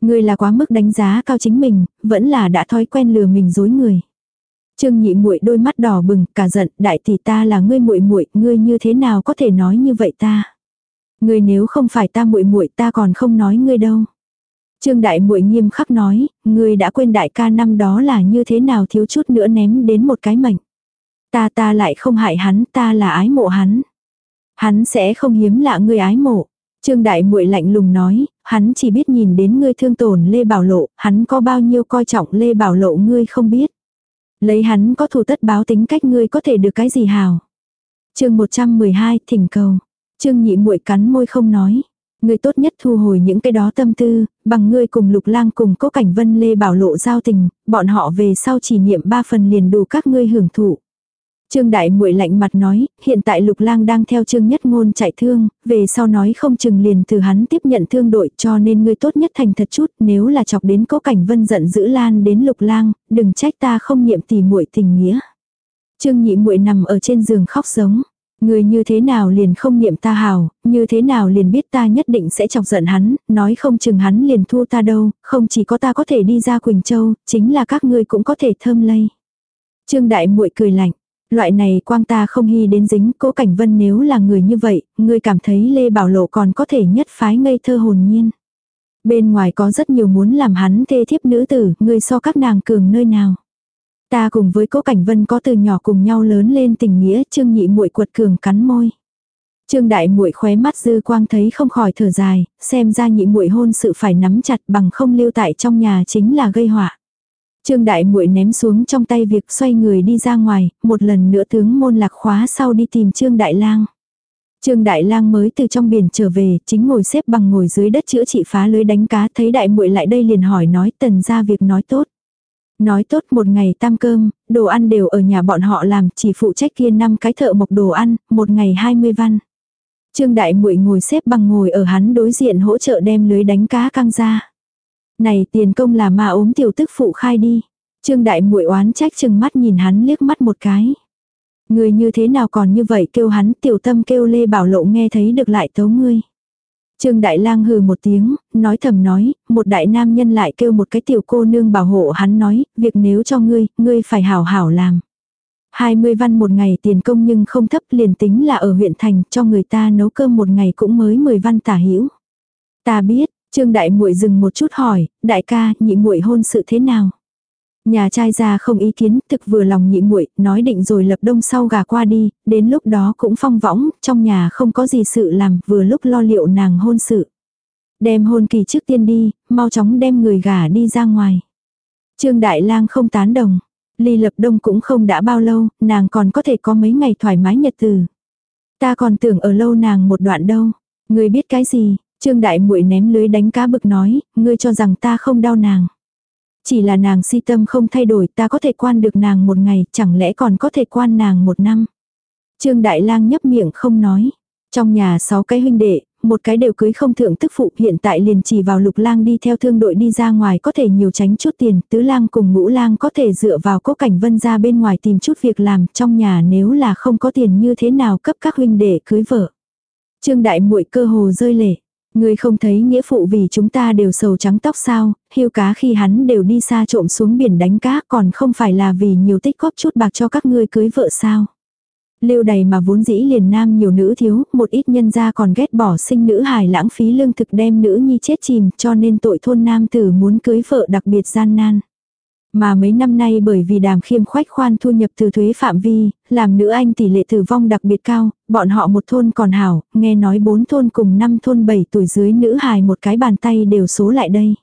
Ngươi là quá mức đánh giá cao chính mình, vẫn là đã thói quen lừa mình dối người. Trương Nhị muội đôi mắt đỏ bừng, cả giận, đại tỷ ta là ngươi muội muội, ngươi như thế nào có thể nói như vậy ta? Ngươi nếu không phải ta muội muội, ta còn không nói ngươi đâu. Trương Đại muội nghiêm khắc nói, ngươi đã quên đại ca năm đó là như thế nào thiếu chút nữa ném đến một cái mệnh. Ta ta lại không hại hắn, ta là ái mộ hắn. Hắn sẽ không hiếm lạ ngươi ái mộ. Trương Đại muội lạnh lùng nói, hắn chỉ biết nhìn đến ngươi thương tổn Lê Bảo Lộ, hắn có bao nhiêu coi trọng Lê Bảo Lộ ngươi không biết. Lấy hắn có thù tất báo tính cách ngươi có thể được cái gì hào. chương 112 thỉnh cầu. Trương nhị muội cắn môi không nói. Ngươi tốt nhất thu hồi những cái đó tâm tư, bằng ngươi cùng lục lang cùng cố cảnh vân lê bảo lộ giao tình, bọn họ về sau chỉ niệm ba phần liền đủ các ngươi hưởng thụ. Trương Đại Muội lạnh mặt nói, hiện tại Lục Lang đang theo Trương Nhất Ngôn chạy thương, về sau nói không chừng liền từ hắn tiếp nhận thương đội, cho nên ngươi tốt nhất thành thật chút, nếu là chọc đến Cố Cảnh Vân giận dữ lan đến Lục Lang, đừng trách ta không niệm tỉ muội tình nghĩa. Trương Nhị Muội nằm ở trên giường khóc giống. Người như thế nào liền không niệm ta hào, như thế nào liền biết ta nhất định sẽ chọc giận hắn, nói không chừng hắn liền thua ta đâu, không chỉ có ta có thể đi ra Quỳnh Châu, chính là các ngươi cũng có thể thơm lây. Trương Đại Muội cười lạnh, Loại này quang ta không hy đến dính, cố cảnh vân nếu là người như vậy, ngươi cảm thấy Lê Bảo Lộ còn có thể nhất phái ngây thơ hồn nhiên. Bên ngoài có rất nhiều muốn làm hắn thê thiếp nữ tử, ngươi so các nàng cường nơi nào. Ta cùng với cố cảnh vân có từ nhỏ cùng nhau lớn lên tình nghĩa, trương nhị muội quật cường cắn môi. Trương đại muội khóe mắt dư quang thấy không khỏi thở dài, xem ra nhị muội hôn sự phải nắm chặt bằng không lưu tại trong nhà chính là gây họa. Trương Đại Muội ném xuống trong tay việc xoay người đi ra ngoài, một lần nữa tướng môn lạc khóa sau đi tìm Trương Đại Lang. Trương Đại Lang mới từ trong biển trở về, chính ngồi xếp bằng ngồi dưới đất chữa trị phá lưới đánh cá, thấy Đại Muội lại đây liền hỏi nói tần ra việc nói tốt. Nói tốt một ngày tam cơm, đồ ăn đều ở nhà bọn họ làm, chỉ phụ trách kia năm cái thợ mộc đồ ăn, một ngày 20 văn. Trương Đại Muội ngồi xếp bằng ngồi ở hắn đối diện hỗ trợ đem lưới đánh cá căng ra. Này tiền công là ma ốm tiểu tức phụ khai đi. Trương đại muội oán trách chừng mắt nhìn hắn liếc mắt một cái. Người như thế nào còn như vậy kêu hắn tiểu tâm kêu Lê Bảo Lộ nghe thấy được lại tấu ngươi. Trương Đại Lang hừ một tiếng, nói thầm nói, một đại nam nhân lại kêu một cái tiểu cô nương bảo hộ hắn nói, việc nếu cho ngươi, ngươi phải hảo hảo làm. 20 văn một ngày tiền công nhưng không thấp liền tính là ở huyện thành cho người ta nấu cơm một ngày cũng mới 10 văn tả hữu Ta biết, Trương Đại muội dừng một chút hỏi, đại ca, nhị muội hôn sự thế nào? Nhà trai ra không ý kiến, thực vừa lòng nhị muội, nói định rồi lập đông sau gà qua đi, đến lúc đó cũng phong võng, trong nhà không có gì sự làm, vừa lúc lo liệu nàng hôn sự. Đem hôn kỳ trước tiên đi, mau chóng đem người gà đi ra ngoài. Trương Đại Lang không tán đồng. Ly lập đông cũng không đã bao lâu, nàng còn có thể có mấy ngày thoải mái nhật từ. Ta còn tưởng ở lâu nàng một đoạn đâu. người biết cái gì? Trương Đại muội ném lưới đánh cá bực nói, ngươi cho rằng ta không đau nàng. Chỉ là nàng si tâm không thay đổi ta có thể quan được nàng một ngày, chẳng lẽ còn có thể quan nàng một năm. Trương Đại Lang nhấp miệng không nói. Trong nhà sáu cái huynh đệ, một cái đều cưới không thượng tức phụ hiện tại liền chỉ vào lục lang đi theo thương đội đi ra ngoài có thể nhiều tránh chút tiền, tứ lang cùng ngũ lang có thể dựa vào cố cảnh vân ra bên ngoài tìm chút việc làm, trong nhà nếu là không có tiền như thế nào cấp các huynh đệ cưới vợ. Trương đại muội cơ hồ rơi lệ. Ngươi không thấy nghĩa phụ vì chúng ta đều sầu trắng tóc sao, Hưu cá khi hắn đều đi xa trộm xuống biển đánh cá còn không phải là vì nhiều tích góp chút bạc cho các ngươi cưới vợ sao. Lưu đầy mà vốn dĩ liền nam nhiều nữ thiếu, một ít nhân gia còn ghét bỏ sinh nữ hài lãng phí lương thực đem nữ nhi chết chìm cho nên tội thôn nam tử muốn cưới vợ đặc biệt gian nan. Mà mấy năm nay bởi vì đàm khiêm khoách khoan thu nhập từ thuế phạm vi, làm nữ anh tỷ lệ tử vong đặc biệt cao, bọn họ một thôn còn hảo, nghe nói bốn thôn cùng năm thôn bảy tuổi dưới nữ hài một cái bàn tay đều số lại đây.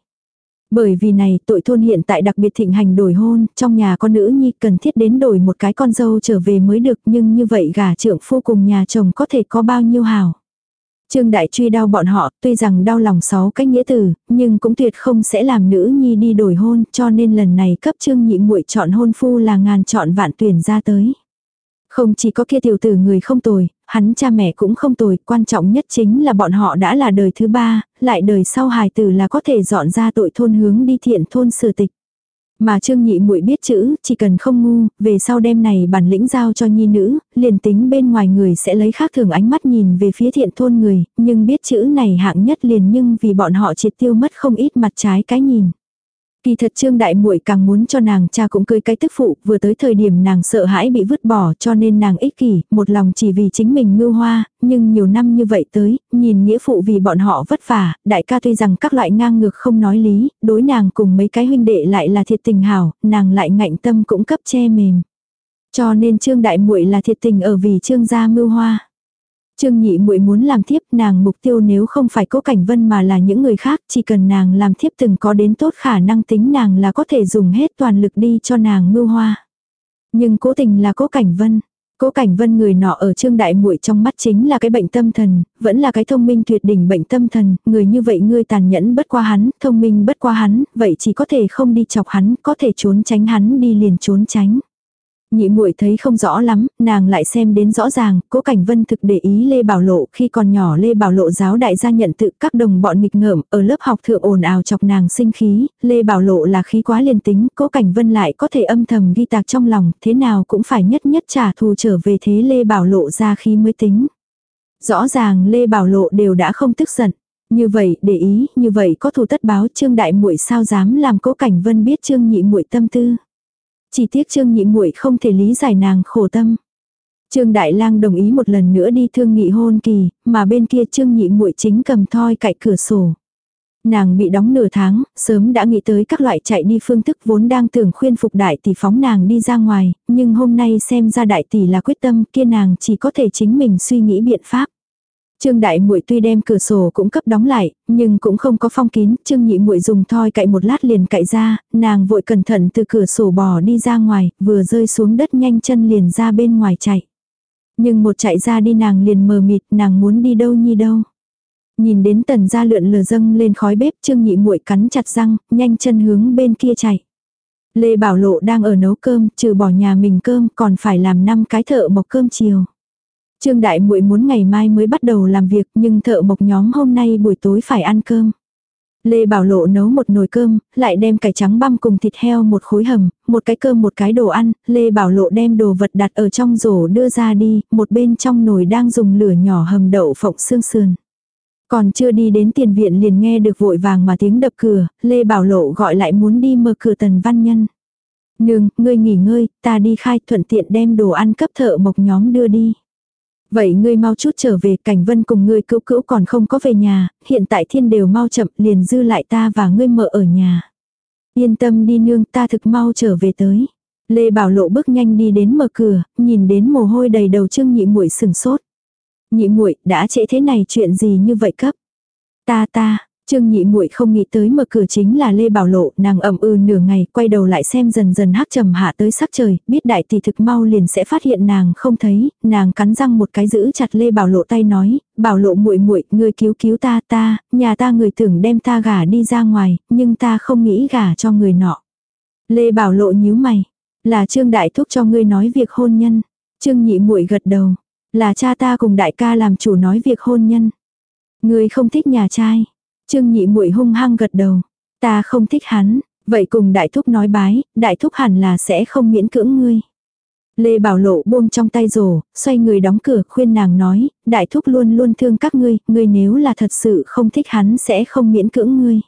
Bởi vì này tội thôn hiện tại đặc biệt thịnh hành đổi hôn, trong nhà con nữ nhi cần thiết đến đổi một cái con dâu trở về mới được nhưng như vậy gả trưởng phu cùng nhà chồng có thể có bao nhiêu hào. Trương Đại truy đau bọn họ, tuy rằng đau lòng sáu cách nghĩa tử, nhưng cũng tuyệt không sẽ làm nữ nhi đi đổi hôn, cho nên lần này cấp Trương Nhị muội chọn hôn phu là ngàn chọn vạn tuyển ra tới. Không chỉ có kia tiểu tử người không tồi, hắn cha mẹ cũng không tồi, quan trọng nhất chính là bọn họ đã là đời thứ ba, lại đời sau hài tử là có thể dọn ra tội thôn hướng đi thiện thôn sửa tịch. Mà Trương Nhị muội biết chữ, chỉ cần không ngu, về sau đêm này bản lĩnh giao cho nhi nữ, liền tính bên ngoài người sẽ lấy khác thường ánh mắt nhìn về phía thiện thôn người, nhưng biết chữ này hạng nhất liền nhưng vì bọn họ triệt tiêu mất không ít mặt trái cái nhìn. Kỳ thật Trương Đại Muội càng muốn cho nàng cha cũng cưới cái tức phụ, vừa tới thời điểm nàng sợ hãi bị vứt bỏ cho nên nàng ích kỷ, một lòng chỉ vì chính mình mưu hoa, nhưng nhiều năm như vậy tới, nhìn nghĩa phụ vì bọn họ vất vả, đại ca tuy rằng các loại ngang ngược không nói lý, đối nàng cùng mấy cái huynh đệ lại là thiệt tình hảo, nàng lại ngạnh tâm cũng cấp che mềm. Cho nên Trương Đại Muội là thiệt tình ở vì Trương gia mưu hoa. Trương nhị muội muốn làm thiếp nàng mục tiêu nếu không phải cố cảnh vân mà là những người khác chỉ cần nàng làm thiếp từng có đến tốt khả năng tính nàng là có thể dùng hết toàn lực đi cho nàng mưu hoa. Nhưng cố tình là cố cảnh vân. Cố Cảnh Vân người nọ ở Trương Đại Muội trong mắt chính là cái bệnh tâm thần, vẫn là cái thông minh tuyệt đỉnh bệnh tâm thần, người như vậy ngươi tàn nhẫn bất qua hắn, thông minh bất qua hắn, vậy chỉ có thể không đi chọc hắn, có thể trốn tránh hắn đi liền trốn tránh. Nhị muội thấy không rõ lắm, nàng lại xem đến rõ ràng, cố cảnh vân thực để ý Lê Bảo Lộ khi còn nhỏ Lê Bảo Lộ giáo đại gia nhận tự các đồng bọn nghịch ngợm ở lớp học thượng ồn ào chọc nàng sinh khí, Lê Bảo Lộ là khí quá liền tính, cố cảnh vân lại có thể âm thầm ghi tạc trong lòng, thế nào cũng phải nhất nhất trả thù trở về thế Lê Bảo Lộ ra khí mới tính. Rõ ràng Lê Bảo Lộ đều đã không tức giận. Như vậy, để ý, như vậy có thù tất báo Trương Đại muội sao dám làm Cố Cảnh Vân biết Trương Nhị muội tâm tư. Chỉ tiếc Trương Nhị muội không thể lý giải nàng khổ tâm. Trương Đại Lang đồng ý một lần nữa đi thương nghị hôn kỳ, mà bên kia Trương Nhị muội chính cầm thoi cạnh cửa sổ. Nàng bị đóng nửa tháng, sớm đã nghĩ tới các loại chạy đi phương thức vốn đang tưởng khuyên phục đại tỷ phóng nàng đi ra ngoài, nhưng hôm nay xem ra đại tỷ là quyết tâm kia nàng chỉ có thể chính mình suy nghĩ biện pháp. Trương Đại Muội tuy đem cửa sổ cũng cấp đóng lại, nhưng cũng không có phong kín, Trương Nhị Muội dùng thoi cậy một lát liền cậy ra, nàng vội cẩn thận từ cửa sổ bò đi ra ngoài, vừa rơi xuống đất nhanh chân liền ra bên ngoài chạy. Nhưng một chạy ra đi nàng liền mờ mịt, nàng muốn đi đâu nhi đâu. Nhìn đến tần gia lượn lờ dâng lên khói bếp, Trương Nhị Muội cắn chặt răng, nhanh chân hướng bên kia chạy. Lê Bảo Lộ đang ở nấu cơm, trừ bỏ nhà mình cơm còn phải làm năm cái thợ mộc cơm chiều. Trương Đại Muội muốn ngày mai mới bắt đầu làm việc nhưng thợ mộc nhóm hôm nay buổi tối phải ăn cơm. Lê Bảo Lộ nấu một nồi cơm, lại đem cải trắng băm cùng thịt heo một khối hầm, một cái cơm một cái đồ ăn, Lê Bảo Lộ đem đồ vật đặt ở trong rổ đưa ra đi, một bên trong nồi đang dùng lửa nhỏ hầm đậu phộng xương sườn. Còn chưa đi đến tiền viện liền nghe được vội vàng mà tiếng đập cửa, Lê Bảo Lộ gọi lại muốn đi mở cửa tần văn nhân. Nương, ngươi nghỉ ngơi, ta đi khai thuận tiện đem đồ ăn cấp thợ mộc nhóm đưa đi. Vậy ngươi mau chút trở về, cảnh vân cùng ngươi cứu cữu còn không có về nhà, hiện tại thiên đều mau chậm liền dư lại ta và ngươi mợ ở nhà. Yên tâm đi nương, ta thực mau trở về tới. Lê Bảo Lộ bước nhanh đi đến mở cửa, nhìn đến mồ hôi đầy đầu Trương Nhị Muội sừng sốt. Nhị Muội, đã trễ thế này chuyện gì như vậy cấp? Ta ta, Trương nhị muội không nghĩ tới mở cửa chính là Lê Bảo Lộ, nàng ẩm ư nửa ngày, quay đầu lại xem dần dần hắc trầm hạ tới sắc trời, biết đại tỷ thực mau liền sẽ phát hiện nàng không thấy, nàng cắn răng một cái giữ chặt Lê Bảo Lộ tay nói, Bảo Lộ muội muội, ngươi cứu cứu ta ta, nhà ta người tưởng đem ta gả đi ra ngoài, nhưng ta không nghĩ gả cho người nọ. Lê Bảo Lộ nhíu mày, là Trương đại thúc cho ngươi nói việc hôn nhân. Trương nhị muội gật đầu, là cha ta cùng đại ca làm chủ nói việc hôn nhân. Ngươi không thích nhà trai. Trương nhị muội hung hăng gật đầu. Ta không thích hắn, vậy cùng đại thúc nói bái, đại thúc hẳn là sẽ không miễn cưỡng ngươi. Lê Bảo Lộ buông trong tay rổ, xoay người đóng cửa khuyên nàng nói, đại thúc luôn luôn thương các ngươi, ngươi nếu là thật sự không thích hắn sẽ không miễn cưỡng ngươi.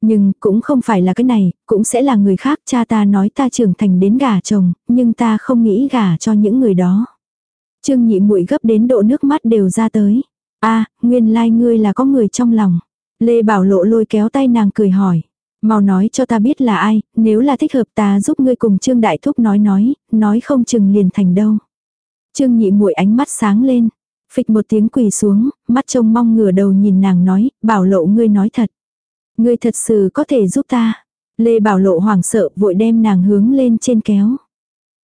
Nhưng cũng không phải là cái này, cũng sẽ là người khác, cha ta nói ta trưởng thành đến gả chồng, nhưng ta không nghĩ gả cho những người đó. Trương nhị muội gấp đến độ nước mắt đều ra tới. a nguyên lai like ngươi là có người trong lòng. Lê Bảo Lộ lôi kéo tay nàng cười hỏi. Mau nói cho ta biết là ai, nếu là thích hợp ta giúp ngươi cùng Trương Đại Thúc nói nói, nói không chừng liền thành đâu. Trương nhị muội ánh mắt sáng lên. Phịch một tiếng quỳ xuống, mắt trông mong ngửa đầu nhìn nàng nói, bảo lộ ngươi nói thật. Ngươi thật sự có thể giúp ta. Lê Bảo Lộ hoảng sợ vội đem nàng hướng lên trên kéo.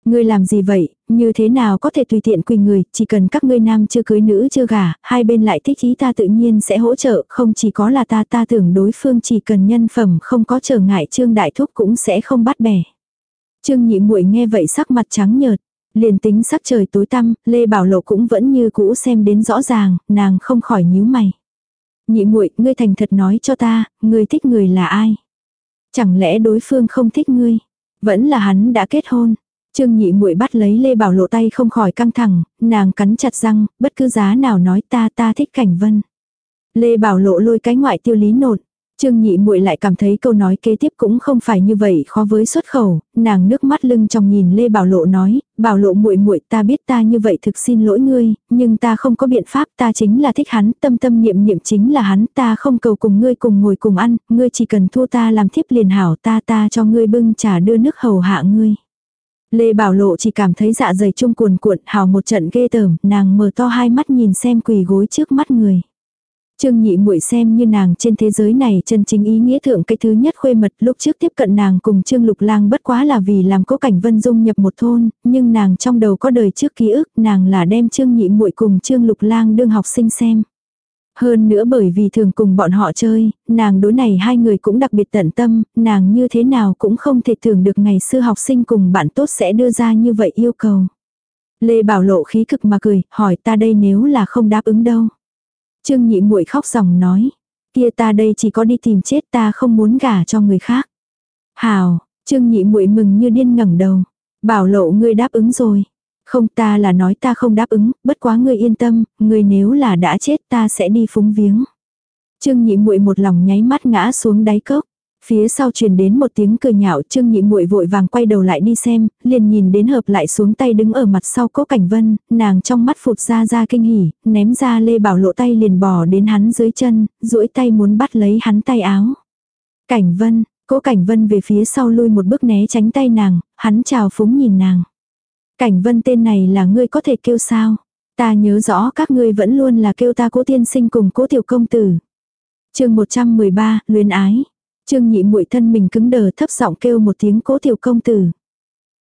Ngươi làm gì vậy, như thế nào có thể tùy tiện quỳ người, chỉ cần các ngươi nam chưa cưới nữ chưa gả, hai bên lại thích ý ta tự nhiên sẽ hỗ trợ, không chỉ có là ta ta tưởng đối phương chỉ cần nhân phẩm không có trở ngại trương đại thúc cũng sẽ không bắt bẻ. Trương nhị muội nghe vậy sắc mặt trắng nhợt, liền tính sắc trời tối tăm, Lê Bảo Lộ cũng vẫn như cũ xem đến rõ ràng, nàng không khỏi nhíu mày. Nhị muội, ngươi thành thật nói cho ta, ngươi thích người là ai? Chẳng lẽ đối phương không thích ngươi? Vẫn là hắn đã kết hôn. Trương nhị muội bắt lấy Lê Bảo Lộ tay không khỏi căng thẳng, nàng cắn chặt răng, bất cứ giá nào nói ta ta thích cảnh vân. Lê Bảo Lộ lôi cái ngoại tiêu lý nột. Trương nhị muội lại cảm thấy câu nói kế tiếp cũng không phải như vậy khó với xuất khẩu, nàng nước mắt lưng trong nhìn Lê Bảo Lộ nói, Bảo Lộ muội muội ta biết ta như vậy thực xin lỗi ngươi, nhưng ta không có biện pháp ta chính là thích hắn, tâm tâm niệm niệm chính là hắn, ta không cầu cùng ngươi cùng ngồi cùng ăn, ngươi chỉ cần thua ta làm thiếp liền hảo ta ta cho ngươi bưng trà đưa nước hầu hạ ngươi. Lê Bảo Lộ chỉ cảm thấy dạ dày chung cuồn cuộn hào một trận ghê tởm, nàng mở to hai mắt nhìn xem quỳ gối trước mắt người. Trương nhị muội xem như nàng trên thế giới này chân chính ý nghĩa thượng cái thứ nhất khuê mật lúc trước tiếp cận nàng cùng Trương Lục Lang bất quá là vì làm cố cảnh vân dung nhập một thôn, nhưng nàng trong đầu có đời trước ký ức nàng là đem Trương nhị muội cùng Trương Lục Lang đương học sinh xem. Hơn nữa bởi vì thường cùng bọn họ chơi, nàng đối này hai người cũng đặc biệt tận tâm, nàng như thế nào cũng không thể tưởng được ngày xưa học sinh cùng bạn tốt sẽ đưa ra như vậy yêu cầu. Lê Bảo Lộ khí cực mà cười, hỏi ta đây nếu là không đáp ứng đâu. Trương nhị muội khóc ròng nói, kia ta đây chỉ có đi tìm chết ta không muốn gả cho người khác. Hào, Trương nhị muội mừng như điên ngẩng đầu. Bảo lộ ngươi đáp ứng rồi. Không ta là nói ta không đáp ứng, bất quá ngươi yên tâm, ngươi nếu là đã chết ta sẽ đi phúng viếng. Trương nhị muội một lòng nháy mắt ngã xuống đáy cốc. Phía sau truyền đến một tiếng cười nhạo, Trương Nhị Muội vội vàng quay đầu lại đi xem, liền nhìn đến hợp lại xuống tay đứng ở mặt sau Cố Cảnh Vân, nàng trong mắt phụt ra ra kinh hỉ, ném ra Lê Bảo Lộ tay liền bò đến hắn dưới chân, duỗi tay muốn bắt lấy hắn tay áo. Cảnh Vân, Cố Cảnh Vân về phía sau lui một bước né tránh tay nàng, hắn chào phúng nhìn nàng. Cảnh vân tên này là ngươi có thể kêu sao? Ta nhớ rõ các ngươi vẫn luôn là kêu ta cố tiên sinh cùng cố tiểu công tử. chương 113, luyến ái. Trương nhị muội thân mình cứng đờ thấp giọng kêu một tiếng cố tiểu công tử.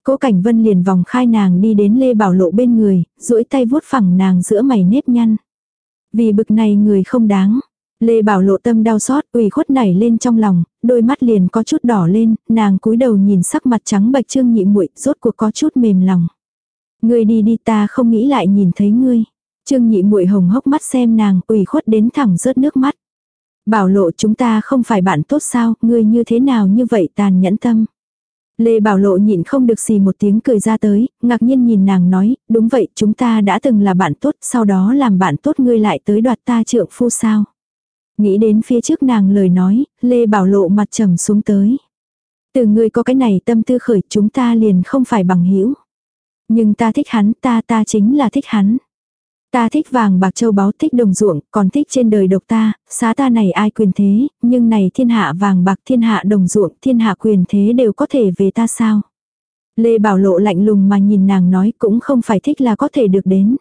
Cố cảnh vân liền vòng khai nàng đi đến Lê Bảo Lộ bên người, duỗi tay vuốt phẳng nàng giữa mày nếp nhăn. Vì bực này người không đáng. Lê Bảo Lộ tâm đau xót, ủy khuất nảy lên trong lòng, đôi mắt liền có chút đỏ lên, nàng cúi đầu nhìn sắc mặt trắng bạch trương nhị muội rốt cuộc có chút mềm lòng. Ngươi đi đi ta không nghĩ lại nhìn thấy ngươi. Trương nhị muội hồng hốc mắt xem nàng ủy khuất đến thẳng rớt nước mắt. Bảo lộ chúng ta không phải bạn tốt sao, ngươi như thế nào như vậy tàn nhẫn tâm. Lê Bảo Lộ nhịn không được xì một tiếng cười ra tới, ngạc nhiên nhìn nàng nói, đúng vậy, chúng ta đã từng là bạn tốt, sau đó làm bạn tốt ngươi lại tới đoạt ta trượng phu sao. Nghĩ đến phía trước nàng lời nói, Lê Bảo Lộ mặt trầm xuống tới. Từ ngươi có cái này tâm tư khởi chúng ta liền không phải bằng hữu nhưng ta thích hắn, ta ta chính là thích hắn. Ta thích vàng bạc châu báu thích đồng ruộng, còn thích trên đời độc ta, xá ta này ai quyền thế, nhưng này thiên hạ vàng bạc thiên hạ đồng ruộng, thiên hạ quyền thế đều có thể về ta sao. Lê Bảo Lộ lạnh lùng mà nhìn nàng nói cũng không phải thích là có thể được đến.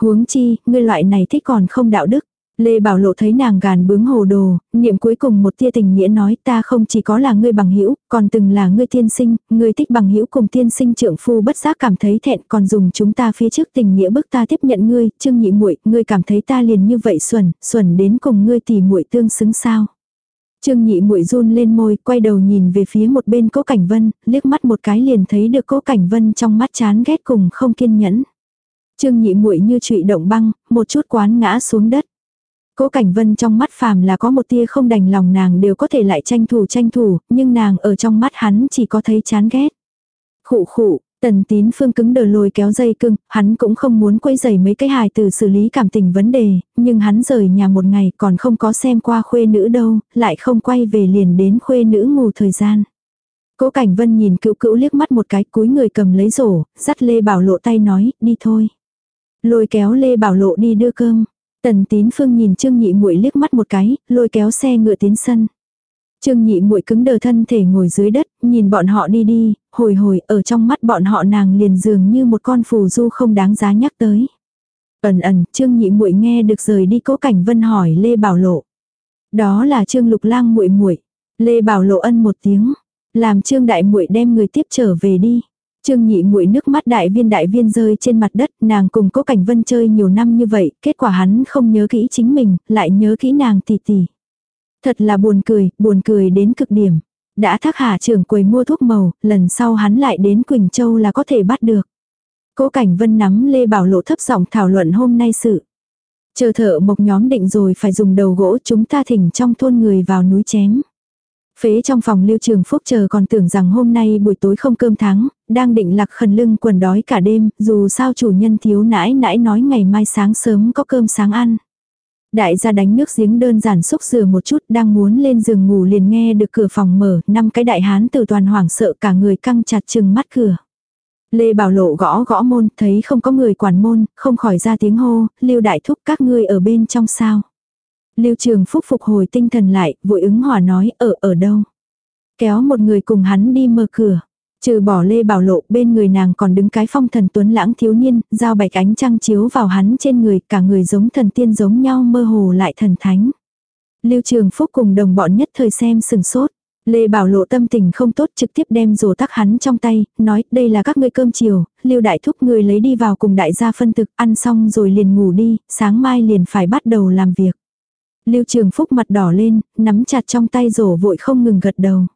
Huống chi, ngươi loại này thích còn không đạo đức. Lê Bảo Lộ thấy nàng gàn bướng hồ đồ, niệm cuối cùng một tia tình nghĩa nói ta không chỉ có là ngươi bằng hữu, còn từng là ngươi tiên sinh, ngươi thích bằng hữu cùng tiên sinh trượng phu bất giác cảm thấy thẹn còn dùng chúng ta phía trước tình nghĩa bức ta tiếp nhận ngươi, trương nhị muội ngươi cảm thấy ta liền như vậy xuẩn, xuẩn đến cùng ngươi thì muội tương xứng sao. Trương nhị muội run lên môi, quay đầu nhìn về phía một bên cố cảnh vân, liếc mắt một cái liền thấy được cố cảnh vân trong mắt chán ghét cùng không kiên nhẫn. Trương nhị muội như trụy động băng, một chút quán ngã xuống đất. Cố Cảnh Vân trong mắt phàm là có một tia không đành lòng nàng đều có thể lại tranh thủ tranh thủ, nhưng nàng ở trong mắt hắn chỉ có thấy chán ghét. Khụ khụ, Tần tín phương cứng đờ lôi kéo dây cưng, hắn cũng không muốn quấy giày mấy cái hài từ xử lý cảm tình vấn đề, nhưng hắn rời nhà một ngày còn không có xem qua khuê nữ đâu, lại không quay về liền đến khuê nữ ngủ thời gian. Cố Cảnh Vân nhìn cựu cữu liếc mắt một cái cúi người cầm lấy rổ, dắt Lê Bảo Lộ tay nói, đi thôi. Lôi kéo Lê Bảo Lộ đi đưa cơm. Tần Tín Phương nhìn Trương Nhị Muội liếc mắt một cái, lôi kéo xe ngựa tiến sân. Trương Nhị Muội cứng đờ thân thể ngồi dưới đất, nhìn bọn họ đi đi, hồi hồi ở trong mắt bọn họ nàng liền dường như một con phù du không đáng giá nhắc tới. Ẩn ẩn, Trương Nhị Muội nghe được rời đi Cố Cảnh Vân hỏi Lê Bảo Lộ. Đó là Trương Lục Lang muội muội. Lê Bảo Lộ ân một tiếng, làm Trương Đại Muội đem người tiếp trở về đi. Trương nhị muội nước mắt đại viên đại viên rơi trên mặt đất, nàng cùng cố cảnh vân chơi nhiều năm như vậy, kết quả hắn không nhớ kỹ chính mình, lại nhớ kỹ nàng tỷ tỷ. Thật là buồn cười, buồn cười đến cực điểm. Đã thác hạ trưởng quầy mua thuốc màu, lần sau hắn lại đến Quỳnh Châu là có thể bắt được. Cố Cảnh Vân nắm Lê Bảo Lộ thấp giọng thảo luận hôm nay sự. Chờ thợ mộc nhóm định rồi phải dùng đầu gỗ chúng ta thỉnh trong thôn người vào núi chém. Phế trong phòng lưu trường phúc chờ còn tưởng rằng hôm nay buổi tối không cơm tháng, đang định lạc khẩn lưng quần đói cả đêm, dù sao chủ nhân thiếu nãi nãi nói ngày mai sáng sớm có cơm sáng ăn. Đại gia đánh nước giếng đơn giản xúc rửa một chút đang muốn lên giường ngủ liền nghe được cửa phòng mở, năm cái đại hán từ toàn hoảng sợ cả người căng chặt chừng mắt cửa. Lê Bảo Lộ gõ gõ môn, thấy không có người quản môn, không khỏi ra tiếng hô, lưu đại thúc các ngươi ở bên trong sao. Lưu Trường Phúc phục hồi tinh thần lại, vội ứng hỏa nói ở ở đâu. Kéo một người cùng hắn đi mở cửa. Trừ bỏ Lê Bảo Lộ bên người nàng còn đứng cái phong thần tuấn lãng thiếu niên, giao bạch ánh trăng chiếu vào hắn trên người, cả người giống thần tiên giống nhau mơ hồ lại thần thánh. Lưu Trường Phúc cùng đồng bọn nhất thời xem sừng sốt. Lê Bảo Lộ tâm tình không tốt trực tiếp đem rổ tắc hắn trong tay, nói đây là các ngươi cơm chiều, Lưu Đại Thúc người lấy đi vào cùng đại gia phân thực, ăn xong rồi liền ngủ đi, sáng mai liền phải bắt đầu làm việc. Lưu Trường Phúc mặt đỏ lên, nắm chặt trong tay rổ vội không ngừng gật đầu.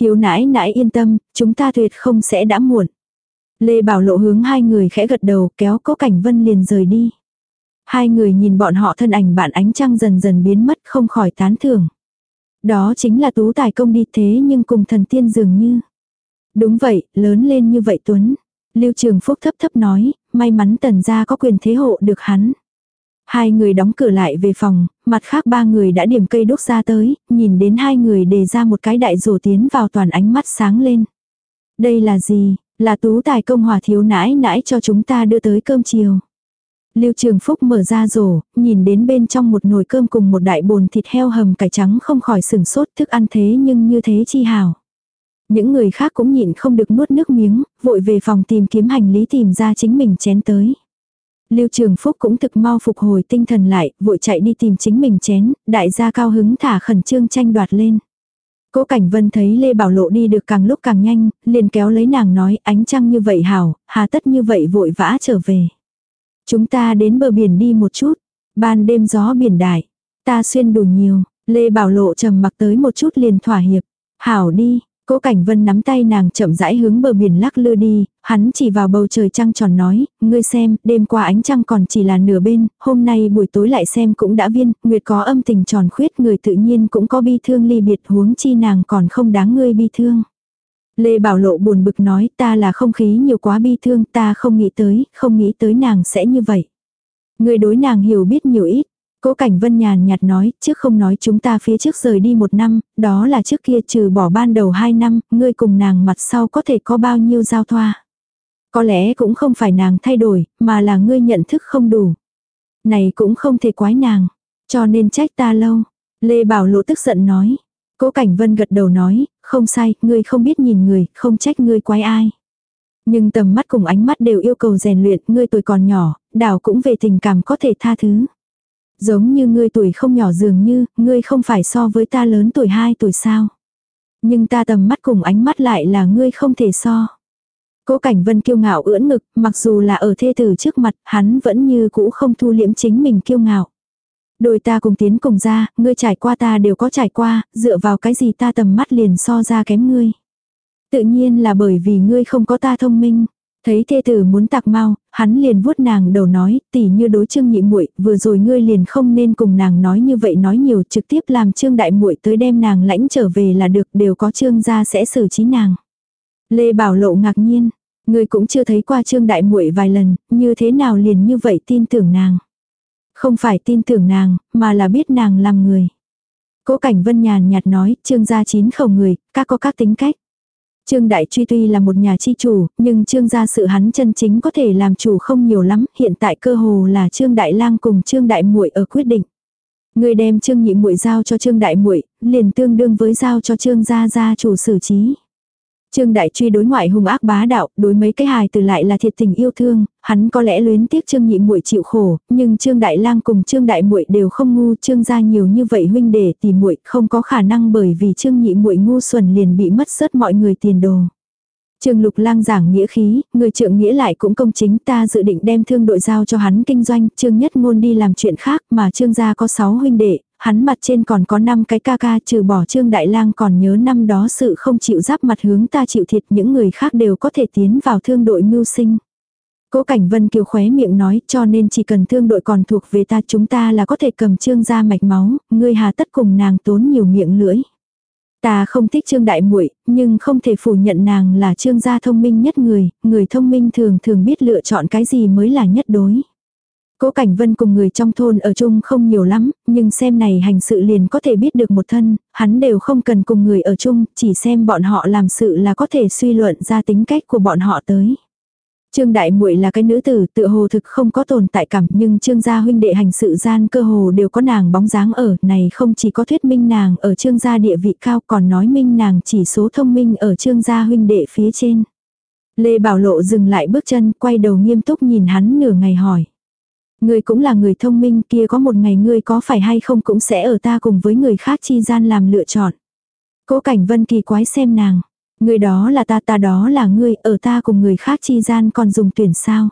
Thiếu nãi nãi yên tâm, chúng ta tuyệt không sẽ đã muộn. Lê Bảo Lộ hướng hai người khẽ gật đầu kéo cố cảnh vân liền rời đi. Hai người nhìn bọn họ thân ảnh bạn ánh trăng dần dần biến mất không khỏi tán thưởng. Đó chính là tú tài công đi thế nhưng cùng thần tiên dường như. Đúng vậy, lớn lên như vậy Tuấn. Lưu Trường Phúc thấp thấp nói, may mắn tần gia có quyền thế hộ được hắn. Hai người đóng cửa lại về phòng, mặt khác ba người đã điểm cây đốt ra tới, nhìn đến hai người đề ra một cái đại rổ tiến vào toàn ánh mắt sáng lên. Đây là gì? Là tú tài công hòa thiếu nãi nãi cho chúng ta đưa tới cơm chiều. Lưu Trường Phúc mở ra rổ, nhìn đến bên trong một nồi cơm cùng một đại bồn thịt heo hầm cải trắng không khỏi sừng sốt thức ăn thế nhưng như thế chi hào. Những người khác cũng nhịn không được nuốt nước miếng, vội về phòng tìm kiếm hành lý tìm ra chính mình chén tới. Lưu Trường Phúc cũng thực mau phục hồi tinh thần lại, vội chạy đi tìm chính mình chén, đại gia cao hứng thả khẩn trương tranh đoạt lên. Cố Cảnh Vân thấy Lê Bảo Lộ đi được càng lúc càng nhanh, liền kéo lấy nàng nói ánh trăng như vậy hảo, hà tất như vậy vội vã trở về. Chúng ta đến bờ biển đi một chút, ban đêm gió biển đại, ta xuyên đủ nhiều, Lê Bảo Lộ trầm mặc tới một chút liền thỏa hiệp, hảo đi, Cố Cảnh Vân nắm tay nàng chậm rãi hướng bờ biển lắc lư đi, hắn chỉ vào bầu trời trăng tròn nói, ngươi xem, đêm qua ánh trăng còn chỉ là nửa bên, hôm nay buổi tối lại xem cũng đã viên, nguyệt có âm tình tròn khuyết người tự nhiên cũng có bi thương ly biệt huống chi nàng còn không đáng ngươi bi thương. Lê Bảo Lộ buồn bực nói ta là không khí nhiều quá bi thương ta không nghĩ tới, không nghĩ tới nàng sẽ như vậy. Người đối nàng hiểu biết nhiều ít, Cố Cảnh Vân nhàn nhạt nói, trước không nói chúng ta phía trước rời đi một năm, đó là trước kia trừ bỏ ban đầu hai năm, ngươi cùng nàng mặt sau có thể có bao nhiêu giao thoa. Có lẽ cũng không phải nàng thay đổi, mà là ngươi nhận thức không đủ. Này cũng không thể quái nàng, cho nên trách ta lâu. Lê Bảo Lộ tức giận nói. Cố Cảnh Vân gật đầu nói, không sai, ngươi không biết nhìn người, không trách ngươi quái ai. Nhưng tầm mắt cùng ánh mắt đều yêu cầu rèn luyện, ngươi tuổi còn nhỏ, đảo cũng về tình cảm có thể tha thứ. Giống như ngươi tuổi không nhỏ dường như, ngươi không phải so với ta lớn tuổi 2 tuổi sao. Nhưng ta tầm mắt cùng ánh mắt lại là ngươi không thể so. Cố Cảnh Vân kiêu ngạo ưỡn ngực, mặc dù là ở thê tử trước mặt, hắn vẫn như cũ không thu liễm chính mình kiêu ngạo. Đôi ta cùng tiến cùng ra, ngươi trải qua ta đều có trải qua, dựa vào cái gì ta tầm mắt liền so ra kém ngươi. Tự nhiên là bởi vì ngươi không có ta thông minh. Thấy thê tử muốn tạc mau, hắn liền vuốt nàng đầu nói, tỉ như đối trương nhị muội vừa rồi ngươi liền không nên cùng nàng nói như vậy nói nhiều trực tiếp làm trương đại muội tới đem nàng lãnh trở về là được đều có trương gia sẽ xử trí nàng. Lê Bảo Lộ ngạc nhiên, ngươi cũng chưa thấy qua trương đại muội vài lần, như thế nào liền như vậy tin tưởng nàng. Không phải tin tưởng nàng, mà là biết nàng làm người. Cố cảnh vân nhàn nhạt nói, trương gia chín khẩu người, các có các tính cách. Trương Đại Truy tuy là một nhà chi chủ, nhưng Trương gia sự hắn chân chính có thể làm chủ không nhiều lắm, hiện tại cơ hồ là Trương Đại Lang cùng Trương Đại Muội ở quyết định. Người đem Trương Nhị Muội giao cho Trương Đại Muội, liền tương đương với giao cho Trương gia gia chủ xử trí. Trương Đại Truy đối ngoại hung ác bá đạo, đối mấy cái hài từ lại là thiệt tình yêu thương, hắn có lẽ luyến tiếc Trương Nhị Muội chịu khổ, nhưng Trương Đại Lang cùng Trương Đại Muội đều không ngu, Trương gia nhiều như vậy huynh đệ tỷ muội, không có khả năng bởi vì Trương Nhị Muội ngu xuẩn liền bị mất rớt mọi người tiền đồ. Trương Lục Lang giảng nghĩa khí, người trưởng nghĩa lại cũng công chính ta dự định đem thương đội giao cho hắn kinh doanh, Trương Nhất Ngôn đi làm chuyện khác mà Trương gia có 6 huynh đệ, hắn mặt trên còn có 5 cái ca ca trừ bỏ Trương Đại Lang còn nhớ năm đó sự không chịu giáp mặt hướng ta chịu thiệt những người khác đều có thể tiến vào thương đội mưu sinh. Cố Cảnh Vân kiều khóe miệng nói cho nên chỉ cần thương đội còn thuộc về ta chúng ta là có thể cầm trương ra mạch máu, ngươi hà tất cùng nàng tốn nhiều miệng lưỡi. Ta không thích trương đại muội nhưng không thể phủ nhận nàng là trương gia thông minh nhất người, người thông minh thường thường biết lựa chọn cái gì mới là nhất đối. Cố Cảnh Vân cùng người trong thôn ở chung không nhiều lắm, nhưng xem này hành sự liền có thể biết được một thân, hắn đều không cần cùng người ở chung, chỉ xem bọn họ làm sự là có thể suy luận ra tính cách của bọn họ tới. Trương Đại Muội là cái nữ tử, tự hồ thực không có tồn tại cảm, nhưng Trương gia huynh đệ hành sự gian cơ hồ đều có nàng bóng dáng ở, này không chỉ có thuyết minh nàng ở Trương gia địa vị cao, còn nói minh nàng chỉ số thông minh ở Trương gia huynh đệ phía trên. Lê Bảo Lộ dừng lại bước chân, quay đầu nghiêm túc nhìn hắn nửa ngày hỏi. Ngươi cũng là người thông minh kia có một ngày ngươi có phải hay không cũng sẽ ở ta cùng với người khác chi gian làm lựa chọn. Cố cảnh vân kỳ quái xem nàng. Người đó là ta ta đó là ngươi ở ta cùng người khác chi gian còn dùng tuyển sao.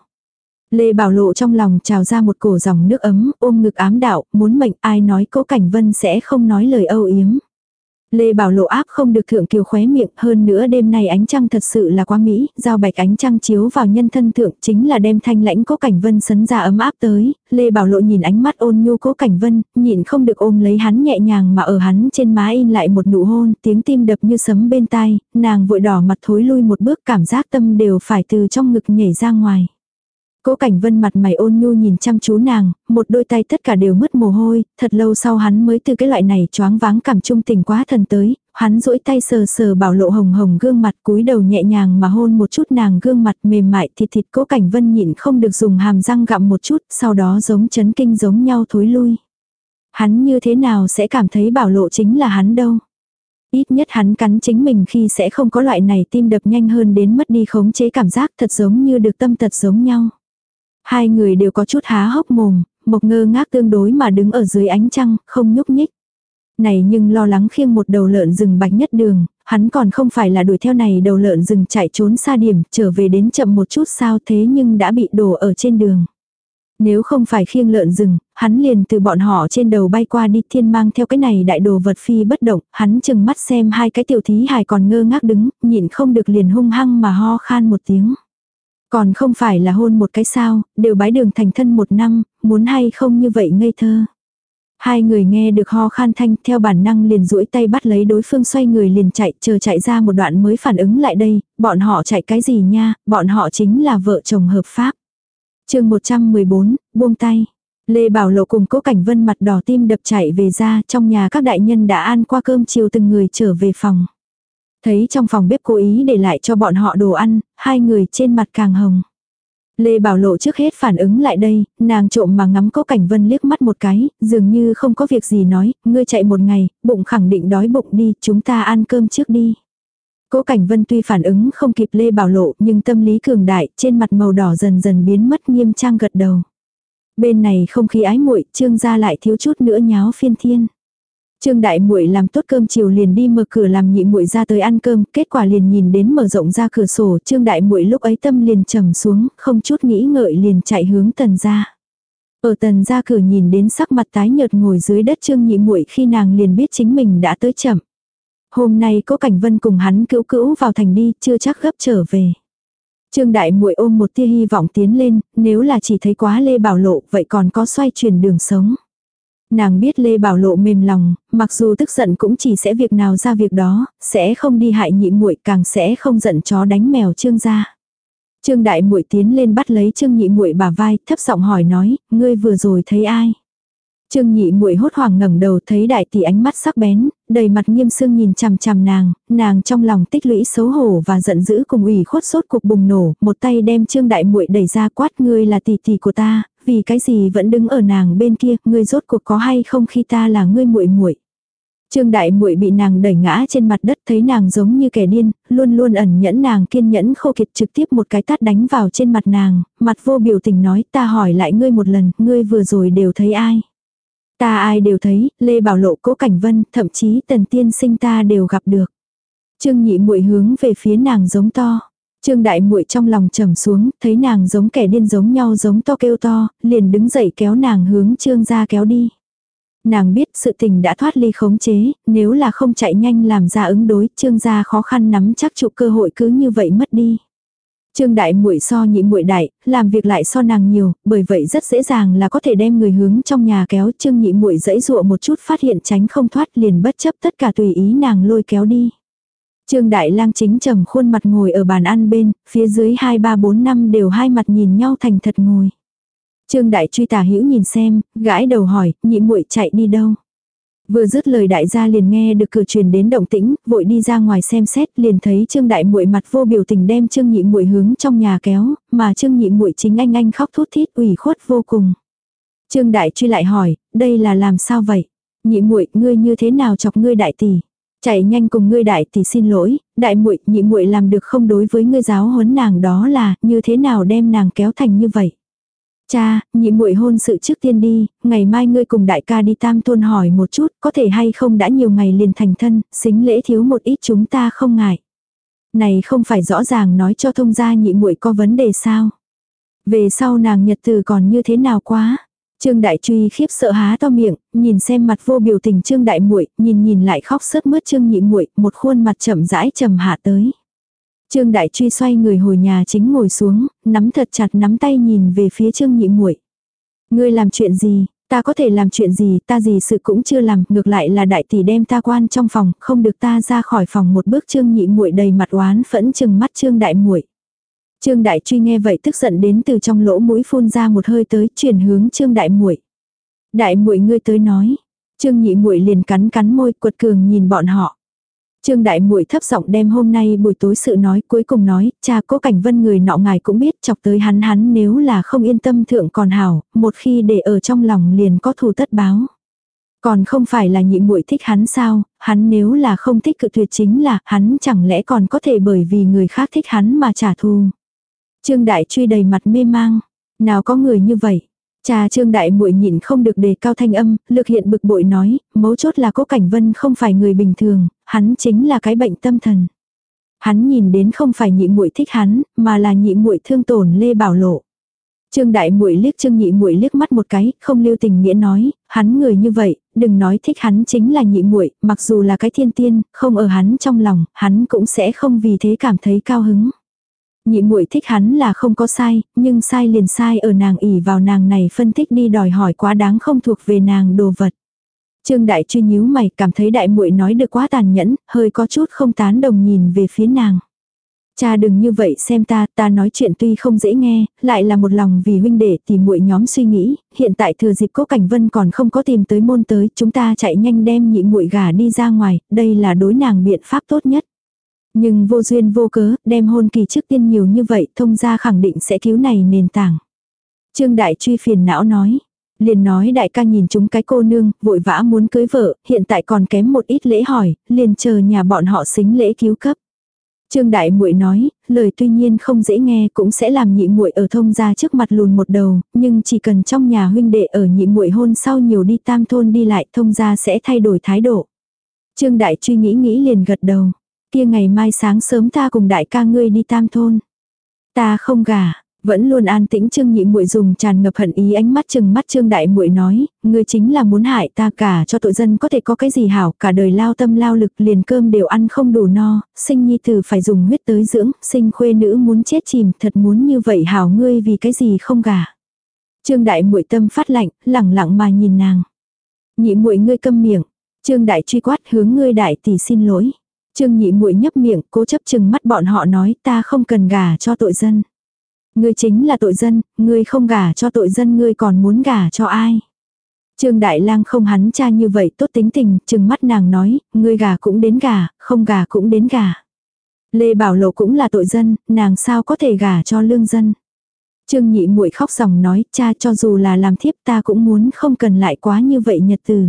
Lê Bảo Lộ trong lòng trào ra một cổ dòng nước ấm, ôm ngực ám đạo, muốn mệnh ai nói cố cảnh vân sẽ không nói lời âu yếm. Lê Bảo Lộ áp không được thượng kiều khóe miệng, hơn nữa đêm nay ánh trăng thật sự là quá mỹ, giao bạch ánh trăng chiếu vào nhân thân thượng chính là đem thanh lãnh cố cảnh vân sấn ra ấm áp tới, Lê Bảo Lộ nhìn ánh mắt ôn nhu cố cảnh vân, nhịn không được ôm lấy hắn nhẹ nhàng mà ở hắn trên má in lại một nụ hôn, tiếng tim đập như sấm bên tai, nàng vội đỏ mặt thối lui một bước cảm giác tâm đều phải từ trong ngực nhảy ra ngoài. Cố Cảnh Vân mặt mày ôn nhu nhìn chăm chú nàng, một đôi tay tất cả đều mất mồ hôi, thật lâu sau hắn mới từ cái loại này choáng váng cảm trung tình quá thần tới, hắn duỗi tay sờ sờ bảo lộ hồng hồng gương mặt cúi đầu nhẹ nhàng mà hôn một chút nàng gương mặt mềm mại thịt thịt Cố Cảnh Vân nhịn không được dùng hàm răng gặm một chút, sau đó giống chấn kinh giống nhau thối lui. Hắn như thế nào sẽ cảm thấy bảo lộ chính là hắn đâu. Ít nhất hắn cắn chính mình khi sẽ không có loại này tim đập nhanh hơn đến mất đi khống chế cảm giác thật giống như được tâm tật giống nhau. Hai người đều có chút há hốc mồm, mộc ngơ ngác tương đối mà đứng ở dưới ánh trăng, không nhúc nhích. Này nhưng lo lắng khiêng một đầu lợn rừng bạch nhất đường, hắn còn không phải là đuổi theo này đầu lợn rừng chạy trốn xa điểm, trở về đến chậm một chút sao thế nhưng đã bị đổ ở trên đường. Nếu không phải khiêng lợn rừng, hắn liền từ bọn họ trên đầu bay qua đi thiên mang theo cái này đại đồ vật phi bất động, hắn chừng mắt xem hai cái tiểu thí hài còn ngơ ngác đứng, nhịn không được liền hung hăng mà ho khan một tiếng. Còn không phải là hôn một cái sao, đều bái đường thành thân một năm, muốn hay không như vậy ngây thơ. Hai người nghe được ho khan thanh theo bản năng liền duỗi tay bắt lấy đối phương xoay người liền chạy, chờ chạy ra một đoạn mới phản ứng lại đây, bọn họ chạy cái gì nha, bọn họ chính là vợ chồng hợp pháp. chương 114, buông tay. Lê Bảo Lộ cùng Cố Cảnh Vân mặt đỏ tim đập chạy về ra, trong nhà các đại nhân đã ăn qua cơm chiều từng người trở về phòng. Thấy trong phòng bếp cố ý để lại cho bọn họ đồ ăn, hai người trên mặt càng hồng. Lê Bảo Lộ trước hết phản ứng lại đây, nàng trộm mà ngắm Cố Cảnh Vân liếc mắt một cái, dường như không có việc gì nói, ngươi chạy một ngày, bụng khẳng định đói bụng đi, chúng ta ăn cơm trước đi. Cố Cảnh Vân tuy phản ứng không kịp Lê Bảo Lộ nhưng tâm lý cường đại, trên mặt màu đỏ dần dần biến mất nghiêm trang gật đầu. Bên này không khí ái muội, Trương gia lại thiếu chút nữa nháo phiên thiên. Trương đại muội làm tốt cơm chiều liền đi mở cửa làm nhị muội ra tới ăn cơm, kết quả liền nhìn đến mở rộng ra cửa sổ, Trương đại muội lúc ấy tâm liền trầm xuống, không chút nghĩ ngợi liền chạy hướng tần gia. Ở tần gia cửa nhìn đến sắc mặt tái nhợt ngồi dưới đất Trương nhị muội khi nàng liền biết chính mình đã tới chậm. Hôm nay có cảnh vân cùng hắn cữu cữu vào thành đi, chưa chắc gấp trở về. Trương đại muội ôm một tia hy vọng tiến lên, nếu là chỉ thấy quá Lê Bảo Lộ, vậy còn có xoay chuyển đường sống. Nàng biết Lê Bảo Lộ mềm lòng, mặc dù tức giận cũng chỉ sẽ việc nào ra việc đó, sẽ không đi hại nhị muội, càng sẽ không giận chó đánh mèo Trương gia. Trương đại muội tiến lên bắt lấy Trương nhị muội bả vai, thấp giọng hỏi nói, ngươi vừa rồi thấy ai? Trương nhị muội hốt hoảng ngẩng đầu thấy đại tỷ ánh mắt sắc bén, đầy mặt nghiêm sương nhìn chằm chằm nàng, nàng trong lòng tích lũy xấu hổ và giận dữ cùng ủy khuất sốt cuộc bùng nổ, một tay đem Trương đại muội đẩy ra quát ngươi là tỷ tỷ của ta, vì cái gì vẫn đứng ở nàng bên kia, ngươi rốt cuộc có hay không khi ta là ngươi muội muội. Trương đại muội bị nàng đẩy ngã trên mặt đất thấy nàng giống như kẻ điên, luôn luôn ẩn nhẫn nàng kiên nhẫn khô kiệt trực tiếp một cái tát đánh vào trên mặt nàng, mặt vô biểu tình nói ta hỏi lại ngươi một lần, ngươi vừa rồi đều thấy ai. Ta ai đều thấy, Lê Bảo Lộ Cố Cảnh Vân, thậm chí Tần Tiên Sinh ta đều gặp được. Trương Nhị muội hướng về phía nàng giống to. Trương Đại muội trong lòng trầm xuống, thấy nàng giống kẻ điên giống nhau giống to kêu to, liền đứng dậy kéo nàng hướng Trương gia kéo đi. Nàng biết sự tình đã thoát ly khống chế, nếu là không chạy nhanh làm ra ứng đối, Trương gia khó khăn nắm chắc trụ cơ hội cứ như vậy mất đi. Trương đại muội so nhị muội đại, làm việc lại so nàng nhiều, bởi vậy rất dễ dàng là có thể đem người hướng trong nhà kéo. Trương nhị muội dãy dụa một chút phát hiện tránh không thoát liền bất chấp tất cả tùy ý nàng lôi kéo đi. Trương đại lang chính trầm khuôn mặt ngồi ở bàn ăn bên, phía dưới hai ba bốn năm đều hai mặt nhìn nhau thành thật ngồi. Trương đại truy tả hữu nhìn xem, gãi đầu hỏi, nhị muội chạy đi đâu? Vừa dứt lời đại gia liền nghe được cửa truyền đến động tĩnh, vội đi ra ngoài xem xét, liền thấy Trương đại muội mặt vô biểu tình đem Trương nhị muội hướng trong nhà kéo, mà Trương nhị muội chính anh anh khóc thút thít ủy khuất vô cùng. Trương đại truy lại hỏi, đây là làm sao vậy? Nhị muội, ngươi như thế nào chọc ngươi đại tỷ? Chạy nhanh cùng ngươi đại thì xin lỗi, đại muội, nhị muội làm được không đối với ngươi giáo huấn nàng đó là, như thế nào đem nàng kéo thành như vậy? Cha, nhị muội hôn sự trước tiên đi, ngày mai ngươi cùng đại ca đi tam thôn hỏi một chút, có thể hay không đã nhiều ngày liền thành thân, xính lễ thiếu một ít chúng ta không ngại. Này không phải rõ ràng nói cho thông gia nhị muội có vấn đề sao? Về sau nàng nhật từ còn như thế nào quá? Trương Đại Truy khiếp sợ há to miệng, nhìn xem mặt vô biểu tình Trương Đại muội, nhìn nhìn lại khóc sướt mướt Trương Nhị muội, một khuôn mặt chậm rãi trầm hạ tới. Trương Đại Truy xoay người hồi nhà chính ngồi xuống, nắm thật chặt nắm tay nhìn về phía Trương Nhị muội. Ngươi làm chuyện gì, ta có thể làm chuyện gì, ta gì sự cũng chưa làm, ngược lại là đại tỷ đem ta quan trong phòng, không được ta ra khỏi phòng một bước Trương Nhị muội đầy mặt oán phẫn chừng mắt Trương Đại muội. Trương Đại Truy nghe vậy tức giận đến từ trong lỗ mũi phun ra một hơi tới, chuyển hướng Trương Đại muội. Đại muội ngươi tới nói. Trương Nhị muội liền cắn cắn môi, quật cường nhìn bọn họ. Trương Đại Muội thấp giọng đem hôm nay buổi tối sự nói, cuối cùng nói, cha cố cảnh vân người nọ ngài cũng biết chọc tới hắn hắn nếu là không yên tâm thượng còn hảo, một khi để ở trong lòng liền có thù tất báo. Còn không phải là nhị muội thích hắn sao, hắn nếu là không thích cự tuyệt chính là hắn chẳng lẽ còn có thể bởi vì người khác thích hắn mà trả thù. Trương Đại truy đầy mặt mê mang, nào có người như vậy, Cha Trương Đại muội nhịn không được đề cao thanh âm, lực hiện bực bội nói, mấu chốt là Cố Cảnh Vân không phải người bình thường, hắn chính là cái bệnh tâm thần. Hắn nhìn đến không phải nhị muội thích hắn, mà là nhị muội thương tổn Lê Bảo Lộ. Trương đại muội liếc Trương nhị muội liếc mắt một cái, không lưu tình nghĩa nói, hắn người như vậy, đừng nói thích hắn chính là nhị muội, mặc dù là cái thiên tiên, không ở hắn trong lòng, hắn cũng sẽ không vì thế cảm thấy cao hứng. Nhị muội thích hắn là không có sai, nhưng sai liền sai ở nàng ỉ vào nàng này phân tích đi đòi hỏi quá đáng không thuộc về nàng đồ vật. Trương Đại Truy nhíu mày, cảm thấy đại muội nói được quá tàn nhẫn, hơi có chút không tán đồng nhìn về phía nàng. Cha đừng như vậy xem ta, ta nói chuyện tuy không dễ nghe, lại là một lòng vì huynh đệ thì muội nhóm suy nghĩ, hiện tại thừa dịp cố cảnh vân còn không có tìm tới môn tới, chúng ta chạy nhanh đem nhị muội gà đi ra ngoài, đây là đối nàng biện pháp tốt nhất. Nhưng vô duyên vô cớ, đem hôn kỳ trước tiên nhiều như vậy, thông gia khẳng định sẽ cứu này nền tảng. Trương Đại Truy phiền não nói, liền nói đại ca nhìn chúng cái cô nương, vội vã muốn cưới vợ, hiện tại còn kém một ít lễ hỏi, liền chờ nhà bọn họ xính lễ cứu cấp. Trương Đại Muội nói, lời tuy nhiên không dễ nghe cũng sẽ làm nhị muội ở thông gia trước mặt lùn một đầu, nhưng chỉ cần trong nhà huynh đệ ở nhị muội hôn sau nhiều đi tam thôn đi lại, thông gia sẽ thay đổi thái độ. Trương Đại truy nghĩ nghĩ liền gật đầu. Kia ngày mai sáng sớm ta cùng đại ca ngươi đi tam thôn. Ta không gả, vẫn luôn an tĩnh Trương Nhị Muội dùng tràn ngập hận ý ánh mắt chừng mắt Trương Đại Muội nói, ngươi chính là muốn hại ta cả cho tội dân có thể có cái gì hảo, cả đời lao tâm lao lực liền cơm đều ăn không đủ no, sinh nhi tử phải dùng huyết tới dưỡng, sinh khuê nữ muốn chết chìm, thật muốn như vậy hảo ngươi vì cái gì không gả. Trương Đại Muội tâm phát lạnh, lẳng lặng mà nhìn nàng. Nhị Muội ngươi câm miệng. Trương Đại truy quát hướng ngươi đại tỷ xin lỗi. Trương Nhị Muội nhấp miệng, cố chấp chừng mắt bọn họ nói, ta không cần gả cho tội dân. Ngươi chính là tội dân, ngươi không gả cho tội dân ngươi còn muốn gả cho ai. Trương Đại Lang không hắn cha như vậy tốt tính tình, chừng mắt nàng nói, ngươi gả cũng đến gả, không gả cũng đến gả. Lê Bảo Lộ cũng là tội dân, nàng sao có thể gả cho lương dân. Trương Nhị muội khóc ròng nói, cha cho dù là làm thiếp ta cũng muốn không cần lại quá như vậy nhật từ.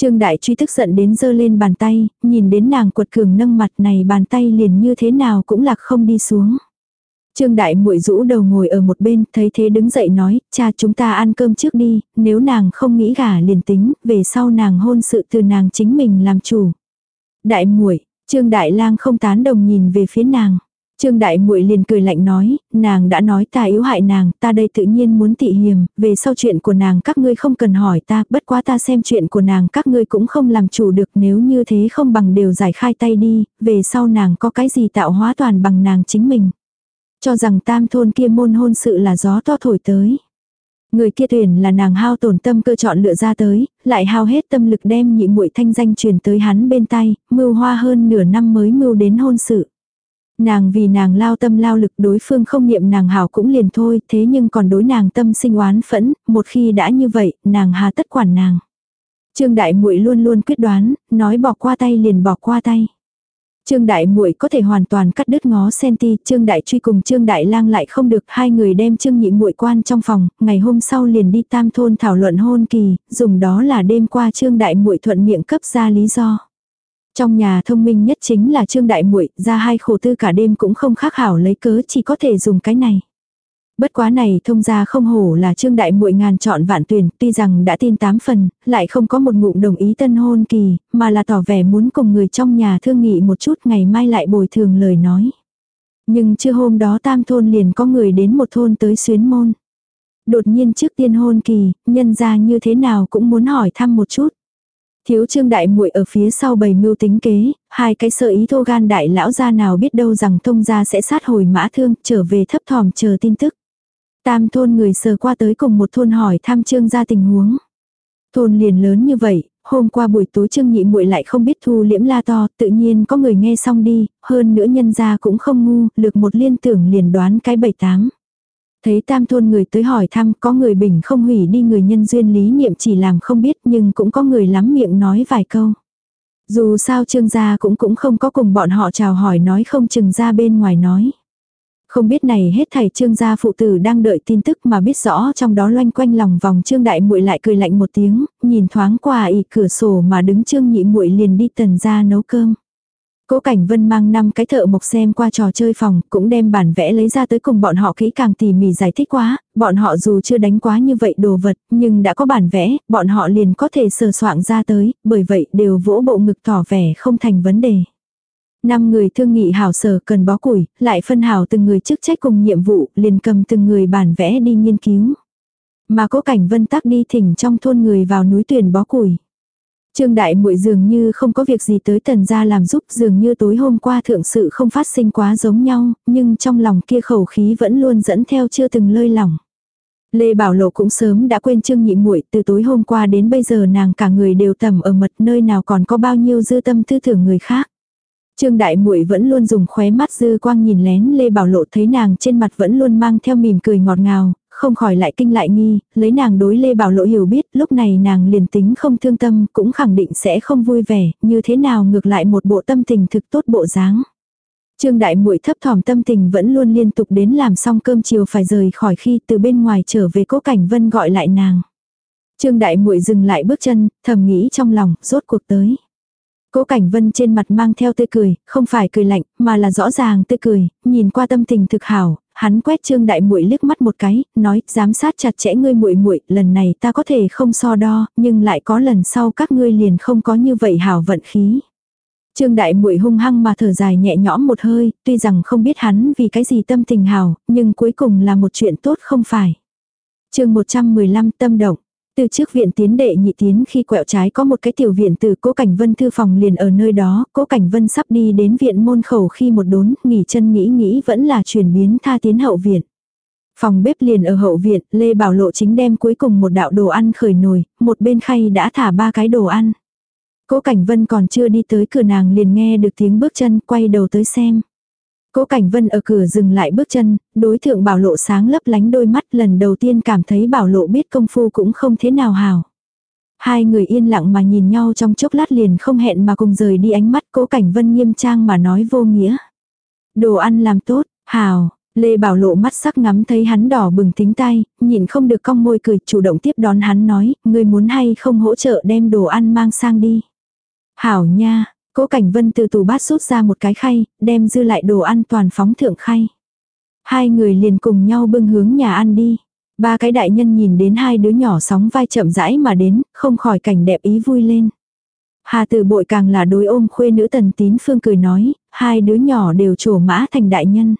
Trương Đại truy tức giận đến giơ lên bàn tay, nhìn đến nàng quật cường nâng mặt này bàn tay liền như thế nào cũng lạc không đi xuống. Trương Đại muội rũ đầu ngồi ở một bên, thấy thế đứng dậy nói, cha chúng ta ăn cơm trước đi, nếu nàng không nghĩ gả liền tính, về sau nàng hôn sự từ nàng chính mình làm chủ. Đại muội, Trương Đại lang không tán đồng nhìn về phía nàng. Trương Đại muội liền cười lạnh nói, nàng đã nói ta yếu hại nàng, ta đây tự nhiên muốn tị hiềm, về sau chuyện của nàng các ngươi không cần hỏi ta, bất quá ta xem chuyện của nàng các ngươi cũng không làm chủ được nếu như thế không bằng đều giải khai tay đi, về sau nàng có cái gì tạo hóa toàn bằng nàng chính mình. Cho rằng tam thôn kia môn hôn sự là gió to thổi tới. Người kia tuyển là nàng hao tổn tâm cơ chọn lựa ra tới, lại hao hết tâm lực đem nhị muội thanh danh truyền tới hắn bên tay, mưu hoa hơn nửa năm mới mưu đến hôn sự. Nàng vì nàng lao tâm lao lực đối phương không niệm nàng hảo cũng liền thôi, thế nhưng còn đối nàng tâm sinh oán phẫn, một khi đã như vậy, nàng hà tất quản nàng. Trương Đại Muội luôn luôn quyết đoán, nói bỏ qua tay liền bỏ qua tay. Trương Đại Muội có thể hoàn toàn cắt đứt ngó senti, Trương Đại Truy cùng Trương Đại Lang lại không được, hai người đem Trương Nhị Muội quan trong phòng, ngày hôm sau liền đi Tam thôn thảo luận hôn kỳ, dùng đó là đêm qua Trương Đại Muội thuận miệng cấp ra lý do. Trong nhà thông minh nhất chính là Trương Đại Muội, ra hai khổ tư cả đêm cũng không khác hảo lấy cớ chỉ có thể dùng cái này. Bất quá này thông ra không hổ là trương đại muội ngàn chọn vạn tuyển, tuy rằng đã tin tám phần, lại không có một ngụm đồng ý tân hôn kỳ, mà là tỏ vẻ muốn cùng người trong nhà thương nghị một chút ngày mai lại bồi thường lời nói. Nhưng chưa hôm đó tam thôn liền có người đến một thôn tới xuyến môn. Đột nhiên trước tiên hôn kỳ, nhân ra như thế nào cũng muốn hỏi thăm một chút. Thiếu trương đại muội ở phía sau bầy mưu tính kế, hai cái sợ ý thô gan đại lão gia nào biết đâu rằng thông gia sẽ sát hồi mã thương trở về thấp thỏm chờ tin tức. Tam thôn người sờ qua tới cùng một thôn hỏi thăm trương gia tình huống. Thôn liền lớn như vậy, hôm qua buổi tối trương nhị muội lại không biết thu liễm la to, tự nhiên có người nghe xong đi, hơn nữa nhân gia cũng không ngu, lực một liên tưởng liền đoán cái bảy tám. Thấy tam thôn người tới hỏi thăm, có người bình không hủy đi người nhân duyên lý niệm chỉ làm không biết nhưng cũng có người lắm miệng nói vài câu. Dù sao trương gia cũng cũng không có cùng bọn họ chào hỏi nói không chừng ra bên ngoài nói. Không biết này hết thầy trương gia phụ tử đang đợi tin tức mà biết rõ trong đó loanh quanh lòng vòng trương đại muội lại cười lạnh một tiếng, nhìn thoáng qua ị cửa sổ mà đứng trương nhị muội liền đi tần ra nấu cơm. Cố Cảnh Vân mang năm cái thợ mộc xem qua trò chơi phòng, cũng đem bản vẽ lấy ra tới cùng bọn họ kỹ càng tỉ mỉ giải thích quá, bọn họ dù chưa đánh quá như vậy đồ vật, nhưng đã có bản vẽ, bọn họ liền có thể sờ soạn ra tới, bởi vậy đều vỗ bộ ngực tỏ vẻ không thành vấn đề. Năm người thương nghị hảo sở cần bó củi, lại phân hảo từng người chức trách cùng nhiệm vụ, liền cầm từng người bản vẽ đi nghiên cứu. Mà cố cảnh vân tắc đi thỉnh trong thôn người vào núi tuyển bó củi. Trương Đại muội dường như không có việc gì tới tần gia làm giúp dường như tối hôm qua thượng sự không phát sinh quá giống nhau, nhưng trong lòng kia khẩu khí vẫn luôn dẫn theo chưa từng lơi lỏng. Lê Bảo Lộ cũng sớm đã quên Trương Nhị muội, từ tối hôm qua đến bây giờ nàng cả người đều tầm ở mật nơi nào còn có bao nhiêu dư tâm tư tưởng người khác. Trương Đại Muội vẫn luôn dùng khóe mắt dư quang nhìn lén Lê Bảo Lộ thấy nàng trên mặt vẫn luôn mang theo mỉm cười ngọt ngào, không khỏi lại kinh lại nghi, lấy nàng đối Lê Bảo Lộ hiểu biết, lúc này nàng liền tính không thương tâm, cũng khẳng định sẽ không vui vẻ, như thế nào ngược lại một bộ tâm tình thực tốt bộ dáng. Trương Đại Muội thấp thỏm tâm tình vẫn luôn liên tục đến làm xong cơm chiều phải rời khỏi khi từ bên ngoài trở về Cố Cảnh Vân gọi lại nàng. Trương Đại Muội dừng lại bước chân, thầm nghĩ trong lòng, rốt cuộc tới. Cố Cảnh Vân trên mặt mang theo tươi cười, không phải cười lạnh, mà là rõ ràng tươi cười, nhìn qua tâm tình thực hảo, hắn quét Trương Đại Muội liếc mắt một cái, nói, giám sát chặt chẽ ngươi muội muội, lần này ta có thể không so đo, nhưng lại có lần sau các ngươi liền không có như vậy hảo vận khí. Trương Đại Muội hung hăng mà thở dài nhẹ nhõm một hơi, tuy rằng không biết hắn vì cái gì tâm tình hảo, nhưng cuối cùng là một chuyện tốt không phải. Chương 115 tâm động. Từ trước viện tiến đệ nhị tiến khi quẹo trái có một cái tiểu viện từ cố cảnh vân thư phòng liền ở nơi đó, cố cảnh vân sắp đi đến viện môn khẩu khi một đốn, nghỉ chân nghĩ nghĩ vẫn là chuyển biến tha tiến hậu viện. Phòng bếp liền ở hậu viện, Lê Bảo Lộ chính đem cuối cùng một đạo đồ ăn khởi nồi, một bên khay đã thả ba cái đồ ăn. Cố Cảnh Vân còn chưa đi tới cửa nàng liền nghe được tiếng bước chân, quay đầu tới xem. Cố Cảnh Vân ở cửa dừng lại bước chân, đối thượng bảo lộ sáng lấp lánh đôi mắt lần đầu tiên cảm thấy bảo lộ biết công phu cũng không thế nào hào. Hai người yên lặng mà nhìn nhau trong chốc lát liền không hẹn mà cùng rời đi ánh mắt cố Cảnh Vân nghiêm trang mà nói vô nghĩa. Đồ ăn làm tốt, hào, Lê Bảo Lộ mắt sắc ngắm thấy hắn đỏ bừng tính tay, nhìn không được cong môi cười chủ động tiếp đón hắn nói, ngươi muốn hay không hỗ trợ đem đồ ăn mang sang đi. Hảo nha, Cố Cảnh Vân từ tủ bát rút ra một cái khay, đem dư lại đồ ăn toàn phóng thượng khay. Hai người liền cùng nhau bưng hướng nhà ăn đi. Ba cái đại nhân nhìn đến hai đứa nhỏ sóng vai chậm rãi mà đến, không khỏi cảnh đẹp ý vui lên. Hà tử bội càng là đối ôm khuê nữ tần tín phương cười nói, hai đứa nhỏ đều trổ mã thành đại nhân.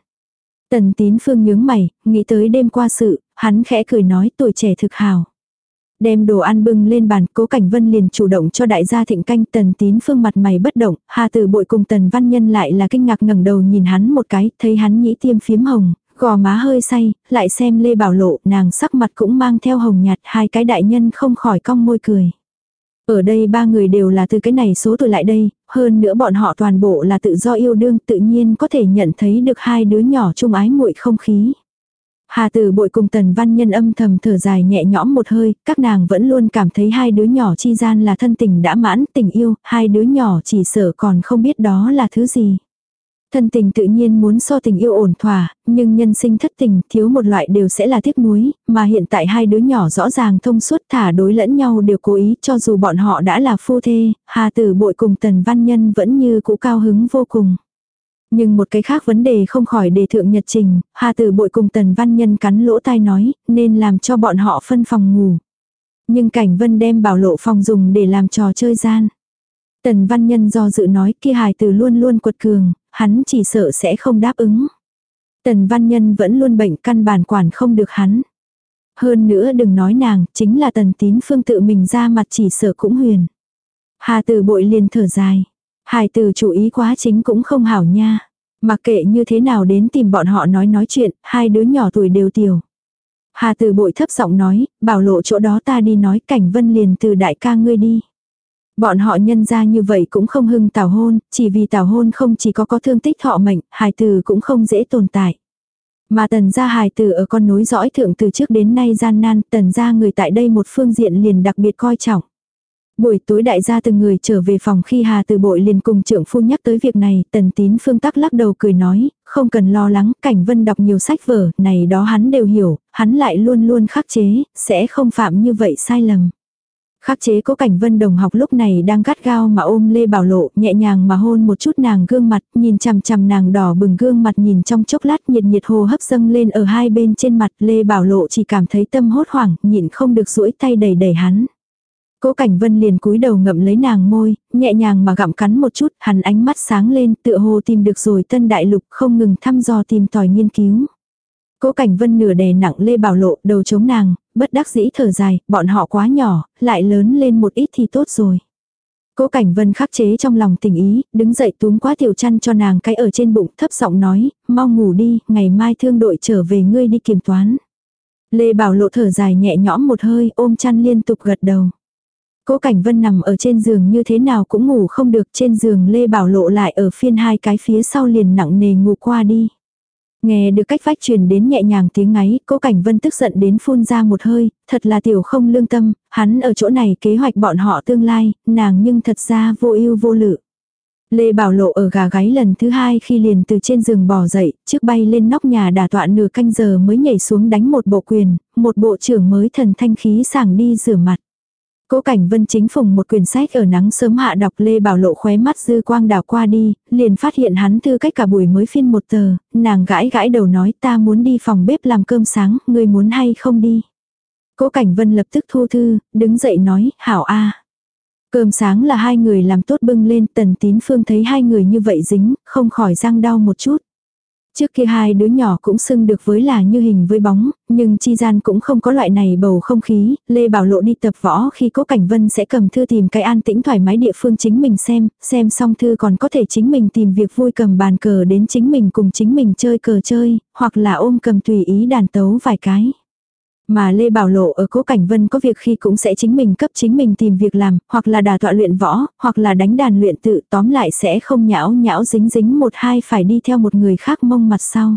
Tần tín phương nhướng mày, nghĩ tới đêm qua sự, hắn khẽ cười nói tuổi trẻ thực hào. Đem đồ ăn bưng lên bàn, cố cảnh vân liền chủ động cho đại gia thịnh canh tần tín phương mặt mày bất động, hà từ bội cùng tần văn nhân lại là kinh ngạc ngẩng đầu nhìn hắn một cái, thấy hắn nhĩ tiêm phiếm hồng, gò má hơi say, lại xem lê bảo lộ, nàng sắc mặt cũng mang theo hồng nhạt, hai cái đại nhân không khỏi cong môi cười. Ở đây ba người đều là từ cái này số tuổi lại đây, hơn nữa bọn họ toàn bộ là tự do yêu đương tự nhiên có thể nhận thấy được hai đứa nhỏ chung ái muội không khí. Hà Tử bội cùng Tần Văn Nhân âm thầm thở dài nhẹ nhõm một hơi, các nàng vẫn luôn cảm thấy hai đứa nhỏ chi gian là thân tình đã mãn, tình yêu, hai đứa nhỏ chỉ sợ còn không biết đó là thứ gì. Thân tình tự nhiên muốn so tình yêu ổn thỏa, nhưng nhân sinh thất tình thiếu một loại đều sẽ là tiếc nuối, mà hiện tại hai đứa nhỏ rõ ràng thông suốt thả đối lẫn nhau đều cố ý cho dù bọn họ đã là phu thê, Hà Tử bội cùng Tần Văn Nhân vẫn như cũ cao hứng vô cùng. Nhưng một cái khác vấn đề không khỏi đề thượng nhật trình, Hà Tử bội cùng Tần Văn Nhân cắn lỗ tai nói, nên làm cho bọn họ phân phòng ngủ. Nhưng Cảnh Vân đem bảo lộ phòng dùng để làm trò chơi gian. Tần Văn Nhân do dự nói kia hài tử luôn luôn quật cường, hắn chỉ sợ sẽ không đáp ứng. Tần Văn Nhân vẫn luôn bệnh căn bản quản không được hắn. Hơn nữa đừng nói nàng, chính là tần tín phương tự mình ra mặt chỉ sợ cũng huyền. Hà tử bội liền thở dài. Hải từ chủ ý quá chính cũng không hảo nha. Mặc kệ như thế nào đến tìm bọn họ nói nói chuyện, hai đứa nhỏ tuổi đều tiểu. Hà từ bội thấp giọng nói, bảo lộ chỗ đó ta đi nói cảnh vân liền từ đại ca ngươi đi. Bọn họ nhân ra như vậy cũng không hưng tảo hôn, chỉ vì tảo hôn không chỉ có có thương tích thọ mệnh, hài từ cũng không dễ tồn tại. Mà tần gia hài từ ở con nối dõi thượng từ trước đến nay gian nan, tần gia người tại đây một phương diện liền đặc biệt coi trọng. Buổi tối đại gia từng người trở về phòng khi Hà từ bội liền cùng trưởng phu nhắc tới việc này, tần tín phương tắc lắc đầu cười nói, không cần lo lắng, cảnh vân đọc nhiều sách vở, này đó hắn đều hiểu, hắn lại luôn luôn khắc chế, sẽ không phạm như vậy sai lầm. Khắc chế cố cảnh vân đồng học lúc này đang gắt gao mà ôm Lê Bảo Lộ, nhẹ nhàng mà hôn một chút nàng gương mặt, nhìn chằm chằm nàng đỏ bừng gương mặt nhìn trong chốc lát nhiệt nhiệt hồ hấp dâng lên ở hai bên trên mặt Lê Bảo Lộ chỉ cảm thấy tâm hốt hoảng, nhịn không được duỗi tay đẩy đẩy hắn. Cố Cảnh Vân liền cúi đầu ngậm lấy nàng môi, nhẹ nhàng mà gặm cắn một chút, hắn ánh mắt sáng lên, tựa hồ tìm được rồi tân đại lục, không ngừng thăm dò tìm tòi nghiên cứu. Cố Cảnh Vân nửa đè nặng Lê Bảo Lộ, đầu chống nàng, bất đắc dĩ thở dài, bọn họ quá nhỏ, lại lớn lên một ít thì tốt rồi. Cố Cảnh Vân khắc chế trong lòng tình ý, đứng dậy túm quá tiểu chăn cho nàng cái ở trên bụng, thấp giọng nói, mau ngủ đi, ngày mai thương đội trở về ngươi đi kiểm toán. Lê Bảo Lộ thở dài nhẹ nhõm một hơi, ôm chăn liên tục gật đầu. Cố Cảnh Vân nằm ở trên giường như thế nào cũng ngủ không được, trên giường Lê Bảo Lộ lại ở phiên hai cái phía sau liền nặng nề ngủ qua đi. Nghe được cách vách truyền đến nhẹ nhàng tiếng ngáy, cố cảnh vân tức giận đến phun ra một hơi, thật là tiểu không lương tâm, hắn ở chỗ này kế hoạch bọn họ tương lai, nàng nhưng thật ra vô ưu vô lự. Lê Bảo Lộ ở gà gáy lần thứ hai khi liền từ trên giường bò dậy, trước bay lên nóc nhà đà tọa nửa canh giờ mới nhảy xuống đánh một bộ quyền, một bộ trưởng mới thần thanh khí sảng đi rửa mặt. Cố Cảnh Vân chính phùng một quyển sách ở nắng sớm hạ đọc Lê Bảo Lộ khóe mắt dư quang đảo qua đi, liền phát hiện hắn thư cách cả buổi mới phiên một tờ, nàng gãi gãi đầu nói ta muốn đi phòng bếp làm cơm sáng, ngươi muốn hay không đi. Cố Cảnh Vân lập tức thu thư, đứng dậy nói, hảo a. Cơm sáng là hai người làm tốt bưng lên, tần tín phương thấy hai người như vậy dính, không khỏi răng đau một chút. Trước kia hai đứa nhỏ cũng xưng được với là như hình với bóng, nhưng chi gian cũng không có loại này bầu không khí, Lê Bảo Lộ đi tập võ khi cố Cảnh Vân sẽ cầm thư tìm cái an tĩnh thoải mái địa phương chính mình xem, xem xong thư còn có thể chính mình tìm việc vui cầm bàn cờ đến chính mình cùng chính mình chơi cờ chơi, hoặc là ôm cầm tùy ý đàn tấu vài cái. Mà Lê Bảo Lộ ở Cố Cảnh Vân có việc khi cũng sẽ chính mình cấp chính mình tìm việc làm, hoặc là đà tọa luyện võ, hoặc là đánh đàn luyện tự tóm lại sẽ không nhão nhão dính dính một hai phải đi theo một người khác mông mặt sau.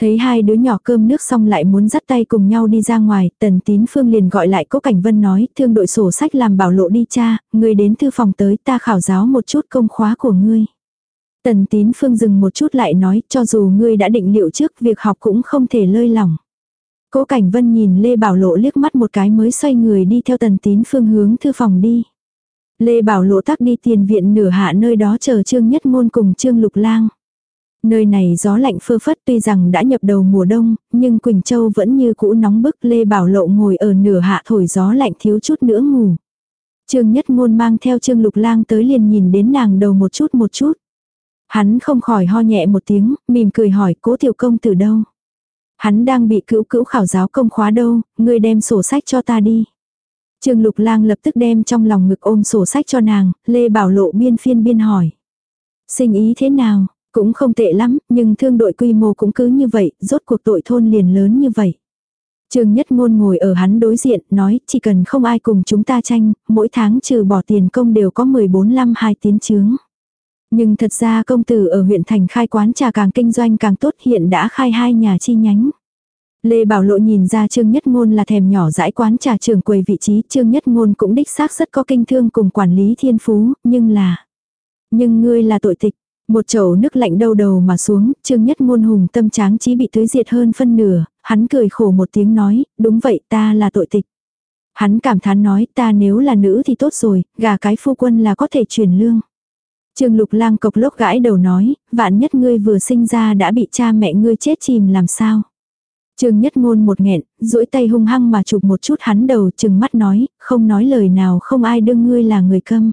Thấy hai đứa nhỏ cơm nước xong lại muốn dắt tay cùng nhau đi ra ngoài, tần tín phương liền gọi lại Cố Cảnh Vân nói, thương đội sổ sách làm bảo lộ đi cha, người đến thư phòng tới ta khảo giáo một chút công khóa của ngươi. Tần tín phương dừng một chút lại nói, cho dù ngươi đã định liệu trước việc học cũng không thể lơi lỏng. Cố Cảnh Vân nhìn Lê Bảo Lộ liếc mắt một cái mới xoay người đi theo tần tín phương hướng thư phòng đi. Lê Bảo Lộ tắc đi tiền viện nửa hạ nơi đó chờ Trương Nhất Ngôn cùng Trương Lục Lang. Nơi này gió lạnh phơ phất tuy rằng đã nhập đầu mùa đông, nhưng Quỳnh Châu vẫn như cũ nóng bức Lê Bảo Lộ ngồi ở nửa hạ thổi gió lạnh thiếu chút nữa ngủ. Trương Nhất Ngôn mang theo Trương Lục Lang tới liền nhìn đến nàng đầu một chút một chút. Hắn không khỏi ho nhẹ một tiếng, mỉm cười hỏi cố tiểu công từ đâu. Hắn đang bị cữu cữu khảo giáo công khóa đâu, ngươi đem sổ sách cho ta đi. Trương Lục Lang lập tức đem trong lòng ngực ôm sổ sách cho nàng, Lê Bảo Lộ biên phiên biên hỏi. Sinh ý thế nào, cũng không tệ lắm, nhưng thương đội quy mô cũng cứ như vậy, rốt cuộc tội thôn liền lớn như vậy. Trương Nhất Ngôn ngồi ở hắn đối diện, nói, chỉ cần không ai cùng chúng ta tranh, mỗi tháng trừ bỏ tiền công đều có 14 năm hai tiến chướng. Nhưng thật ra công tử ở huyện thành khai quán trà càng kinh doanh càng tốt hiện đã khai hai nhà chi nhánh. Lê Bảo Lộ nhìn ra Trương Nhất Ngôn là thèm nhỏ dãi quán trà trường quầy vị trí, Trương Nhất Ngôn cũng đích xác rất có kinh thương cùng quản lý thiên phú, nhưng là... Nhưng ngươi là tội tịch, một chậu nước lạnh đâu đầu mà xuống, Trương Nhất Ngôn hùng tâm tráng trí bị tưới diệt hơn phân nửa, hắn cười khổ một tiếng nói, đúng vậy ta là tội tịch. Hắn cảm thán nói ta nếu là nữ thì tốt rồi, gà cái phu quân là có thể truyền lương. Trương Lục Lang cộc lốc gãi đầu nói, vạn nhất ngươi vừa sinh ra đã bị cha mẹ ngươi chết chìm làm sao. Trương Nhất Ngôn một nghẹn, duỗi tay hung hăng mà chụp một chút hắn đầu, chừng mắt nói, không nói lời nào không ai đương ngươi là người câm.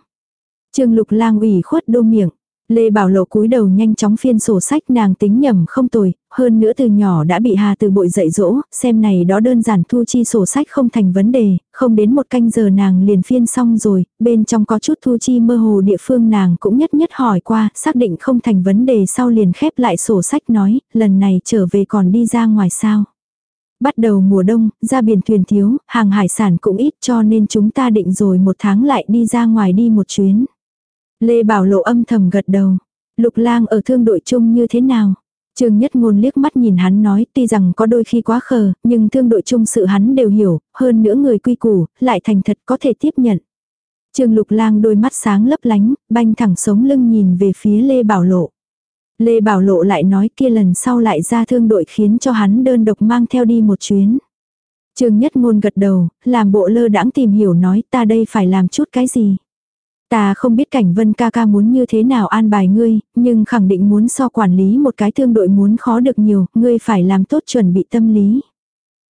Trương Lục Lang ủy khuất đô miệng, Lê Bảo Lộ cúi đầu nhanh chóng phiên sổ sách nàng tính nhầm không tồi, hơn nữa từ nhỏ đã bị Hà từ bội dạy dỗ, xem này đó đơn giản thu chi sổ sách không thành vấn đề, không đến một canh giờ nàng liền phiên xong rồi, bên trong có chút thu chi mơ hồ địa phương nàng cũng nhất nhất hỏi qua, xác định không thành vấn đề sau liền khép lại sổ sách nói, lần này trở về còn đi ra ngoài sao. Bắt đầu mùa đông, ra biển thuyền thiếu, hàng hải sản cũng ít cho nên chúng ta định rồi một tháng lại đi ra ngoài đi một chuyến. Lê Bảo Lộ âm thầm gật đầu. Lục lang ở thương đội chung như thế nào? Trương Nhất Ngôn liếc mắt nhìn hắn nói tuy rằng có đôi khi quá khờ, nhưng thương đội chung sự hắn đều hiểu, hơn nữa người quy củ, lại thành thật có thể tiếp nhận. Trương Lục Lang đôi mắt sáng lấp lánh, banh thẳng sống lưng nhìn về phía Lê Bảo Lộ. Lê Bảo Lộ lại nói kia lần sau lại ra thương đội khiến cho hắn đơn độc mang theo đi một chuyến. Trương Nhất Ngôn gật đầu, làm bộ lơ đãng tìm hiểu nói ta đây phải làm chút cái gì. Ta không biết cảnh vân ca ca muốn như thế nào an bài ngươi, nhưng khẳng định muốn so quản lý một cái thương đội muốn khó được nhiều, ngươi phải làm tốt chuẩn bị tâm lý.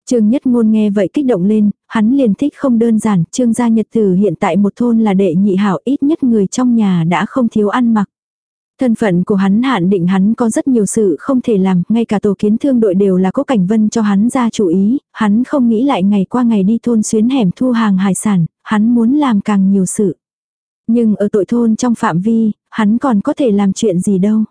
Trương Nhất Ngôn nghe vậy kích động lên, hắn liền thích không đơn giản, Trương gia nhật tử hiện tại một thôn là đệ nhị hảo ít nhất người trong nhà đã không thiếu ăn mặc. Thân phận của hắn hạn định hắn có rất nhiều sự không thể làm, ngay cả tổ kiến thương đội đều là có cảnh vân cho hắn ra chủ ý, hắn không nghĩ lại ngày qua ngày đi thôn xuyến hẻm thu hàng hải sản, hắn muốn làm càng nhiều sự. Nhưng ở tội thôn trong phạm vi, hắn còn có thể làm chuyện gì đâu.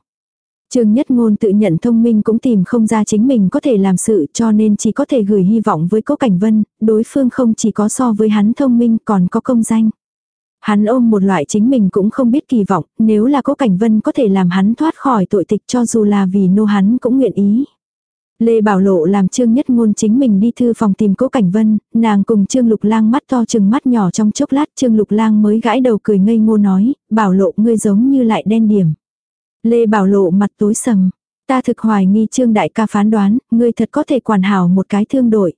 Trương Nhất Ngôn tự nhận thông minh cũng tìm không ra chính mình có thể làm sự cho nên chỉ có thể gửi hy vọng với Cố Cảnh Vân, đối phương không chỉ có so với hắn thông minh còn có công danh. Hắn ôm một loại chính mình cũng không biết kỳ vọng, nếu là Cố Cảnh Vân có thể làm hắn thoát khỏi tội tịch cho dù là vì nô hắn cũng nguyện ý. Lê Bảo Lộ làm Trương Nhất Ngôn chính mình đi thư phòng tìm Cố Cảnh Vân, nàng cùng Trương Lục Lang mắt to chừng mắt nhỏ trong chốc lát Trương Lục Lang mới gãi đầu cười ngây ngô nói, Bảo Lộ ngươi giống như lại đen điểm. Lê Bảo Lộ mặt tối sầm. Ta thực hoài nghi Trương Đại ca phán đoán, ngươi thật có thể quản hảo một cái thương đội.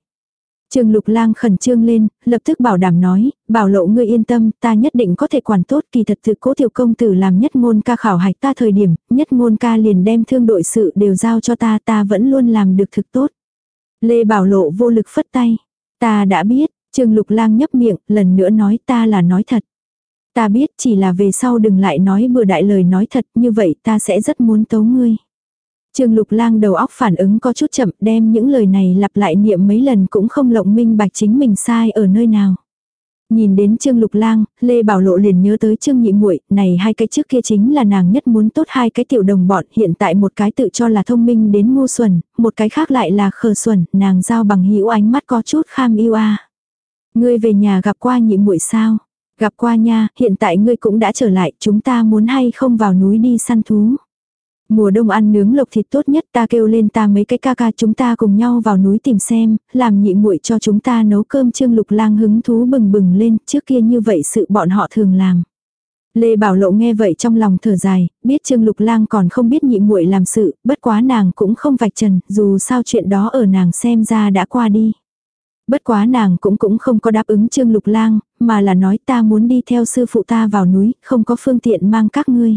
Trương Lục Lang khẩn trương lên, lập tức bảo đảm nói, bảo lộ ngươi yên tâm, ta nhất định có thể quản tốt, kỳ thật thực cố tiểu công tử làm nhất ngôn ca khảo hạch ta thời điểm, nhất ngôn ca liền đem thương đội sự đều giao cho ta, ta vẫn luôn làm được thực tốt. Lê Bảo Lộ vô lực phất tay. Ta đã biết, Trương Lục Lang nhấp miệng, lần nữa nói ta là nói thật. Ta biết chỉ là về sau đừng lại nói bừa đại lời nói thật như vậy ta sẽ rất muốn tấu ngươi. Trương Lục Lang đầu óc phản ứng có chút chậm đem những lời này lặp lại niệm mấy lần cũng không lộng minh bạch chính mình sai ở nơi nào. Nhìn đến Trương Lục Lang, Lê Bảo Lộ liền nhớ tới Trương Nhị Muội, này hai cái trước kia chính là nàng nhất muốn tốt hai cái tiểu đồng bọn, hiện tại một cái tự cho là thông minh đến ngu xuẩn, một cái khác lại là khờ xuẩn, nàng giao bằng hữu ánh mắt có chút kham yêu a. Ngươi về nhà gặp qua Nhị Muội sao? Gặp qua nha, hiện tại ngươi cũng đã trở lại, chúng ta muốn hay không vào núi đi săn thú. Mùa đông ăn nướng lộc thịt tốt nhất ta kêu lên ta mấy cái ca ca chúng ta cùng nhau vào núi tìm xem, làm nhị muội cho chúng ta nấu cơm trương lục lang hứng thú bừng bừng lên, trước kia như vậy sự bọn họ thường làm. Lê Bảo Lộ nghe vậy trong lòng thở dài, biết Trương Lục Lang còn không biết nhị muội làm sự, bất quá nàng cũng không vạch trần, dù sao chuyện đó ở nàng xem ra đã qua đi. Bất quá nàng cũng cũng không có đáp ứng Trương Lục Lang, mà là nói ta muốn đi theo sư phụ ta vào núi, không có phương tiện mang các ngươi.